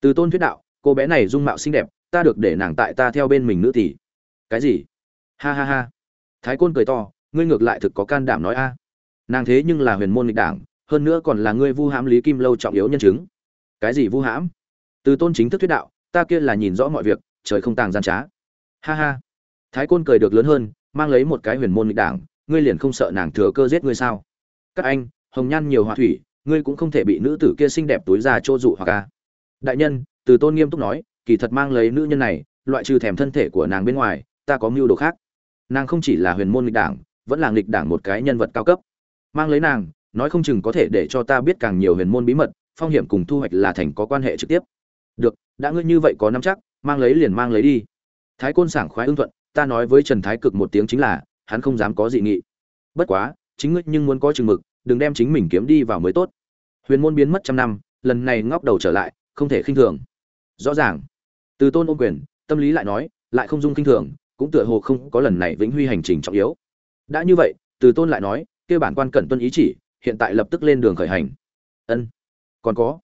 Từ tôn thuyết đạo, cô bé này dung mạo xinh đẹp, ta được để nàng tại ta theo bên mình nữ tỷ. Cái gì? Ha ha ha. Thái côn cười to, ngươi ngược lại thực có can đảm nói a. Nàng thế nhưng là huyền môn lịch đảng hơn nữa còn là ngươi vu hãm lý kim lâu trọng yếu nhân chứng. Cái gì vu hãm? Từ tôn chính thức thuyết đạo, ta kia là nhìn rõ mọi việc, trời không tàng gian trá. Ha ha. Thái côn cười được lớn hơn, mang lấy một cái huyền môn nghịch đảng, ngươi liền không sợ nàng thừa cơ giết ngươi sao? Các anh, hồng nhan nhiều hòa thủy, ngươi cũng không thể bị nữ tử kia xinh đẹp túi ra chỗ dụ hoặc ca đại nhân, từ tôn nghiêm túc nói, kỳ thật mang lấy nữ nhân này, loại trừ thèm thân thể của nàng bên ngoài, ta có mưu đồ khác. Nàng không chỉ là huyền môn nghịch đảng, vẫn là nghịch đảng một cái nhân vật cao cấp. Mang lấy nàng nói không chừng có thể để cho ta biết càng nhiều huyền môn bí mật, phong hiểm cùng thu hoạch là thành có quan hệ trực tiếp. Được, đã ngươi như vậy có nắm chắc, mang lấy liền mang lấy đi. Thái côn sảng khoái ưng thuận, ta nói với trần thái cực một tiếng chính là, hắn không dám có dị nghị. Bất quá, chính ngươi nhưng muốn có chừng mực, đừng đem chính mình kiếm đi vào mới tốt. Huyền môn biến mất trăm năm, lần này ngóc đầu trở lại, không thể khinh thường. Rõ ràng. Từ tôn ôm quyền, tâm lý lại nói, lại không dung khinh thường, cũng tựa hồ không có lần này vĩnh huy hành trình trọng yếu. Đã như vậy, từ tôn lại nói kêu bản quan cẩn tuân ý chỉ hiện tại lập tức lên đường khởi hành. Ân, còn có.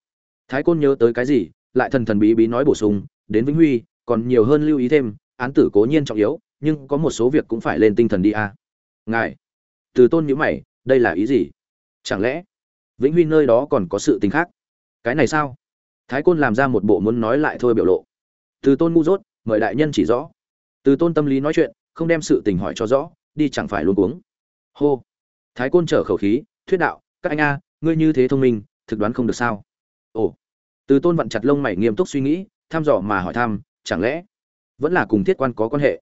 Thái côn nhớ tới cái gì, lại thần thần bí bí nói bổ sung, đến vĩnh huy, còn nhiều hơn lưu ý thêm, án tử cố nhiên trọng yếu, nhưng có một số việc cũng phải lên tinh thần đi a. À. ngài, từ tôn nhữ mày, đây là ý gì? Chẳng lẽ vĩnh huy nơi đó còn có sự tình khác? Cái này sao? Thái côn làm ra một bộ muốn nói lại thôi biểu lộ. Từ tôn ngu dốt, mời đại nhân chỉ rõ. Từ tôn tâm lý nói chuyện, không đem sự tình hỏi cho rõ, đi chẳng phải luôn cuống. Hô. Thái côn trở khẩu khí thuyết đạo, các anh a, ngươi như thế thông minh, thực đoán không được sao? Ồ. Từ tôn vặn chặt lông mày nghiêm túc suy nghĩ, thăm dò mà hỏi thăm, chẳng lẽ vẫn là cùng thiết quan có quan hệ?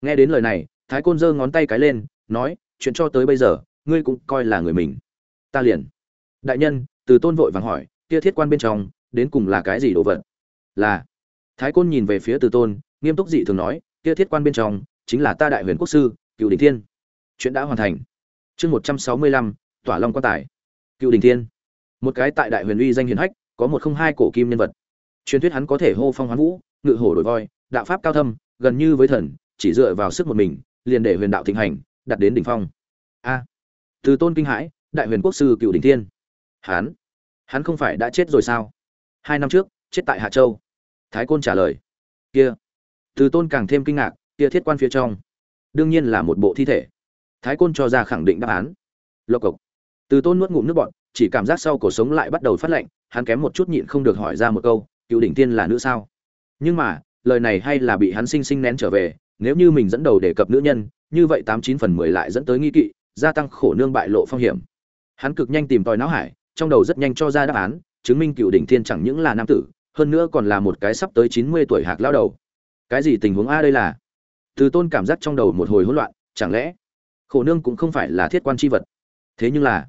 Nghe đến lời này, thái côn giơ ngón tay cái lên, nói, chuyện cho tới bây giờ, ngươi cũng coi là người mình. Ta liền. Đại nhân, từ tôn vội vàng hỏi, kia thiết quan bên trong, đến cùng là cái gì đồ vật? Là. Thái côn nhìn về phía từ tôn, nghiêm túc dị thường nói, kia thiết quan bên trong, chính là ta đại huyền quốc sư, cựu đình thiên. Chuyện đã hoàn thành. Chương một trăm sáu mươi lăm tỏa long quan tài. Cựu đình thiên. Một cái tại đại huyền uy danh hiền hách, có một không hai cổ kim nhân vật. Truyền thuyết hắn có thể hô phong hoán vũ, ngự hổ đổi voi, đạo pháp cao thâm, gần như với thần, chỉ dựa vào sức một mình, liền để huyền đạo thịnh hành đặt đến đỉnh phong. A. Từ tôn kinh hãi, đại huyền quốc sư cựu đình thiên. Hắn. Hắn không phải đã chết rồi sao? Hai năm trước, chết tại hạ châu. Thái côn trả lời. Kia. Từ tôn càng thêm kinh ngạc, kia thiết quan phía trong. Đương nhiên là một bộ thi thể. Thái côn cho ra khẳng định đáp án. Lộc cộc từ tôn nuốt ngụm nước bọn chỉ cảm giác sau cổ sống lại bắt đầu phát lạnh, hắn kém một chút nhịn không được hỏi ra một câu, cựu đỉnh tiên là nữ sao? Nhưng mà, lời này hay là bị hắn sinh sinh nén trở về, nếu như mình dẫn đầu đề cập nữ nhân, như vậy tám chín phần mười lại dẫn tới nghi kỵ, gia tăng khổ nương bại lộ phong hiểm. Hắn cực nhanh tìm tòi não hải, trong đầu rất nhanh cho ra đáp án, chứng minh cựu đỉnh thiên chẳng những là nam tử, hơn nữa còn là một cái sắp tới chín mươi tuổi hạc lao đầu. Cái gì tình huống a đây là? Từ tôn cảm giác trong đầu một hồi hỗn loạn, chẳng lẽ khổ nương cũng không phải là thiết quan c h i vật? Thế nhưng là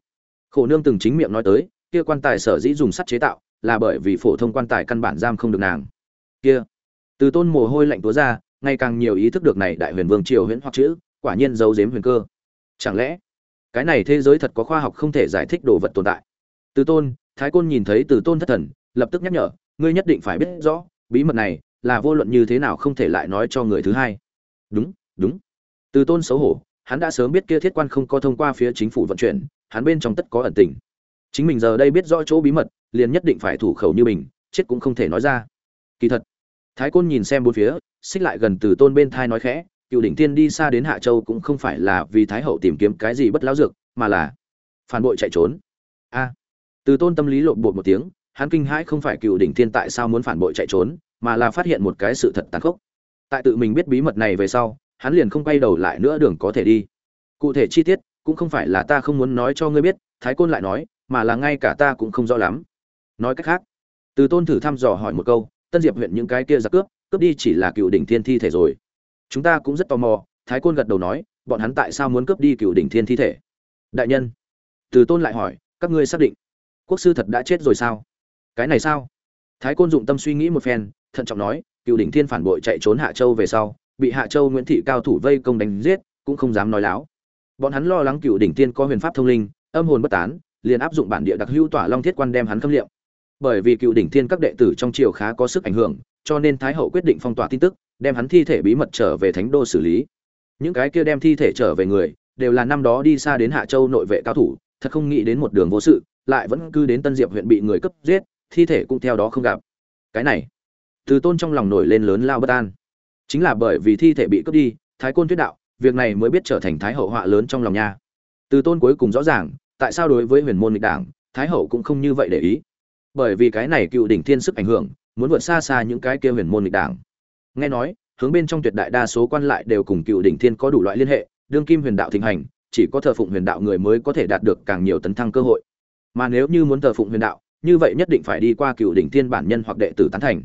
khổ nương từng chính miệng nói tới, kia quan tài sở dĩ dùng sắt chế tạo, là bởi vì phổ thông quan tài căn bản giam không được nàng. Kia, từ tôn mồ hôi lạnh túa ra ngày càng nhiều ý thức được này đại huyền vương triều huyễn hoặc chữ, quả nhiên giấu giếm huyền cơ. Chẳng lẽ, cái này thế giới thật có khoa học không thể giải thích đồ vật tồn tại? Từ tôn, thái côn nhìn thấy từ tôn thất thần, lập tức nhắc nhở, ngươi nhất định phải biết rõ, bí mật này là vô luận như thế nào không thể lại nói cho người thứ hai. Đúng đúng. Từ tôn xấu hổ, hắn đã sớm biết kia thiết quan không có thông qua phía chính phủ vận chuyển hắn bên trong tất có ẩn tình. Chính mình giờ đây biết rõ chỗ bí mật, liền nhất định phải thủ khẩu như mình, chết cũng không thể nói ra. Kỳ thật, thái côn nhìn xem bốn phía, xích lại gần từ tôn bên thai nói khẽ, cựu đỉnh tiên đi xa đến hạ châu cũng không phải là vì thái hậu tìm kiếm cái gì bất lão dược, mà là phản bội chạy trốn. A. À, từ tôn tâm lý lộn bột một tiếng, hắn kinh hãi không phải cựu đỉnh tiên tại sao muốn phản bội chạy trốn, mà là phát hiện một cái sự thật tàn khốc. Tại tự mình biết bí mật này về sau, hắn liền không quay đầu lại nữa, đường có thể đi. Cụ thể chi tiết cũng không phải là ta không muốn nói cho ngươi biết, thái côn lại nói, mà là ngay cả ta cũng không rõ lắm. Nói cách khác, từ tôn thử thăm dò hỏi một câu, tân diệp huyện những cái kia giặc cướp cướp đi chỉ là cựu đỉnh thiên thi thể rồi. Chúng ta cũng rất tò mò, thái côn gật đầu nói, bọn hắn tại sao muốn cướp đi cựu đỉnh thiên thi thể? Đại nhân, từ tôn lại hỏi, các ngươi xác định quốc sư thật đã chết rồi sao? Cái này sao? Thái côn dụng tâm suy nghĩ một phen, thận trọng nói, cựu đỉnh thiên phản bội chạy trốn hạ châu về sau, bị hạ châu nguyễn thị cao thủ vây công đánh giết, cũng không dám nói láo bọn hắn lo lắng cựu đỉnh tiên có huyền pháp thông linh, âm hồn bất tán, liền áp dụng bản địa đặc hữu tỏa long thiết quan đem hắn khâm liệm. Bởi vì cựu đỉnh tiên các đệ tử trong triều khá có sức ảnh hưởng, cho nên thái hậu quyết định phong tỏa tin tức, đem hắn thi thể bí mật trở về thánh đô xử lý. Những cái kia đem thi thể trở về người, đều là năm đó đi xa đến hạ châu nội vệ cao thủ, thật không nghĩ đến một đường vô sự, lại vẫn cứ đến tân diệp huyện bị người cấp giết, thi thể cũng theo đó không gặp. Cái này, từ tôn trong lòng nổi lên lớn lao bất an. Chính là bởi vì thi thể bị cướp đi, thái côn tuyết đạo việc này mới biết trở thành thái hậu họa lớn trong lòng nha. Từ tôn cuối cùng rõ ràng, tại sao đối với huyền môn nghịch đảng, thái hậu cũng không như vậy để ý. Bởi vì cái này cựu đỉnh thiên sức ảnh hưởng, muốn vượt xa xa những cái kia huyền môn nghịch đảng. Nghe nói, hướng bên trong tuyệt đại đa số quan lại đều cùng cựu đỉnh thiên có đủ loại liên hệ, đương kim huyền đạo thịnh hành, chỉ có thờ phụng huyền đạo người mới có thể đạt được càng nhiều tấn thăng cơ hội. Mà nếu như muốn thờ phụng huyền đạo, như vậy nhất định phải đi qua cựu đỉnh thiên bản nhân hoặc đệ tử tán thành.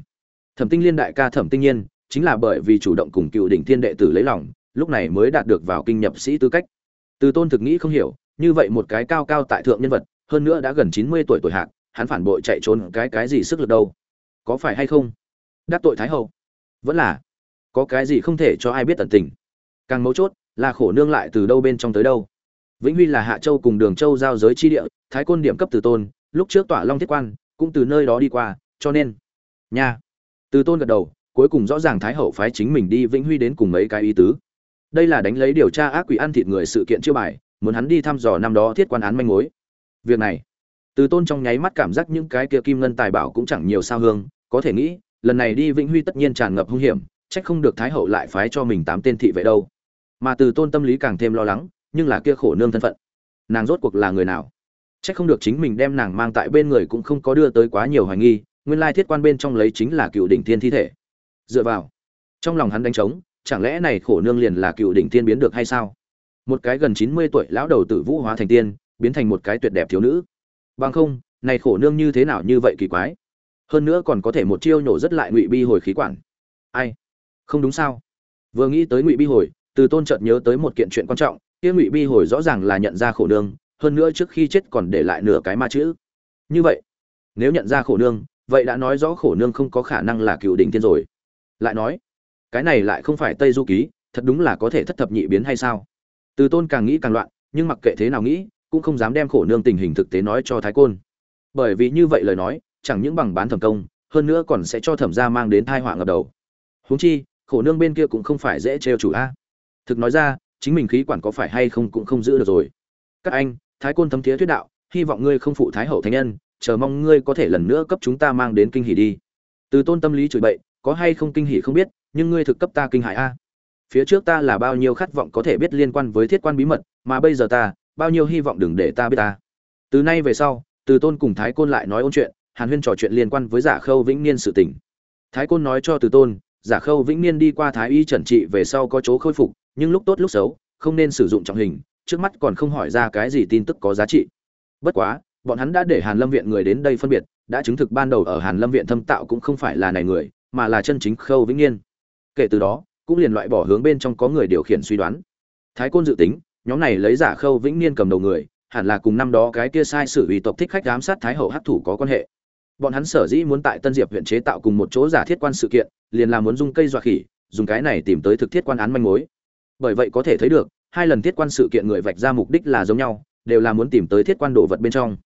Thẩm tinh liên đại ca thẩm tinh nhiên, chính là bởi vì chủ động cùng cựu đỉnh thiên đệ tử lấy lòng lúc này mới đạt được vào kinh nhập sĩ tư cách. Từ tôn thực nghĩ không hiểu, như vậy một cái cao cao tại thượng nhân vật, hơn nữa đã gần chín mươi tuổi tuổi hạc, hắn phản bội chạy trốn cái cái gì sức lực đâu? Có phải hay không? Đắc tội thái hậu. Vẫn là. Có cái gì không thể cho ai biết tận tình? Càng mấu chốt, là khổ nương lại từ đâu bên trong tới đâu? Vĩnh huy là hạ châu cùng đường châu giao giới chi địa, thái côn điểm cấp từ tôn, lúc trước tỏa long thiết quan, cũng từ nơi đó đi qua, cho nên, nha. Từ tôn gật đầu, cuối cùng rõ ràng thái hậu phái chính mình đi vĩnh huy đến cùng mấy cái ý tứ đây là đánh lấy điều tra ác quỷ ăn thịt người sự kiện chưa bài, muốn hắn đi thăm dò năm đó thiết quan án manh mối. Việc này, từ tôn trong nháy mắt cảm giác những cái kia kim ngân tài bảo cũng chẳng nhiều sao hương, có thể nghĩ, lần này đi vĩnh huy tất nhiên tràn ngập hung hiểm trách không được thái hậu lại phái cho mình tám tên thị vệ đâu. Mà từ tôn tâm lý càng thêm lo lắng, nhưng là kia khổ nương thân phận, nàng rốt cuộc là người nào? Trách không được chính mình đem nàng mang tại bên người cũng không có đưa tới quá nhiều hoài nghi, nguyên lai thiết quan bên trong lấy chính là cựu đỉnh thiên thi thể. Dựa vào, trong lòng hắn đánh trống chẳng lẽ này khổ nương liền là cựu đỉnh tiên biến được hay sao? Một cái gần chín mươi tuổi lão đầu tử vũ hóa thành tiên, biến thành một cái tuyệt đẹp thiếu nữ. Bằng không, này khổ nương như thế nào như vậy kỳ quái? Hơn nữa còn có thể một chiêu nổ rất lại ngụy bi hồi khí quản. Ai? Không đúng sao? Vừa nghĩ tới ngụy bi hồi, từ tôn chợt nhớ tới một kiện chuyện quan trọng, kia ngụy bi hồi rõ ràng là nhận ra khổ nương, hơn nữa trước khi chết còn để lại nửa cái ma chữ. Như vậy, nếu nhận ra khổ nương, vậy đã nói rõ khổ nương không có khả năng là cựu đỉnh tiên rồi. Lại nói cái này lại không phải tây du ký, thật đúng là có thể thất thập nhị biến hay sao? Từ tôn càng nghĩ càng loạn, nhưng mặc kệ thế nào nghĩ, cũng không dám đem khổ nương tình hình thực tế nói cho thái côn. Bởi vì như vậy lời nói, chẳng những bằng bán thẩm công, hơn nữa còn sẽ cho thẩm gia mang đến thai họa ngập đầu. Huống chi, khổ nương bên kia cũng không phải dễ trêu chủ a. Thực nói ra, chính mình khí quản có phải hay không cũng không giữ được rồi. Các anh, thái côn thấm thiế thuyết đạo, hy vọng ngươi không phụ thái hậu thánh nhân, chờ mong ngươi có thể lần nữa cấp chúng ta mang đến kinh hỉ đi. Từ tôn tâm lý chửi bậy, có hay không kinh hỉ không biết nhưng ngươi thực cấp ta kinh hại a. Phía trước ta là bao nhiêu khát vọng có thể biết liên quan với thiết quan bí mật, mà bây giờ ta, bao nhiêu hy vọng đừng để ta biết ta. Từ nay về sau, từ tôn cùng thái côn lại nói ôn chuyện, hàn huyên trò chuyện liên quan với giả khâu vĩnh niên sự tình. Thái côn nói cho từ tôn, giả khâu vĩnh niên đi qua thái y trần trị về sau có chỗ khôi phục, nhưng lúc tốt lúc xấu, không nên sử dụng trọng hình, trước mắt còn không hỏi ra cái gì tin tức có giá trị. Bất quá, bọn hắn đã để hàn lâm viện người đến đây phân biệt, đã chứng thực ban đầu ở hàn lâm viện thâm tạo cũng không phải là này người, mà là chân chính khâu vĩnh niên kể từ đó, cũng liền loại bỏ hướng bên trong có người điều khiển suy đoán. Thái côn dự tính, nhóm này lấy giả khâu vĩnh niên cầm đầu người, hẳn là cùng năm đó cái kia sai sử ủy tộc thích khách giám sát thái hậu hắc thủ có quan hệ. Bọn hắn sở dĩ muốn tại tân diệp huyện chế tạo cùng một chỗ giả thiết quan sự kiện, liền là muốn dùng cây dọa khỉ, dùng cái này tìm tới thực thiết quan án manh mối. Bởi vậy có thể thấy được, hai lần thiết quan sự kiện người vạch ra mục đích là giống nhau, đều là muốn tìm tới thiết quan đồ vật bên trong.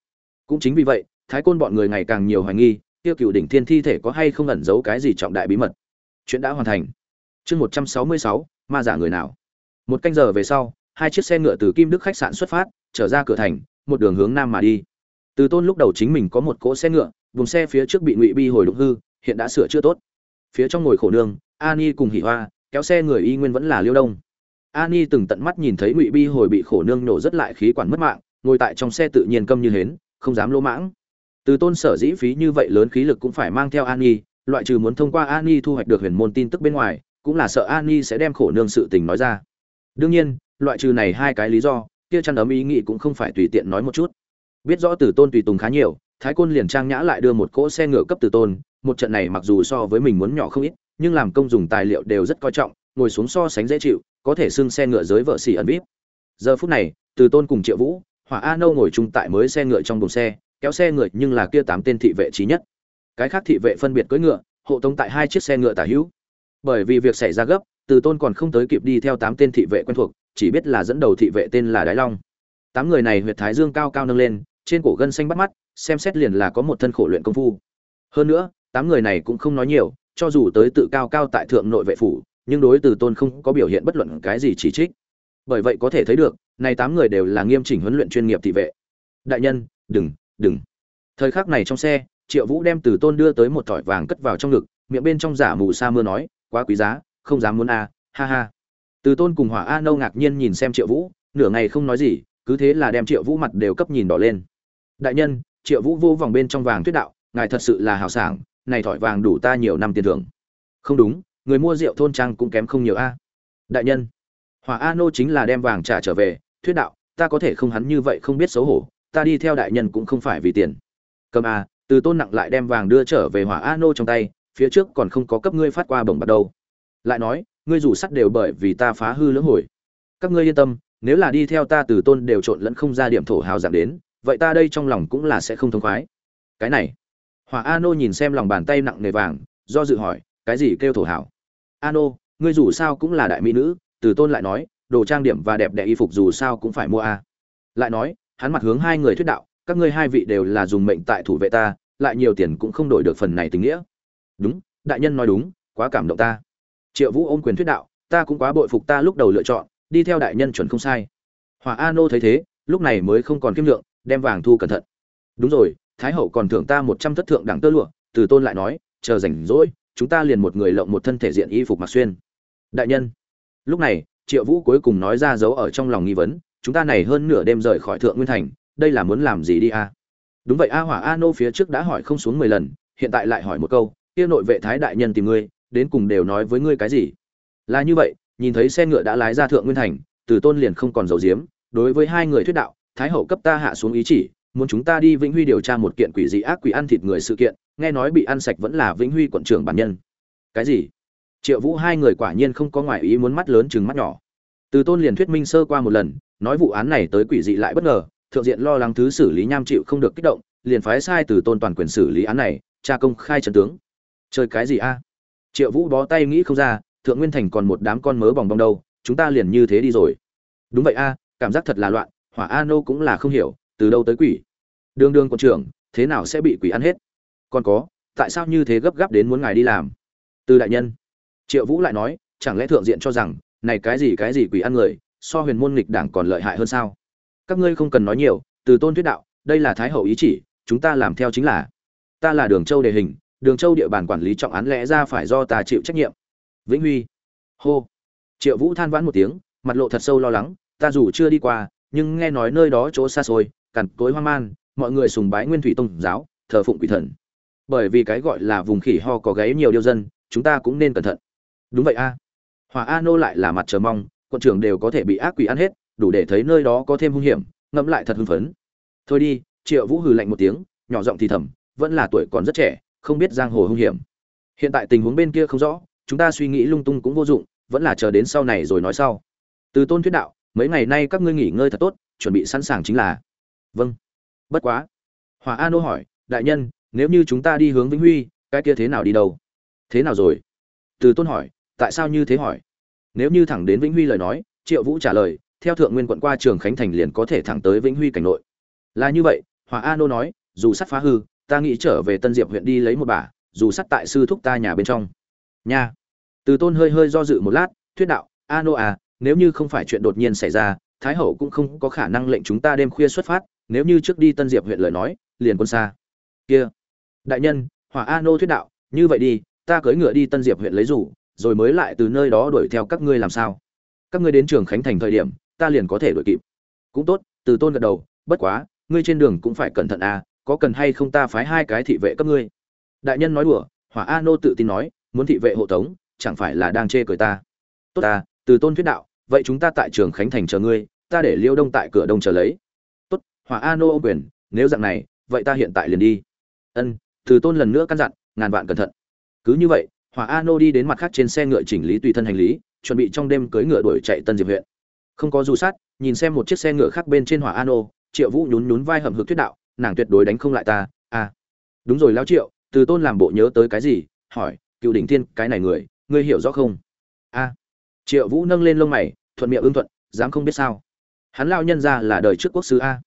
Cũng chính vì vậy, thái côn bọn người ngày càng nhiều hoài nghi, tiêu cựu đỉnh thiên thi thể có hay không ẩn giấu cái gì trọng đại bí mật. Chuyện đã hoàn thành chương một trăm sáu mươi sáu, ma giả người nào? Một canh giờ về sau, hai chiếc xe ngựa từ kim đức khách sạn xuất phát, trở ra cửa thành, một đường hướng nam mà đi. Từ tôn lúc đầu chính mình có một cỗ xe ngựa, vùng xe phía trước bị ngụy bi hồi đục hư, hiện đã sửa chữa tốt. Phía trong ngồi khổ nương, ani cùng hỉ hoa, kéo xe người y nguyên vẫn là liêu đông. Ani từng tận mắt nhìn thấy ngụy bi hồi bị khổ nương nổ rất lại khí quản mất mạng, ngồi tại trong xe tự nhiên câm như hến, không dám lỗ mãng. Từ tôn sở dĩ phí như vậy lớn khí lực cũng phải mang theo ani, loại trừ muốn thông qua ani thu hoạch được huyền môn tin tức bên ngoài cũng là sợ ani sẽ đem khổ nương sự tình nói ra. Đương nhiên, loại trừ này hai cái lý do, kia chăn ấm ý nghĩ cũng không phải tùy tiện nói một chút. Biết rõ từ tôn tùy tùng khá nhiều, thái côn liền trang nhã lại đưa một cỗ xe ngựa cấp từ tôn, một trận này mặc dù so với mình muốn nhỏ không ít, nhưng làm công dùng tài liệu đều rất coi trọng, ngồi xuống so sánh dễ chịu, có thể xưng xe ngựa giới vợ xỉ ẩn vip giờ phút này, từ tôn cùng triệu vũ, hỏa a nâu ngồi chung tại mới xe ngựa trong đồn xe, kéo xe ngựa nhưng là kia tám tên thị vệ trí nhất. Cái khác thị vệ phân biệt cưỡi ngựa, hộ tống tại hai chiếc xe ngựa tả hữu bởi vì việc xảy ra gấp, từ tôn còn không tới kịp đi theo tám tên thị vệ quen thuộc, chỉ biết là dẫn đầu thị vệ tên là đái long. Tám người này huyệt thái dương cao cao nâng lên, trên cổ gân xanh bắt mắt, xem xét liền là có một thân khổ luyện công phu. Hơn nữa, tám người này cũng không nói nhiều, cho dù tới tự cao cao tại thượng nội vệ phủ, nhưng đối từ tôn không có biểu hiện bất luận cái gì chỉ trích. Bởi vậy có thể thấy được, này tám người đều là nghiêm chỉnh huấn luyện chuyên nghiệp thị vệ. Đại nhân, đừng đừng. Thời khắc này trong xe, triệu vũ đem từ tôn đưa tới một thỏi vàng cất vào trong ngực, miệng bên trong giả mù sa mưa nói quá quý giá không dám muốn a à, ha ha. Từ tôn cùng hỏa a nâu ngạc nhiên nhìn xem triệu vũ nửa ngày không nói gì cứ thế là đem triệu vũ mặt đều cấp nhìn đỏ lên. Đại nhân triệu vũ vô vòng bên trong vàng tuyết đạo ngài thật sự là hào sảng này thỏi vàng đủ ta nhiều năm tiền thưởng. Không đúng người mua rượu thôn trang cũng kém không nhiều a. Đại nhân hỏa a nô chính là đem vàng trả trở về thuyết đạo ta có thể không hắn như vậy không biết xấu hổ ta đi theo đại nhân cũng không phải vì tiền. Cầm a từ tôn nặng lại đem vàng đưa trở về hỏa a nô trong tay phía trước còn không có cấp ngươi phát qua bổng bạc đâu. Lại nói, ngươi rủ sắt đều bởi vì ta phá hư lưỡng hồi. Các ngươi yên tâm, nếu là đi theo ta từ tôn đều trộn lẫn không ra điểm thổ hào giảm đến, vậy ta đây trong lòng cũng là sẽ không thông khoái. Cái này, hỏa a nô nhìn xem lòng bàn tay nặng nề vàng, do dự hỏi, cái gì kêu thổ hào? A nô ngươi dù sao cũng là đại mỹ nữ, từ tôn lại nói, đồ trang điểm và đẹp đẽ y phục dù sao cũng phải mua a. Lại nói, hắn mặt hướng hai người thuyết đạo, các ngươi hai vị đều là dùng mệnh tại thủ vệ ta, lại nhiều tiền cũng không đổi được phần này tình nghĩa đúng, đại nhân nói đúng, quá cảm động ta. Triệu vũ ôm quyền thuyết đạo, ta cũng quá bội phục ta lúc đầu lựa chọn, đi theo đại nhân chuẩn không sai. Hòa a nô thấy thế, lúc này mới không còn kiêm lượng, đem vàng thu cẩn thận. Đúng rồi, thái hậu còn thưởng ta một trăm thất thượng đẳng tơ lụa, từ tôn lại nói, chờ rảnh rỗi, chúng ta liền một người lộng một thân thể diện y phục mặc xuyên. Đại nhân. Lúc này, triệu vũ cuối cùng nói ra dấu ở trong lòng nghi vấn, chúng ta này hơn nửa đêm rời khỏi thượng nguyên thành, đây là muốn làm gì đi a? Đúng vậy a, hỏa a nô phía trước đã hỏi không xuống mười lần, hiện tại lại hỏi một câu kia nội vệ thái đại nhân tìm ngươi, đến cùng đều nói với ngươi cái gì? Là như vậy, nhìn thấy xe ngựa đã lái ra thượng nguyên thành, từ tôn liền không còn dầu diếm đối với hai người thuyết đạo, thái hậu cấp ta hạ xuống ý chỉ, muốn chúng ta đi vĩnh huy điều tra một kiện quỷ dị ác quỷ ăn thịt người sự kiện, nghe nói bị ăn sạch vẫn là vĩnh huy quận trưởng bản nhân. Cái gì? Triệu vũ hai người quả nhiên không có ngoại ý muốn mắt lớn chừng mắt nhỏ. Từ tôn liền thuyết minh sơ qua một lần, nói vụ án này tới quỷ dị lại bất ngờ, thượng diện lo lắng thứ xử lý nham chịu không được kích động, liền phái sai từ tôn toàn quyền xử lý án này, tra công khai trận tướng chơi cái gì a? Triệu vũ bó tay nghĩ không ra, thượng nguyên thành còn một đám con mớ bòng bong đâu, chúng ta liền như thế đi rồi. Đúng vậy a, cảm giác thật là loạn, hỏa a nô cũng là không hiểu, từ đâu tới quỷ? Đương đương quân trưởng, thế nào sẽ bị quỷ ăn hết? Còn có, tại sao như thế gấp gáp đến muốn ngài đi làm? Từ đại nhân. Triệu vũ lại nói, chẳng lẽ thượng diện cho rằng, này cái gì cái gì quỷ ăn người, so huyền môn nghịch đảng còn lợi hại hơn sao? Các ngươi không cần nói nhiều, từ tôn thuyết đạo, đây là thái hậu ý chỉ, chúng ta làm theo chính là, ta là đường châu đề hình đường châu địa bàn quản lý trọng án lẽ ra phải do ta chịu trách nhiệm. Vĩnh huy. Hô. Triệu vũ than vãn một tiếng, mặt lộ thật sâu lo lắng, ta dù chưa đi qua, nhưng nghe nói nơi đó chỗ xa xôi, cằn cối hoang man, mọi người sùng bái nguyên thủy tông giáo, thờ phụng quỷ thần. Bởi vì cái gọi là vùng khỉ ho có gáy nhiều điêu dân, chúng ta cũng nên cẩn thận. Đúng vậy a. À. hòa a nô lại là mặt chờ mong, quận trưởng đều có thể bị ác quỷ ăn hết, đủ để thấy nơi đó có thêm hung hiểm, ngẫm lại thật hưng phấn. Thôi đi, triệu vũ hừ lạnh một tiếng, nhỏ giọng thì thầm, vẫn là tuổi còn rất trẻ không biết giang hồ hung hiểm. Hiện tại tình huống bên kia không rõ, chúng ta suy nghĩ lung tung cũng vô dụng, vẫn là chờ đến sau này rồi nói sau. Từ tôn thuyết đạo, mấy ngày nay các ngươi nghỉ ngơi thật tốt, chuẩn bị sẵn sàng chính là. Vâng. Bất quá. Hòa An nô hỏi, đại nhân, nếu như chúng ta đi hướng vĩnh huy, cái kia thế nào đi đâu? Thế nào rồi? Từ tôn hỏi, tại sao như thế hỏi? Nếu như thẳng đến vĩnh huy lời nói, triệu vũ trả lời, theo thượng nguyên quận qua trường khánh thành liền có thể thẳng tới vĩnh huy cảnh nội. Là như vậy hòa An nô nói, dù sắt phá hư ta nghĩ trở về tân diệp huyện đi lấy một bà, dù sắt tại sư thúc ta nhà bên trong. Nha. Từ tôn hơi hơi do dự một lát thuyết đạo a nô à nếu như không phải chuyện đột nhiên xảy ra thái hậu cũng không có khả năng lệnh chúng ta đêm khuya xuất phát nếu như trước đi tân diệp huyện lời nói liền quân xa. Kia. Đại nhân hỏa a nô thuyết đạo như vậy đi ta cưỡi ngựa đi tân diệp huyện lấy rủ rồi mới lại từ nơi đó đuổi theo các ngươi làm sao? Các ngươi đến trường khánh thành thời điểm ta liền có thể đuổi kịp. Cũng tốt từ tôn gật đầu bất quá ngươi trên đường cũng phải cẩn thận à có cần hay không ta phái hai cái thị vệ cấp ngươi? Đại nhân nói đùa, hỏa a nô tự tin nói, muốn thị vệ hộ tống, chẳng phải là đang chê cười ta? Tốt ta, từ tôn thuyết đạo, vậy chúng ta tại trường khánh thành chờ ngươi, ta để liêu đông tại cửa đông chờ lấy. Tốt, hỏa a nô ô quyền, nếu dạng này, vậy ta hiện tại liền đi. Ân, từ tôn lần nữa căn dặn, ngàn vạn cẩn thận. Cứ như vậy, hỏa a nô đi đến mặt khác trên xe ngựa chỉnh lý tùy thân hành lý, chuẩn bị trong đêm cưỡi ngựa đuổi chạy tân diệp huyện. Không có du sát, nhìn xem một chiếc xe ngựa khác bên trên hỏa a nô, triệu vũ nhún nhún vai hầm hực thuyết đạo nàng tuyệt đối đánh không lại ta à đúng rồi lao triệu, từ tôn làm bộ nhớ tới cái gì? Hỏi, cựu đỉnh tiên cái này người, ngươi hiểu rõ không? A. Triệu vũ nâng lên lông mày, thuận miệng ưng thuận, dám không biết sao? Hắn lao nhân ra là đời trước quốc sứ a.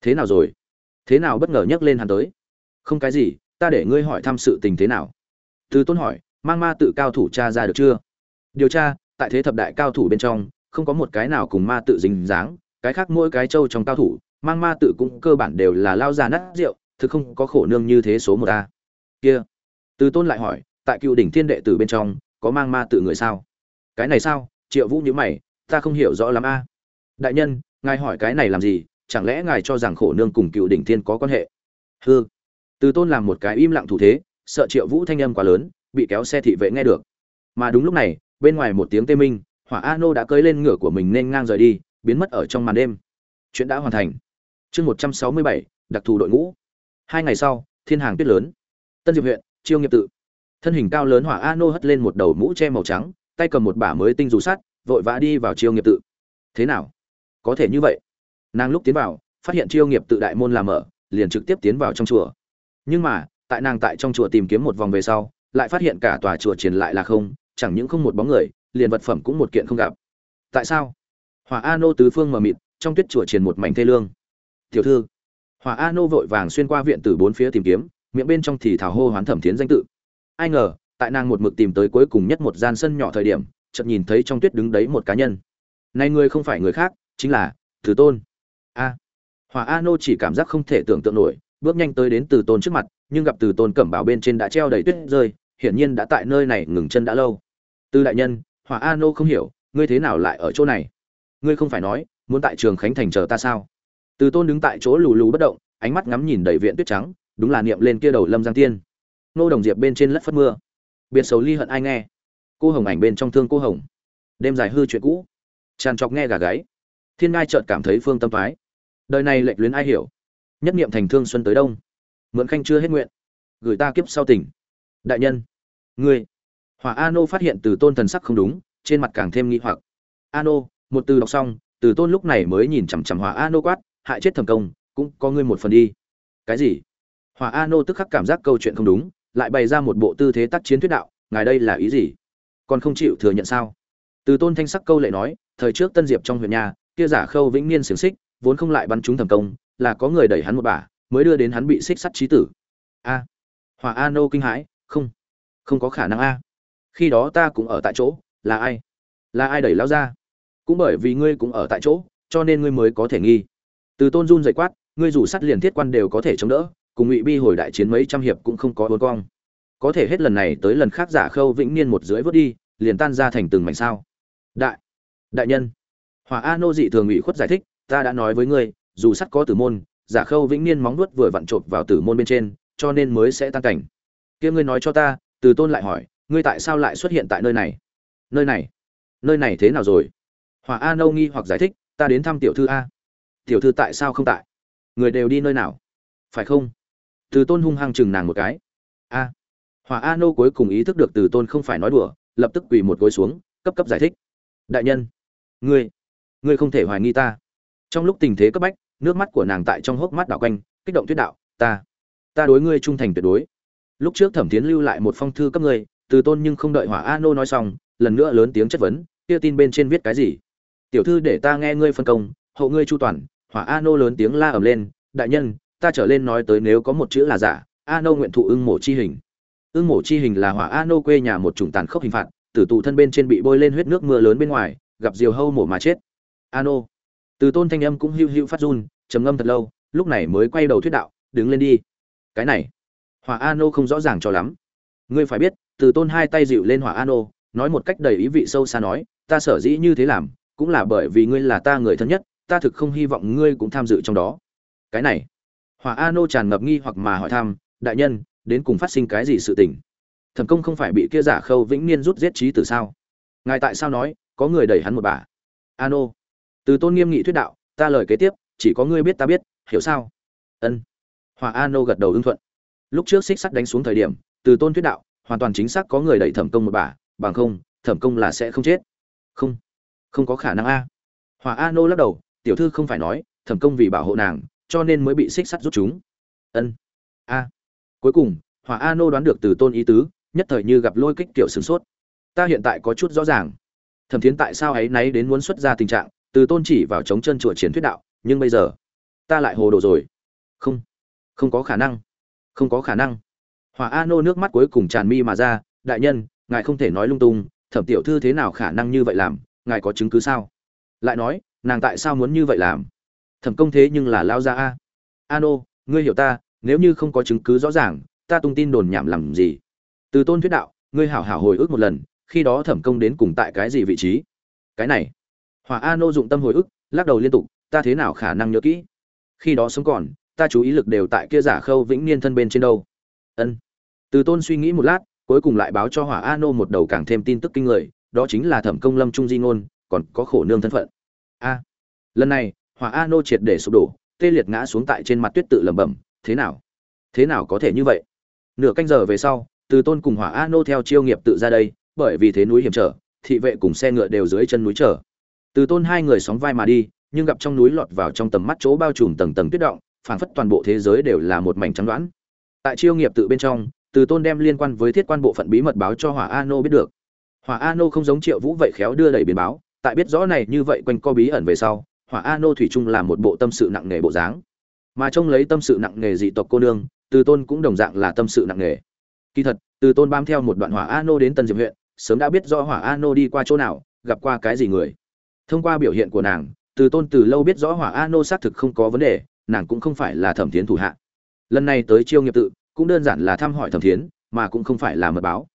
Thế nào rồi? Thế nào bất ngờ nhắc lên hắn tới? Không cái gì, ta để ngươi hỏi thăm sự tình thế nào? Từ tôn hỏi, mang ma tự cao thủ tra ra được chưa? Điều tra, tại thế thập đại cao thủ bên trong, không có một cái nào cùng ma tự dính dáng, cái khác mỗi cái châu trong cao thủ mang ma tự cũng cơ bản đều là lao già nát rượu, thực không có khổ nương như thế số một a. Kia. Từ tôn lại hỏi, tại cựu đỉnh thiên đệ tử bên trong, có mang ma tự người sao? Cái này sao? Triệu vũ nhữ mày, ta không hiểu rõ lắm a. Đại nhân, ngài hỏi cái này làm gì? Chẳng lẽ ngài cho rằng khổ nương cùng cựu đỉnh thiên có quan hệ? Hư từ tôn làm một cái im lặng thủ thế, sợ triệu vũ thanh âm quá lớn, bị kéo xe thị vệ nghe được. Mà đúng lúc này, bên ngoài một tiếng tê minh, hỏa a nô đã cưỡi lên ngựa của mình nên ngang rời đi, biến mất ở trong màn đêm. Chuyện đã hoàn thành chương một trăm sáu mươi bảy, đặc thù đội ngũ. Hai ngày sau, thiên hàng tuyết lớn. Tân diệp huyện, chiêu nghiệp tự. Thân hình cao lớn hỏa a nô hất lên một đầu mũ che màu trắng, tay cầm một bả mới tinh dù sắt, vội vã đi vào chiêu nghiệp tự. Thế nào? Có thể như vậy. Nàng lúc tiến vào, phát hiện chiêu nghiệp tự đại môn làm mở, liền trực tiếp tiến vào trong chùa. Nhưng mà, tại nàng tại trong chùa tìm kiếm một vòng về sau, lại phát hiện cả tòa chùa triển lại là không, chẳng những không một bóng người, liền vật phẩm cũng một kiện không gặp. Tại sao? Hỏa a nô tứ phương mờ mịt, trong tuyết chùa triển một mảnh thê lương tiểu thư. Hỏa a nô vội vàng xuyên qua viện từ bốn phía tìm kiếm, miệng bên trong thì thảo hô hoán thẩm thiến danh tự. Ai ngờ, tại nàng một mực tìm tới cuối cùng nhất một gian sân nhỏ thời điểm, chợt nhìn thấy trong tuyết đứng đấy một cá nhân. Này người không phải người khác, chính là từ tôn. A. Hỏa a nô chỉ cảm giác không thể tưởng tượng nổi, bước nhanh tới đến từ tôn trước mặt, nhưng gặp từ tôn cẩm bảo bên trên đã treo đầy tuyết rơi, hiển nhiên đã tại nơi này ngừng chân đã lâu. Từ đại nhân, hỏa a nô không hiểu, ngươi thế nào lại ở chỗ này? Ngươi không phải nói, muốn tại trường khánh thành chờ ta sao? Từ tôn đứng tại chỗ lù lù bất động, ánh mắt ngắm nhìn đầy viện tuyết trắng, đúng là niệm lên kia đầu lâm giang tiên. Nô đồng diệp bên trên lất phất mưa. Biệt xấu ly hận ai nghe. Cô hồng ảnh bên trong thương cô hồng. Đêm dài hư chuyện cũ. Tràn trọc nghe gà gáy. Thiên ngai chợt cảm thấy phương tâm phái đời này lệch luyến ai hiểu? Nhất niệm thành thương xuân tới đông. Mượn khanh chưa hết nguyện. Gửi ta kiếp sau tỉnh đại nhân. Ngươi. Hỏa a nô phát hiện từ tôn thần sắc không đúng, trên mặt càng thêm nghi hoặc. A nô một từ đọc xong, từ tôn lúc này mới nhìn chằm chằm hỏa a nô quát hại chết thẩm công, cũng có ngươi một phần đi. Cái gì? Hòa a nô tức khắc cảm giác câu chuyện không đúng, lại bày ra một bộ tư thế tác chiến thuyết đạo, ngài đây là ý gì? Còn không chịu thừa nhận sao? Từ tôn thanh sắc câu lệ nói, thời trước tân diệp trong huyện nhà, kia giả khâu vĩnh niên xiềng xích, vốn không lại bắn trúng thẩm công, là có người đẩy hắn một bà, mới đưa đến hắn bị xích sắt trí tử. A. Hòa a nô kinh hãi, không không có khả năng a. Khi đó ta cũng ở tại chỗ, là ai? Là ai đẩy lao ra cũng bởi vì ngươi cũng ở tại chỗ, cho nên ngươi mới có thể nghi từ tôn run dậy quát, ngươi dù sắt liền thiết quan đều có thể chống đỡ, cùng ngụy bi hồi đại chiến mấy trăm hiệp cũng không có bốn cong. Có thể hết lần này tới lần khác giả khâu vĩnh niên một dưới vớt đi, liền tan ra thành từng mảnh sao. Đại đại nhân. Hòa a nô dị thường ngụy khuất giải thích, ta đã nói với ngươi, dù sắt có tử môn, giả khâu vĩnh niên móng nuốt vừa vặn chộp vào tử môn bên trên, cho nên mới sẽ tan cảnh. Kia ngươi nói cho ta, từ tôn lại hỏi, ngươi tại sao lại xuất hiện tại nơi này? Nơi này nơi này thế nào rồi? Hòa a nâu nghi hoặc giải thích, ta đến thăm tiểu thư a tiểu thư tại sao không tại? Người đều đi nơi nào? Phải không? Từ tôn hung hăng chừng nàng một cái. A. Hòa a nô cuối cùng ý thức được từ tôn không phải nói đùa, lập tức quỳ một gối xuống, cấp cấp giải thích. Đại nhân, ngươi ngươi không thể hoài nghi ta. Trong lúc tình thế cấp bách, nước mắt của nàng tại trong hốc mắt đảo quanh, kích động tuyết đạo, ta ta đối ngươi trung thành tuyệt đối. Lúc trước thẩm tiến lưu lại một phong thư cấp ngươi, từ tôn nhưng không đợi hỏa a nô nói xong, lần nữa lớn tiếng chất vấn, kia tin bên trên viết cái gì? Tiểu thư để ta nghe ngươi phân công hậu ngươi chu toàn hỏa a nô lớn tiếng la ầm lên, đại nhân, ta trở lên nói tới nếu có một chữ là giả a nô nguyện thụ ưng mổ chi hình. Ưng mổ chi hình là hỏa a nô quê nhà một chủng tàn khốc hình phạt, tử tụ thân bên trên bị bôi lên huyết nước mưa lớn bên ngoài, gặp diều hâu mổ mà chết. A nô từ tôn thanh âm cũng hưu hưu phát run, trầm ngâm thật lâu, lúc này mới quay đầu thuyết đạo, đứng lên đi. Cái này. Hỏa a nô không rõ ràng cho lắm. Ngươi phải biết, từ tôn hai tay dịu lên hỏa a nô nói một cách đầy ý vị sâu xa nói, ta sở dĩ như thế làm, cũng là bởi vì ngươi là ta người thân nhất ta thực không hy vọng ngươi cũng tham dự trong đó. Cái này, hỏa a nô tràn ngập nghi hoặc mà hỏi thăm, đại nhân, đến cùng phát sinh cái gì sự tình? Thẩm công không phải bị kia giả khâu vĩnh niên rút giết trí từ sao? Ngài tại sao nói, có người đẩy hắn một bà? A nô từ tôn nghiêm nghị thuyết đạo, ta lời kế tiếp, chỉ có ngươi biết ta biết, hiểu sao? Ân. Hòa a nô gật đầu ưng thuận. Lúc trước xích sắt đánh xuống thời điểm, từ tôn thuyết đạo, hoàn toàn chính xác có người đẩy thẩm công một bà, bằng không, thẩm công là sẽ không chết. Không không có khả năng a. Hòa a nô lắc đầu tiểu thư không phải nói, thẩm công vì bảo hộ nàng, cho nên mới bị xích sắt rút chúng. Ân. A. Cuối cùng hòa a nô đoán được từ tôn ý tứ, nhất thời như gặp lôi kích tiểu sửng sốt. Ta hiện tại có chút rõ ràng. Thẩm thiến tại sao ấy nấy đến muốn xuất ra tình trạng, từ tôn chỉ vào chống chân chùa chiến thuyết đạo, nhưng bây giờ, ta lại hồ đồ rồi. Không. Không có khả năng. Không có khả năng. Hòa a nô nước mắt cuối cùng tràn mi mà ra, đại nhân, ngài không thể nói lung tung, thẩm tiểu thư thế nào khả năng như vậy làm, ngài có chứng cứ sao? Lại nói nàng tại sao muốn như vậy làm? Thẩm công thế nhưng là lao ra a. Ano, ngươi hiểu ta, nếu như không có chứng cứ rõ ràng, ta tung tin đồn nhảm làm gì? Từ tôn thuyết đạo, ngươi hảo hảo hồi ức một lần, khi đó thẩm công đến cùng tại cái gì vị trí? Cái này. Hòa ano dụng tâm hồi ức, lắc đầu liên tục, ta thế nào khả năng nhớ kỹ? Khi đó sống còn, ta chú ý lực đều tại kia giả khâu vĩnh niên thân bên trên đâu. Ân. Từ tôn suy nghĩ một lát, cuối cùng lại báo cho hỏa a nô một đầu càng thêm tin tức kinh người, đó chính là thẩm công lâm trung di ngôn, còn có khổ nương thân phận a. Lần này, hỏa a nô triệt để sụp đổ, tê liệt ngã xuống tại trên mặt tuyết tự lẩm bẩm, thế nào? Thế nào có thể như vậy? Nửa canh giờ về sau, từ tôn cùng hỏa a nô theo chiêu nghiệp tự ra đây, bởi vì thế núi hiểm trở, thị vệ cùng xe ngựa đều dưới chân núi trở từ tôn hai người sóng vai mà đi, nhưng gặp trong núi lọt vào trong tầm mắt chỗ bao trùm tầng tầng tuyết động, phảng phất toàn bộ thế giới đều là một mảnh trắng đoán. Tại chiêu nghiệp tự bên trong, từ tôn đem liên quan với thiết quan bộ phận bí mật báo cho hỏa a nô biết được. Hỏa a nô không giống triệu vũ vậy khéo đưa đẩy biến báo tại biết rõ này như vậy quanh co bí ẩn về sau, hỏa a nô thủy trung là một bộ tâm sự nặng nề bộ dáng. Mà trông lấy tâm sự nặng nề dị tộc cô nương, từ tôn cũng đồng dạng là tâm sự nặng nề. Kỳ thật, từ tôn bám theo một đoạn hỏa a nô đến tân diệp huyện, sớm đã biết rõ hỏa a nô đi qua chỗ nào, gặp qua cái gì người. Thông qua biểu hiện của nàng, từ tôn từ lâu biết rõ hỏa a nô xác thực không có vấn đề, nàng cũng không phải là thẩm thiến thủ hạ. Lần này tới chiêu nghiệp tự, cũng đơn giản là thăm hỏi thẩm thiến, mà cũng không phải là mật báo.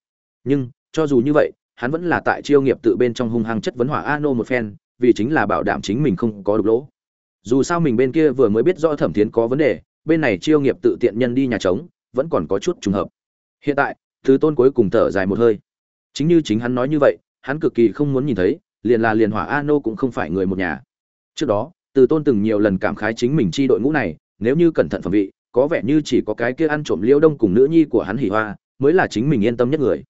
Nhưng, cho dù như vậy hắn vẫn là tại chiêu nghiệp tự bên trong hung hăng chất vấn hỏa ano một phen, vì chính là bảo đảm chính mình không có đục lỗ. Dù sao mình bên kia vừa mới biết rõ thẩm thiến có vấn đề, bên này chiêu nghiệp tự tiện nhân đi nhà trống, vẫn còn có chút trùng hợp. Hiện tại, thứ tôn cuối cùng thở dài một hơi. Chính như chính hắn nói như vậy, hắn cực kỳ không muốn nhìn thấy, liền là liền hỏa ano cũng không phải người một nhà. Trước đó, từ tôn từng nhiều lần cảm khái chính mình chi đội ngũ này, nếu như cẩn thận phẩm vị, có vẻ như chỉ có cái kia ăn trộm liêu đông cùng nữ nhi của hắn hỉ hoa, mới là chính mình yên tâm nhất người.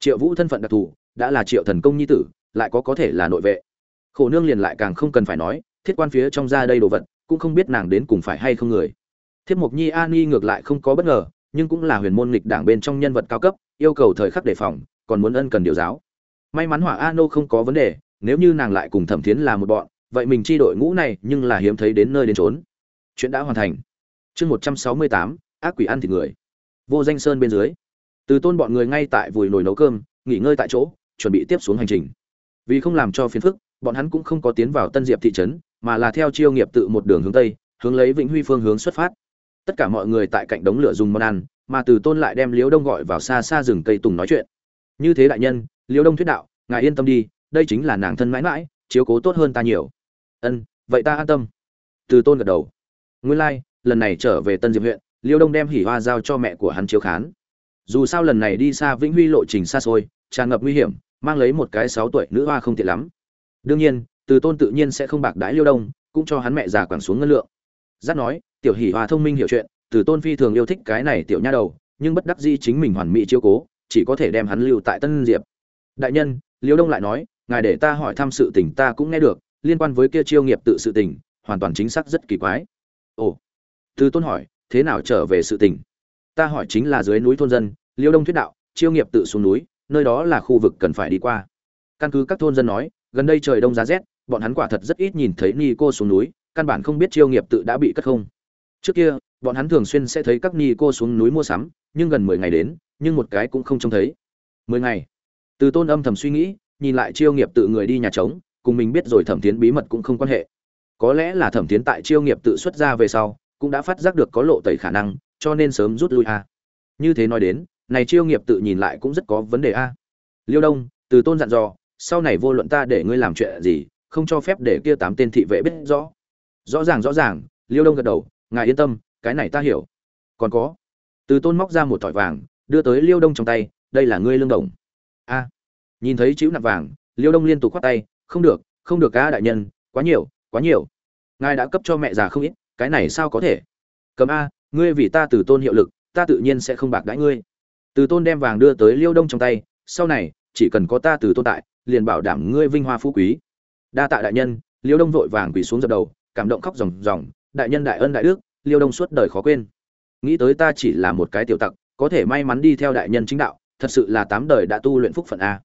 Triệu vũ thân phận đặc thù đã là triệu thần công nhi tử, lại có có thể là nội vệ. Khổ nương liền lại càng không cần phải nói, thiết quan phía trong ra đây đồ vật, cũng không biết nàng đến cùng phải hay không người. Thiết mục nhi an nhi ngược lại không có bất ngờ, nhưng cũng là huyền môn nghịch đảng bên trong nhân vật cao cấp, yêu cầu thời khắc đề phòng, còn muốn ân cần điều giáo. May mắn hỏa a nô không có vấn đề, nếu như nàng lại cùng thẩm thiến là một bọn, vậy mình chi đội ngũ này nhưng là hiếm thấy đến nơi đến trốn chuyện đã hoàn thành. Chương một trăm sáu mươi tám, ác quỷ ăn thịt người. Vô danh sơn bên dưới. Từ tôn bọn người ngay tại vùi nồi nấu cơm, nghỉ ngơi tại chỗ chuẩn bị tiếp xuống hành trình. Vì không làm cho phiền phức bọn hắn cũng không có tiến vào tân diệp thị trấn mà là theo chiêu nghiệp tự một đường hướng tây hướng lấy vĩnh huy phương hướng xuất phát. Tất cả mọi người tại cạnh đống lửa dùng món ăn mà từ tôn lại đem liễu đông gọi vào xa xa rừng cây tùng nói chuyện. Như thế đại nhân liễu đông thuyết đạo ngài yên tâm đi đây chính là nàng thân mãi mãi chiếu cố tốt hơn ta nhiều. Ân vậy ta an tâm. Từ tôn gật đầu. Nguyên lai、like, lần này trở về tân diệp huyện liêu đông đem hỉ hoa giao cho mẹ của hắn chiếu khán. Dù sao lần này đi xa vĩnh huy lộ trình xa xôi tràn ngập nguy hiểm mang lấy một cái sáu tuổi nữ hoa không tiện lắm. Đương nhiên, từ tôn tự nhiên sẽ không bạc đái liêu đông, cũng cho hắn mẹ già quẳng xuống ngân lượng. Giác nói, tiểu hỉ hoa thông minh hiểu chuyện, từ tôn phi thường yêu thích cái này tiểu nha đầu, nhưng bất đắc dĩ chính mình hoàn mỹ chiếu cố, chỉ có thể đem hắn lưu tại tân diệp. Đại nhân, liêu đông lại nói, ngài để ta hỏi thăm sự tình ta cũng nghe được, liên quan với kia chiêu nghiệp tự sự tình, hoàn toàn chính xác rất kỳ quái. Ồ. Từ tôn hỏi, thế nào trở về sự tình? Ta hỏi chính là dưới núi thôn dân, liêu đông thuyết đạo, chiêu nghiệp tự xuống núi nơi đó là khu vực cần phải đi qua. Căn cứ các thôn dân nói, gần đây trời đông giá rét, bọn hắn quả thật rất ít nhìn thấy ni cô xuống núi, căn bản không biết chiêu nghiệp tự đã bị cất không. Trước kia, bọn hắn thường xuyên sẽ thấy các ni cô xuống núi mua sắm, nhưng gần mười ngày đến, nhưng một cái cũng không trông thấy. Mười ngày. Từ tôn âm thầm suy nghĩ, nhìn lại chiêu nghiệp tự người đi nhà trống, cùng mình biết rồi thẩm tiến bí mật cũng không quan hệ. Có lẽ là thẩm tiến tại chiêu nghiệp tự xuất ra về sau, cũng đã phát giác được có lộ tẩy khả năng, cho nên sớm rút lui a như thế nói đến này chiêu nghiệp tự nhìn lại cũng rất có vấn đề a. Liêu đông, từ tôn dặn dò, sau này vô luận ta để ngươi làm chuyện gì, không cho phép để kia tám tên thị vệ biết rõ. Rõ ràng rõ ràng, liêu đông gật đầu, ngài yên tâm, cái này ta hiểu. Còn có, từ tôn móc ra một thỏi vàng, đưa tới liêu đông trong tay, đây là ngươi lương đồng. A, nhìn thấy chữ nạp vàng, liêu đông liên tục khoát tay, không được không được cá đại nhân, quá nhiều quá nhiều. Ngài đã cấp cho mẹ già không ít, cái này sao có thể? Cầm a, ngươi vì ta từ tôn hiệu lực, ta tự nhiên sẽ không bạc đãi ngươi từ tôn đem vàng đưa tới liêu đông trong tay, sau này, chỉ cần có ta từ tôn tại, liền bảo đảm ngươi vinh hoa phú quý. Đa tạ đại nhân, liêu đông vội vàng quỳ xuống dập đầu, cảm động khóc ròng ròng, đại nhân đại ân đại đức, liêu đông suốt đời khó quên. Nghĩ tới ta chỉ là một cái tiểu tặc, có thể may mắn đi theo đại nhân chính đạo, thật sự là tám đời đã tu luyện phúc phận a.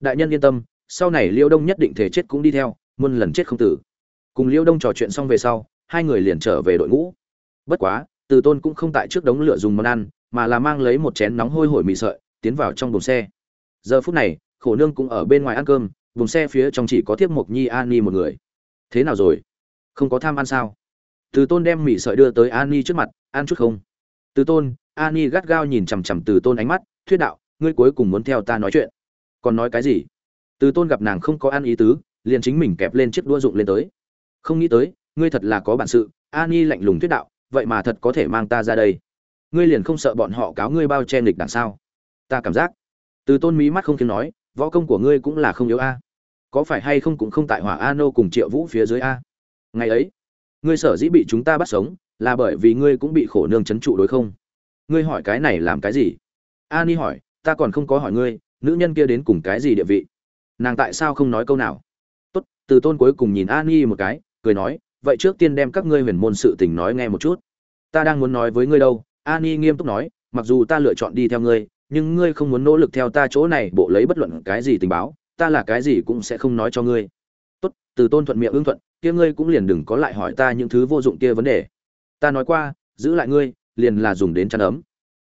Đại nhân yên tâm, sau này liêu đông nhất định thể chết cũng đi theo, muôn lần chết không tử. Cùng liêu đông trò chuyện xong về sau, hai người liền trở về đội ngũ. Bất quá, từ tôn cũng không tại trước đống lửa dùng món ăn mà là mang lấy một chén nóng hôi hổi mì sợi, tiến vào trong buồng xe. Giờ phút này, khổ nương cũng ở bên ngoài ăn cơm, buồng xe phía trong chỉ có thiếp mộc nhi an ni một người. Thế nào rồi? Không có tham ăn sao? Từ tôn đem mì sợi đưa tới an ni trước mặt, ăn chút không? Từ tôn an ni gắt gao nhìn chằm chằm từ tôn ánh mắt, thuyết đạo, ngươi cuối cùng muốn theo ta nói chuyện. Còn nói cái gì? Từ tôn gặp nàng không có ăn ý tứ, liền chính mình kẹp lên chiếc đua dụng lên tới. Không nghĩ tới, ngươi thật là có bản sự an ni lạnh lùng thuyết đạo, vậy mà thật có thể mang ta ra đây ngươi liền không sợ bọn họ cáo ngươi bao che nghịch đằng sau ta cảm giác, từ tôn mỹ mắt không kiếm nói, võ công của ngươi cũng là không yếu a. Có phải hay không cũng không tại hỏa a nô cùng triệu vũ phía dưới a? Ngày ấy, ngươi sở dĩ bị chúng ta bắt sống, là bởi vì ngươi cũng bị khổ nương c h ấ n trụ đối không? Ngươi hỏi cái này làm cái gì? A ni hỏi, ta còn không có hỏi ngươi, nữ nhân kia đến cùng cái gì địa vị? Nàng tại sao không nói câu nào? Tốt, từ tôn cuối cùng nhìn a ni một cái, cười nói, vậy trước tiên đem các ngươi huyền môn sự tình nói nghe một chút. Ta đang muốn nói với ngươi đâu ani nghiêm túc nói, mặc dù ta lựa chọn đi theo ngươi, nhưng ngươi không muốn nỗ lực theo ta chỗ này bộ lấy bất luận cái gì tình báo, ta là cái gì cũng sẽ không nói cho ngươi. Tốt, từ tôn thuận miệng ưng thuận, kia ngươi cũng liền đừng có lại hỏi ta những thứ vô dụng kia vấn đề. Ta nói qua, giữ lại ngươi, liền là dùng đến chăn ấm.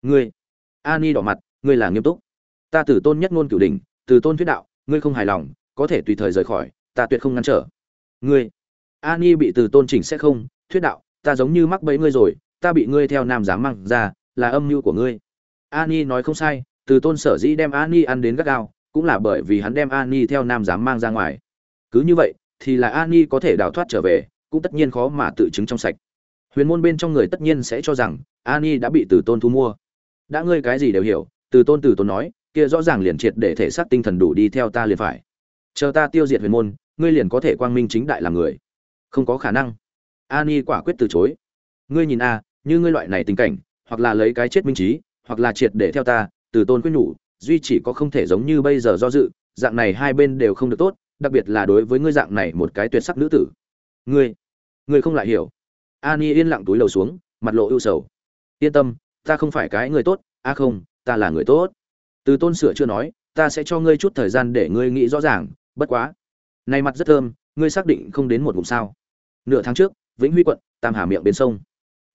Ngươi? Ani đỏ mặt, ngươi là nghiêm túc. Ta từ tôn nhất ngôn cửu đỉnh, từ tôn thuyết đạo, ngươi không hài lòng, có thể tùy thời rời khỏi, ta tuyệt không ngăn trở. Ngươi? Ani bị từ tôn chỉnh sẽ không, thuyết đạo, ta giống như mắc bẫy ngươi rồi ta bị ngươi theo nam giáng mang ra, là âm mưu của ngươi. Ani nói không sai, từ tôn sở dĩ đem ani ăn đến gắt gao, cũng là bởi vì hắn đem ani theo nam giáng mang ra ngoài. Cứ như vậy, thì là ani có thể đào thoát trở về, cũng tất nhiên khó mà tự chứng trong sạch. Huyền môn bên trong người tất nhiên sẽ cho rằng, ani đã bị từ tôn thu mua. Đã ngươi cái gì đều hiểu, từ tôn từ tôn nói, kia rõ ràng liền triệt để thể xác tinh thần đủ đi theo ta liền phải. Chờ ta tiêu diệt huyền môn, ngươi liền có thể quang minh chính đại làm người. Không có khả năng. Ani quả quyết từ chối. Ngươi nhìn a như ngươi loại này tình cảnh, hoặc là lấy cái chết minh trí, hoặc là triệt để theo ta, từ tôn quyết nhủ, duy chỉ có không thể giống như bây giờ do dự, dạng này hai bên đều không được tốt, đặc biệt là đối với ngươi dạng này một cái tuyệt sắc nữ tử. Ngươi ngươi không lại hiểu. Ani yên lặng túi lầu xuống, mặt lộ ưu sầu. Yên tâm, ta không phải cái người tốt, a không, ta là người tốt. Từ tôn sửa chưa nói, ta sẽ cho ngươi chút thời gian để ngươi nghĩ rõ ràng, bất quá. Nay mặt rất thơm, ngươi xác định không đến một vùng sao. Nửa tháng trước, vĩnh huy quận, tam hà miệng bên sông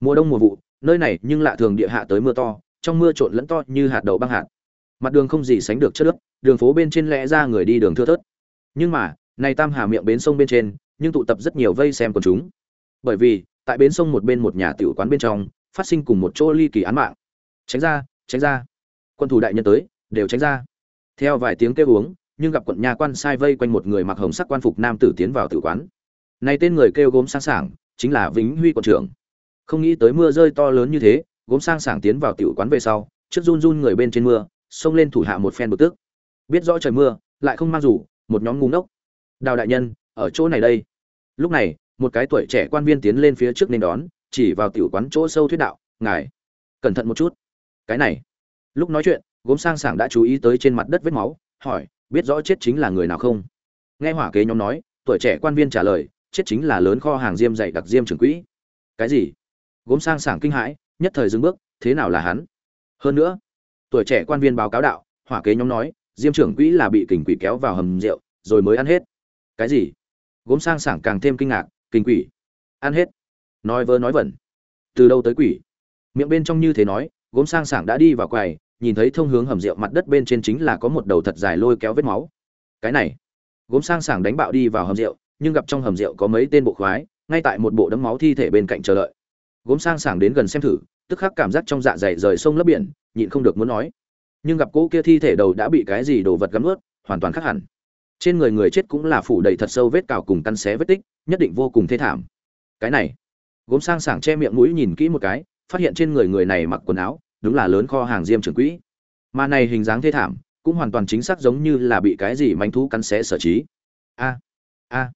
mùa đông mùa vụ nơi này nhưng lạ thường địa hạ tới mưa to trong mưa trộn lẫn to như hạt đậu băng hạt. Mặt đường không gì sánh được chất nước đường phố bên trên lẽ ra người đi đường thưa thớt. Nhưng mà này tam hà miệng bến sông bên trên nhưng tụ tập rất nhiều vây xem của chúng. Bởi vì tại bến sông một bên một nhà tiểu quán bên trong phát sinh cùng một chỗ ly kỳ án mạng. Tránh ra tránh ra. Quân thủ đại nhân tới đều tránh ra. Theo vài tiếng kêu uống nhưng gặp quận nhà quan sai vây quanh một người mặc hồng sắc quan phục nam tử tiến vào tử quán. Này tên người kêu gốm sẵn sảng, chính là Vĩnh Huy quận trưởng. Không nghĩ tới mưa rơi to lớn như thế, gốm sang sảng tiến vào tiểu quán về sau, trước run run người bên trên mưa, xông lên thủ hạ một phen bực tức. Biết rõ trời mưa, lại không mang rủ, một nhóm ngu ngốc. Đào đại nhân, ở chỗ này đây. Lúc này, một cái tuổi trẻ quan viên tiến lên phía trước nên đón, chỉ vào tiểu quán chỗ sâu thuyết đạo, "Ngài, cẩn thận một chút." Cái này. Lúc nói chuyện, gốm sang sảng đã chú ý tới trên mặt đất vết máu, hỏi, biết rõ chết chính là người nào không nghe hỏa kế nhóm nói tuổi trẻ quan viên trả lời chết chính là lớn kho hàng diêm dạy đặc diêm trưởng quỹ cái gì gốm sang sảng kinh hãi, nhất thời dừng bước, thế nào là hắn? Hơn nữa, tuổi trẻ quan viên báo cáo đạo, hỏa kế nhóm nói, diêm trưởng quỹ là bị kình quỷ kéo vào hầm rượu, rồi mới ăn hết. Cái gì? Gốm sang sảng càng thêm kinh ngạc kinh quỷ. Ăn hết. Nói vơ nói vẩn. Từ đâu tới quỷ? Miệng bên trong như thế nói, gốm sang sảng đã đi vào quầy, nhìn thấy thông hướng hầm rượu mặt đất bên trên chính là có một đầu thật dài lôi kéo vết máu. Cái này. Gốm sang sảng đánh bạo đi vào hầm rượu, nhưng gặp trong hầm rượu có mấy tên bộ khoái, ngay tại một bộ đấm máu thi thể bên cạnh chờ đợi gốm sang sảng đến gần xem thử, tức khắc cảm giác trong dạ dày rời sông lấp biển, nhịn không được muốn nói. Nhưng gặp cỗ kia thi thể đầu đã bị cái gì đồ vật gắn ướt hoàn toàn khác hẳn. Trên người người chết cũng là phủ đầy thật sâu vết cào cùng căn xé vết tích, nhất định vô cùng thê thảm. Cái này, gốm sang sảng che miệng mũi nhìn kỹ một cái, phát hiện trên người người này mặc quần áo, đúng là lớn kho hàng diêm trưởng quỹ. Mà này hình dáng thê thảm, cũng hoàn toàn chính xác giống như là bị cái gì manh thú cắn xé sở trí. A a.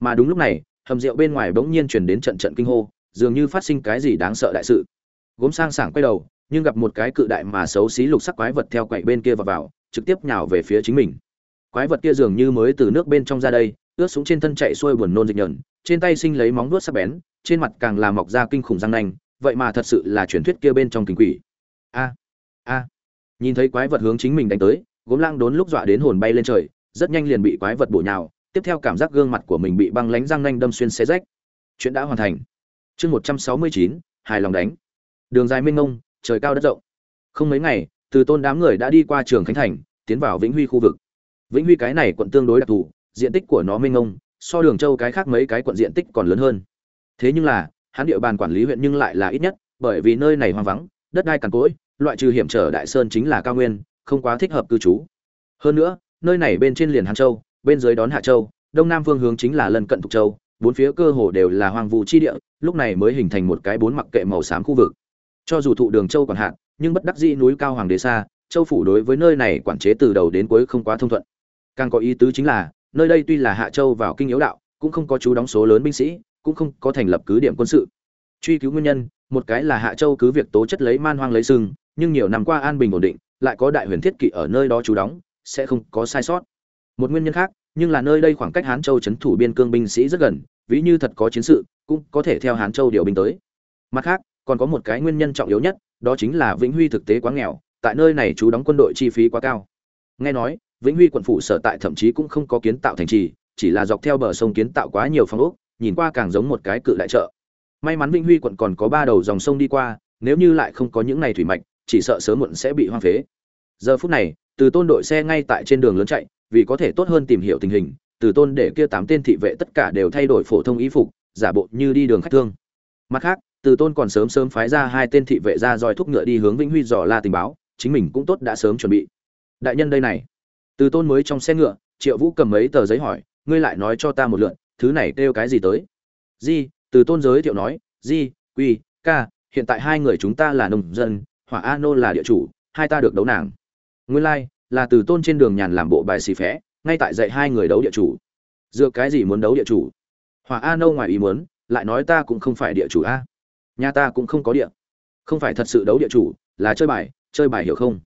Mà đúng lúc này, hầm rượu bên ngoài bỗng nhiên chuyển đến trận trận kinh hô dường như phát sinh cái gì đáng sợ đại sự. Gốm sang sảng quay đầu, nhưng gặp một cái cự đại mà xấu xí lục sắc quái vật theo quậy bên kia vào vào, trực tiếp nhào về phía chính mình. Quái vật kia dường như mới từ nước bên trong ra đây, ướt súng trên thân chạy xuôi buồn nôn dịch nhờn, trên tay sinh lấy móng vuốt sắc bén, trên mặt càng là mọc ra kinh khủng răng nanh, vậy mà thật sự là truyền thuyết kia bên trong kinh quỷ. A a. Nhìn thấy quái vật hướng chính mình đánh tới, gốm lang đốn lúc dọa đến hồn bay lên trời, rất nhanh liền bị quái vật bổ nhào, tiếp theo cảm giác gương mặt của mình bị băng lánh răng nanh đâm xuyên xé rách. Chuyện đã hoàn thành chương một trăm sáu mươi chín, hài lòng đánh. Đường dài mênh mông, trời cao đất rộng. Không mấy ngày, từ tôn đám người đã đi qua trường khánh thành, tiến vào vĩnh huy khu vực. Vĩnh huy cái này quận tương đối đặc thù, diện tích của nó mênh mông, so đường châu cái khác mấy cái quận diện tích còn lớn hơn. Thế nhưng là, hắn địa bàn quản lý huyện nhưng lại là ít nhất, bởi vì nơi này hoang vắng, đất đai cằn cỗi, loại trừ hiểm trở đại sơn chính là cao nguyên, không quá thích hợp cư trú. Hơn nữa, nơi này bên trên liền hàn châu, bên dưới đón hạ châu, đông nam phương hướng chính là lân cận thục châu bốn phía cơ hồ đều là hoang vu chi địa lúc này mới hình thành một cái bốn mặc kệ màu xám khu vực. Cho dù thụ đường châu còn hạn nhưng bất đắc dĩ núi cao hoàng đế xa châu phủ đối với nơi này quản chế từ đầu đến cuối không quá thông thuận. Càng có ý tứ chính là nơi đây tuy là hạ châu vào kinh yếu đạo cũng không có chú đóng số lớn binh sĩ cũng không có thành lập cứ điểm quân sự. Truy cứu nguyên nhân một cái là hạ châu cứ việc tố chất lấy man hoang lấy sừng, nhưng nhiều năm qua an bình ổn định lại có đại huyền thiết kỵ ở nơi đó chú đóng sẽ không có sai sót. Một nguyên nhân khác nhưng là nơi đây khoảng cách hán châu chấn thủ biên cương binh sĩ rất gần, ví như thật có chiến sự, cũng có thể theo hán châu điều binh tới. Mặt khác, còn có một cái nguyên nhân trọng yếu nhất, đó chính là vĩnh huy thực tế quá nghèo, tại nơi này chú đóng quân đội chi phí quá cao. Nghe nói, vĩnh huy quận phủ sở tại thậm chí cũng không có kiến tạo thành trì, chỉ là dọc theo bờ sông kiến tạo quá nhiều phòng ốc, nhìn qua càng giống một cái cự đại chợ. May mắn vĩnh huy quận còn có ba đầu dòng sông đi qua, nếu như lại không có những này thủy mạch, chỉ sợ sớm muộn sẽ bị hoang phế. Giờ phút này, từ tôn đội xe ngay tại trên đường lớn chạy vì có thể tốt hơn tìm hiểu tình hình, từ tôn để kia tám tên thị vệ tất cả đều thay đổi phổ thông y phục, giả bộ như đi đường khách thương. Mặt khác, từ tôn còn sớm sớm phái ra hai tên thị vệ ra roi thúc ngựa đi hướng vĩnh huy dò la tình báo, chính mình cũng tốt đã sớm chuẩn bị. Đại nhân đây này. Từ tôn mới trong xe ngựa, triệu vũ cầm mấy tờ giấy hỏi, ngươi lại nói cho ta một lượn thứ này kêu cái gì tới? Di, từ tôn giới thiệu nói, di, quy, ca, hiện tại hai người chúng ta là nông dân, hỏa a nô là địa chủ, hai ta được đấu nàng. Nguyên lai là từ tôn trên đường nhàn làm bộ bài xì phé, ngay tại dạy hai người đấu địa chủ. Dựa cái gì muốn đấu địa chủ? Hỏa a nâu ngoài ý muốn, lại nói ta cũng không phải địa chủ a. Nhà ta cũng không có địa. Không phải thật sự đấu địa chủ, là chơi bài chơi bài hiểu không?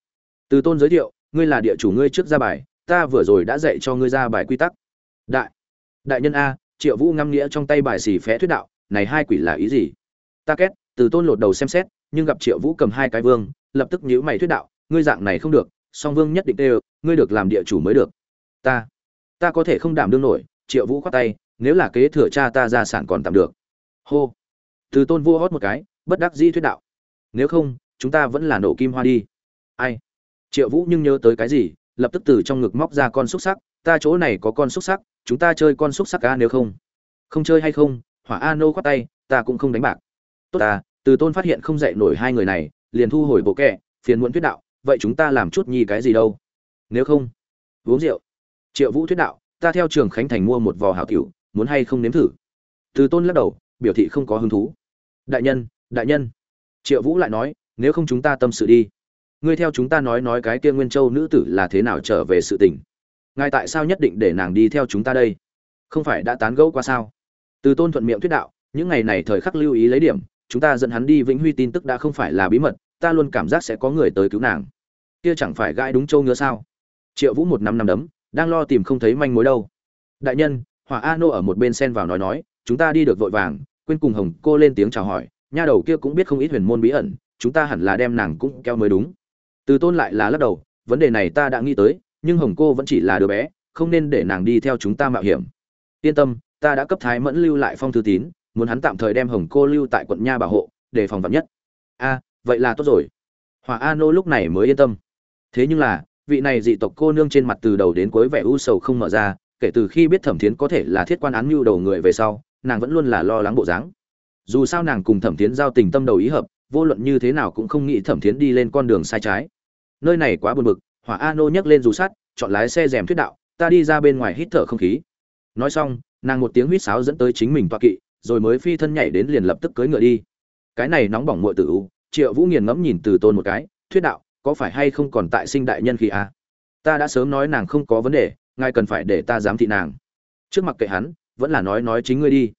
Từ tôn giới thiệu, ngươi là địa chủ ngươi trước ra bài, ta vừa rồi đã dạy cho ngươi ra bài quy tắc. Đại đại nhân a, triệu vũ ngâm nghĩa trong tay bài xì phé thuyết đạo, này hai quỷ là ý gì? Ta két, từ tôn lột đầu xem xét, nhưng gặp triệu vũ cầm hai cái vương, lập tức nhíu mày thuyết đạo, ngươi dạng này không được song vương nhất định đều ngươi được làm địa chủ mới được. Ta ta có thể không đảm đương nổi, triệu vũ khoát tay, nếu là kế thừa cha ta gia sản còn tạm được. Hô. Từ tôn vua hót một cái, bất đắc dĩ thuyết đạo. Nếu không, chúng ta vẫn là nổ kim hoa đi. Ai? Triệu vũ nhưng nhớ tới cái gì, lập tức từ trong ngực móc ra con xúc sắc, ta chỗ này có con xúc sắc, chúng ta chơi con xúc sắc ca nếu không. Không chơi hay không, hỏa a nô khoát tay, ta cũng không đánh bạc. Tốt ta, từ tôn phát hiện không dạy nổi hai người này, liền thu hồi bộ kẹ phiền muộn thuyết đạo vậy chúng ta làm chút nhi cái gì đâu? Nếu không, uống rượu. Triệu vũ thuyết đạo, ta theo trường khánh thành mua một vò hảo cửu muốn hay không nếm thử? Từ tôn lắc đầu, biểu thị không có hứng thú. Đại nhân đại nhân. Triệu vũ lại nói, nếu không chúng ta tâm sự đi. Ngươi theo chúng ta nói nói cái kia nguyên châu nữ tử là thế nào trở về sự tình? Ngài tại sao nhất định để nàng đi theo chúng ta đây? Không phải đã tán gẫu qua sao? Từ tôn thuận miệng thuyết đạo, những ngày này thời khắc lưu ý lấy điểm, chúng ta dẫn hắn đi vĩnh huy tin tức đã không phải là bí mật, ta luôn cảm giác sẽ có người tới cứu nàng kia chẳng phải gãi đúng châu ngứa sao? Triệu vũ một năm năm đấm, đang lo tìm không thấy manh mối đâu. Đại nhân, hỏa a nô ở một bên xen vào nói nói, chúng ta đi được vội vàng, quên cùng hồng cô lên tiếng chào hỏi, nha đầu kia cũng biết không ít huyền môn bí ẩn, chúng ta hẳn là đem nàng cũng kéo mới đúng. Từ tôn lại là lắc đầu, vấn đề này ta đã nghĩ tới, nhưng hồng cô vẫn chỉ là đứa bé, không nên để nàng đi theo chúng ta mạo hiểm. Yên tâm, ta đã cấp thái mẫn lưu lại phong thư tín, muốn hắn tạm thời đem hồng cô lưu tại quận nha bảo hộ, để phòng vật nhất. A, vậy là tốt rồi. Hòa a nô lúc này mới yên tâm thế nhưng là, vị này dị tộc cô nương trên mặt từ đầu đến cuối vẻ u sầu không mở ra, kể từ khi biết thẩm thiến có thể là thiết quan án mưu đầu người về sau, nàng vẫn luôn là lo lắng bộ dáng. Dù sao nàng cùng thẩm thiến giao tình tâm đầu ý hợp, vô luận như thế nào cũng không nghĩ thẩm thiến đi lên con đường sai trái. Nơi này quá buồn bực, hỏa a nô nhấc lên dù sắt, chọn lái xe rèm thuyết đạo, ta đi ra bên ngoài hít thở không khí. Nói xong, nàng một tiếng huýt sáo dẫn tới chính mình toa kỵ, rồi mới phi thân nhảy đến liền lập tức cưỡi ngựa đi. Cái này nóng bỏng muội tử u, triệu vũ nghiền ngẫm nhìn từ tôn một cái, thuyết đạo có phải hay không còn tại sinh đại nhân khi a ta đã sớm nói nàng không có vấn đề, ngài cần phải để ta giám thị nàng. Trước mặt kệ hắn, vẫn là nói nói chính ngươi đi.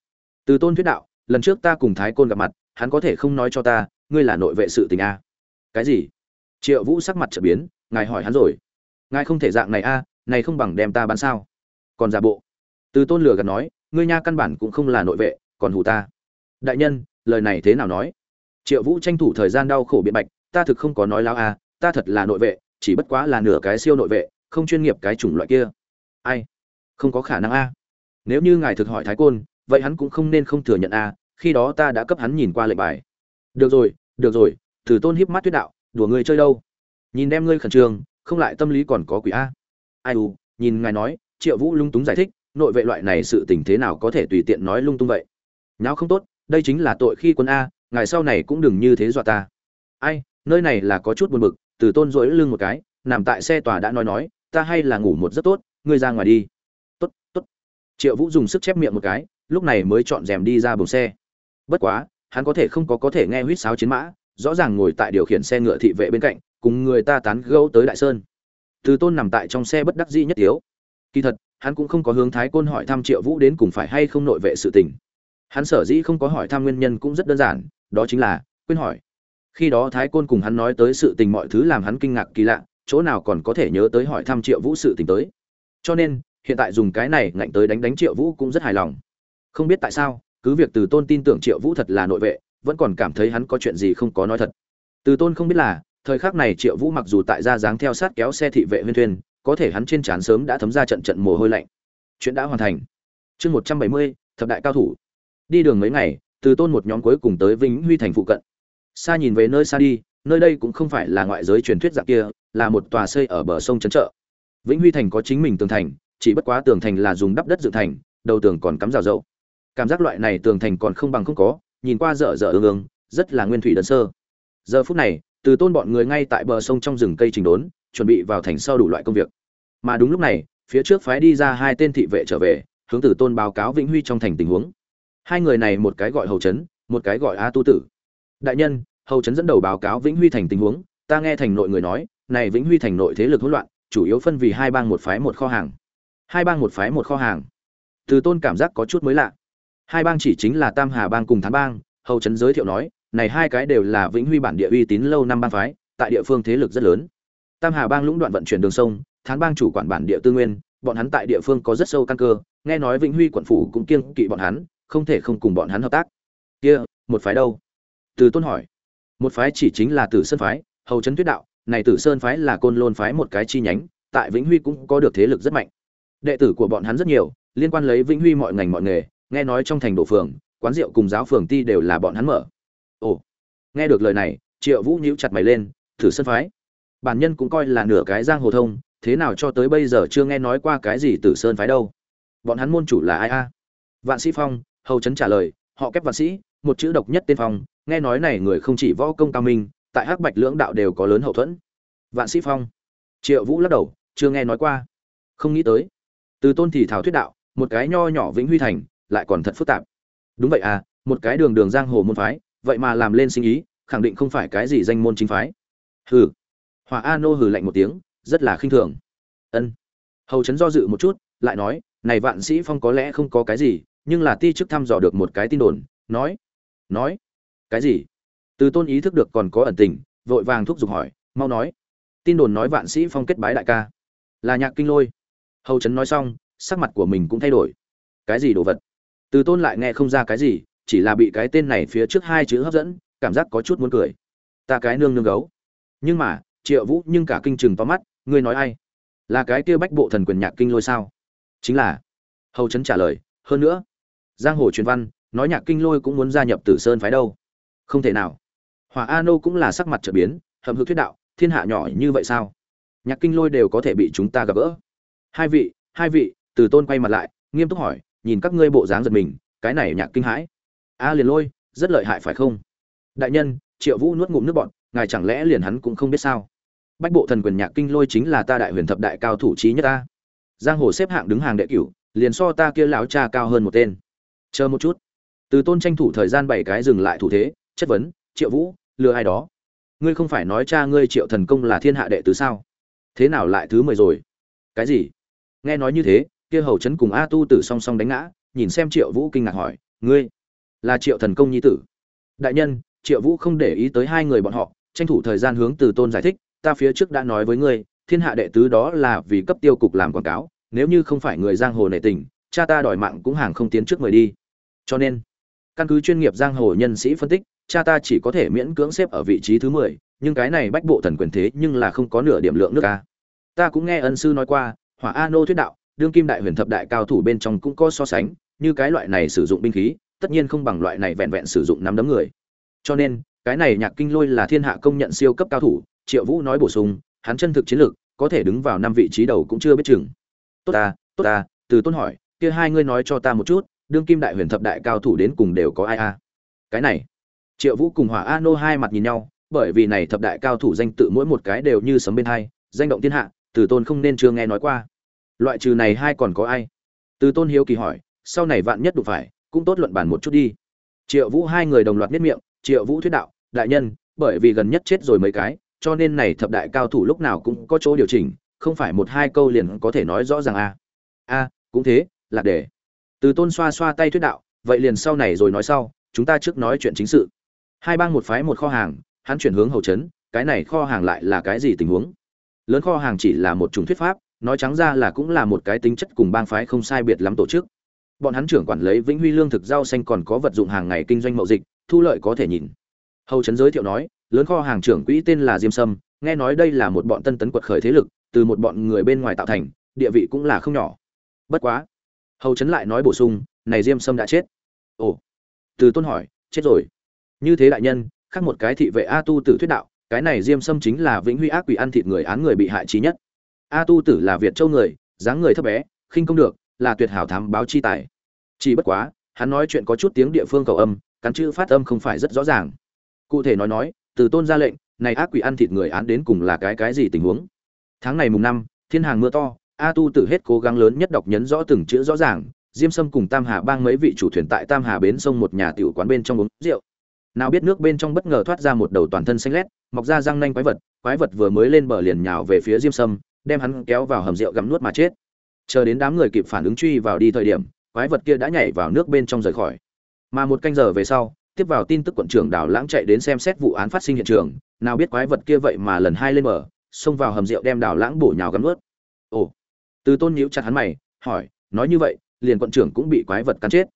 Từ tôn thuyết đạo, lần trước ta cùng thái côn gặp mặt, hắn có thể không nói cho ta, ngươi là nội vệ sự tình a cái gì? Triệu vũ sắc mặt trở biến, ngài hỏi hắn rồi. Ngài không thể dạng này a này không bằng đem ta bán sao? Còn giả bộ. Từ tôn lừa gạt nói, ngươi nha căn bản cũng không là nội vệ, còn hù ta. Đại nhân, lời này thế nào nói? Triệu vũ tranh thủ thời gian đau khổ biện bạch, ta thực không có nói láo a ta thật là nội vệ, chỉ bất quá là nửa cái siêu nội vệ, không chuyên nghiệp cái chủng loại kia. Ai? Không có khả năng a. Nếu như ngài thực hỏi thái côn, vậy hắn cũng không nên không thừa nhận a, khi đó ta đã cấp hắn nhìn qua lệnh bài. Được rồi được rồi thử tôn híp mắt tuyết đạo, đùa ngươi chơi đâu? Nhìn đem ngươi khẩn trương, không lại tâm lý còn có quỷ a. Ai u, nhìn ngài nói, triệu vũ lung túng giải thích, nội vệ loại này sự tình thế nào có thể tùy tiện nói lung tung vậy? Nháo không tốt, đây chính là tội khi quân a, ngài sau này cũng đừng như thế dọa ta. Ai, nơi này là có chút buồn bực từ tôn rỗi lưng một cái, nằm tại xe tòa đã nói nói, ta hay là ngủ một rất tốt, ngươi ra ngoài đi. Tốt tốt. Triệu vũ dùng sức chép miệng một cái, lúc này mới chọn rèm đi ra buồng xe. Bất quá, hắn có thể không có có thể nghe huýt sáo chiến mã, rõ ràng ngồi tại điều khiển xe ngựa thị vệ bên cạnh, cùng người ta tán gẫu tới đại sơn. Từ tôn nằm tại trong xe bất đắc dĩ nhất yếu kỳ thật, hắn cũng không có hướng thái côn hỏi thăm triệu vũ đến cùng phải hay không nội vệ sự tình. Hắn sở dĩ không có hỏi thăm nguyên nhân cũng rất đơn giản, đó chính là, quên hỏi khi đó thái côn cùng hắn nói tới sự tình mọi thứ làm hắn kinh ngạc kỳ lạ, chỗ nào còn có thể nhớ tới hỏi thăm triệu vũ sự tình tới. Cho nên, hiện tại dùng cái này ngạnh tới đánh đánh triệu vũ cũng rất hài lòng. Không biết tại sao, cứ việc từ tôn tin tưởng triệu vũ thật là nội vệ, vẫn còn cảm thấy hắn có chuyện gì không có nói thật. Từ tôn không biết là, thời khắc này triệu vũ mặc dù tại ra dáng theo sát kéo xe thị vệ huyên thuyền, có thể hắn trên trán sớm đã thấm ra trận trận mồ hôi lạnh. Chuyện đã hoàn thành. Chương một trăm bảy mươi, thập đại cao thủ. Đi đường mấy ngày, từ tôn một nhóm cuối cùng tới vĩnh huy thành phụ cận xa nhìn về nơi xa đi, nơi đây cũng không phải là ngoại giới truyền thuyết dạng kia, là một tòa xây ở bờ sông trấn trợ. Vĩnh huy thành có chính mình tường thành, chỉ bất quá tường thành là dùng đắp đất dựng thành, đầu tường còn cắm rào dậu cảm giác loại này tường thành còn không bằng không có, nhìn qua dở dở ương ương, rất là nguyên thủy đơn sơ. Giờ phút này, từ tôn bọn người ngay tại bờ sông trong rừng cây trình đốn, chuẩn bị vào thành sau đủ loại công việc. Mà đúng lúc này, phía trước phái đi ra hai tên thị vệ trở về, hướng từ tôn báo cáo vĩnh huy trong thành tình huống. Hai người này một cái gọi hầu trấn, một cái gọi a tu tử đại nhân, hầu trấn dẫn đầu báo cáo vĩnh huy thành tình huống, ta nghe thành nội người nói, này vĩnh huy thành nội thế lực hỗn loạn, chủ yếu phân vì hai bang một phái một kho hàng. Hai bang một phái một kho hàng. Từ tôn cảm giác có chút mới lạ. Hai bang chỉ chính là tam hà bang cùng thán bang, hầu trấn giới thiệu nói, này hai cái đều là vĩnh huy bản địa uy tín lâu năm bang phái, tại địa phương thế lực rất lớn. Tam hà bang lũng đoạn vận chuyển đường sông, thán bang chủ quản bản địa tư nguyên, bọn hắn tại địa phương có rất sâu căn cơ, nghe nói vĩnh huy quận phủ cũng kiêng kỵ bọn hắn, không thể không cùng bọn hắn hợp tác. Kia, một phái đâu? Từ tôn hỏi. Một phái chỉ chính là tử sơn phái, hầu trấn tuyết đạo, này tử sơn phái là côn lôn phái một cái chi nhánh, tại vĩnh huy cũng có được thế lực rất mạnh. Đệ tử của bọn hắn rất nhiều, liên quan lấy vĩnh huy mọi ngành mọi nghề, nghe nói trong thành đổ phường, quán rượu cùng giáo phường ti đều là bọn hắn mở. Ồ, nghe được lời này, triệu vũ nhíu chặt mày lên thử sân phái. Bản nhân cũng coi là nửa cái giang hồ thông, thế nào cho tới bây giờ chưa nghe nói qua cái gì tử sơn phái đâu. Bọn hắn môn chủ là ai a? Vạn sĩ phong, hầu trấn trả lời, họ kép vạn sĩ một chữ độc nhất tiên phong, nghe nói này người không chỉ võ công cao minh, tại hắc bạch lưỡng đạo đều có lớn hậu thuẫn. Vạn sĩ phong. Triệu vũ lắc đầu, chưa nghe nói qua. Không nghĩ tới. Từ tôn thì thảo thuyết đạo, một cái nho nhỏ vĩnh huy thành, lại còn thật phức tạp. Đúng vậy à một cái đường đường giang hồ môn phái, vậy mà làm lên sinh ý, khẳng định không phải cái gì danh môn chính phái. Hừ. Hòa a nô hừ lạnh một tiếng, rất là khinh thường. Ân. Hầu trấn do dự một chút, lại nói, này vạn sĩ phong có lẽ không có cái gì, nhưng là ti chức thăm dò được một cái tin đồn, nói nói, cái gì? Từ tôn ý thức được còn có ẩn tình, vội vàng thúc giục hỏi, mau nói. Tin đồn nói vạn sĩ phong kết bái đại ca. Là nhạc kinh lôi. Hầu trấn nói xong, sắc mặt của mình cũng thay đổi. Cái gì đồ vật? Từ tôn lại nghe không ra cái gì, chỉ là bị cái tên này phía trước hai chữ hấp dẫn, cảm giác có chút muốn cười. Ta cái nương nương gấu. Nhưng mà, triệu vũ nhưng cả kinh chừng to mắt, ngươi nói ai? Là cái kia bách bộ thần quyền nhạc kinh lôi sao? Chính là. Hầu trấn trả lời, hơn nữa. Giang hồ truyền văn nói nhạc kinh lôi cũng muốn gia nhập tử sơn phái đâu. Không thể nào. Hỏa a nô cũng là sắc mặt trở biến hầm hực thuyết đạo, thiên hạ nhỏ như vậy sao? Nhạc kinh lôi đều có thể bị chúng ta gặp gỡ. Hai vị hai vị, từ tôn quay mặt lại, nghiêm túc hỏi, nhìn các ngươi bộ dáng giật mình, cái này nhạc kinh hãi. A liền lôi, rất lợi hại phải không? Đại nhân, triệu vũ nuốt ngụm nước bọn ngài chẳng lẽ liền hắn cũng không biết sao? Bách bộ thần quyền nhạc kinh lôi chính là ta đại huyền thập đại cao thủ trí nhất ta. Giang hồ xếp hạng đứng hàng đệ cửu, liền so ta kia lão cha cao hơn một tên. Chờ một chút từ tôn tranh thủ thời gian bảy cái dừng lại thủ thế, chất vấn, triệu vũ, lừa ai đó? Ngươi không phải nói cha ngươi triệu thần công là thiên hạ đệ tứ sao? Thế nào lại thứ mười rồi? Cái gì? Nghe nói như thế, kia hầu chấn cùng a tu tử song song đánh ngã, nhìn xem triệu vũ kinh ngạc hỏi, ngươi là triệu thần công nhi tử? Đại nhân, triệu vũ không để ý tới hai người bọn họ, tranh thủ thời gian hướng từ tôn giải thích, ta phía trước đã nói với ngươi, thiên hạ đệ tứ đó là vì cấp tiêu cục làm quảng cáo, nếu như không phải người giang hồ nệ tình, cha ta đòi mạng cũng hàng không tiến trước người đi. Cho nên căn cứ chuyên nghiệp giang hồ nhân sĩ phân tích, cha ta chỉ có thể miễn cưỡng xếp ở vị trí thứ mười, nhưng cái này bách bộ thần quyền thế nhưng là không có nửa điểm lượng nước ta ta cũng nghe ân sư nói qua, hỏa a nô thuyết đạo, đương kim đại huyền thập đại cao thủ bên trong cũng có so sánh, như cái loại này sử dụng binh khí, tất nhiên không bằng loại này vẹn vẹn sử dụng nắm đấm người. Cho nên, cái này nhạc kinh lôi là thiên hạ công nhận siêu cấp cao thủ, triệu vũ nói bổ sung, hắn chân thực chiến lược, có thể đứng vào năm vị trí đầu cũng chưa biết chừng. Tốt ta tốt ta, từ tôn hỏi, kia hai ngươi nói cho ta một chút đương kim đại huyền thập đại cao thủ đến cùng đều có ai a? Cái này, triệu vũ cùng hỏa a nô hai mặt nhìn nhau, bởi vì này thập đại cao thủ danh tự mỗi một cái đều như sấm bên hai, danh động thiên hạ, từ tôn không nên chưa nghe nói qua. Loại trừ này hai còn có ai? Từ tôn hiếu kỳ hỏi, sau này vạn nhất đụng phải, cũng tốt luận bàn một chút đi. Triệu vũ hai người đồng loạt biết miệng, triệu vũ thuyết đạo, đại nhân, bởi vì gần nhất chết rồi mấy cái, cho nên này thập đại cao thủ lúc nào cũng có chỗ điều chỉnh, không phải một hai câu liền có thể nói rõ ràng a a, cũng thế, là để từ tôn xoa xoa tay thuyết đạo, vậy liền sau này rồi nói sau, chúng ta trước nói chuyện chính sự. Hai bang một phái một kho hàng, hắn chuyển hướng hầu trấn, cái này kho hàng lại là cái gì tình huống? Lớn kho hàng chỉ là một chủng thuyết pháp, nói trắng ra là cũng là một cái tính chất cùng bang phái không sai biệt lắm tổ chức. Bọn hắn trưởng quản lấy vĩnh huy lương thực rau xanh còn có vật dụng hàng ngày kinh doanh mậu dịch, thu lợi có thể nhìn. Hầu trấn giới thiệu nói, lớn kho hàng trưởng quỹ tên là diêm sâm, nghe nói đây là một bọn tân tấn quật khởi thế lực, từ một bọn người bên ngoài tạo thành, địa vị cũng là không nhỏ. Bất quá hầu trấn lại nói bổ sung, này diêm sâm đã chết. Ồ, từ tôn hỏi, chết rồi. Như thế đại nhân, khác một cái thị vệ a tu tử thuyết đạo, cái này diêm sâm chính là vĩnh huy ác quỷ ăn thịt người án người bị hại trí nhất. A tu tử là việt châu người, dáng người thấp bé, khinh công được, là tuyệt hảo thám báo chi tài. Chỉ bất quá, hắn nói chuyện có chút tiếng địa phương cầu âm, cắn chữ phát âm không phải rất rõ ràng. Cụ thể nói nói, từ tôn ra lệnh, này ác quỷ ăn thịt người án đến cùng là cái cái gì tình huống? Tháng này mùng năm, thiên hàng mưa to a tu tử hết cố gắng lớn nhất đọc nhấn rõ từng chữ rõ ràng, diêm sâm cùng tam hà bang mấy vị chủ thuyền tại tam hà bến sông một nhà tiểu quán bên trong uống rượu. Nào biết nước bên trong bất ngờ thoát ra một đầu toàn thân xanh lét, mọc ra răng nanh quái vật quái vật vừa mới lên bờ liền nhào về phía diêm sâm, đem hắn kéo vào hầm rượu gặm nuốt mà chết. Chờ đến đám người kịp phản ứng truy vào đi thời điểm, quái vật kia đã nhảy vào nước bên trong rời khỏi. Mà một canh giờ về sau, tiếp vào tin tức quận trưởng đào lãng chạy đến xem xét vụ án phát sinh hiện trường, nào biết quái vật kia vậy mà lần hai lên bờ, xông vào hầm rượu đem đào lãng bổ nhào gắm nuốt. Ồ từ tôn nhíu chặt hắn mày, hỏi, nói như vậy, liền quận trưởng cũng bị quái vật cắn chết?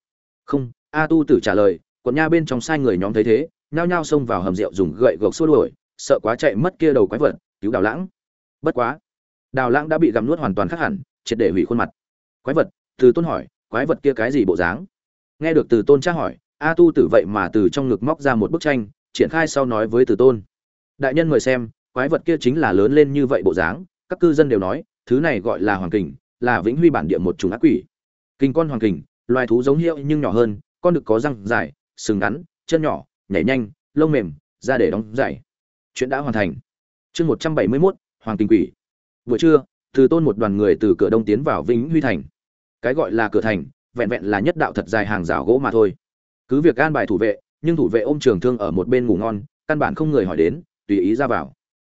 Không. A tu tử trả lời, quận nha bên trong sai người nhóm thấy thế, nhao nhao xông vào hầm rượu dùng gậy gộc xua đuổi, sợ quá chạy mất kia đầu quái vật, cứu đào lãng. Bất quá. Đào lãng đã bị gặm nuốt hoàn toàn khác hẳn, triệt để hủy khuôn mặt. Quái vật? Từ tôn hỏi, quái vật kia cái gì bộ dáng? Nghe được từ tôn tra hỏi, a tu tử vậy mà từ trong ngực móc ra một bức tranh, triển khai sau nói với từ tôn, đại nhân mời xem, quái vật kia chính là lớn lên như vậy bộ dáng, các cư dân đều nói thứ này gọi là hoàng kình, là vĩnh huy bản địa một chủng ác quỷ. Kinh con hoàng kình, loài thú giống hiệu nhưng nhỏ hơn, con được có răng dài, sừng ngắn, chân nhỏ, nhảy nhanh, lông mềm ra để đóng dày. Chuyện đã hoàn thành. Chương một trăm bảy mươi mốt, hoàng kinh quỷ. Buổi trưa, từ tôn một đoàn người từ cửa đông tiến vào vĩnh huy thành. Cái gọi là cửa thành, vẹn vẹn là nhất đạo thật dài hàng rào gỗ mà thôi. Cứ việc an bài thủ vệ, nhưng thủ vệ ôm trường thương ở một bên ngủ ngon, căn bản không người hỏi đến, tùy ý ra vào.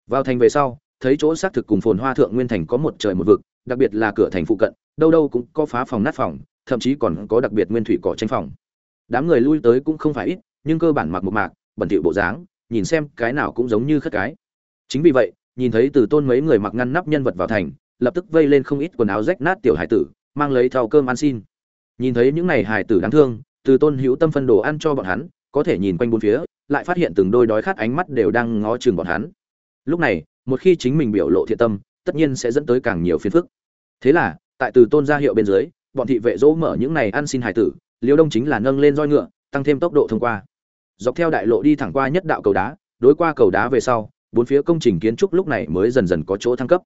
Vào thành về sau thấy chỗ xác thực cùng phồn hoa thượng nguyên thành có một trời một vực, đặc biệt là cửa thành phụ cận, đâu đâu cũng có phá phòng nát phòng, thậm chí còn có đặc biệt nguyên thủy cỏ tranh phòng. Đám người lui tới cũng không phải ít, nhưng cơ bản mặc một mạc, bẩn thỉu bộ dáng, nhìn xem cái nào cũng giống như khất cái. Chính vì vậy, nhìn thấy từ tôn mấy người mặc ngăn nắp nhân vật vào thành, lập tức vây lên không ít quần áo rách nát tiểu hải tử, mang lấy thau cơm ăn xin. Nhìn thấy những này hải tử đáng thương, từ tôn hữu tâm phân đồ ăn cho bọn hắn, có thể nhìn quanh bốn phía, lại phát hiện từng đôi đói khát ánh mắt đều đang ngó chừng bọn hắn. Lúc này một khi chính mình biểu lộ thiện tâm, tất nhiên sẽ dẫn tới càng nhiều phiền phức. Thế là, tại từ tôn gia hiệu bên dưới, bọn thị vệ dỗ mở những này ăn xin hải tử, liêu đông chính là nâng lên roi ngựa, tăng thêm tốc độ thông qua. Dọc theo đại lộ đi thẳng qua nhất đạo cầu đá, đối qua cầu đá về sau, bốn phía công trình kiến trúc lúc này mới dần dần có chỗ thăng cấp.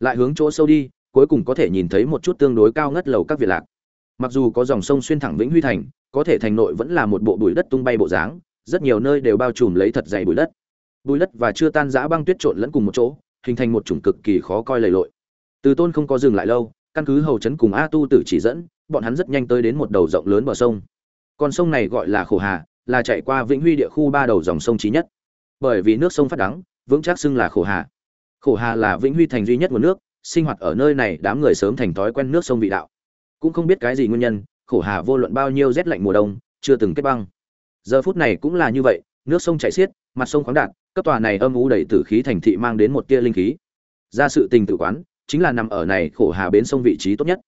Lại hướng chỗ sâu đi, cuối cùng có thể nhìn thấy một chút tương đối cao ngất lầu các việt lạc. Mặc dù có dòng sông xuyên thẳng vĩnh huy thành, có thể thành nội vẫn là một bộ bụi đất tung bay bộ dáng, rất nhiều nơi đều bao trùm lấy thật dày bụi đất. Bùi đất và chưa tan rã băng tuyết trộn lẫn cùng một chỗ, hình thành một chủng cực kỳ khó coi lầy lội. Từ tôn không có dừng lại lâu, căn cứ hầu chấn cùng a tu tử chỉ dẫn, bọn hắn rất nhanh tới đến một đầu rộng lớn bờ sông. Con sông này gọi là khổ hà, là chạy qua vĩnh huy địa khu ba đầu dòng sông trí nhất. Bởi vì nước sông phát đắng, vững chắc xưng là khổ hà. Khổ hà là vĩnh huy thành duy nhất nguồn nước, sinh hoạt ở nơi này đám người sớm thành thói quen nước sông vị đạo. Cũng không biết cái gì nguyên nhân, khổ hà vô luận bao nhiêu rét lạnh mùa đông, chưa từng kết băng. Giờ phút này cũng là như vậy nước sông chảy xiết, mặt sông khoáng đạt, cấp tòa này âm u đầy tử khí thành thị mang đến một tia linh khí. Ra sự tình tử quán, chính là nằm ở này khổ hà bến sông vị trí tốt nhất.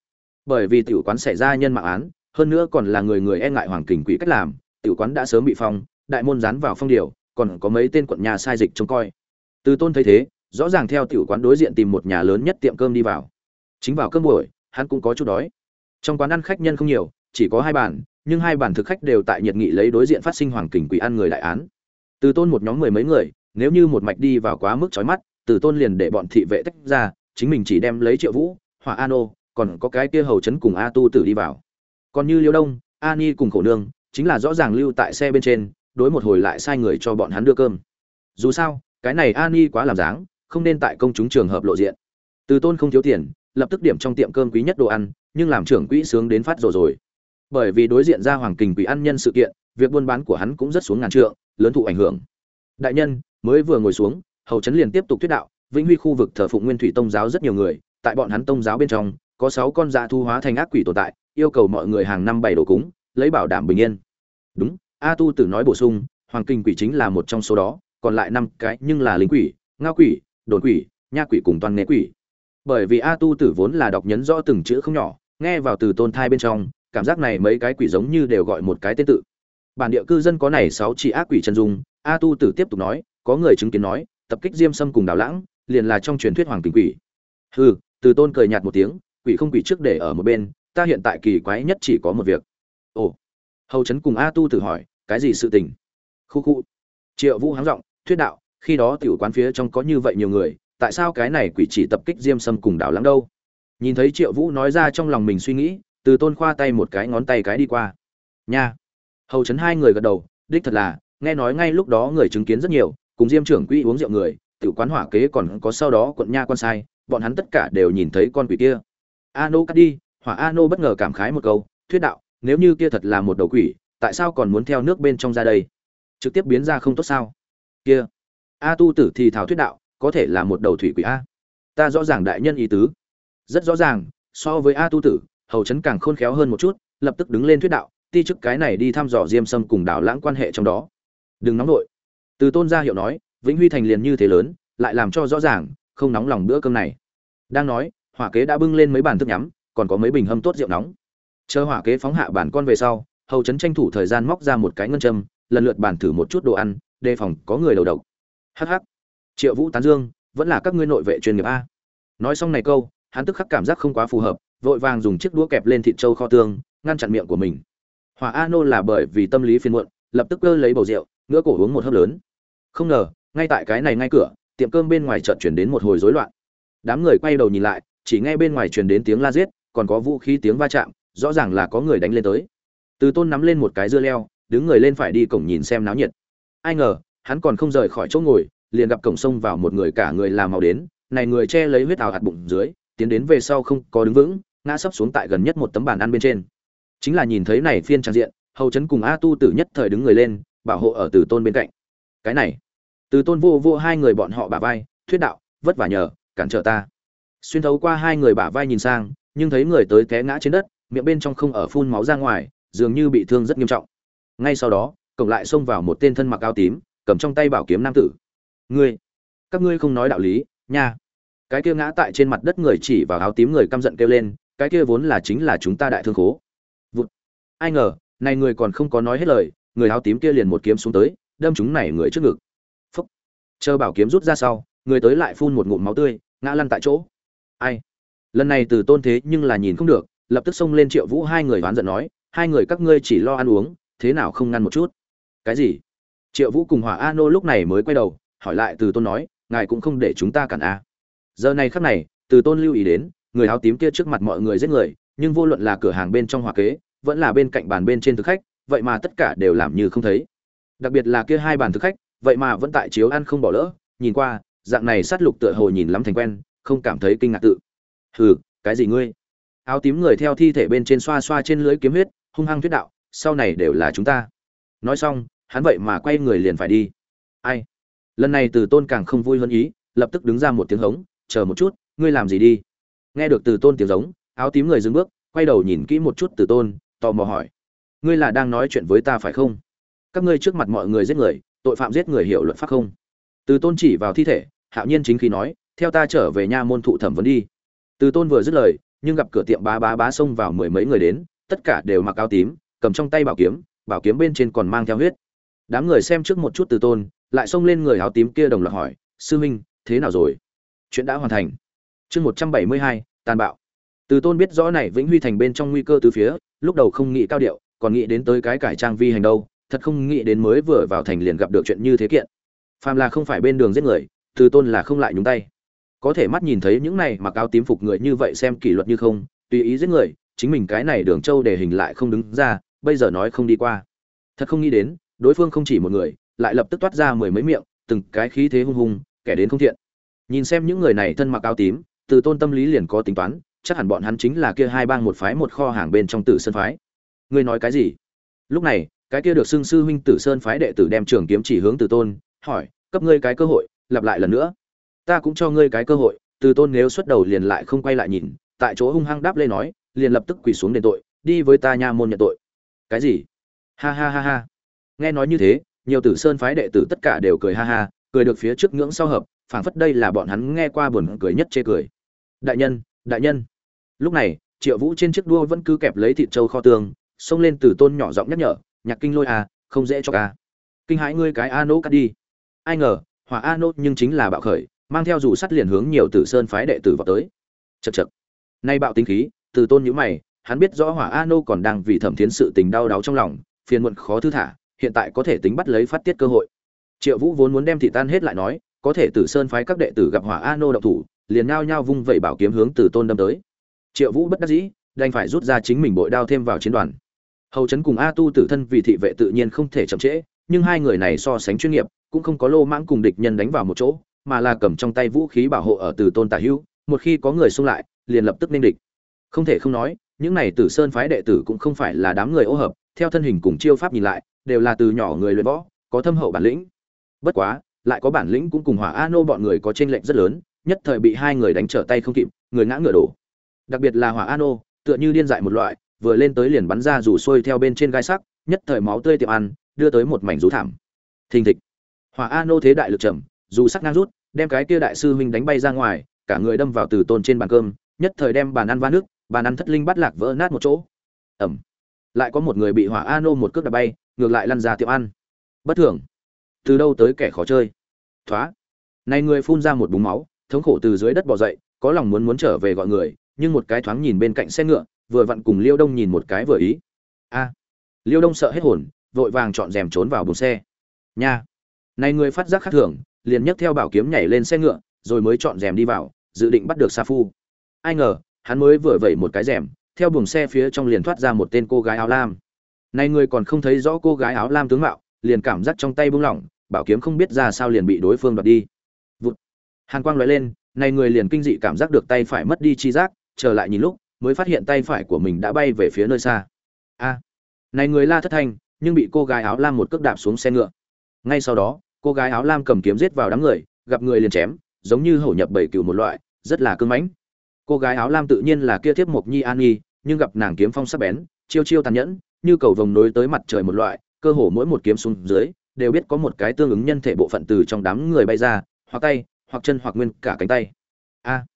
Bởi vì tiểu quán xảy ra nhân mạng án, hơn nữa còn là người người e ngại hoàng kình quỷ cách làm tiểu quán đã sớm bị phong, đại môn dán vào phong điều, còn có mấy tên quận nhà sai dịch trông coi. Từ tôn thấy thế, rõ ràng theo tiểu quán đối diện tìm một nhà lớn nhất tiệm cơm đi vào. Chính vào cơm buổi, hắn cũng có chút đói. Trong quán ăn khách nhân không nhiều, chỉ có hai bàn nhưng hai bản thực khách đều tại nhiệt nghị lấy đối diện phát sinh hoàng kình quỷ ăn người đại án. Từ tôn một nhóm mười mấy người, nếu như một mạch đi vào quá mức chói mắt, từ tôn liền để bọn thị vệ tách ra, chính mình chỉ đem lấy triệu vũ, hỏa an ô, còn có cái kia hầu chấn cùng a tu tử đi vào. Còn như liêu đông, a ni cùng khổ nương, chính là rõ ràng lưu tại xe bên trên, đối một hồi lại sai người cho bọn hắn đưa cơm. Dù sao, cái này a ni quá làm dáng, không nên tại công chúng trường hợp lộ diện. Từ tôn không thiếu tiền, lập tức điểm trong tiệm cơm quý nhất đồ ăn, nhưng làm trưởng quỹ sướng đến phát rồi rồi bởi vì đối diện ra hoàng kình quỷ ăn nhân sự kiện, việc buôn bán của hắn cũng rất xuống ngàn trượng, lớn thụ ảnh hưởng. Đại nhân, mới vừa ngồi xuống, hầu chấn liền tiếp tục thuyết đạo, vĩnh huy khu vực thờ phụng nguyên thủy tông giáo rất nhiều người, tại bọn hắn tông giáo bên trong, có sáu con dạ thu hóa thành ác quỷ tồn tại, yêu cầu mọi người hàng năm bảy đồ cúng, lấy bảo đảm bình yên. Đúng, a tu tử nói bổ sung, hoàng kinh quỷ chính là một trong số đó, còn lại năm cái nhưng là lính quỷ, ngao quỷ, đồn quỷ, nha quỷ cùng toàn nghệ quỷ. Bởi vì a tu tử vốn là đọc nhấn rõ từng chữ không nhỏ, nghe vào từ tôn thai bên trong cảm giác này mấy cái quỷ giống như đều gọi một cái tên tự. Bản địa cư dân có này sáu chỉ ác quỷ chân dung, a tu tử tiếp tục nói, có người chứng kiến nói, tập kích diêm sâm cùng đào lãng, liền là trong truyền thuyết hoàng tình quỷ. Hừ, từ tôn cười nhạt một tiếng, quỷ không quỷ trước để ở một bên, ta hiện tại kỳ quái nhất chỉ có một việc. Ồ, hầu trấn cùng a tu tử hỏi, cái gì sự tình? Khu khu. Triệu vũ háng giọng, thuyết đạo, khi đó tiểu quán phía trong có như vậy nhiều người, tại sao cái này quỷ chỉ tập kích diêm sâm cùng đảo lãng đâu? Nhìn thấy triệu vũ nói ra trong lòng mình suy nghĩ từ tôn khoa tay một cái, ngón tay cái đi qua. Nha. Hầu chấn hai người gật đầu, đích thật là, nghe nói ngay lúc đó người chứng kiến rất nhiều, cùng diêm trưởng quỹ uống rượu người tự quán hỏa kế còn có sau đó quận nha quan sai, bọn hắn tất cả đều nhìn thấy con quỷ kia. Ano cắt đi, hỏa ano bất ngờ cảm khái một câu, thuyết đạo, nếu như kia thật là một đầu quỷ, tại sao còn muốn theo nước bên trong ra đây? Trực tiếp biến ra không tốt sao? Kia. A tu tử thì thảo thuyết đạo, có thể là một đầu thủy quỷ a. Ta rõ ràng đại nhân ý tứ. Rất rõ ràng, so với a tu tử hầu chấn càng khôn khéo hơn một chút, lập tức đứng lên thuyết đạo, ti chức cái này đi thăm dò diêm sâm cùng đảo lãng quan hệ trong đó. Đừng nóng nội từ tôn gia hiệu nói, vĩnh huy thành liền như thế lớn, lại làm cho rõ ràng, không nóng lòng bữa cơm này. Đang nói, hỏa kế đã bưng lên mấy bàn thức nhắm, còn có mấy bình hâm tốt rượu nóng. Chờ hỏa kế phóng hạ bản con về sau, hầu chấn tranh thủ thời gian móc ra một cái ngân châm, lần lượt bàn thử một chút đồ ăn, đề phòng có người đầu độc. Hh triệu vũ tán dương, vẫn là các ngươi nội vệ chuyên nghiệp a. Nói xong này câu, hắn tức khắc cảm giác không quá phù hợp vội vàng dùng chiếc đũa kẹp lên thịt trâu kho tương, ngăn chặn miệng của mình. Hỏa a nô là bởi vì tâm lý phiền muộn, lập tức cơ lấy bầu rượu, ngửa cổ uống một hớp lớn. Không ngờ, ngay tại cái này ngay cửa, tiệm cơm bên ngoài chợt chuyển đến một hồi rối loạn. Đám người quay đầu nhìn lại, chỉ nghe bên ngoài truyền đến tiếng la giết, còn có vũ khí tiếng va chạm, rõ ràng là có người đánh lên tới. Từ tôn nắm lên một cái dưa leo, đứng người lên phải đi cổng nhìn xem náo nhiệt. Ai ngờ, hắn còn không rời khỏi chỗ ngồi, liền gặp cổng sông vào một người cả người làm màu đến, này người che lấy huyết ảo hạt bụng dưới tiến đến về sau không có đứng vững, ngã sấp xuống tại gần nhất một tấm bàn ăn bên trên. Chính là nhìn thấy này phiên trang diện, hầu chấn cùng a tu tử nhất thời đứng người lên, bảo hộ ở từ tôn bên cạnh. Cái này, từ tôn vô vô hai người bọn họ bả vai, thuyết đạo, vất vả nhờ, cản trở ta. Xuyên thấu qua hai người bả vai nhìn sang, nhưng thấy người tới té ngã trên đất, miệng bên trong không ở phun máu ra ngoài, dường như bị thương rất nghiêm trọng. Ngay sau đó, cổng lại xông vào một tên thân mặc áo tím, cầm trong tay bảo kiếm nam tử. Ngươi, các ngươi không nói đạo lý, nha cái kia ngã tại trên mặt đất người chỉ vào áo tím người căm giận kêu lên, cái kia vốn là chính là chúng ta đại thương khố. Vụt. Ai ngờ, này người còn không có nói hết lời, người áo tím kia liền một kiếm xuống tới, đâm chúng này người trước ngực. Phúc. Chờ bảo kiếm rút ra sau, người tới lại phun một ngụm máu tươi, ngã lăn tại chỗ. Ai? Lần này từ tôn thế nhưng là nhìn không được, lập tức xông lên triệu vũ hai người oán giận nói, hai người các ngươi chỉ lo ăn uống, thế nào không ngăn một chút? Cái gì? Triệu vũ cùng hỏa a nô lúc này mới quay đầu, hỏi lại từ tôn nói, ngài cũng không để chúng ta cản a giờ này khắc này, từ tôn lưu ý đến, người áo tím kia trước mặt mọi người giết người, nhưng vô luận là cửa hàng bên trong hòa kế, vẫn là bên cạnh bàn bên trên thực khách, vậy mà tất cả đều làm như không thấy. Đặc biệt là kia hai bàn thực khách, vậy mà vẫn tại chiếu ăn không bỏ lỡ, nhìn qua, dạng này sát lục tựa hồ nhìn lắm thành quen, không cảm thấy kinh ngạc tự. Hừ, cái gì ngươi? Áo tím người theo thi thể bên trên xoa xoa trên lưới kiếm huyết, hung hăng thuyết đạo, sau này đều là chúng ta. Nói xong, hắn vậy mà quay người liền phải đi. Ai? Lần này từ tôn càng không vui hơn ý, lập tức đứng ra một tiếng hống chờ một chút, ngươi làm gì đi. Nghe được từ tôn tiếng giống, áo tím người dừng bước, quay đầu nhìn kỹ một chút từ tôn, tò mò hỏi. Ngươi là đang nói chuyện với ta phải không? Các ngươi trước mặt mọi người giết người, tội phạm giết người hiểu luật pháp không? Từ tôn chỉ vào thi thể, hạo nhiên chính khi nói, theo ta trở về nha môn thụ thẩm vấn đi. Từ tôn vừa dứt lời, nhưng gặp cửa tiệm bá bá bá xông vào mười mấy người đến, tất cả đều mặc áo tím, cầm trong tay bảo kiếm bảo kiếm bên trên còn mang theo huyết. Đám người xem trước một chút từ tôn, lại xông lên người áo tím kia đồng loạt hỏi, sư huynh thế nào rồi? Chuyện đã hoàn thành. Chương một trăm bảy mươi hai, tàn bạo. Từ tôn biết rõ này vĩnh huy thành bên trong nguy cơ từ phía, lúc đầu không nghĩ cao điệu, còn nghĩ đến tới cái cải trang vi hành đâu, thật không nghĩ đến mới vừa vào thành liền gặp được chuyện như thế kiện. Phàm là không phải bên đường giết người, từ tôn là không lại nhúng tay. Có thể mắt nhìn thấy những này mặc áo tím phục người như vậy xem kỷ luật như không, tùy ý giết người, chính mình cái này đường châu để hình lại không đứng ra, bây giờ nói không đi qua. Thật không nghĩ đến, đối phương không chỉ một người, lại lập tức toát ra mười mấy miệng, từng cái khí thế hung hùng kẻ đến không thiện nhìn xem những người này thân mặc áo tím, từ tôn tâm lý liền có tính toán, chắc hẳn bọn hắn chính là kia hai bang một phái một kho hàng bên trong tử sơn phái. Ngươi nói cái gì? Lúc này, cái kia được xưng sư huynh tử sơn phái đệ tử đem trường kiếm chỉ hướng từ tôn, hỏi, cấp ngươi cái cơ hội, lặp lại lần nữa. Ta cũng cho ngươi cái cơ hội. Từ tôn nếu xuất đầu liền lại không quay lại nhìn, tại chỗ hung hăng đáp lên nói, liền lập tức quỳ xuống đền tội, đi với ta nha môn nhận tội. Cái gì? Ha ha ha ha. Nghe nói như thế, nhiều tử sơn phái đệ tử tất cả đều cười ha ha, cười được phía trước ngưỡng sau hợp phảng phất đây là bọn hắn nghe qua buồn cười nhất chê cười. Đại nhân đại nhân. Lúc này, triệu vũ trên chiếc đua vẫn cứ kẹp lấy thịt trâu kho tường, xông lên từ tôn nhỏ giọng nhắc nhở, nhạc kinh lôi à không dễ cho ca. Kinh hãi ngươi cái a nỗ cắt đi. Ai ngờ, hỏa a nỗ nhưng chính là bạo khởi, mang theo dù sắt liền hướng nhiều tử sơn phái đệ tử vào tới. Chật chật nay bạo tính khí, từ tôn nhữ mày, hắn biết rõ hỏa a nô còn đang vì thẩm thiến sự tình đau đáu trong lòng, phiền muộn khó thư thả, hiện tại có thể tính bắt lấy phát tiết cơ hội. Triệu vũ vốn muốn đem thị tan hết lại nói có thể tử sơn phái các đệ tử gặp hỏa a nô động thủ, liền nhao nhao vung vẩy bảo kiếm hướng từ tôn đâm tới. Triệu vũ bất đắc dĩ, đành phải rút ra chính mình bội đao thêm vào chiến đoàn. Hầu chấn cùng a tu tử thân vì thị vệ tự nhiên không thể chậm trễ, nhưng hai người này so sánh chuyên nghiệp, cũng không có lô mãng cùng địch nhân đánh vào một chỗ, mà là cầm trong tay vũ khí bảo hộ ở từ tôn tả hữu một khi có người xung lại, liền lập tức nên địch. Không thể không nói, những này tử sơn phái đệ tử cũng không phải là đám người ô hợp, theo thân hình cùng chiêu pháp nhìn lại, đều là từ nhỏ người luyện võ, có thâm hậu bản lĩnh. Bất quá lại có bản lĩnh cũng cùng hỏa a nô bọn người có chênh lệch rất lớn, nhất thời bị hai người đánh trở tay không kịp, người ngã ngựa đổ. Đặc biệt là hỏa a nô tựa như điên dại một loại, vừa lên tới liền bắn ra rủ xuôi theo bên trên gai sắc, nhất thời máu tươi tiệm ăn, đưa tới một mảnh rú thảm. Thình thịch. Hỏa a nô thế đại lực trầm dù sắc ngang rút, đem cái kia đại sư huynh đánh bay ra ngoài, cả người đâm vào từ tôn trên bàn cơm, nhất thời đem bàn ăn va nước, bàn ăn thất linh bắt lạc vỡ nát một chỗ. Ẩm. Lại có một người bị hỏa a nô một cước đạp bay, ngược lại lăn ra tiệm ăn. Bất thường từ đâu tới kẻ khó chơi? Thoá. Này người phun ra một búng máu, thống khổ từ dưới đất bò dậy, có lòng muốn muốn trở về gọi người, nhưng một cái thoáng nhìn bên cạnh xe ngựa, vừa vặn cùng liêu đông nhìn một cái vừa ý. A. Liêu đông sợ hết hồn, vội vàng chọn rèm trốn vào buồng xe. Nha. Này người phát giác khác thường, liền nhấc theo bảo kiếm nhảy lên xe ngựa, rồi mới chọn rèm đi vào, dự định bắt được sa phu. Ai ngờ, hắn mới vừa vẩy một cái rèm, theo buồng xe phía trong liền thoát ra một tên cô gái áo lam. Này người còn không thấy rõ cô gái áo lam tướng mạo, liền cảm giác trong tay buông lỏng bảo kiếm không biết ra sao liền bị đối phương đoạt đi. Vụt. Hàn quang lóe lên, này người liền kinh dị cảm giác được tay phải mất đi chi giác, trở lại nhìn lúc, mới phát hiện tay phải của mình đã bay về phía nơi xa. A. Này người la thất thanh, nhưng bị cô gái áo lam một cước đạp xuống xe ngựa. Ngay sau đó, cô gái áo lam cầm kiếm giết vào đám người, gặp người liền chém, giống như hổ nhập bảy cừu một loại, rất là cưng mãnh. Cô gái áo lam tự nhiên là kia tiếp mộc nhi an nhi, nhưng gặp nàng kiếm phong sắc bén, chiêu chiêu tàn nhẫn, như cầu vồng nối tới mặt trời một loại, cơ hồ mỗi một kiếm xuống dưới đều biết có một cái tương ứng nhân thể bộ phận từ trong đám người bay ra, hoặc tay, hoặc chân, hoặc nguyên, cả cánh tay. A.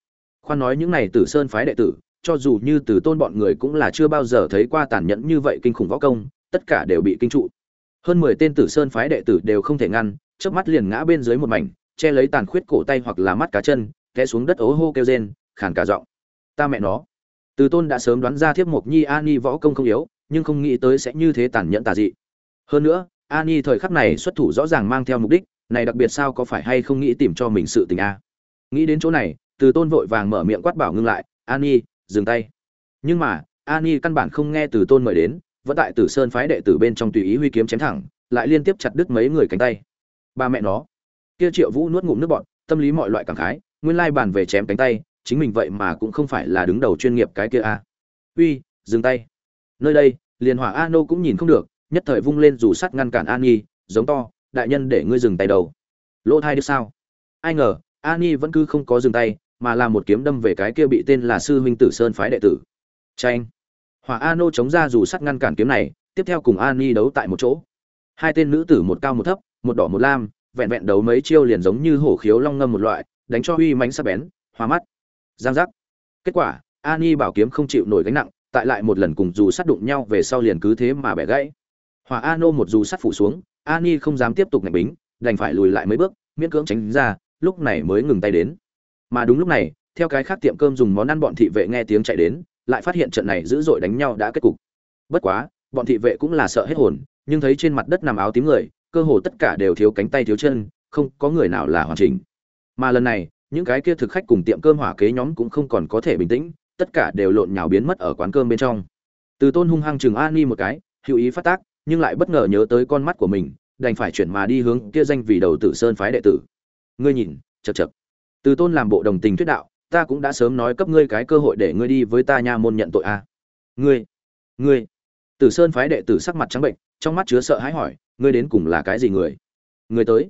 Khoan nói những này tử sơn phái đệ tử, cho dù như từ tôn bọn người cũng là chưa bao giờ thấy qua tàn nhẫn như vậy kinh khủng võ công, tất cả đều bị kinh trụ. Hơn mười tên tử sơn phái đệ tử đều không thể ngăn, chớp mắt liền ngã bên dưới một mảnh, che lấy tàn khuyết cổ tay hoặc là mắt cá chân, té xuống đất ố hô kêu rên, khàn cả giọng. Ta mẹ nó. Từ tôn đã sớm đoán ra thiếp mộc nhi ani võ công không yếu, nhưng không nghĩ tới sẽ như thế tàn nhẫn tà dị. Hơn nữa ani thời khắc này xuất thủ rõ ràng mang theo mục đích này đặc biệt sao có phải hay không nghĩ tìm cho mình sự tình a? Nghĩ đến chỗ này từ tôn vội vàng mở miệng quát bảo ngưng lại ani dừng tay. Nhưng mà ani căn bản không nghe từ tôn mời đến vẫn tại tử sơn phái đệ tử bên trong tùy ý huy kiếm chém thẳng lại liên tiếp chặt đứt mấy người cánh tay. Ba mẹ nó. Kia triệu vũ nuốt ngụm nước bọt, tâm lý mọi loại cảm khái nguyên lai bàn về chém cánh tay chính mình vậy mà cũng không phải là đứng đầu chuyên nghiệp cái kia a. Uy dừng tay. Nơi đây liền hỏa Ano nô cũng nhìn không được nhất thời vung lên dù sắt ngăn cản an nhi giống to, đại nhân để ngươi dừng tay đầu. Lỗ thai được sao? Ai ngờ an nhi vẫn cứ không có dừng tay, mà là một kiếm đâm về cái kia bị tên là sư huynh tử sơn phái đệ tử. Tranh hỏa a nô chống ra dù sắt ngăn cản kiếm này, tiếp theo cùng an nhi đấu tại một chỗ. Hai tên nữ tử một cao một thấp, một đỏ một lam, vẹn vẹn đấu mấy chiêu liền giống như hổ khiếu long ngâm một loại, đánh cho uy mánh sắc bén, hoa mắt. Giang giác. Kết quả ani bảo kiếm không chịu nổi gánh nặng, tại lại một lần cùng dù sắt đụng nhau về sau liền cứ thế mà bẻ gãy hỏa Nô một dù sắt phủ xuống, ani không dám tiếp tục ngạch bính, đành phải lùi lại mấy bước, miễn cưỡng tránh ra, lúc này mới ngừng tay đến. Mà đúng lúc này, theo cái khác tiệm cơm dùng món ăn bọn thị vệ nghe tiếng chạy đến, lại phát hiện trận này dữ dội đánh nhau đã kết cục. Bất quá, bọn thị vệ cũng là sợ hết hồn, nhưng thấy trên mặt đất nằm áo tím người, cơ hồ tất cả đều thiếu cánh tay thiếu chân, không có người nào là hoàn chỉnh. Mà lần này, những cái kia thực khách cùng tiệm cơm hỏa kế nhóm cũng không còn có thể bình tĩnh, tất cả đều lộn nhào biến mất ở quán cơm bên trong. Từ tôn hung hăng chừng an ni một cái, hữu ý phát tác nhưng lại bất ngờ nhớ tới con mắt của mình, đành phải chuyển mà đi hướng kia danh vì đầu tử sơn phái đệ tử. Ngươi nhìn chật chật từ tôn làm bộ đồng tình thuyết đạo, ta cũng đã sớm nói cấp ngươi cái cơ hội để ngươi đi với ta nha môn nhận tội a. Ngươi ngươi. Tử sơn phái đệ tử sắc mặt trắng bệnh, trong mắt chứa sợ hãi hỏi, ngươi đến cùng là cái gì người? Người tới.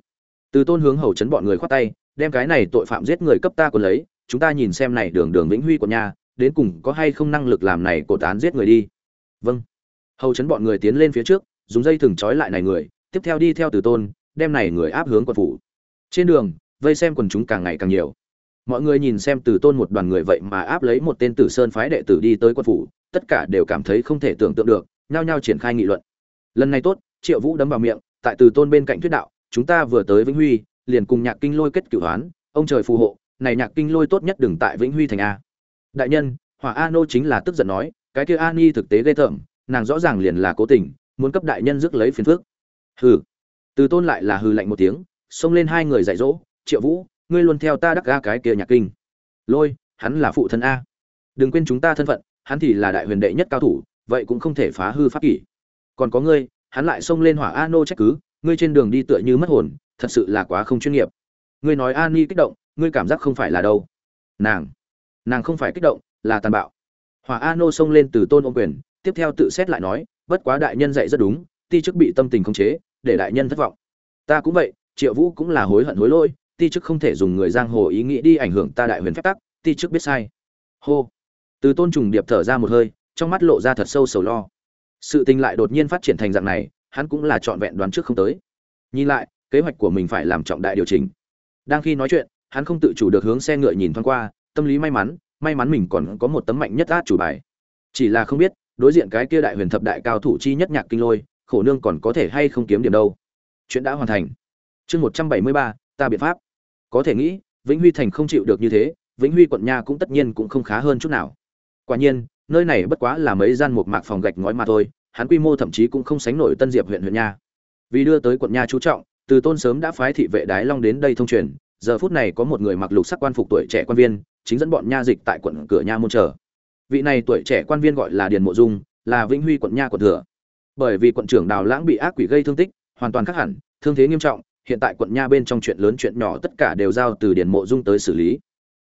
Từ tôn hướng hầu chấn bọn người khoát tay, đem cái này tội phạm giết người cấp ta còn lấy, chúng ta nhìn xem này đường đường vĩnh huy của nhà, đến cùng có hay không năng lực làm này cổ tán giết người đi. Vâng. Hầu chấn bọn người tiến lên phía trước dùng dây thừng trói lại này người, tiếp theo đi theo từ tôn, đem này người áp hướng quận phủ. Trên đường, vây xem quần chúng càng ngày càng nhiều. Mọi người nhìn xem từ tôn một đoàn người vậy mà áp lấy một tên tử sơn phái đệ tử đi tới quân phủ, tất cả đều cảm thấy không thể tưởng tượng được, nhao nhao triển khai nghị luận. Lần này tốt, triệu vũ đấm vào miệng, tại từ tôn bên cạnh thuyết đạo, chúng ta vừa tới vĩnh huy, liền cùng nhạc kinh lôi kết cửu hoán, ông trời phù hộ, này nhạc kinh lôi tốt nhất đừng tại vĩnh huy thành a. Đại nhân, hỏa a nô chính là tức giận nói, cái kia an y thực tế ghê tởm, nàng rõ ràng liền là cố tình muốn cấp đại nhân rước lấy phiền phước. Hừ. Từ tôn lại là hừ lạnh một tiếng, xông lên hai người dạy dỗ, triệu vũ, ngươi luôn theo ta đắc ga cái kia nhạc kinh. Lôi, hắn là phụ thân a. Đừng quên chúng ta thân phận, hắn thì là đại huyền đệ nhất cao thủ, vậy cũng không thể phá hư pháp kỷ. Còn có ngươi, hắn lại xông lên hỏa a nô trách cứ, ngươi trên đường đi tựa như mất hồn, thật sự là quá không chuyên nghiệp. Ngươi nói an ni kích động, ngươi cảm giác không phải là đâu. Nàng nàng không phải kích động, là tàn bạo. Hỏa a nô xông lên từ tôn ôm quyền, tiếp theo tự xét lại nói bất quá đại nhân dạy rất đúng, ti chức bị tâm tình khống chế, để đại nhân thất vọng. Ta cũng vậy, triệu vũ cũng là hối hận hối lỗi, ti chức không thể dùng người giang hồ ý nghĩ đi ảnh hưởng ta đại huyền phép tắc, ti chức biết sai. Hô. Từ tôn trùng điệp thở ra một hơi, trong mắt lộ ra thật sâu sầu lo. Sự tình lại đột nhiên phát triển thành dạng này, hắn cũng là trọn vẹn đoán trước không tới. Nhìn lại, kế hoạch của mình phải làm trọng đại điều chỉnh. Đang khi nói chuyện, hắn không tự chủ được hướng xe ngựa nhìn thoáng qua, tâm lý may mắn may mắn mình còn có một tấm mạnh nhất át chủ bài. Chỉ là không biết đối diện cái kia đại huyền thập đại cao thủ chi nhất nhạc kinh lôi, khổ nương còn có thể hay không kiếm điểm đâu. Chuyện đã hoàn thành. Chương một trăm bảy mươi ba, ta biện pháp. Có thể nghĩ, vĩnh huy thành không chịu được như thế, vĩnh huy quận nha cũng tất nhiên cũng không khá hơn chút nào. Quả nhiên, nơi này bất quá là mấy gian một mạc phòng gạch ngói mà thôi, hắn quy mô thậm chí cũng không sánh nổi tân diệp huyện huyện nha. Vì đưa tới quận nha chú trọng, từ tôn sớm đã phái thị vệ đái long đến đây thông truyền, giờ phút này có một người mặc lục sắc quan phục tuổi trẻ quan viên, chính dẫn bọn nha dịch tại quận cửa nha môn chờ vị này tuổi trẻ quan viên gọi là điền mộ dung, là vĩnh huy quận nha quận thừa. Bởi vì quận trưởng đào lãng bị ác quỷ gây thương tích, hoàn toàn khác hẳn, thương thế nghiêm trọng, hiện tại quận nha bên trong chuyện lớn chuyện nhỏ tất cả đều giao từ điền mộ dung tới xử lý.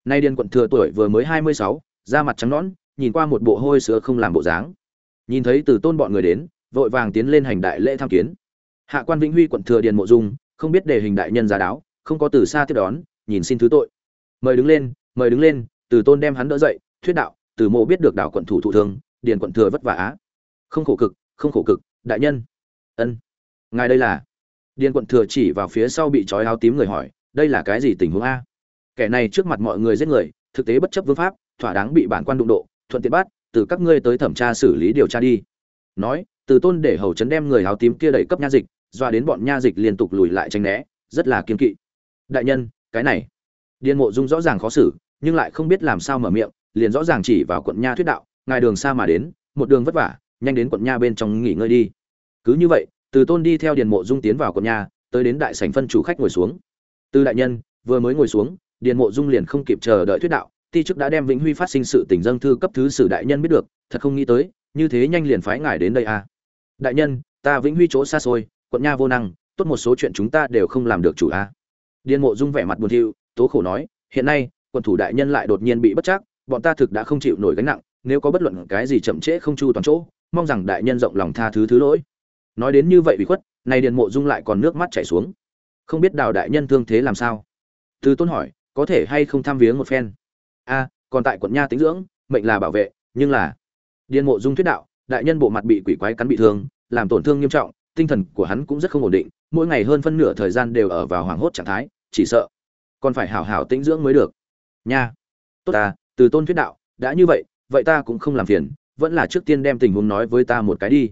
Nay điền quận thừa tuổi vừa mới hai mươi sáu, da mặt trắng nõn, nhìn qua một bộ hôi sữa không làm bộ dáng. Nhìn thấy từ tôn bọn người đến, vội vàng tiến lên hành đại lễ tham kiến. Hạ quan vĩnh huy quận thừa điền mộ dung, không biết đề hình đại nhân giá đáo, không có từ xa tiếp đón, nhìn xin thứ tội. Mời đứng lên, mời đứng lên, từ tôn đem hắn đỡ dậy, thuyết đạo từ mộ biết được đảo quận thủ thụ thương, điền quận thừa vất vả á. Không khổ cực, không khổ cực, đại nhân. Ân. Ngài đây là? Điền quận thừa chỉ vào phía sau bị trói áo tím người hỏi, đây là cái gì tình huống a? Kẻ này trước mặt mọi người giết người, thực tế bất chấp vương pháp, thỏa đáng bị bản quan đụng độ, thuận tiện bắt, từ các ngươi tới thẩm tra xử lý điều tra đi. Nói, từ tôn để hầu chấn đem người áo tím kia đẩy cấp nha dịch, doa đến bọn nha dịch liên tục lùi lại tránh né, rất là kiên kỵ. Đại nhân, cái này. Điền mộ dung rõ ràng khó xử, nhưng lại không biết làm sao mở miệng liền rõ ràng chỉ vào quận nha thuyết đạo, ngài đường xa mà đến, một đường vất vả, nhanh đến quận nha bên trong nghỉ ngơi đi. Cứ như vậy, từ tôn đi theo điền mộ dung tiến vào quận nha, tới đến đại sảnh phân chủ khách ngồi xuống. Từ đại nhân, vừa mới ngồi xuống, điền mộ dung liền không kịp chờ đợi thuyết đạo, ti chức đã đem vĩnh huy phát sinh sự tình dâng thư cấp thứ sử đại nhân biết được, thật không nghĩ tới, như thế nhanh liền phái ngài đến đây à. Đại nhân, ta vĩnh huy chỗ xa xôi, quận nha vô năng, tốt một số chuyện chúng ta đều không làm được chủ a à. điền mộ dung vẻ mặt buồn thiu, tố khổ nói, hiện nay, quận thủ đại nhân lại đột nhiên bị bất chắc bọn ta thực đã không chịu nổi gánh nặng, nếu có bất luận cái gì chậm trễ không chu toàn chỗ, mong rằng đại nhân rộng lòng tha thứ thứ lỗi. Nói đến như vậy bị khuất, này điền mộ dung lại còn nước mắt chảy xuống. Không biết đào đại nhân thương thế làm sao? Từ tôn hỏi, có thể hay không tham viếng một phen? A, còn tại quận nha tính dưỡng, mệnh là bảo vệ, nhưng là điền mộ dung thuyết đạo, đại nhân bộ mặt bị quỷ quái cắn bị thương, làm tổn thương nghiêm trọng, tinh thần của hắn cũng rất không ổn định, mỗi ngày hơn phân nửa thời gian đều ở vào hoảng hốt trạng thái, chỉ sợ còn phải hảo hảo tĩnh dưỡng mới được. Nha, tốt ta từ tôn thuyết đạo, đã như vậy vậy ta cũng không làm phiền, vẫn là trước tiên đem tình huống nói với ta một cái đi.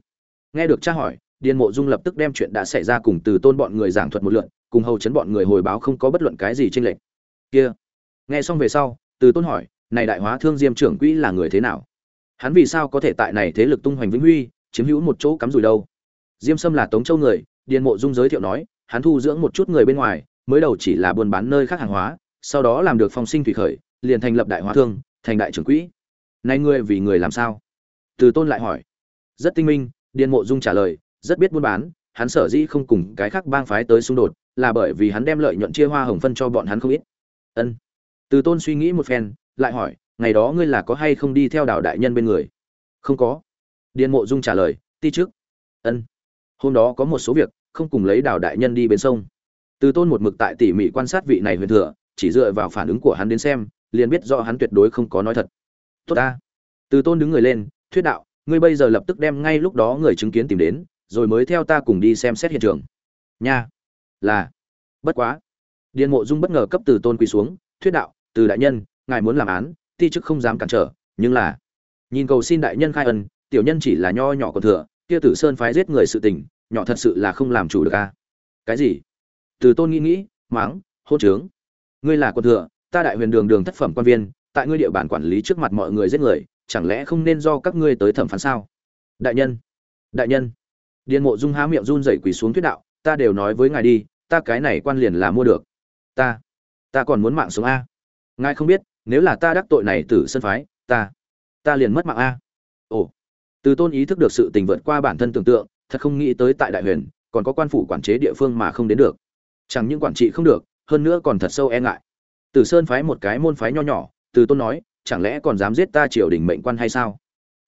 Nghe được tra hỏi, điền mộ dung lập tức đem chuyện đã xảy ra cùng từ tôn bọn người giảng thuật một lượt, cùng hầu chấn bọn người hồi báo không có bất luận cái gì tranh lệch. Kia. Nghe xong về sau, từ tôn hỏi, này đại hóa thương diêm trưởng quỹ là người thế nào? Hắn vì sao có thể tại này thế lực tung hoành vĩnh huy, chiếm hữu một chỗ cắm rủi đâu? Diêm sâm là tống châu người, điền mộ dung giới thiệu nói, hắn thu dưỡng một chút người bên ngoài, mới đầu chỉ là buôn bán nơi khác hàng hóa, sau đó làm được phong sinh thủy khởi liền thành lập đại hóa thương, thành đại trưởng quỹ. Nay ngươi vì người làm sao? Từ tôn lại hỏi. Rất tinh minh, điền mộ dung trả lời, rất biết buôn bán, hắn sở dĩ không cùng cái khác bang phái tới xung đột, là bởi vì hắn đem lợi nhuận chia hoa hồng phân cho bọn hắn không ít. Ân. Từ tôn suy nghĩ một phen, lại hỏi, ngày đó ngươi là có hay không đi theo đảo đại nhân bên người? Không có. Điền mộ dung trả lời, ti trước. Ân. Hôm đó có một số việc, không cùng lấy đảo đại nhân đi bên sông. Từ tôn một mực tại tỉ mỉ quan sát vị này huyền thừa, chỉ dựa vào phản ứng của hắn đến xem liền biết rõ hắn tuyệt đối không có nói thật. Tốt ta. Từ tôn đứng người lên, thuyết đạo, ngươi bây giờ lập tức đem ngay lúc đó người chứng kiến tìm đến, rồi mới theo ta cùng đi xem xét hiện trường. Nha. Là. Bất quá. Điền mộ dung bất ngờ cấp từ tôn quỳ xuống, thuyết đạo, từ đại nhân, ngài muốn làm án, ti chức không dám cản trở, nhưng là nhìn cầu xin đại nhân khai ân, tiểu nhân chỉ là nho nhỏ còn thừa, kia tử sơn phái giết người sự tình, nhỏ thật sự là không làm chủ được a. Cái gì? Từ tôn nghĩ nghĩ máng hôn trướng. Ngươi là quân thừa ta đại huyền đường đường thất phẩm quan viên, tại ngươi địa bàn quản lý trước mặt mọi người giết người, chẳng lẽ không nên do các ngươi tới thẩm phán sao? Đại nhân đại nhân. Điền mộ dung há miệng run rẩy quỳ xuống thuyết đạo, ta đều nói với ngài đi, ta cái này quan liền là mua được. Ta ta còn muốn mạng sống a. Ngài không biết, nếu là ta đắc tội này tử sân phái, ta ta liền mất mạng a. Ồ, từ tôn ý thức được sự tình vượt qua bản thân tưởng tượng, thật không nghĩ tới tại đại huyền, còn có quan phủ quản chế địa phương mà không đến được. Chẳng những quản trị không được, hơn nữa còn thật sâu e ngại từ sơn phái một cái môn phái nho nhỏ, từ tôn nói, chẳng lẽ còn dám giết ta triều đình mệnh quan hay sao?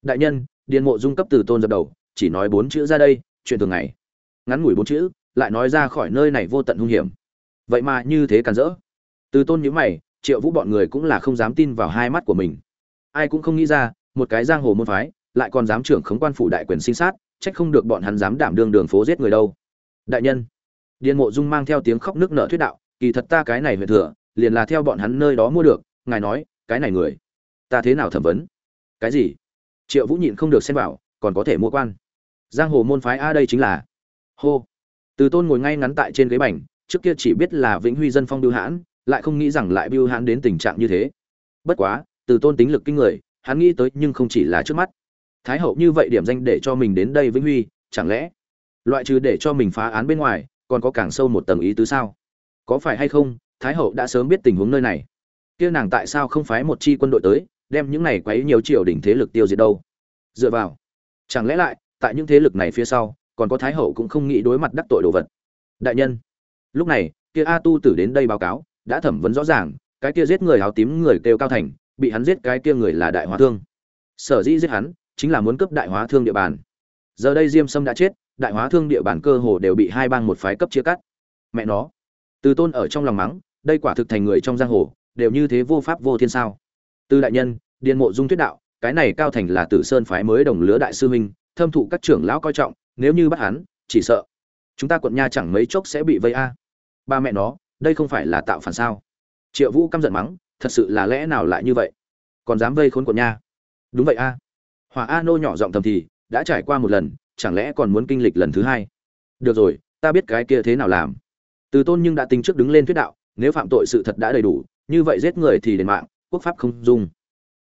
Đại nhân, điền mộ dung cấp từ tôn dập đầu, chỉ nói bốn chữ ra đây, chuyện thường ngày. Ngắn ngủi bốn chữ, lại nói ra khỏi nơi này vô tận hung hiểm. Vậy mà như thế càn rỡ. Từ tôn nhíu mày, triệu vũ bọn người cũng là không dám tin vào hai mắt của mình. Ai cũng không nghĩ ra, một cái giang hồ môn phái, lại còn dám trưởng khống quan phủ đại quyền sinh sát trách không được bọn hắn dám đảm đương đường phố giết người đâu. Đại nhân, điền mộ dung mang theo tiếng khóc nước nở thuyết đạo, kỳ thật ta cái này huyền thừa liền là theo bọn hắn nơi đó mua được, ngài nói, cái này người, ta thế nào thẩm vấn? Cái gì? Triệu vũ nhịn không được xem bảo còn có thể mua quan. Giang hồ môn phái a đây chính là, hô. Từ tôn ngồi ngay ngắn tại trên ghế bành, trước kia chỉ biết là vĩnh huy dân phong biêu hãn, lại không nghĩ rằng lại biêu hãn đến tình trạng như thế. Bất quá, từ tôn tính lực kinh người, hắn nghĩ tới nhưng không chỉ là trước mắt. Thái hậu như vậy điểm danh để cho mình đến đây vĩnh huy, chẳng lẽ loại trừ để cho mình phá án bên ngoài, còn có càng sâu một tầng ý tứ sao? Có phải hay không thái hậu đã sớm biết tình huống nơi này. Kia nàng tại sao không phái một chi quân đội tới, đem những này quấy nhiều triều đình thế lực tiêu diệt đâu? Dựa vào, chẳng lẽ lại, tại những thế lực này phía sau, còn có thái hậu cũng không nghĩ đối mặt đắc tội đồ vật? Đại nhân, lúc này, kia a tu tử đến đây báo cáo, đã thẩm vấn rõ ràng, cái kia giết người áo tím người kêu cao thành, bị hắn giết cái kia người là đại hóa thương. Sở dĩ giết hắn, chính là muốn cướp đại hóa thương địa bàn. Giờ đây diêm sâm đã chết, đại hóa thương địa bàn cơ hồ đều bị hai bang một phái cấp chia cắt. Mẹ nó, từ tôn ở trong lòng mắng đây quả thực thành người trong giang hồ, đều như thế vô pháp vô thiên sao? Từ đại nhân, điền mộ dung thuyết đạo, cái này cao thành là tử sơn phái mới đồng lứa đại sư huynh, thâm thụ các trưởng lão coi trọng, nếu như bắt hắn, chỉ sợ chúng ta quận nha chẳng mấy chốc sẽ bị vây a. Ba mẹ nó, đây không phải là tạo phản sao? Triệu vũ căm giận mắng, thật sự là lẽ nào lại như vậy? Còn dám vây khốn quận nha? Đúng vậy a. Hòa a nô nhỏ giọng thầm thì, đã trải qua một lần, chẳng lẽ còn muốn kinh lịch lần thứ hai? Được rồi, ta biết cái kia thế nào làm. Từ tôn nhưng đã tính trước đứng lên thuyết đạo nếu phạm tội sự thật đã đầy đủ, như vậy giết người thì đền mạng, quốc pháp không dung.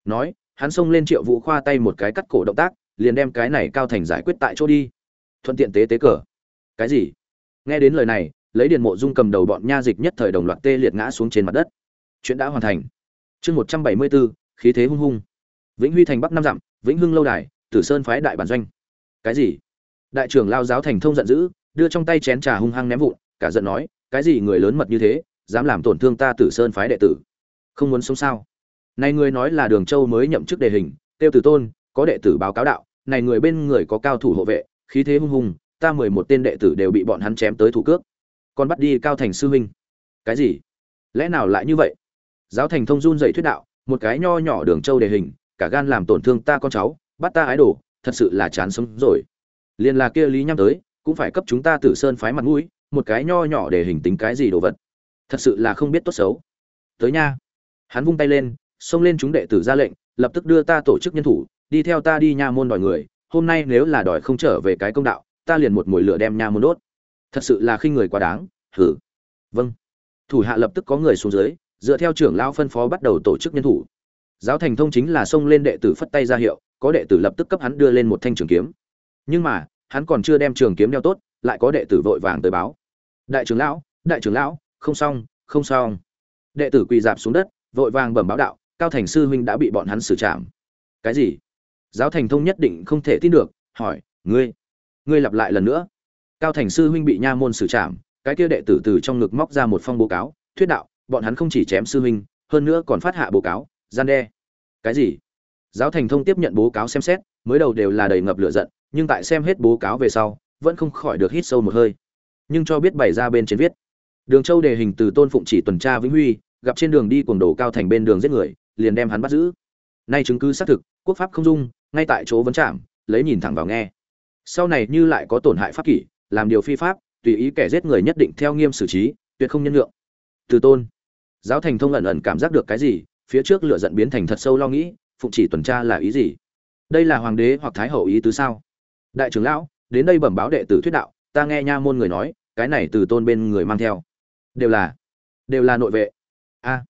Nói, hắn xông lên triệu vũ khoa tay một cái cắt cổ động tác, liền đem cái này cao thành giải quyết tại chỗ đi. Thuận tiện tế tế cờ. Cái gì? Nghe đến lời này, lấy điện mộ dung cầm đầu bọn nha dịch nhất thời đồng loạt tê liệt ngã xuống trên mặt đất. Chuyện đã hoàn thành. Chương một trăm bảy mươi bốn, khí thế hung hung. Vĩnh huy thành bắc năm dặm, vĩnh hưng lâu đài, tử sơn phái đại bản doanh. Cái gì? Đại trưởng lao giáo thành thông giận dữ, đưa trong tay chén trà hung hăng ném vụn, cả giận nói, cái gì người lớn mật như thế? Dám làm tổn thương ta tử sơn phái đệ tử. Không muốn sống sao? Này người nói là đường châu mới nhậm chức đề hình, tiêu tử tôn, có đệ tử báo cáo đạo, này người bên người có cao thủ hộ vệ, khí thế hung hùng, ta mười một tên đệ tử đều bị bọn hắn chém tới thủ cước. Còn bắt đi cao thành sư huynh. Cái gì? Lẽ nào lại như vậy? Giáo thành thông run dậy thuyết đạo, một cái nho nhỏ đường châu đề hình, cả gan làm tổn thương ta con cháu, bắt ta ái đồ, thật sự là chán sống rồi. Liền là kia lý nhăm tới, cũng phải cấp chúng ta tử sơn phái mặt mũi, một cái nho nhỏ để hình tính cái gì đồ vật thật sự là không biết tốt xấu. Tới nha. Hắn vung tay lên, xông lên chúng đệ tử ra lệnh, lập tức đưa ta tổ chức nhân thủ, đi theo ta đi nha môn đòi người, hôm nay nếu là đòi không trở về cái công đạo, ta liền một mồi lửa đem nha môn đốt. Thật sự là khi người quá đáng, hử. Vâng. Thủ hạ lập tức có người xuống dưới, dựa theo trưởng lão phân phó bắt đầu tổ chức nhân thủ. Giáo thành thông chính là xông lên đệ tử phất tay ra hiệu, có đệ tử lập tức cấp hắn đưa lên một thanh trường kiếm. Nhưng mà, hắn còn chưa đem trường kiếm đeo tốt, lại có đệ tử vội vàng tới báo. Đại trưởng lão, đại trưởng lão không xong không xong. Đệ tử quỳ dạp xuống đất, vội vàng bẩm báo đạo, cao thành sư huynh đã bị bọn hắn xử trảm. Cái gì? Giáo thành thông nhất định không thể tin được, hỏi, ngươi ngươi lặp lại lần nữa. Cao thành sư huynh bị nha môn xử trảm, cái kia đệ tử từ trong ngực móc ra một phong báo cáo, thuyết đạo, bọn hắn không chỉ chém sư huynh, hơn nữa còn phát hạ báo cáo, gian đe. Cái gì? Giáo thành thông tiếp nhận báo cáo xem xét, mới đầu đều là đầy ngập lửa giận, nhưng tại xem hết báo cáo về sau, vẫn không khỏi được hít sâu một hơi. Nhưng cho biết bày ra bên trên viết đường châu đề hình từ tôn phụng chỉ tuần tra vĩnh huy, gặp trên đường đi cuồng đồ cao thành bên đường giết người, liền đem hắn bắt giữ. Nay chứng cứ xác thực, quốc pháp không dung, ngay tại chỗ vấn trạm lấy nhìn thẳng vào nghe. Sau này như lại có tổn hại pháp kỷ, làm điều phi pháp, tùy ý kẻ giết người nhất định theo nghiêm xử trí, tuyệt không nhân lượng từ tôn, giáo thành thông ẩn ẩn cảm giác được cái gì, phía trước lửa giận biến thành thật sâu lo nghĩ, phụng chỉ tuần tra là ý gì? Đây là hoàng đế hoặc thái hậu ý tứ sao? Đại trưởng lão, đến đây bẩm báo đệ tử thuyết đạo, ta nghe nha môn người nói, cái này từ tôn bên người mang theo đều là đều là nội vệ. A,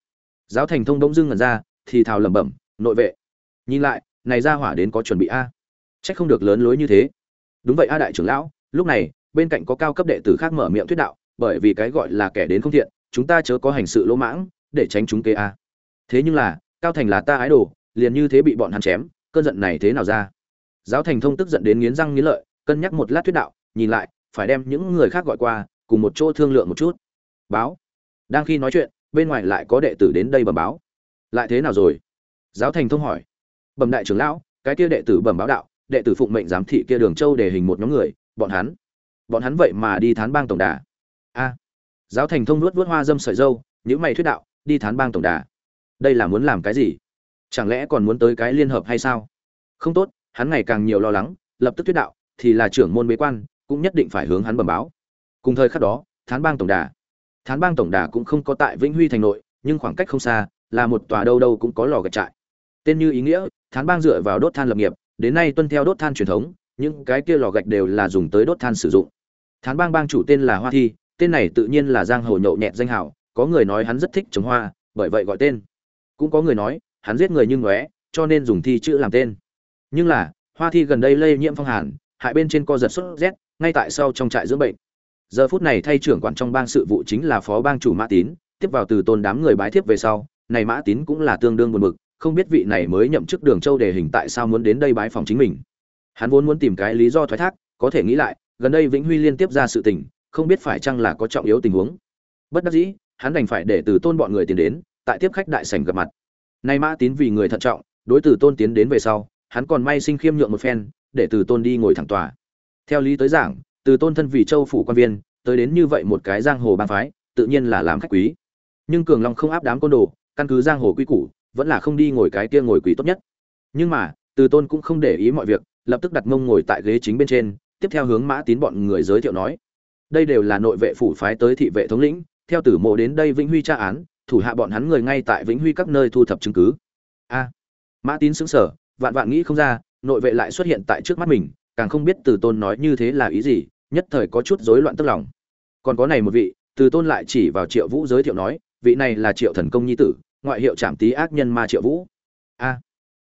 giáo thành thông đông dưng ngẩn ra, thì thào lẩm bẩm, nội vệ, nhìn lại, này ra hỏa đến có chuẩn bị a. À. trách không được lớn lối như thế. Đúng vậy a đại trưởng lão, lúc này, bên cạnh có cao cấp đệ tử khác mở miệng thuyết đạo, bởi vì cái gọi là kẻ đến không thiện, chúng ta chớ có hành sự lỗ mãng, để tránh chúng kế a. Thế nhưng là, cao thành là ta ái đồ, liền như thế bị bọn hắn chém, cơn giận này thế nào ra? Giáo thành thông tức giận đến nghiến răng nghiến lợi, cân nhắc một lát thuyết đạo, nhìn lại, phải đem những người khác gọi qua, cùng một chỗ thương lượng một chút báo. Đang khi nói chuyện, bên ngoài lại có đệ tử đến đây bẩm báo. Lại thế nào rồi? Giáo thành thông hỏi. Bẩm đại trưởng lão, cái kia đệ tử bẩm báo đạo, đệ tử phụng mệnh giám thị kia đường châu để hình một nhóm người, bọn hắn. Bọn hắn vậy mà đi thán bang tổng đà. A. À. Giáo thành thông nuốt vớt hoa dâm sợi dâu những mày thuyết đạo, đi thán bang tổng đà. Đây là muốn làm cái gì? Chẳng lẽ còn muốn tới cái liên hợp hay sao? Không tốt, hắn ngày càng nhiều lo lắng, lập tức thuyết đạo, thì là trưởng môn bế quan, cũng nhất định phải hướng hắn bẩm báo. Cùng thời khắc đó, thán bang tổng đà thán bang tổng đà cũng không có tại vĩnh huy thành nội, nhưng khoảng cách không xa, là một tòa đâu đâu cũng có lò gạch trại. Tên như ý nghĩa, thán bang dựa vào đốt than lập nghiệp, đến nay tuân theo đốt than truyền thống, những cái kia lò gạch đều là dùng tới đốt than sử dụng. Thán bang bang chủ tên là hoa thi, tên này tự nhiên là giang hồ nhậu nhẹt danh hảo có người nói hắn rất thích trồng hoa, bởi vậy gọi tên. Cũng có người nói, hắn giết người như ngóe, cho nên dùng thi chữ làm tên. Nhưng là, hoa thi gần đây lây nhiễm phong hàn, hại bên trên co giật sốt rét, ngay tại sau trong trại dưỡng bệnh giờ phút này thay trưởng quản trong bang sự vụ chính là phó bang chủ mã tín, tiếp vào từ tôn đám người bái tiếp về sau, này mã tín cũng là tương đương buồn bực, không biết vị này mới nhậm chức đường châu đề hình tại sao muốn đến đây bái phòng chính mình. Hắn vốn muốn tìm cái lý do thoái thác, có thể nghĩ lại, gần đây vĩnh huy liên tiếp ra sự tình, không biết phải chăng là có trọng yếu tình huống. Bất đắc dĩ, hắn đành phải để từ tôn bọn người tiến đến, tại tiếp khách đại sảnh gặp mặt. Nay mã tín vì người thận trọng, đối từ tôn tiến đến về sau, hắn còn may sinh khiêm nhượng một phen, để từ tôn đi ngồi thẳng tòa. Theo lý tới giảng từ tôn thân vì châu phủ quan viên, tới đến như vậy một cái giang hồ bang phái, tự nhiên là làm khách quý. Nhưng cường long không áp đám côn đồ, căn cứ giang hồ quy củ, vẫn là không đi ngồi cái kia ngồi quý tốt nhất. Nhưng mà, từ tôn cũng không để ý mọi việc, lập tức đặt mông ngồi tại ghế chính bên trên, tiếp theo hướng mã tín bọn người giới thiệu nói, đây đều là nội vệ phủ phái tới thị vệ thống lĩnh, theo tử mộ đến đây vĩnh huy tra án, thủ hạ bọn hắn người ngay tại vĩnh huy các nơi thu thập chứng cứ. A. Mã tín xứng sở vạn vạn nghĩ không ra, nội vệ lại xuất hiện tại trước mắt mình, càng không biết từ tôn nói như thế là ý gì nhất thời có chút rối loạn tức lòng. Còn có này một vị, từ tôn lại chỉ vào triệu vũ giới thiệu nói, vị này là triệu thần công nhi tử, ngoại hiệu trảm tý ác nhân ma triệu vũ. A,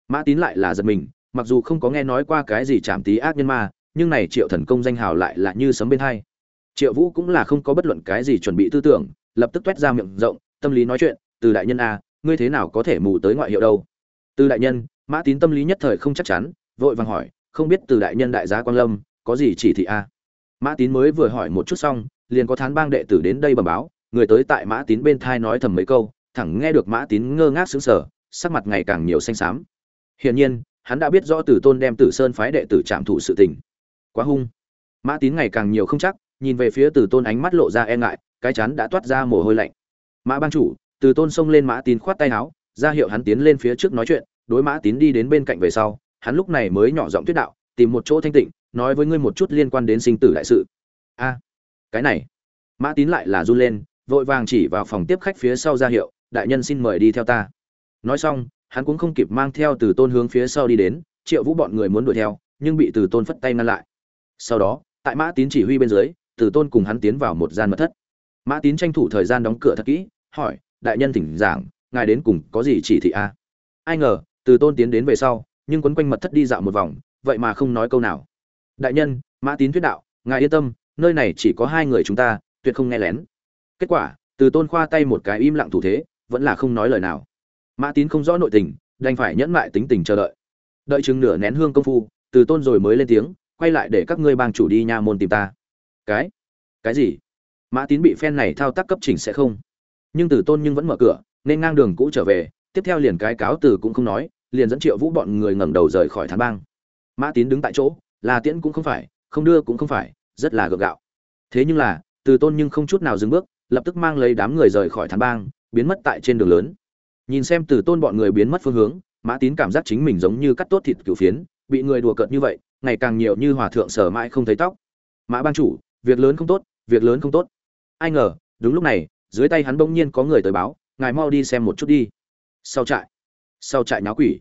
mã tín lại là giật mình, mặc dù không có nghe nói qua cái gì trảm tý ác nhân ma, nhưng này triệu thần công danh hào lại là như sấm bên hai. Triệu vũ cũng là không có bất luận cái gì chuẩn bị tư tưởng, lập tức toét ra miệng rộng, tâm lý nói chuyện, từ đại nhân a, ngươi thế nào có thể mù tới ngoại hiệu đâu? Từ đại nhân? Mã tín tâm lý nhất thời không chắc chắn, vội vàng hỏi, không biết từ đại nhân đại giá quang lâm, có gì chỉ thị a? Mã tín mới vừa hỏi một chút xong, liền có thán bang đệ tử đến đây bẩm báo, người tới tại mã tín bên thai nói thầm mấy câu, thẳng nghe được mã tín ngơ ngác sững sờ, sắc mặt ngày càng nhiều xanh xám. Hiển nhiên, hắn đã biết rõ tử tôn đem tử sơn phái đệ tử trạm thủ sự tình. Quá hung. Mã tín ngày càng nhiều không chắc, nhìn về phía tử tôn ánh mắt lộ ra e ngại, cái chắn đã toát ra mồ hôi lạnh. Mã Bang chủ tử tôn xông lên mã tín khoát tay áo, ra hiệu hắn tiến lên phía trước nói chuyện, đối mã tín đi đến bên cạnh về sau, hắn lúc này mới nhỏ giọng thuyết đạo, tìm một chỗ thanh tịnh nói với ngươi một chút liên quan đến sinh tử đại sự. A, cái này. Mã tín lại là run lên, vội vàng chỉ vào phòng tiếp khách phía sau ra hiệu, đại nhân xin mời đi theo ta. Nói xong, hắn cũng không kịp mang theo từ tôn hướng phía sau đi đến, triệu vũ bọn người muốn đuổi theo, nhưng bị từ tôn phất tay ngăn lại. Sau đó, tại mã tín chỉ huy bên dưới, từ tôn cùng hắn tiến vào một gian mật thất. Mã tín tranh thủ thời gian đóng cửa thật kỹ, hỏi, đại nhân thỉnh giảng, ngài đến cùng có gì chỉ thị a? Ai ngờ, từ tôn tiến đến về sau, nhưng quấn quanh mật thất đi dạo một vòng, vậy mà không nói câu nào đại nhân, mã tín thuyết đạo, ngài yên tâm, nơi này chỉ có hai người chúng ta, tuyệt không nghe lén. Kết quả, từ tôn khoa tay một cái im lặng thủ thế, vẫn là không nói lời nào. Mã tín không rõ nội tình, đành phải nhẫn mại tính tình chờ đợi. Đợi chừng nửa nén hương công phu, từ tôn rồi mới lên tiếng, quay lại để các ngươi bang chủ đi nha môn tìm ta. Cái? Cái gì? Mã tín bị phen này thao tác cấp chỉnh sẽ không. Nhưng từ tôn nhưng vẫn mở cửa, nên ngang đường cũ trở về, tiếp theo liền cái cáo từ cũng không nói, liền dẫn triệu vũ bọn người ngẩng đầu rời khỏi thán bang. Mã tín đứng tại chỗ là tiễn cũng không phải, không đưa cũng không phải, rất là gượng gạo. Thế nhưng là, từ tôn nhưng không chút nào dừng bước, lập tức mang lấy đám người rời khỏi thán bang, biến mất tại trên đường lớn. Nhìn xem từ tôn bọn người biến mất phương hướng, mã tín cảm giác chính mình giống như cắt tốt thịt cửu phiến, bị người đùa cợt như vậy, ngày càng nhiều như hòa thượng sở mãi không thấy tóc. Mã ban chủ, việc lớn không tốt, việc lớn không tốt. Ai ngờ, đúng lúc này, dưới tay hắn bỗng nhiên có người tới báo, ngài mau đi xem một chút đi. Sau trại sau trại náo quỷ.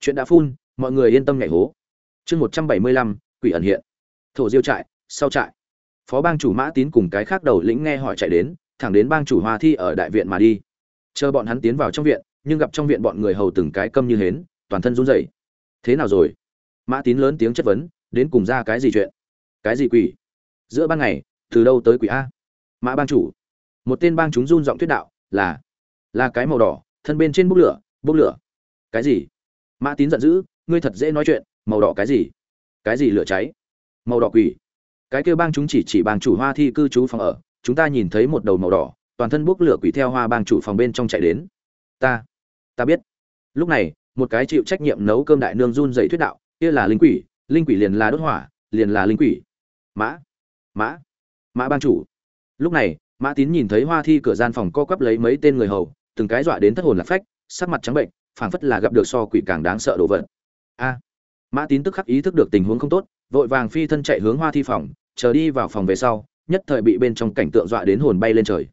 Chuyện đã phun, mọi người yên tâm nhảy hố chương một trăm bảy mươi lăm, quỷ ẩn hiện. Thổ diêu trại, sau trại. Phó bang chủ mã tín cùng cái khác đầu lĩnh nghe hỏi chạy đến, thẳng đến bang chủ hoa thi ở đại viện mà đi. Chờ bọn hắn tiến vào trong viện, nhưng gặp trong viện bọn người hầu từng cái câm như hến, toàn thân run rẩy. Thế nào rồi? Mã tín lớn tiếng chất vấn, đến cùng ra cái gì chuyện? Cái gì quỷ? Giữa ban ngày, từ đâu tới quỷ a? Mã bang chủ. Một tên bang chúng run giọng thuyết đạo, là là cái màu đỏ, thân bên trên bốc lửa bốc lửa. Cái gì? Mã tín giận dữ, ngươi thật dễ nói chuyện màu đỏ cái gì? Cái gì lửa cháy? Màu đỏ quỷ. Cái kêu bang chúng chỉ chỉ bang chủ hoa thi cư trú phòng ở, chúng ta nhìn thấy một đầu màu đỏ, toàn thân bốc lửa quỷ theo hoa bang chủ phòng bên trong chạy đến. Ta ta biết. Lúc này, một cái chịu trách nhiệm nấu cơm đại nương run dậy thuyết đạo, kia là linh quỷ linh quỷ liền là đốt hỏa, liền là linh quỷ. Mã mã mã bang chủ. Lúc này, mã tín nhìn thấy hoa thi cửa gian phòng co quắp lấy mấy tên người hầu, từng cái dọa đến thất hồn lạc phách, sắc mặt trắng bệnh, phảng phất là gặp được so quỷ càng đáng sợ đồ vật. A mã tín tức khắc ý thức được tình huống không tốt, vội vàng phi thân chạy hướng hoa thi phòng, chờ đi vào phòng về sau, nhất thời bị bên trong cảnh tượng dọa đến hồn bay lên trời.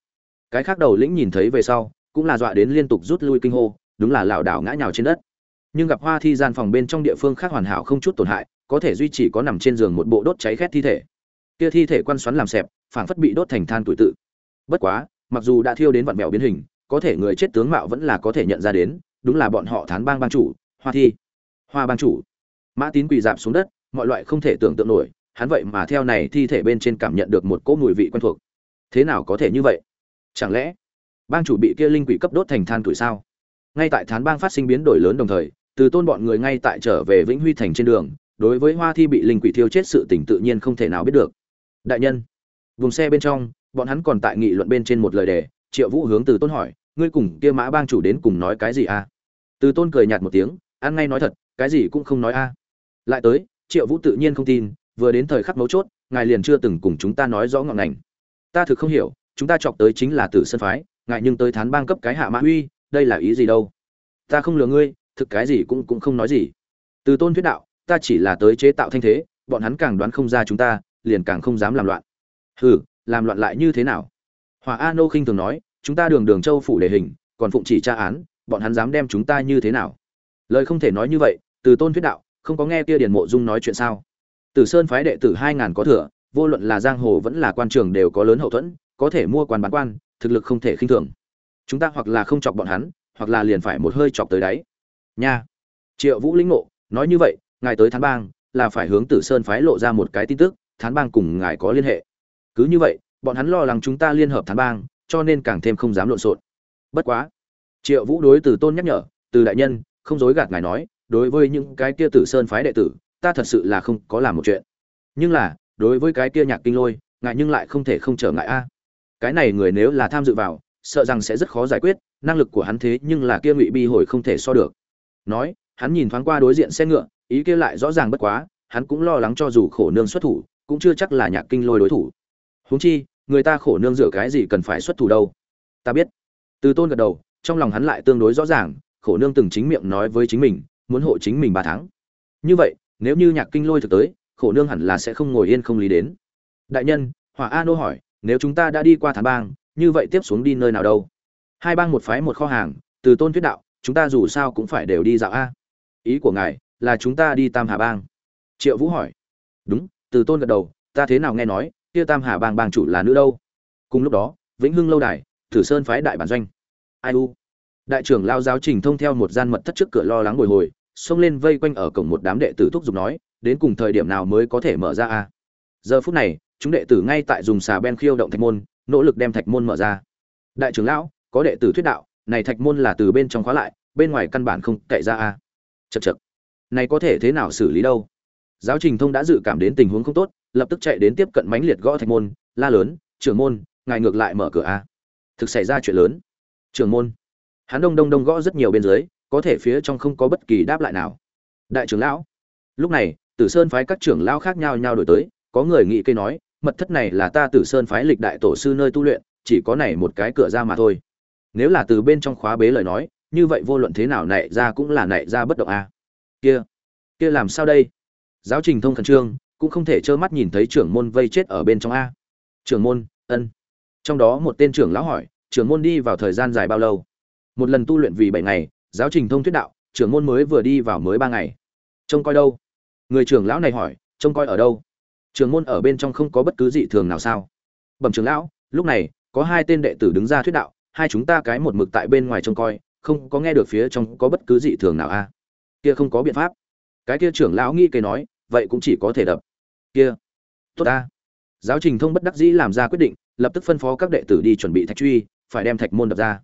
Cái khác đầu lĩnh nhìn thấy về sau, cũng là dọa đến liên tục rút lui kinh hô, đúng là lảo đảo ngã nhào trên đất. Nhưng gặp hoa thi gian phòng bên trong địa phương khác hoàn hảo không chút tổn hại, có thể duy trì có nằm trên giường một bộ đốt cháy khét thi thể. Kia thi thể quan xoắn làm xẹp, phảng phất bị đốt thành than tuổi tự. Bất quá, mặc dù đã thiêu đến vặn mèo biến hình, có thể người chết tướng mạo vẫn là có thể nhận ra đến, đúng là bọn họ thán bang bang chủ, hoa thi. Hoa bang chủ mã tín quỳ dạp xuống đất, mọi loại không thể tưởng tượng nổi, hắn vậy mà theo này thi thể bên trên cảm nhận được một cỗ mùi vị quen thuộc. Thế nào có thể như vậy? Chẳng lẽ, bang chủ bị kia linh quỷ cấp đốt thành than tuổi sao? Ngay tại thán bang phát sinh biến đổi lớn đồng thời, từ tôn bọn người ngay tại trở về vĩnh huy thành trên đường, đối với hoa thi bị linh quỷ thiêu chết sự tỉnh tự nhiên không thể nào biết được. Đại nhân, vùng xe bên trong, bọn hắn còn tại nghị luận bên trên một lời đề, triệu vũ hướng từ tôn hỏi, ngươi cùng kia mã bang chủ đến cùng nói cái gì à? Từ tôn cười nhạt một tiếng, ăn ngay nói thật, cái gì cũng không nói a lại tới, triệu vũ tự nhiên không tin, vừa đến thời khắc mấu chốt, ngài liền chưa từng cùng chúng ta nói rõ ngọn ngành. Ta thực không hiểu, chúng ta chọc tới chính là tử sân phái ngại nhưng tới thán bang cấp cái hạ mã uy, đây là ý gì đâu? Ta không lừa ngươi, thực cái gì cũng cũng không nói gì. Từ tôn thuyết đạo, ta chỉ là tới chế tạo thanh thế, bọn hắn càng đoán không ra chúng ta, liền càng không dám làm loạn. Hừ, làm loạn lại như thế nào? Hòa a nô khinh thường nói, chúng ta đường đường châu phủ đề hình, còn phụng chỉ tra án, bọn hắn dám đem chúng ta như thế nào? Lời không thể nói như vậy, từ tôn thuyết đạo không có nghe kia điền mộ dung nói chuyện sao? Tử sơn phái đệ tử hai ngàn có thừa, vô luận là giang hồ vẫn là quan trường đều có lớn hậu thuẫn, có thể mua quan bán quan, thực lực không thể khinh thường. Chúng ta hoặc là không chọc bọn hắn, hoặc là liền phải một hơi chọc tới đáy. Nha. Triệu vũ lĩnh ngộ, nói như vậy, ngài tới thán bang, là phải hướng tử sơn phái lộ ra một cái tin tức, thán bang cùng ngài có liên hệ. Cứ như vậy, bọn hắn lo lắng chúng ta liên hợp thán bang, cho nên càng thêm không dám lộn xộn. Bất quá. Triệu vũ đối từ tôn nhắc nhở, từ đại nhân, không dối gạt ngài nói đối với những cái kia tử sơn phái đệ tử, ta thật sự là không có làm một chuyện. Nhưng là, đối với cái kia nhạc kinh lôi ngại nhưng lại không thể không trở ngại a. Cái này người nếu là tham dự vào, sợ rằng sẽ rất khó giải quyết, năng lực của hắn thế nhưng là kia ngụy bi hồi không thể so được. Nói, hắn nhìn thoáng qua đối diện xe ngựa, ý kia lại rõ ràng bất quá, hắn cũng lo lắng cho dù khổ nương xuất thủ, cũng chưa chắc là nhạc kinh lôi đối thủ. Huống chi, người ta khổ nương rửa cái gì cần phải xuất thủ đâu? Ta biết. Từ tôn gật đầu, trong lòng hắn lại tương đối rõ ràng, khổ nương từng chính miệng nói với chính mình muốn hộ chính mình ba tháng. Như vậy, nếu như nhạc kinh lôi thực tới, khổ nương hẳn là sẽ không ngồi yên không lý đến. Đại nhân, hỏa a nô hỏi, nếu chúng ta đã đi qua thán bang, như vậy tiếp xuống đi nơi nào đâu? Hai bang một phái một kho hàng, từ tôn thuyết đạo, chúng ta dù sao cũng phải đều đi dạo a. Ý của ngài là chúng ta đi tam hà bang. Triệu vũ hỏi. Đúng, từ tôn gật đầu, ta thế nào nghe nói, kia tam hà bang bang chủ là nữ đâu? Cùng lúc đó, vĩnh hưng lâu đài, thử sơn phái đại bản doanh. Ai u? Đại trưởng lao giáo trình thông theo một gian mật thất trước cửa lo lắng bồi hồi, xông lên vây quanh ở cổng một đám đệ tử thúc giục nói, đến cùng thời điểm nào mới có thể mở ra a? Giờ phút này, chúng đệ tử ngay tại dùng xà ben khiêu động thạch môn, nỗ lực đem thạch môn mở ra. Đại trưởng lão, có đệ tử thuyết đạo, này thạch môn là từ bên trong khóa lại, bên ngoài căn bản không cậy ra a. Chật chật này có thể thế nào xử lý đâu? Giáo trình thông đã dự cảm đến tình huống không tốt, lập tức chạy đến tiếp cận mánh liệt gõ thạch môn, la lớn, trưởng môn, ngài ngược lại mở cửa a. Thực xảy ra chuyện lớn. Trưởng môn hắn đông đông đông gõ rất nhiều bên dưới, có thể phía trong không có bất kỳ đáp lại nào. Đại trưởng lão, lúc này, tử sơn phái các trưởng lão khác nhau nhau đổi tới, có người nghĩ cây nói, mật thất này là ta tử sơn phái lịch đại tổ sư nơi tu luyện, chỉ có này một cái cửa ra mà thôi. Nếu là từ bên trong khóa bế lời nói, như vậy vô luận thế nào nảy ra cũng là nảy ra bất động a. Kia kia làm sao đây? Giáo trình thông khẩn trương, cũng không thể trơ mắt nhìn thấy trưởng môn vây chết ở bên trong a. Trưởng môn, ân. Trong đó một tên trưởng lão hỏi, trưởng môn đi vào thời gian dài bao lâu? Một lần tu luyện vì bảy ngày, giáo trình thông thuyết đạo, trưởng môn mới vừa đi vào mới ba ngày. Trông coi đâu? Người trưởng lão này hỏi, trông coi ở đâu? Trưởng môn ở bên trong không có bất cứ dị thường nào sao? Bẩm trưởng lão, lúc này, có hai tên đệ tử đứng ra thuyết đạo, hai chúng ta cái một mực tại bên ngoài trông coi, không có nghe được phía trong có bất cứ dị thường nào a kia không có biện pháp. Cái kia trưởng lão nghĩ cây nói, vậy cũng chỉ có thể đập. Kia, tốt ta. Giáo trình thông bất đắc dĩ làm ra quyết định, lập tức phân phó các đệ tử đi chuẩn bị thạch truy, phải đem thạch môn đập ra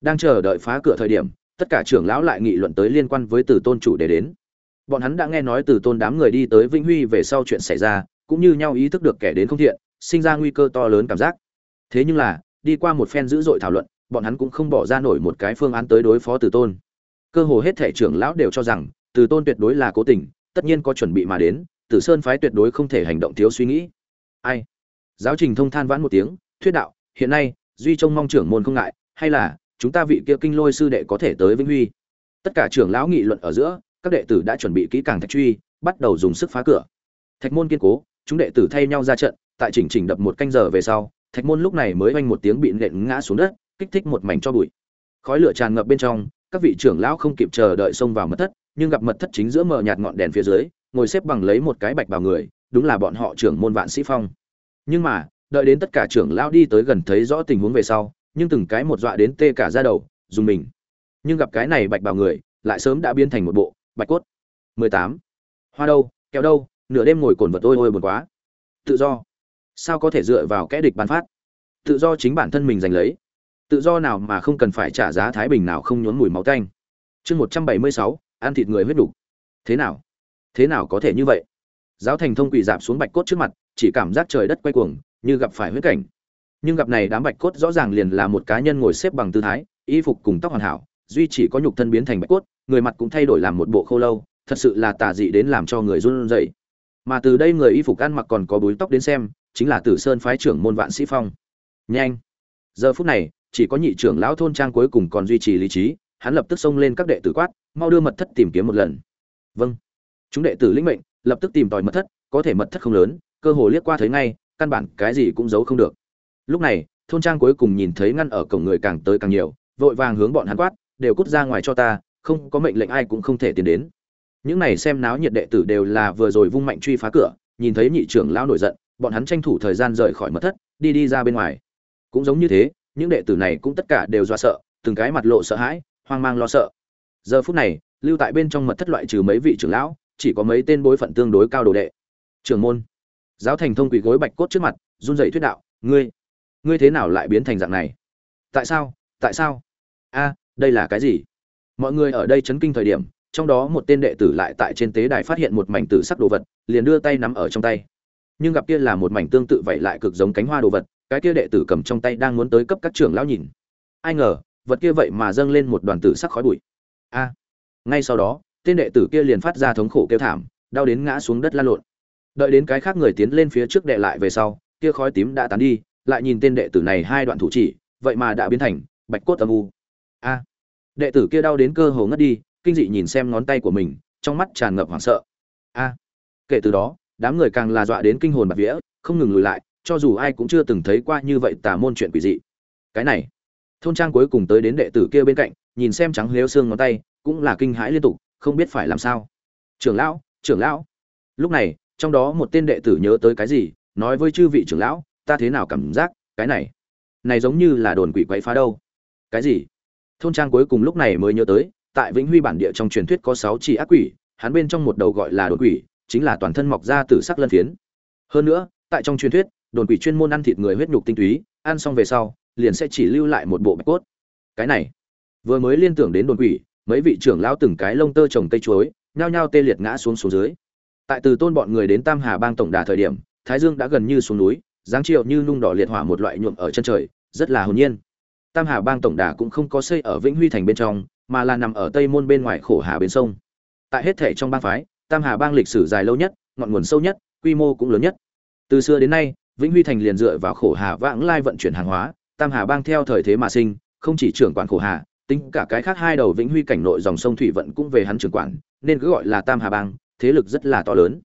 đang chờ đợi phá cửa thời điểm, tất cả trưởng lão lại nghị luận tới liên quan với từ tôn chủ để đến. Bọn hắn đã nghe nói từ tôn đám người đi tới vĩnh huy về sau chuyện xảy ra, cũng như nhau ý thức được kẻ đến không thiện, sinh ra nguy cơ to lớn cảm giác. Thế nhưng là, đi qua một phen dữ dội thảo luận, bọn hắn cũng không bỏ ra nổi một cái phương án tới đối phó từ tôn. Cơ hồ hết thể trưởng lão đều cho rằng, từ tôn tuyệt đối là cố tình, tất nhiên có chuẩn bị mà đến, tử sơn phái tuyệt đối không thể hành động thiếu suy nghĩ. Ai? Giáo trình thông than vãn một tiếng, thuyết đạo, hiện nay, duy trông mong trưởng môn không ngại, hay là chúng ta vị kia kinh lôi sư đệ có thể tới vĩnh huy. Tất cả trưởng lão nghị luận ở giữa, các đệ tử đã chuẩn bị kỹ càng thạch truy, bắt đầu dùng sức phá cửa. Thạch môn kiên cố, chúng đệ tử thay nhau ra trận, tại chỉnh chỉnh đập một canh giờ về sau, thạch môn lúc này mới oanh một tiếng bị nện ngã xuống đất, kích thích một mảnh cho bụi. Khói lửa tràn ngập bên trong, các vị trưởng lão không kịp chờ đợi xông vào mật thất, nhưng gặp mật thất chính giữa mờ nhạt ngọn đèn phía dưới, ngồi xếp bằng lấy một cái bạch vào người, đúng là bọn họ trưởng môn vạn sĩ phong. Nhưng mà, đợi đến tất cả trưởng lão đi tới gần thấy rõ tình huống về sau nhưng từng cái một dọa đến tê cả ra đầu dùng mình. Nhưng gặp cái này bạch bào người lại sớm đã biến thành một bộ bạch cốt. 18. hoa đâu kéo đâu nửa đêm ngồi cồn vật ôi ôi buồn quá. Tự do. Sao có thể dựa vào kẽ địch bán phát? Tự do chính bản thân mình giành lấy. Tự do nào mà không cần phải trả giá thái bình nào không nhốn mùi máu tanh. Chương 176, ăn thịt người huyết đủ. Thế nào? Thế nào có thể như vậy? Giáo thành thông quỳ dạp xuống bạch cốt trước mặt chỉ cảm giác trời đất quay cuồng như gặp phải huyết cảnh nhưng gặp này đám bạch cốt rõ ràng liền là một cá nhân ngồi xếp bằng tư thái, y phục cùng tóc hoàn hảo, duy chỉ có nhục thân biến thành bạch cốt, người mặt cũng thay đổi làm một bộ khô lâu, thật sự là tà dị đến làm cho người run rẩy. Mà từ đây người y phục ăn mặc còn có búi tóc đến xem, chính là tử sơn phái trưởng môn vạn sĩ phong. Nhanh! Giờ phút này, chỉ có nhị trưởng lão thôn trang cuối cùng còn duy trì lý trí, hắn lập tức xông lên các đệ tử quát, mau đưa mật thất tìm kiếm một lần. Vâng. Chúng đệ tử lĩnh mệnh, lập tức tìm tòi mật thất, có thể mật thất không lớn, cơ hồ liếc qua thấy ngay, căn bản cái gì cũng giấu không được lúc này, thôn trang cuối cùng nhìn thấy ngăn ở cổng người càng tới càng nhiều, vội vàng hướng bọn hắn quát, đều cút ra ngoài cho ta, không có mệnh lệnh ai cũng không thể tiến đến. Những này xem náo nhiệt đệ tử đều là vừa rồi vung mạnh truy phá cửa, nhìn thấy nhị trưởng lão nổi giận, bọn hắn tranh thủ thời gian rời khỏi mật thất, đi đi ra bên ngoài. Cũng giống như thế, những đệ tử này cũng tất cả đều do sợ, từng cái mặt lộ sợ hãi, hoang mang lo sợ. Giờ phút này, lưu tại bên trong mật thất loại trừ mấy vị trưởng lão, chỉ có mấy tên bối phận tương đối cao đồ đệ. Trưởng môn, giáo thành thông quỷ gối bạch cốt trước mặt, run rẩy thuyết đạo, ngươi ngươi thế nào lại biến thành dạng này? Tại sao? Tại sao? A, đây là cái gì? Mọi người ở đây chấn kinh thời điểm, trong đó một tên đệ tử lại tại trên tế đài phát hiện một mảnh tử sắc đồ vật, liền đưa tay nắm ở trong tay. Nhưng gặp kia là một mảnh tương tự vậy lại cực giống cánh hoa đồ vật, cái kia đệ tử cầm trong tay đang muốn tới cấp các trưởng lão nhìn. Ai ngờ, vật kia vậy mà dâng lên một đoàn tử sắc khói bụi. A, ngay sau đó, tên đệ tử kia liền phát ra thống khổ kêu thảm, đau đến ngã xuống đất la lộn. Đợi đến cái khác người tiến lên phía trước đệ lại về sau, kia khói tím đã tán đi lại nhìn tên đệ tử này hai đoạn thủ chỉ, vậy mà đã biến thành bạch cốt âm u. A, đệ tử kia đau đến cơ hồ ngất đi, kinh dị nhìn xem ngón tay của mình, trong mắt tràn ngập hoảng sợ. A, kể từ đó, đám người càng là dọa đến kinh hồn bạt vía, không ngừng lùi lại, cho dù ai cũng chưa từng thấy qua như vậy tà môn chuyện quỷ dị. Cái này, thôn trang cuối cùng tới đến đệ tử kia bên cạnh, nhìn xem trắng lếu xương ngón tay, cũng là kinh hãi liên tục, không biết phải làm sao. Trưởng lão trưởng lão. Lúc này, trong đó một tên đệ tử nhớ tới cái gì, nói với chư vị trưởng lão ta thế nào cảm giác cái này? Này giống như là đồn quỷ quậy phá đâu. Cái gì? Thôn trang cuối cùng lúc này mới nhớ tới, tại vĩnh huy bản địa trong truyền thuyết có sáu chỉ ác quỷ, hắn bên trong một đầu gọi là đồn quỷ, chính là toàn thân mọc ra từ sắc lân phiến. Hơn nữa, tại trong truyền thuyết, đồn quỷ chuyên môn ăn thịt người huyết nhục tinh túy, ăn xong về sau, liền sẽ chỉ lưu lại một bộ bạch cốt. Cái này, vừa mới liên tưởng đến đồn quỷ, mấy vị trưởng lão từng cái lông tơ trồng cây chuối, nhao nhao tê liệt ngã xuống xuống dưới. Tại từ tôn bọn người đến tam hà bang tổng đà thời điểm, thái dương đã gần như xuống núi dáng chiều như nung đỏ liệt hỏa một loại nhuộm ở chân trời, rất là hồn nhiên. Tam hà bang tổng đà cũng không có xây ở vĩnh huy thành bên trong, mà là nằm ở tây môn bên ngoài khổ hà bên sông. Tại hết thể trong bang phái, tam hà bang lịch sử dài lâu nhất, ngọn nguồn sâu nhất, quy mô cũng lớn nhất. Từ xưa đến nay, vĩnh huy thành liền dựa vào khổ hà vãng lai vận chuyển hàng hóa, tam hà bang theo thời thế mà sinh, không chỉ trưởng quản khổ hà, tính cả cái khác hai đầu vĩnh huy cảnh nội dòng sông thủy vận cũng về hắn trưởng quản, nên cứ gọi là tam hà bang, thế lực rất là to lớn.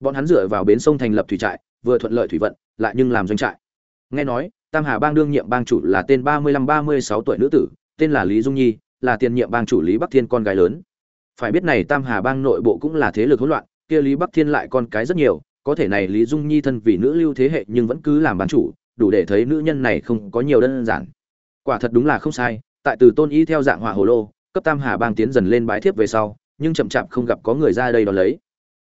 Bọn hắn dựa vào bến sông thành lập thủy trại, vừa thuận lợi thủy vận lại nhưng làm doanh trại. Nghe nói, tam hà bang đương nhiệm bang chủ là tên ba mươi lăm ba mươi sáu tuổi nữ tử, tên là lý dung nhi, là tiền nhiệm bang chủ lý bắc thiên con gái lớn. Phải biết này tam hà bang nội bộ cũng là thế lực hỗn loạn, kia lý bắc thiên lại con cái rất nhiều, có thể này lý dung nhi thân vì nữ lưu thế hệ nhưng vẫn cứ làm bang chủ, đủ để thấy nữ nhân này không có nhiều đơn giản. Quả thật đúng là không sai, tại từ tôn y theo dạng hỏa hồ lô, cấp tam hà bang tiến dần lên bái thiếp về sau, nhưng chậm chạp không gặp có người ra đây đón lấy.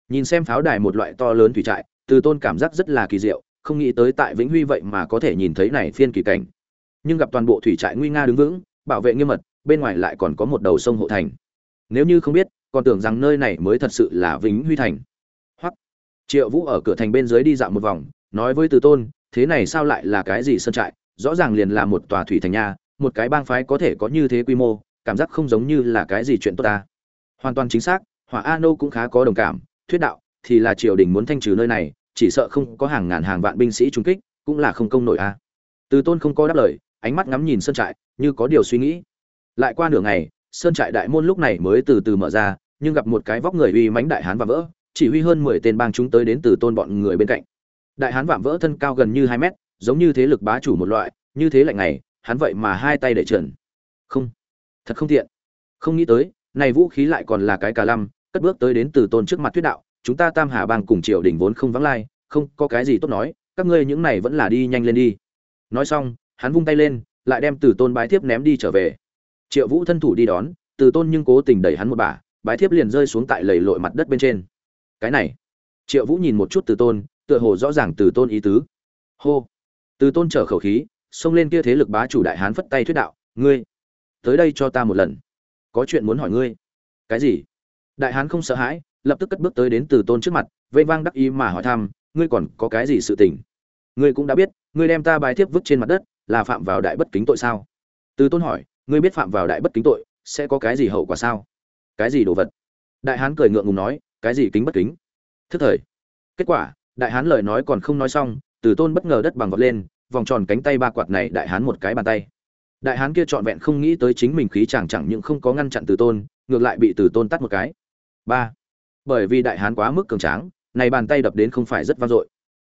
Nhìn xem pháo đài một loại to lớn thủy trại, từ tôn cảm giác rất là kỳ diệu không nghĩ tới tại vĩnh huy vậy mà có thể nhìn thấy này phiên kỳ cảnh. Nhưng gặp toàn bộ thủy trại nguy nga đứng vững, bảo vệ nghiêm mật, bên ngoài lại còn có một đầu sông hộ thành. Nếu như không biết, còn tưởng rằng nơi này mới thật sự là vĩnh huy thành. Hoặc triệu vũ ở cửa thành bên dưới đi dạo một vòng, nói với từ tôn, thế này sao lại là cái gì sơn trại? Rõ ràng liền là một tòa thủy thành nha, một cái bang phái có thể có như thế quy mô, cảm giác không giống như là cái gì chuyện tốt ta. Hoàn toàn chính xác, hỏa a nô cũng khá có đồng cảm, thuyết đạo thì là triều đình muốn thanh trừ nơi này chỉ sợ không có hàng ngàn hàng vạn binh sĩ trung kích, cũng là không công nổi a. Từ tôn không có đáp lời, ánh mắt ngắm nhìn sơn trại, như có điều suy nghĩ. Lại qua nửa ngày, sơn trại đại môn lúc này mới từ từ mở ra, nhưng gặp một cái vóc người uy mãnh đại hán và vỡ, chỉ huy hơn mười tên bang chúng tới đến từ tôn bọn người bên cạnh. Đại hán vạm vỡ thân cao gần như hai mét, giống như thế lực bá chủ một loại, như thế lạnh này hắn vậy mà hai tay để trần. Không, thật không tiện. Không nghĩ tới, này vũ khí lại còn là cái cà lăm, cất bước tới đến từ tôn trước mặt thuyết đạo chúng ta tam hà bang cùng triều đình vốn không vắng lai, không có cái gì tốt nói, các ngươi những này vẫn là đi nhanh lên đi. Nói xong, hắn vung tay lên, lại đem từ tôn bái thiếp ném đi trở về. Triệu vũ thân thủ đi đón, từ tôn nhưng cố tình đẩy hắn một bà bái thiếp liền rơi xuống tại lầy lội mặt đất bên trên. Cái này, triệu vũ nhìn một chút từ tôn, tựa hồ rõ ràng từ tôn ý tứ. Hô! Từ tôn trở khẩu khí, xông lên kia thế lực bá chủ đại hán phất tay thuyết đạo, ngươi, tới đây cho ta một lần. Có chuyện muốn hỏi ngươi. Cái gì? Đại hán không sợ hãi lập tức cất bước tới đến từ tôn trước mặt, vây vang đắc ý mà hỏi thăm, ngươi còn có cái gì sự tình? Ngươi cũng đã biết, ngươi đem ta bài thiếp vứt trên mặt đất, là phạm vào đại bất kính tội sao? Từ tôn hỏi, ngươi biết phạm vào đại bất kính tội, sẽ có cái gì hậu quả sao? Cái gì đồ vật? Đại hán cười ngượng ngùng nói, cái gì kính bất kính? Thức thời. Kết quả, đại hán lời nói còn không nói xong, từ tôn bất ngờ đất bằng vọt lên, vòng tròn cánh tay ba quạt này đại hán một cái bàn tay. Đại hán kia trọn vẹn không nghĩ tới chính mình khí chẳng chẳng những không có ngăn chặn từ tôn, ngược lại bị từ tôn tắt một cái. Ba bởi vì đại hán quá mức cường tráng, này bàn tay đập đến không phải rất vang dội.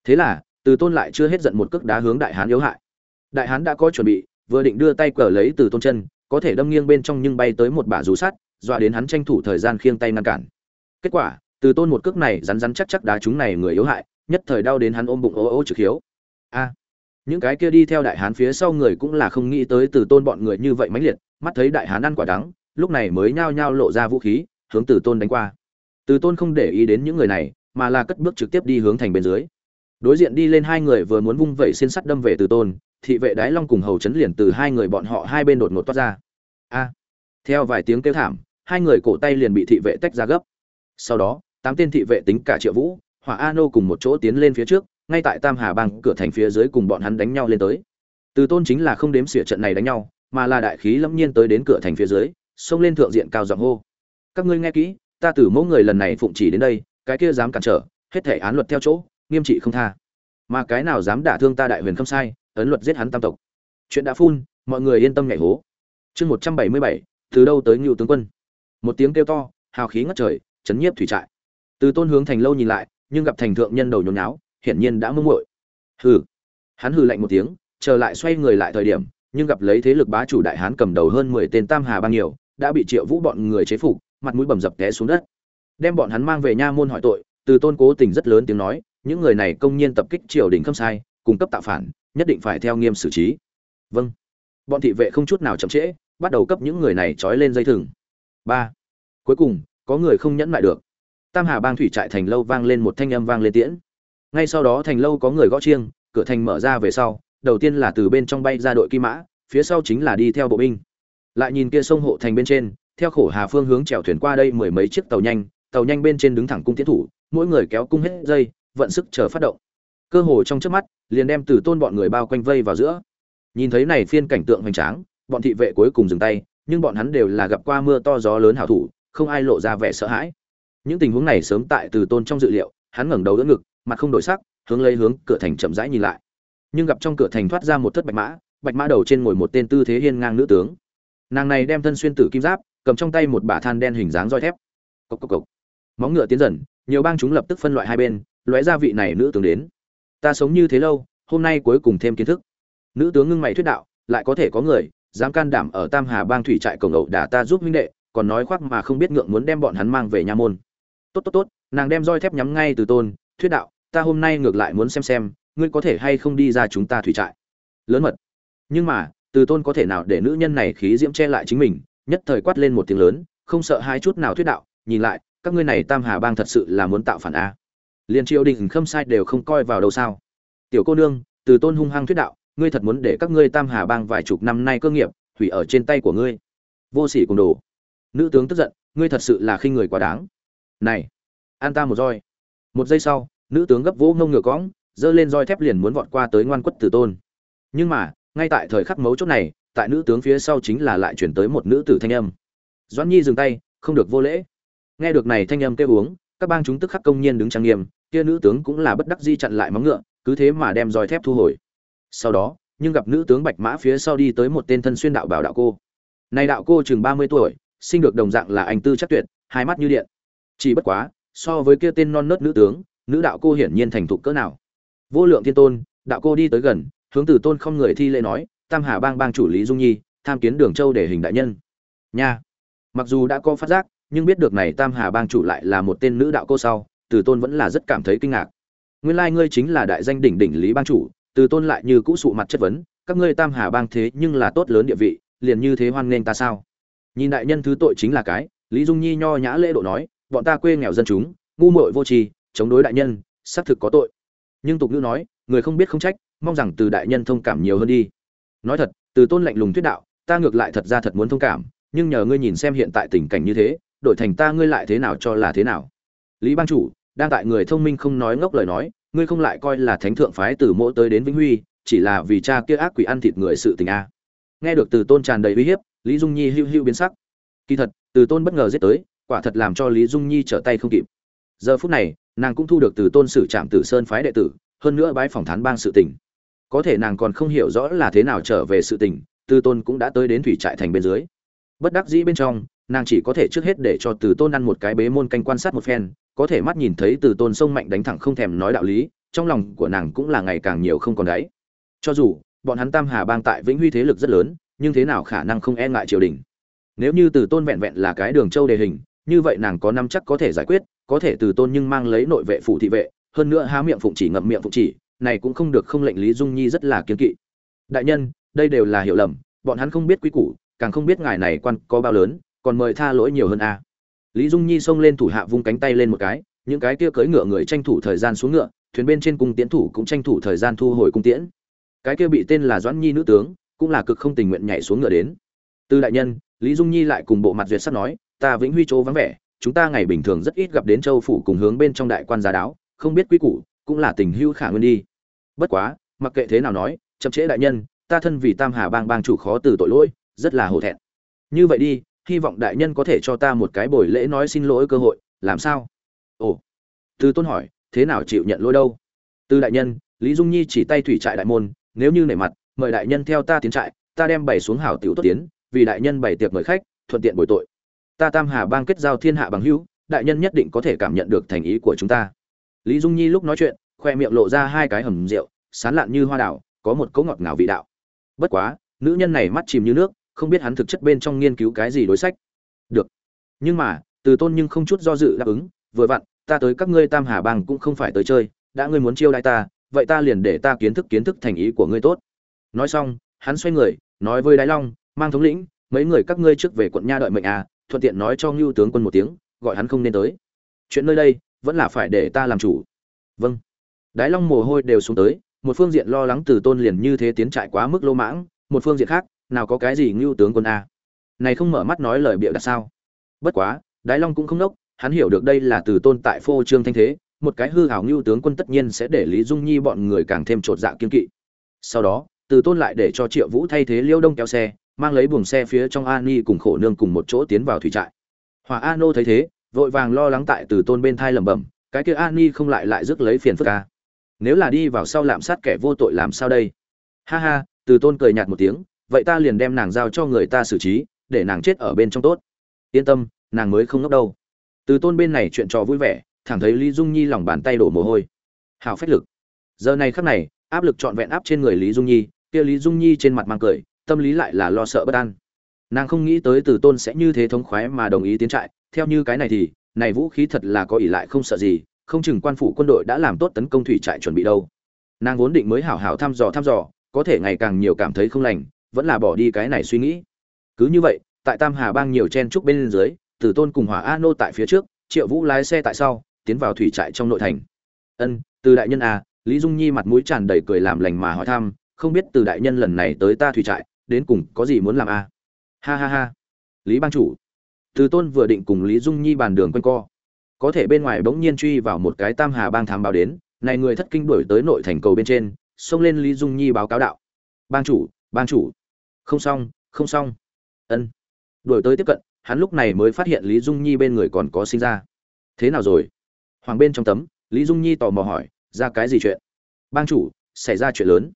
Thế là, từ tôn lại chưa hết giận một cước đá hướng đại hán yếu hại. Đại hán đã có chuẩn bị, vừa định đưa tay cờ lấy từ tôn chân, có thể đâm nghiêng bên trong nhưng bay tới một bả rú sắt, dọa đến hắn tranh thủ thời gian khiêng tay ngăn cản. Kết quả, từ tôn một cước này rắn rắn chắc chắc đá chúng này người yếu hại, nhất thời đau đến hắn ôm bụng ố ô trực hiếu. A! Những cái kia đi theo đại hán phía sau người cũng là không nghĩ tới từ tôn bọn người như vậy mãnh liệt, mắt thấy đại hán ăn quả đắng, lúc này mới nhao nhao lộ ra vũ khí, hướng từ tôn đánh qua từ tôn không để ý đến những người này, mà là cất bước trực tiếp đi hướng thành bên dưới. Đối diện đi lên hai người vừa muốn vung vẩy xiên sắt đâm về từ tôn, thị vệ đái long cùng hầu chấn liền từ hai người bọn họ hai bên đột ngột toát ra. A! Theo vài tiếng kêu thảm, hai người cổ tay liền bị thị vệ tách ra gấp. Sau đó, tám tên thị vệ tính cả triệu vũ, hỏa a nô cùng một chỗ tiến lên phía trước, ngay tại tam hà bang cửa thành phía dưới cùng bọn hắn đánh nhau lên tới. Từ tôn chính là không đếm xỉa trận này đánh nhau, mà là đại khí lâm nhiên tới đến cửa thành phía dưới, xông lên thượng diện cao giọng hô. Các ngươi nghe kỹ ta từ mẫu người lần này phụng chỉ đến đây, cái kia dám cản trở, hết thể án luật theo chỗ, nghiêm trị không tha. Mà cái nào dám đả thương ta đại huyền không sai, ấn luật giết hắn tam tộc. Chuyện đã phun, mọi người yên tâm nhảy hố. Chương một trăm bảy mươi bảy, từ đâu tới ngưu tướng quân? Một tiếng kêu to, hào khí ngất trời, chấn nhiếp thủy trại. Từ tôn hướng thành lâu nhìn lại, nhưng gặp thành thượng nhân đầu nhốn náo hiển nhiên đã mưng muội. Hừ. Hắn hừ lạnh một tiếng trở lại xoay người lại thời điểm, nhưng gặp lấy thế lực bá chủ đại hán cầm đầu hơn mười tên tam hà bang nhiều, đã bị triệu vũ bọn người chế phục mặt mũi bầm dập té xuống đất. Đem bọn hắn mang về nha môn hỏi tội, từ tôn cố tình rất lớn tiếng nói, những người này công nhiên tập kích triều đình không sai, cung cấp tạo phản, nhất định phải theo nghiêm xử trí. Vâng. Bọn thị vệ không chút nào chậm trễ, bắt đầu cấp những người này trói lên dây thừng. Ba. Cuối cùng, có người không nhẫn lại được. Tam hà bang thủy trại thành lâu vang lên một thanh âm vang lên tiễn. Ngay sau đó thành lâu có người gõ chiêng, cửa thành mở ra về sau, đầu tiên là từ bên trong bay ra đội kim mã, phía sau chính là đi theo bộ binh. Lại nhìn kia sông hộ thành bên trên theo khổ hà phương hướng chèo thuyền qua đây mười mấy chiếc tàu nhanh tàu nhanh bên trên đứng thẳng cung tiến thủ, mỗi người kéo cung hết dây, vận sức chờ phát động. Cơ hồ trong trước mắt, liền đem từ tôn bọn người bao quanh vây vào giữa. Nhìn thấy này phiên cảnh tượng hoành tráng, bọn thị vệ cuối cùng dừng tay, nhưng bọn hắn đều là gặp qua mưa to gió lớn hảo thủ, không ai lộ ra vẻ sợ hãi. Những tình huống này sớm tại từ tôn trong dự liệu, hắn ngẩng đầu đỡ ngực, mặt không đổi sắc, hướng lấy hướng cửa thành chậm rãi nhìn lại. Nhưng gặp trong cửa thành thoát ra một thất bạch mã bạch mã đầu trên ngồi một tên tư thế hiên ngang nữ tướng. Nàng này đem thân xuyên tử kim giáp cầm trong tay một bả than đen hình dáng roi thép. Cộc cộc cộc. Móng ngựa tiến dần, nhiều bang chúng lập tức phân loại hai bên, lóe ra vị này nữ tướng đến. Ta sống như thế lâu, hôm nay cuối cùng thêm kiến thức. Nữ tướng ngưng mày thuyết đạo, lại có thể có người, dám can đảm ở tam hà bang thủy trại cổng ẩu đả ta giúp huynh đệ, còn nói khoác mà không biết ngượng muốn đem bọn hắn mang về nha môn. Tốt tốt tốt, nàng đem roi thép nhắm ngay từ tôn, thuyết đạo, ta hôm nay ngược lại muốn xem xem, ngươi có thể hay không đi ra chúng ta thủy trại. Lớn mật. Nhưng mà, từ tôn có thể nào để nữ nhân này khí diễm che lại chính mình nhất thời quát lên một tiếng lớn, không sợ hai chút nào thuyết đạo, nhìn lại, các ngươi này tam hà bang thật sự là muốn tạo phản a. Liền triều đình khâm sai đều không coi vào đâu sao. Tiểu cô nương, từ tôn hung hăng thuyết đạo, ngươi thật muốn để các ngươi tam hà bang vài chục năm nay cơ nghiệp, hủy ở trên tay của ngươi. Vô sỉ cùng đồ. Nữ tướng tức giận, ngươi thật sự là khinh người quá đáng. Này, an ta một roi. Một giây sau, nữ tướng gấp vỗ ngông ngựa cõng, giơ lên roi thép liền muốn vọt qua tới ngoan quất Từ tôn. Nhưng mà, ngay tại thời khắc mấu chốt này tại nữ tướng phía sau chính là lại chuyển tới một nữ tử thanh âm. Doãn nhi dừng tay, không được vô lễ. Nghe được này thanh âm kêu uống, các bang chúng tức khắc công nhiên đứng trang nghiêm, kia nữ tướng cũng là bất đắc di chặn lại móng ngựa, cứ thế mà đem roi thép thu hồi. Sau đó, nhưng gặp nữ tướng bạch mã phía sau đi tới một tên thân xuyên đạo bảo đạo cô. Này đạo cô chừng ba mươi tuổi, sinh được đồng dạng là anh tư chắc tuyệt, hai mắt như điện. Chỉ bất quá, so với kia tên non nớt nữ tướng, nữ đạo cô hiển nhiên thành thục cỡ nào. Vô lượng thiên tôn, đạo cô đi tới gần, hướng từ tôn không người thi lễ nói tam hà bang bang chủ lý dung nhi, tham kiến đường châu để hình đại nhân. Nha. Mặc dù đã có phát giác, nhưng biết được này tam hà bang chủ lại là một tên nữ đạo cô sau, từ tôn vẫn là rất cảm thấy kinh ngạc. Nguyên lai ngươi chính là đại danh đỉnh đỉnh lý bang chủ, từ tôn lại như cũ sụ mặt chất vấn, các ngươi tam hà bang thế nhưng là tốt lớn địa vị, liền như thế hoan nghênh ta sao? Nhìn đại nhân thứ tội chính là cái, lý dung nhi nho nhã lễ độ nói, bọn ta quê nghèo dân chúng, ngu muội vô tri, chống đối đại nhân, xác thực có tội. Nhưng tục ngữ nói, người không biết không trách, mong rằng từ đại nhân thông cảm nhiều hơn đi nói thật, từ tôn lạnh lùng thuyết đạo, ta ngược lại thật ra thật muốn thông cảm, nhưng nhờ ngươi nhìn xem hiện tại tình cảnh như thế, đổi thành ta ngươi lại thế nào cho là thế nào. Lý ban chủ, đang tại người thông minh không nói ngốc lời nói, ngươi không lại coi là thánh thượng phái từ mỗ tới đến vĩnh huy, chỉ là vì cha kia ác quỷ ăn thịt người sự tình a. Nghe được từ tôn tràn đầy uy hiếp, lý dung nhi hưu hưu biến sắc. Kỳ thật, từ tôn bất ngờ giết tới, quả thật làm cho lý dung nhi trở tay không kịp. Giờ phút này, nàng cũng thu được từ tôn sử trạm tử sơn phái đệ tử, hơn nữa bái phòng thán bang sự tình có thể nàng còn không hiểu rõ là thế nào trở về sự tình, từ tôn cũng đã tới đến thủy trại thành bên dưới. Bất đắc dĩ bên trong, nàng chỉ có thể trước hết để cho từ tôn ăn một cái bế môn canh quan sát một phen, có thể mắt nhìn thấy từ tôn sông mạnh đánh thẳng không thèm nói đạo lý, trong lòng của nàng cũng là ngày càng nhiều không còn đáy. Cho dù, bọn hắn tam hà bang tại vĩnh huy thế lực rất lớn, nhưng thế nào khả năng không e ngại triều đình? Nếu như từ tôn vẹn vẹn là cái đường châu đề hình, như vậy nàng có năm chắc có thể giải quyết, có thể từ tôn nhưng mang lấy nội vệ phụ thị vệ, hơn nữa há miệng phụng chỉ ngậm miệng phụng chỉ này cũng không được không lệnh lý dung nhi rất là kiên kỵ. Đại nhân, đây đều là hiểu lầm, bọn hắn không biết quy củ, càng không biết ngài này quan có bao lớn, còn mời tha lỗi nhiều hơn a lý dung nhi xông lên thủ hạ vung cánh tay lên một cái, những cái kia cưỡi ngựa người tranh thủ thời gian xuống ngựa, thuyền bên trên cung tiễn thủ cũng tranh thủ thời gian thu hồi cung tiễn. Cái kia bị tên là doãn nhi nữ tướng, cũng là cực không tình nguyện nhảy xuống ngựa đến. Từ đại nhân, lý dung nhi lại cùng bộ mặt duyệt sắt nói, ta vĩnh huy chỗ vắng vẻ, chúng ta ngày bình thường rất ít gặp đến châu phủ cùng hướng bên trong đại quan gia đáo, không biết quy củ cũng là tình hữu khả nguyên đi. Bất quá, mặc kệ thế nào nói, chậm trễ đại nhân, ta thân vì tam hà bang bang chủ khó từ tội lỗi, rất là hổ thẹn. Như vậy đi, hy vọng đại nhân có thể cho ta một cái buổi lễ nói xin lỗi cơ hội, làm sao? Ồ, từ tôn hỏi, thế nào chịu nhận lỗi đâu? Từ đại nhân, lý dung nhi chỉ tay thủy trại đại môn, nếu như nể mặt, mời đại nhân theo ta tiến trại, ta đem bày xuống hảo tiểu tốt tiến, vì đại nhân bày tiệc mời khách, thuận tiện bồi tội. Ta tam hà bang kết giao thiên hạ bằng hữu, đại nhân nhất định có thể cảm nhận được thành ý của chúng ta lý dung nhi lúc nói chuyện, khoe miệng lộ ra hai cái hầm rượu, sán lạn như hoa đảo có một cỗ ngọt ngào vị đạo. Bất quá, nữ nhân này mắt chìm như nước, không biết hắn thực chất bên trong nghiên cứu cái gì đối sách. Được. Nhưng mà, từ tôn nhưng không chút do dự đáp ứng, vừa vặn, ta tới các ngươi tam hà bang cũng không phải tới chơi, đã ngươi muốn chiêu đãi ta, vậy ta liền để ta kiến thức kiến thức thành ý của ngươi tốt. Nói xong, hắn xoay người, nói với đái long, mang thống lĩnh, mấy người các ngươi trước về quận nha đợi mệnh à thuận tiện nói cho ngưu tướng quân một tiếng, gọi hắn không nên tới. Chuyện nơi đây vẫn là phải để ta làm chủ. Vâng. Đái long mồ hôi đều xuống tới, một phương diện lo lắng từ tôn liền như thế tiến trại quá mức lô mãng, một phương diện khác, nào có cái gì ngưu tướng quân a. Này không mở mắt nói lời bịa đặt sao. Bất quá, đái long cũng không nốc, hắn hiểu được đây là từ tôn tại phô trương thanh thế, một cái hư hảo ngưu tướng quân tất nhiên sẽ để lý dung nhi bọn người càng thêm trột dạ kiên kỵ. Sau đó, từ tôn lại để cho triệu vũ thay thế liêu đông kéo xe, mang lấy buồng xe phía trong an ni cùng khổ nương cùng một chỗ tiến vào thủy trại. Hòa a nô thấy thế vội vàng lo lắng tại từ tôn bên thai lẩm bẩm, cái kia an ni không lại lại rước lấy phiền phức ca nếu là đi vào sau lạm sát kẻ vô tội làm sao đây? Ha ha, từ tôn cười nhạt một tiếng, vậy ta liền đem nàng giao cho người ta xử trí, để nàng chết ở bên trong tốt. Yên tâm, nàng mới không ngốc đâu. Từ tôn bên này chuyện trò vui vẻ, thẳng thấy lý dung nhi lòng bàn tay đổ mồ hôi. Hào phách lực. Giờ này khắc này, áp lực trọn vẹn áp trên người lý dung nhi, kia lý dung nhi trên mặt mang cười, tâm lý lại là lo sợ bất an. Nàng không nghĩ tới từ tôn sẽ như thế thống khoái mà đồng ý tiến trại theo như cái này thì, này vũ khí thật là có ỷ lại không sợ gì, không chừng quan phủ quân đội đã làm tốt tấn công thủy trại chuẩn bị đâu. Nàng vốn định mới hảo hảo thăm dò thăm dò, có thể ngày càng nhiều cảm thấy không lành, vẫn là bỏ đi cái này suy nghĩ. Cứ như vậy, tại tam hà bang nhiều chen trúc bên dưới, tử tôn cùng hỏa a nô tại phía trước, triệu vũ lái xe tại sau, tiến vào thủy trại trong nội thành. Ân, từ đại nhân à lý dung nhi mặt mũi tràn đầy cười làm lành mà hỏi thăm, không biết từ đại nhân lần này tới ta thủy trại, đến cùng có gì muốn làm à? Ha ha ha. Lý bang chủ từ tôn vừa định cùng lý dung nhi bàn đường quanh co, có thể bên ngoài bỗng nhiên truy vào một cái tam hà bang thám báo đến, này người thất kinh đuổi tới nội thành cầu bên trên, xông lên lý dung nhi báo cáo đạo. Bang chủ bang chủ. Không xong không xong. Ân. Đuổi tới tiếp cận, hắn lúc này mới phát hiện lý dung nhi bên người còn có sinh ra. Thế nào rồi? Hoàng bên trong tấm, lý dung nhi tò mò hỏi, ra cái gì chuyện? Bang chủ, xảy ra chuyện lớn.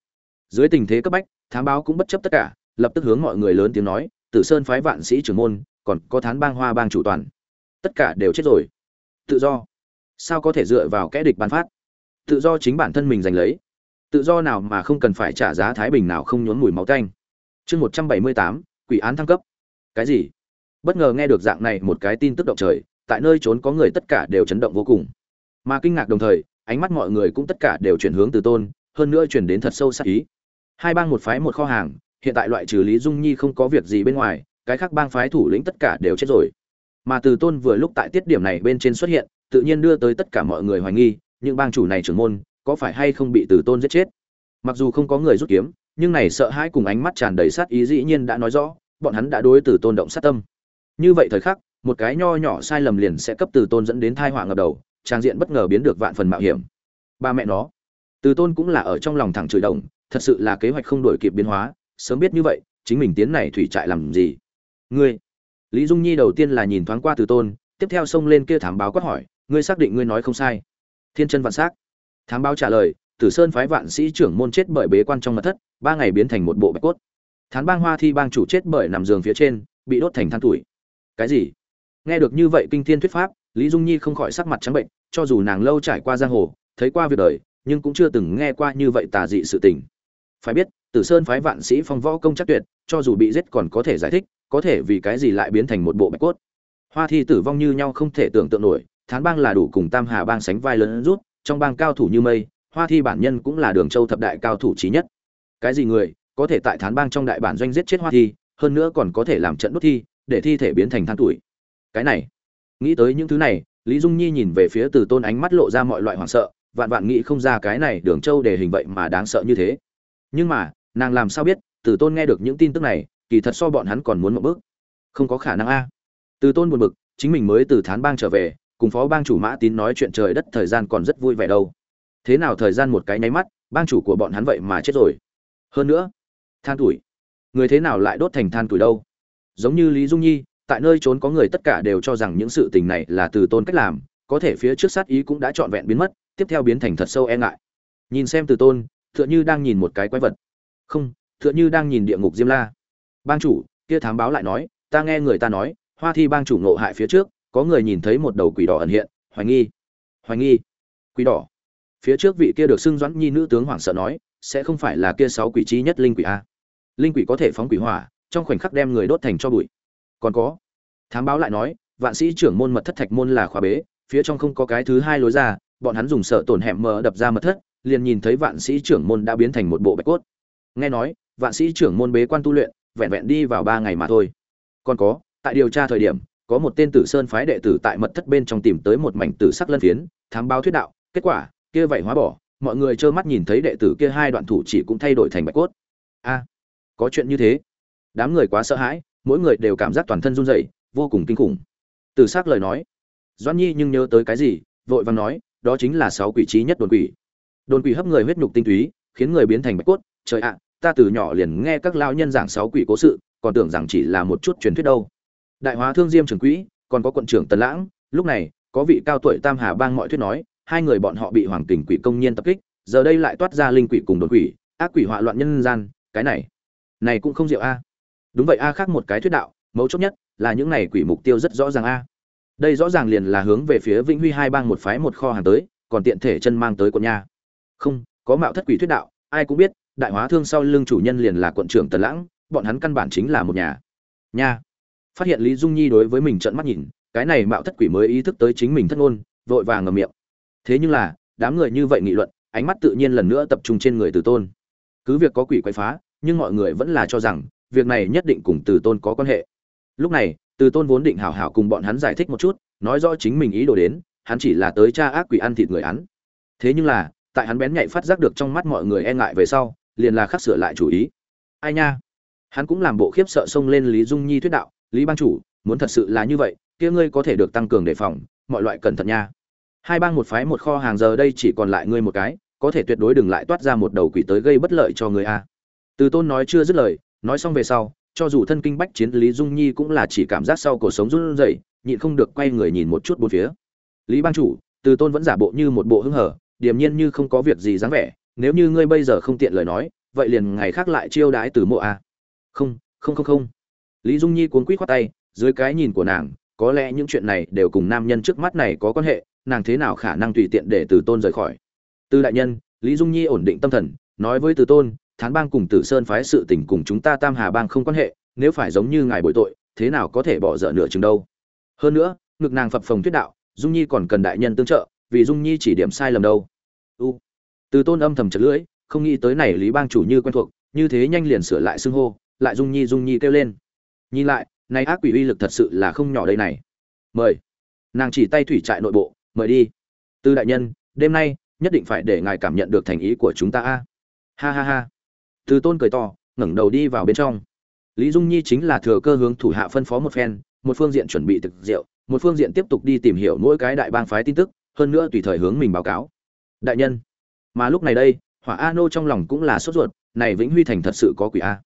Dưới tình thế cấp bách, thám báo cũng bất chấp tất cả, lập tức hướng mọi người lớn tiếng nói, tử sơn phái vạn sĩ trưởng môn còn có thán bang hoa bang chủ toàn. Tất cả đều chết rồi. Tự do. Sao có thể dựa vào kẽ địch bán phát? Tự do chính bản thân mình giành lấy. Tự do nào mà không cần phải trả giá thái bình nào không nhốn mùi máu canh chương một trăm bảy mươi tám, quỷ án thăng cấp. Cái gì? Bất ngờ nghe được dạng này một cái tin tức động trời, tại nơi trốn có người tất cả đều chấn động vô cùng. Mà kinh ngạc đồng thời, ánh mắt mọi người cũng tất cả đều chuyển hướng từ tôn, hơn nữa chuyển đến thật sâu sắc ý. Hai bang một phái một kho hàng, hiện tại loại trừ lý dung nhi không có việc gì bên ngoài cái khác bang phái thủ lĩnh tất cả đều chết rồi. Mà từ tôn vừa lúc tại tiết điểm này bên trên xuất hiện, tự nhiên đưa tới tất cả mọi người hoài nghi, những bang chủ này trưởng môn, có phải hay không bị từ tôn giết chết? Mặc dù không có người rút kiếm, nhưng này sợ hãi cùng ánh mắt tràn đầy sát ý dĩ nhiên đã nói rõ, bọn hắn đã đối từ tôn động sát tâm. Như vậy thời khắc, một cái nho nhỏ sai lầm liền sẽ cấp từ tôn dẫn đến thai họa ngập đầu, trang diện bất ngờ biến được vạn phần mạo hiểm. Ba mẹ nó. Từ tôn cũng là ở trong lòng thẳng chửi đồng thật sự là kế hoạch không đổi kịp biến hóa, sớm biết như vậy, chính mình tiến này thủy trại làm gì? Ngươi. Lý dung nhi đầu tiên là nhìn thoáng qua từ tôn, tiếp theo xông lên kia thám báo quát hỏi, ngươi xác định ngươi nói không sai. Thiên chân vạn s á c thám báo trả lời, tử sơn phái vạn sĩ trưởng môn chết bởi bế quan trong mật thất, ba ngày biến thành một bộ bạch cốt. Thán bang hoa thi bang chủ chết bởi nằm giường phía trên, bị đốt thành than tuổi. Cái gì? Nghe được như vậy kinh thiên thuyết pháp, lý dung nhi không khỏi sắc mặt trắng bệnh, cho dù nàng lâu trải qua giang hồ, thấy qua việc đời, nhưng cũng chưa từng nghe qua như vậy tà dị sự tình. Phải biết, tử sơn phái vạn sĩ phong võ công chắc tuyệt, cho dù bị giết còn có thể giải thích có thể vì cái gì lại biến thành một bộ bạch cốt? Hoa thi tử vong như nhau không thể tưởng tượng nổi, thán bang là đủ cùng tam hà bang sánh vai lớn rút, trong bang cao thủ như mây, hoa thi bản nhân cũng là đường châu thập đại cao thủ trí nhất. Cái gì người, có thể tại thán bang trong đại bản doanh giết chết hoa thi, hơn nữa còn có thể làm trận đốt thi, để thi thể biến thành than tuổi. Cái này, nghĩ tới những thứ này, lý dung nhi nhìn về phía từ tôn ánh mắt lộ ra mọi loại hoảng sợ, vạn vạn nghĩ không ra cái này đường châu để hình vậy mà đáng sợ như thế. Nhưng mà, nàng làm sao biết, từ tôn nghe được những tin tức này kỳ thật so bọn hắn còn muốn một bước. Không có khả năng a. Từ tôn buồn bực, chính mình mới từ thán bang trở về, cùng phó bang chủ mã tín nói chuyện trời đất thời gian còn rất vui vẻ đâu. Thế nào thời gian một cái nháy mắt, bang chủ của bọn hắn vậy mà chết rồi. Hơn nữa, than tuổi. Người thế nào lại đốt thành than tuổi đâu? Giống như lý dung nhi, tại nơi trốn có người tất cả đều cho rằng những sự tình này là từ tôn cách làm, có thể phía trước sát ý cũng đã trọn vẹn biến mất, tiếp theo biến thành thật sâu e ngại. Nhìn xem từ tôn, tựa như đang nhìn một cái quái vật. Không, tựa như đang nhìn địa ngục diêm la bang chủ, kia thám báo lại nói, ta nghe người ta nói, hoa thi bang chủ ngộ hại phía trước, có người nhìn thấy một đầu quỷ đỏ ẩn hiện, hoài nghi hoài nghi. Quỷ đỏ. Phía trước vị kia được xưng doãn nhi nữ tướng hoảng sợ nói, sẽ không phải là kia sáu quỷ trí nhất linh quỷ a? Linh quỷ có thể phóng quỷ hỏa, trong khoảnh khắc đem người đốt thành cho bụi. Còn có. Thám báo lại nói, vạn sĩ trưởng môn mật thất thạch môn là khóa bế, phía trong không có cái thứ hai lối ra, bọn hắn dùng sợ tổn hẻm mờ đập ra mật thất, liền nhìn thấy vạn sĩ trưởng môn đã biến thành một bộ bạch cốt. Nghe nói, vạn sĩ trưởng môn bế quan tu luyện vẹn vẹn đi vào ba ngày mà thôi. Còn có, tại điều tra thời điểm, có một tên tử sơn phái đệ tử tại mật thất bên trong tìm tới một mảnh tử sắc lân phiến, thám báo thuyết đạo. Kết quả, kia vậy hóa bỏ, mọi người trơ mắt nhìn thấy đệ tử kia hai đoạn thủ chỉ cũng thay đổi thành bạch cốt. A, có chuyện như thế. Đám người quá sợ hãi, mỗi người đều cảm giác toàn thân run rẩy, vô cùng kinh khủng. Tử sắc lời nói. Doãn nhi nhưng nhớ tới cái gì, vội vàng nói, đó chính là sáu quỷ trí nhất đồn quỷ. Đồn quỷ hấp người huyết nhục tinh túy, khiến người biến thành bạch cốt. Trời ạ ta từ nhỏ liền nghe các lao nhân giảng sáu quỷ cố sự, còn tưởng rằng chỉ là một chút truyền thuyết đâu. Đại hóa thương diêm trưởng quỹ, còn có quận trưởng tần lãng, lúc này, có vị cao tuổi tam hà bang mọi thuyết nói, hai người bọn họ bị hoàng kình quỷ công nhiên tập kích, giờ đây lại toát ra linh quỷ cùng đột quỷ, ác quỷ họa loạn nhân gian, cái này này cũng không diệu a. Đúng vậy a, khác một cái thuyết đạo, mấu chốt nhất là những này quỷ mục tiêu rất rõ ràng a. Đây rõ ràng liền là hướng về phía vĩnh huy hai bang một phái một kho hàng tới, còn tiện thể chân mang tới quận nha. Không, có mạo thất quỷ thuyết đạo, ai cũng biết đại hóa thương sau lưng chủ nhân liền là quận trưởng tần lãng, bọn hắn căn bản chính là một nhà. Nha. Phát hiện lý dung nhi đối với mình trợn mắt nhìn, cái này mạo thất quỷ mới ý thức tới chính mình thất ngôn, vội vàng ngầm miệng. Thế nhưng là, đám người như vậy nghị luận, ánh mắt tự nhiên lần nữa tập trung trên người từ tôn. Cứ việc có quỷ quậy phá, nhưng mọi người vẫn là cho rằng, việc này nhất định cùng từ tôn có quan hệ. Lúc này, từ tôn vốn định hảo hảo cùng bọn hắn giải thích một chút, nói rõ chính mình ý đồ đến, hắn chỉ là tới cha ác quỷ ăn thịt người hắn. Thế nhưng là, tại hắn bén nhạy phát giác được trong mắt mọi người e ngại về sau liền là khắc sửa lại chủ ý. Ai nha? Hắn cũng làm bộ khiếp sợ xông lên lý dung nhi thuyết đạo, lý bang chủ, muốn thật sự là như vậy, kia ngươi có thể được tăng cường đề phòng, mọi loại cẩn thận nha. Hai bang một phái một kho hàng giờ đây chỉ còn lại ngươi một cái, có thể tuyệt đối đừng lại toát ra một đầu quỷ tới gây bất lợi cho người a. Từ tôn nói chưa dứt lời, nói xong về sau, cho dù thân kinh bách chiến lý dung nhi cũng là chỉ cảm giác sau cuộc sống run rẩy, nhịn không được quay người nhìn một chút bốn phía. Lý bang chủ, từ tôn vẫn giả bộ như một bộ hưng hở, điềm nhiên như không có việc gì dáng vẻ nếu như ngươi bây giờ không tiện lời nói, vậy liền ngày khác lại chiêu đãi từ mộ a. Không không không không. Lý dung nhi cuốn quýt khoát tay, dưới cái nhìn của nàng, có lẽ những chuyện này đều cùng nam nhân trước mắt này có quan hệ, nàng thế nào khả năng tùy tiện để từ tôn rời khỏi. Từ đại nhân, lý dung nhi ổn định tâm thần, nói với từ tôn, thán bang cùng tử sơn phái sự tình cùng chúng ta tam hà bang không quan hệ, nếu phải giống như ngài bội tội, thế nào có thể bỏ dở nửa chừng đâu? Hơn nữa, ngực nàng phập phồng thuyết đạo, dung nhi còn cần đại nhân tương trợ, vì dung nhi chỉ điểm sai lầm đâu từ tôn âm thầm chật lưỡi, không nghĩ tới này lý bang chủ như quen thuộc, như thế nhanh liền sửa lại xưng hô, lại dung nhi dung nhi kêu lên. Nhìn lại nay ác quỷ uy lực thật sự là không nhỏ đây này. Mời. Nàng chỉ tay thủy trại nội bộ, mời đi. Từ đại nhân, đêm nay, nhất định phải để ngài cảm nhận được thành ý của chúng ta a. Ha ha ha. Từ tôn cười to, ngẩng đầu đi vào bên trong. Lý dung nhi chính là thừa cơ hướng thủ hạ phân phó một phen, một phương diện chuẩn bị thực rượu, một phương diện tiếp tục đi tìm hiểu mỗi cái đại bang phái tin tức, hơn nữa tùy thời hướng mình báo cáo. Đại nhân mà lúc này đây, hỏa a nô trong lòng cũng là sốt ruột, này vĩnh huy thành thật sự có quỷ a.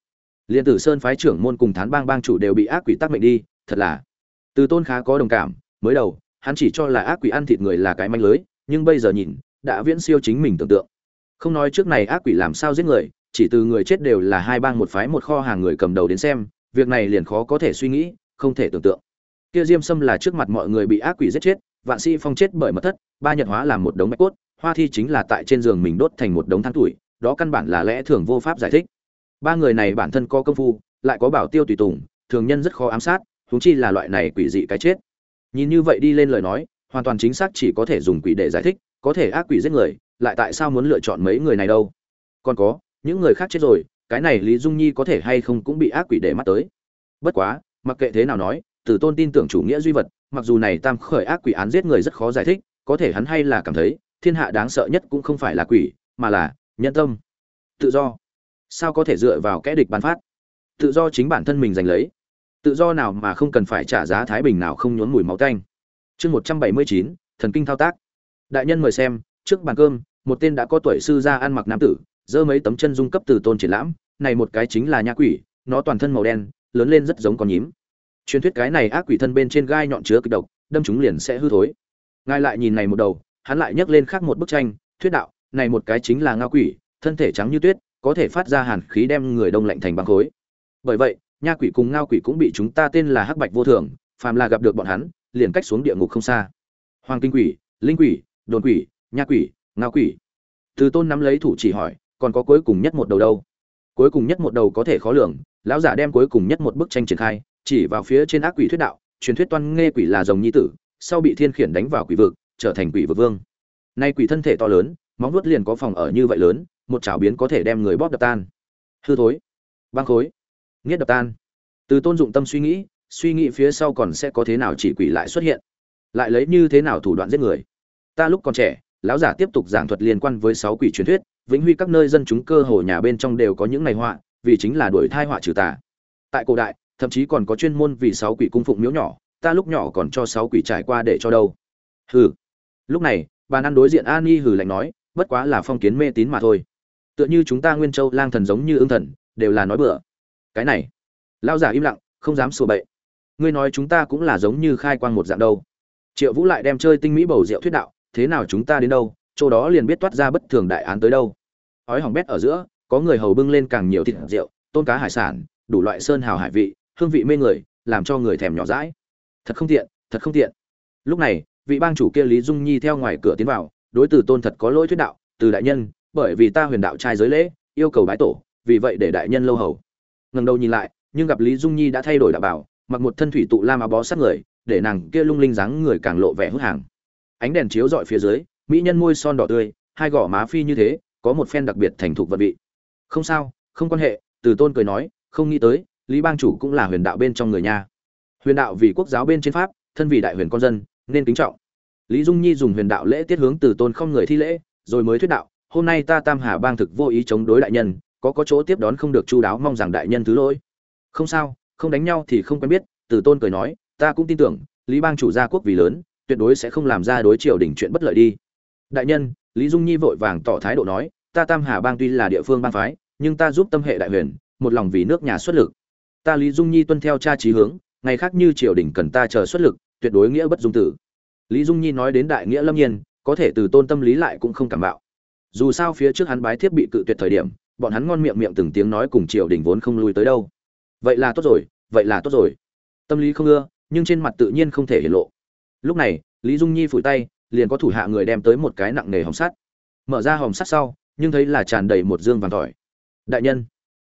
Liên tử sơn phái trưởng môn cùng thán bang bang chủ đều bị ác quỷ tác mệnh đi, thật là. Từ tôn khá có đồng cảm, mới đầu, hắn chỉ cho là ác quỷ ăn thịt người là cái manh lưới, nhưng bây giờ nhìn, đã viễn siêu chính mình tưởng tượng. Không nói trước này ác quỷ làm sao giết người, chỉ từ người chết đều là hai bang một phái một kho hàng người cầm đầu đến xem, việc này liền khó có thể suy nghĩ, không thể tưởng tượng. Kia diêm sâm là trước mặt mọi người bị ác quỷ giết chết, vạn sĩ phong chết bởi mật thất, ba nhật hóa làm một đống bạch cốt hoa thi chính là tại trên giường mình đốt thành một đống than tuổi, đó căn bản là lẽ thường vô pháp giải thích. Ba người này bản thân có công phu, lại có bảo tiêu tùy tùng, thường nhân rất khó ám sát, huống chi là loại này quỷ dị cái chết. Nhìn như vậy đi lên lời nói, hoàn toàn chính xác chỉ có thể dùng quỷ để giải thích, có thể ác quỷ giết người, lại tại sao muốn lựa chọn mấy người này đâu? Còn có, những người khác chết rồi, cái này lý dung nhi có thể hay không cũng bị ác quỷ để mắt tới. Bất quá, mặc kệ thế nào nói, tử tôn tin tưởng chủ nghĩa duy vật, mặc dù này tam khởi ác quỷ án giết người rất khó giải thích, có thể hắn hay là cảm thấy thiên hạ đáng sợ nhất cũng không phải là quỷ, mà là nhân tâm. Tự do. Sao có thể dựa vào kẽ địch ban phát? Tự do chính bản thân mình giành lấy. Tự do nào mà không cần phải trả giá thái bình nào không nhốn mùi máu tanh. Chương một trăm bảy mươi chín, thần kinh thao tác. Đại nhân mời xem, trước bàn cơm, một tên đã có tuổi sư gia ăn mặc nam tử, giơ mấy tấm chân dung cấp từ tôn triển lãm. Này một cái chính là nha quỷ, nó toàn thân màu đen, lớn lên rất giống con nhím. Truyền thuyết cái này ác quỷ thân bên trên gai nhọn chứa kịch độc, đâm chúng liền sẽ hư thối. Ngài lại nhìn này một đầu hắn lại nhấc lên khác một bức tranh, thuyết đạo, này một cái chính là ngao quỷ, thân thể trắng như tuyết, có thể phát ra hàn khí đem người đông lạnh thành băng khối. Bởi vậy, nha quỷ cùng ngao quỷ cũng bị chúng ta tên là hắc bạch vô thường, phàm là gặp được bọn hắn, liền cách xuống địa ngục không xa. Hoàng kinh quỷ, linh quỷ, đồn quỷ, nha quỷ, ngao quỷ. Từ tôn nắm lấy thủ chỉ hỏi, còn có cuối cùng nhất một đầu đâu? Cuối cùng nhất một đầu có thể khó lường, lão giả đem cuối cùng nhất một bức tranh triển khai, chỉ vào phía trên ác quỷ thuyết đạo, truyền thuyết toan nghe quỷ là rồng nhi tử, sau bị thiên khiển đánh vào quỷ vực trở thành quỷ vực vương. Nay quỷ thân thể to lớn, móng vuốt liền có phòng ở như vậy lớn, một chảo biến có thể đem người bóp đập tan. Hư thối, băng khối, nghiết đập tan. Từ tôn dụng tâm suy nghĩ suy nghĩ phía sau còn sẽ có thế nào chỉ quỷ lại xuất hiện. Lại lấy như thế nào thủ đoạn giết người. Ta lúc còn trẻ, lão giả tiếp tục giảng thuật liên quan với sáu quỷ truyền thuyết, vĩnh huy các nơi dân chúng cơ hồ nhà bên trong đều có những ngày họa, vì chính là đuổi thai họa trừ tà. Tại cổ đại, thậm chí còn có chuyên môn vì sáu quỷ cung phụng miếu nhỏ, ta lúc nhỏ còn cho sáu quỷ trải qua để cho đâu. Hừ lúc này, bàn ăn đối diện an nhi hừ lạnh nói, bất quá là phong kiến mê tín mà thôi. Tựa như chúng ta nguyên châu lang thần giống như ương thần, đều là nói bừa. Cái này. Lao giả im lặng, không dám sửa bậy. Ngươi nói chúng ta cũng là giống như khai quang một dạng đâu. Triệu vũ lại đem chơi tinh mỹ bầu rượu thuyết đạo, thế nào chúng ta đến đâu, chỗ đó liền biết toát ra bất thường đại án tới đâu. Ói hỏng bét ở giữa, có người hầu bưng lên càng nhiều thịt rượu tôn cá hải sản, đủ loại sơn hào hải vị, hương vị mê người, làm cho người thèm nhỏ rãi thật không tiện, thật không tiện. Lúc này vị bang chủ kia lý dung nhi theo ngoài cửa tiến vào, đối từ tôn thật có lỗi thuyết đạo, từ đại nhân, bởi vì ta huyền đạo trai giới lễ, yêu cầu bái tổ, vì vậy để đại nhân lâu hầu. Ngần đầu nhìn lại, nhưng gặp lý dung nhi đã thay đổi đạo bảo, mặc một thân thủy tụ lam áo bó sát người, để nàng kia lung linh dáng người càng lộ vẻ hút hàng. Ánh đèn chiếu dọi phía dưới, mỹ nhân môi son đỏ tươi, hai gò má phi như thế, có một phen đặc biệt thành thục vật vị. Không sao, không quan hệ, từ tôn cười nói, không nghĩ tới, lý bang chủ cũng là huyền đạo bên trong người nha. Huyền đạo vì quốc giáo bên trên pháp, thân vì đại huyền con dân nên kính trọng. Lý dung nhi dùng huyền đạo lễ tiết hướng từ tôn không người thi lễ, rồi mới thuyết đạo, hôm nay ta tam hà bang thực vô ý chống đối đại nhân, có có chỗ tiếp đón không được chu đáo mong rằng đại nhân thứ lỗi. Không sao, không đánh nhau thì không quen biết, từ tôn cười nói, ta cũng tin tưởng, lý bang chủ gia quốc vì lớn, tuyệt đối sẽ không làm ra đối triều đình chuyện bất lợi đi. Đại nhân, lý dung nhi vội vàng tỏ thái độ nói, ta tam hà bang tuy là địa phương bang phái, nhưng ta giúp tâm hệ đại huyền, một lòng vì nước nhà xuất lực. Ta lý dung nhi tuân theo cha trí hướng, ngày khác như triều đình cần ta chờ xuất lực tuyệt đối nghĩa bất dung tử. Lý dung nhi nói đến đại nghĩa lâm nhiên, có thể từ tôn tâm lý lại cũng không cảm bạo. Dù sao phía trước hắn bái thiếp bị cự tuyệt thời điểm, bọn hắn ngon miệng miệng từng tiếng nói cùng triều đình vốn không lui tới đâu. Vậy là tốt rồi, vậy là tốt rồi. Tâm lý không ưa, nhưng trên mặt tự nhiên không thể hiện lộ. Lúc này, lý dung nhi phủi tay, liền có thủ hạ người đem tới một cái nặng nề hòm sắt. Mở ra hòm sắt sau, nhưng thấy là tràn đầy một dương vàng tỏi. Đại nhân,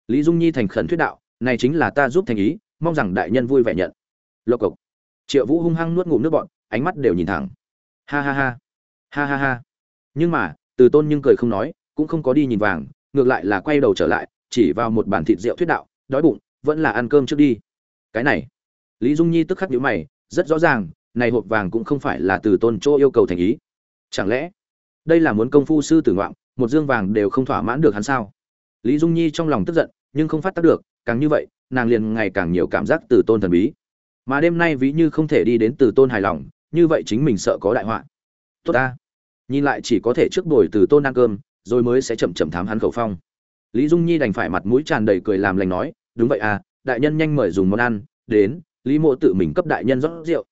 lý dung nhi thành khẩn thuyết đạo, này chính là ta giúp thành ý, mong rằng đại nhân vui vẻ nhận. Lộc cộc triệu vũ hung hăng nuốt ngụm nước bọn ánh mắt đều nhìn thẳng. Ha ha ha. Ha ha ha. Nhưng mà, từ tôn nhưng cười không nói, cũng không có đi nhìn vàng, ngược lại là quay đầu trở lại, chỉ vào một bản thịt rượu thuyết đạo, đói bụng, vẫn là ăn cơm trước đi. Cái này. Lý dung nhi tức khắc nhíu mày, rất rõ ràng, này hộp vàng cũng không phải là từ tôn chỗ yêu cầu thành ý. Chẳng lẽ, đây là muốn công phu sư tử ngoạn một dương vàng đều không thỏa mãn được hắn sao? Lý dung nhi trong lòng tức giận, nhưng không phát tác được, càng như vậy, nàng liền ngày càng nhiều cảm giác từ tôn thần bí mà đêm nay ví như không thể đi đến từ tôn hài lòng, như vậy chính mình sợ có đại họa. Tốt ta. Nhìn lại chỉ có thể trước đổi từ tôn ăn cơm, rồi mới sẽ chậm chậm thám hắn khẩu phong. Lý dung nhi đành phải mặt mũi tràn đầy cười làm lành nói, đúng vậy à đại nhân nhanh mời dùng món ăn, đến, lý mộ tự mình cấp đại nhân rót rượu.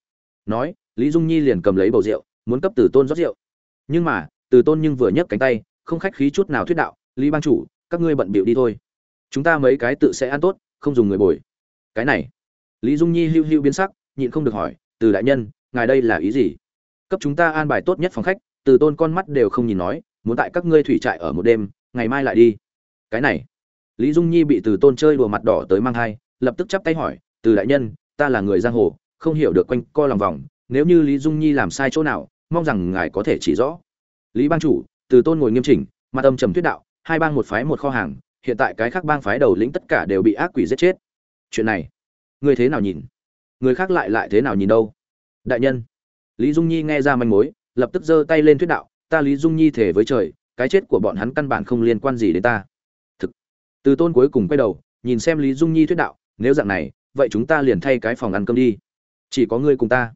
Nói, lý dung nhi liền cầm lấy bầu rượu, muốn cấp từ tôn rót rượu. Nhưng mà, từ tôn nhưng vừa nhấc cánh tay, không khách khí chút nào thuyết đạo, lý ban chủ, các ngươi bận bịu đi thôi. Chúng ta mấy cái tự sẽ ăn tốt, không dùng người bồi. Cái này lý dung nhi hưu hưu biến sắc, nhịn không được hỏi, từ đại nhân, ngài đây là ý gì? Cấp chúng ta an bài tốt nhất phòng khách. Từ tôn con mắt đều không nhìn nói, muốn tại các ngươi thủy trại ở một đêm, ngày mai lại đi. Cái này. Lý dung nhi bị từ tôn chơi đùa mặt đỏ tới mang hai lập tức chắp tay hỏi, từ đại nhân, ta là người giang hồ, không hiểu được quanh co lòng vòng, nếu như lý dung nhi làm sai chỗ nào, mong rằng ngài có thể chỉ rõ. Lý bang chủ, từ tôn ngồi nghiêm chỉnh, mặt âm trầm thuyết đạo, hai bang một phái một kho hàng, hiện tại cái khác bang phái đầu lĩnh tất cả đều bị ác quỷ giết chết. Chuyện này người thế nào nhìn? Người khác lại lại thế nào nhìn đâu? Đại nhân, lý dung nhi nghe ra manh mối, lập tức giơ tay lên thuyết đạo, ta lý dung nhi thể với trời, cái chết của bọn hắn căn bản không liên quan gì đến ta. Thực, từ tôn cuối cùng quay đầu, nhìn xem lý dung nhi thuyết đạo, nếu dạng này, vậy chúng ta liền thay cái phòng ăn cơm đi. Chỉ có ngươi cùng ta.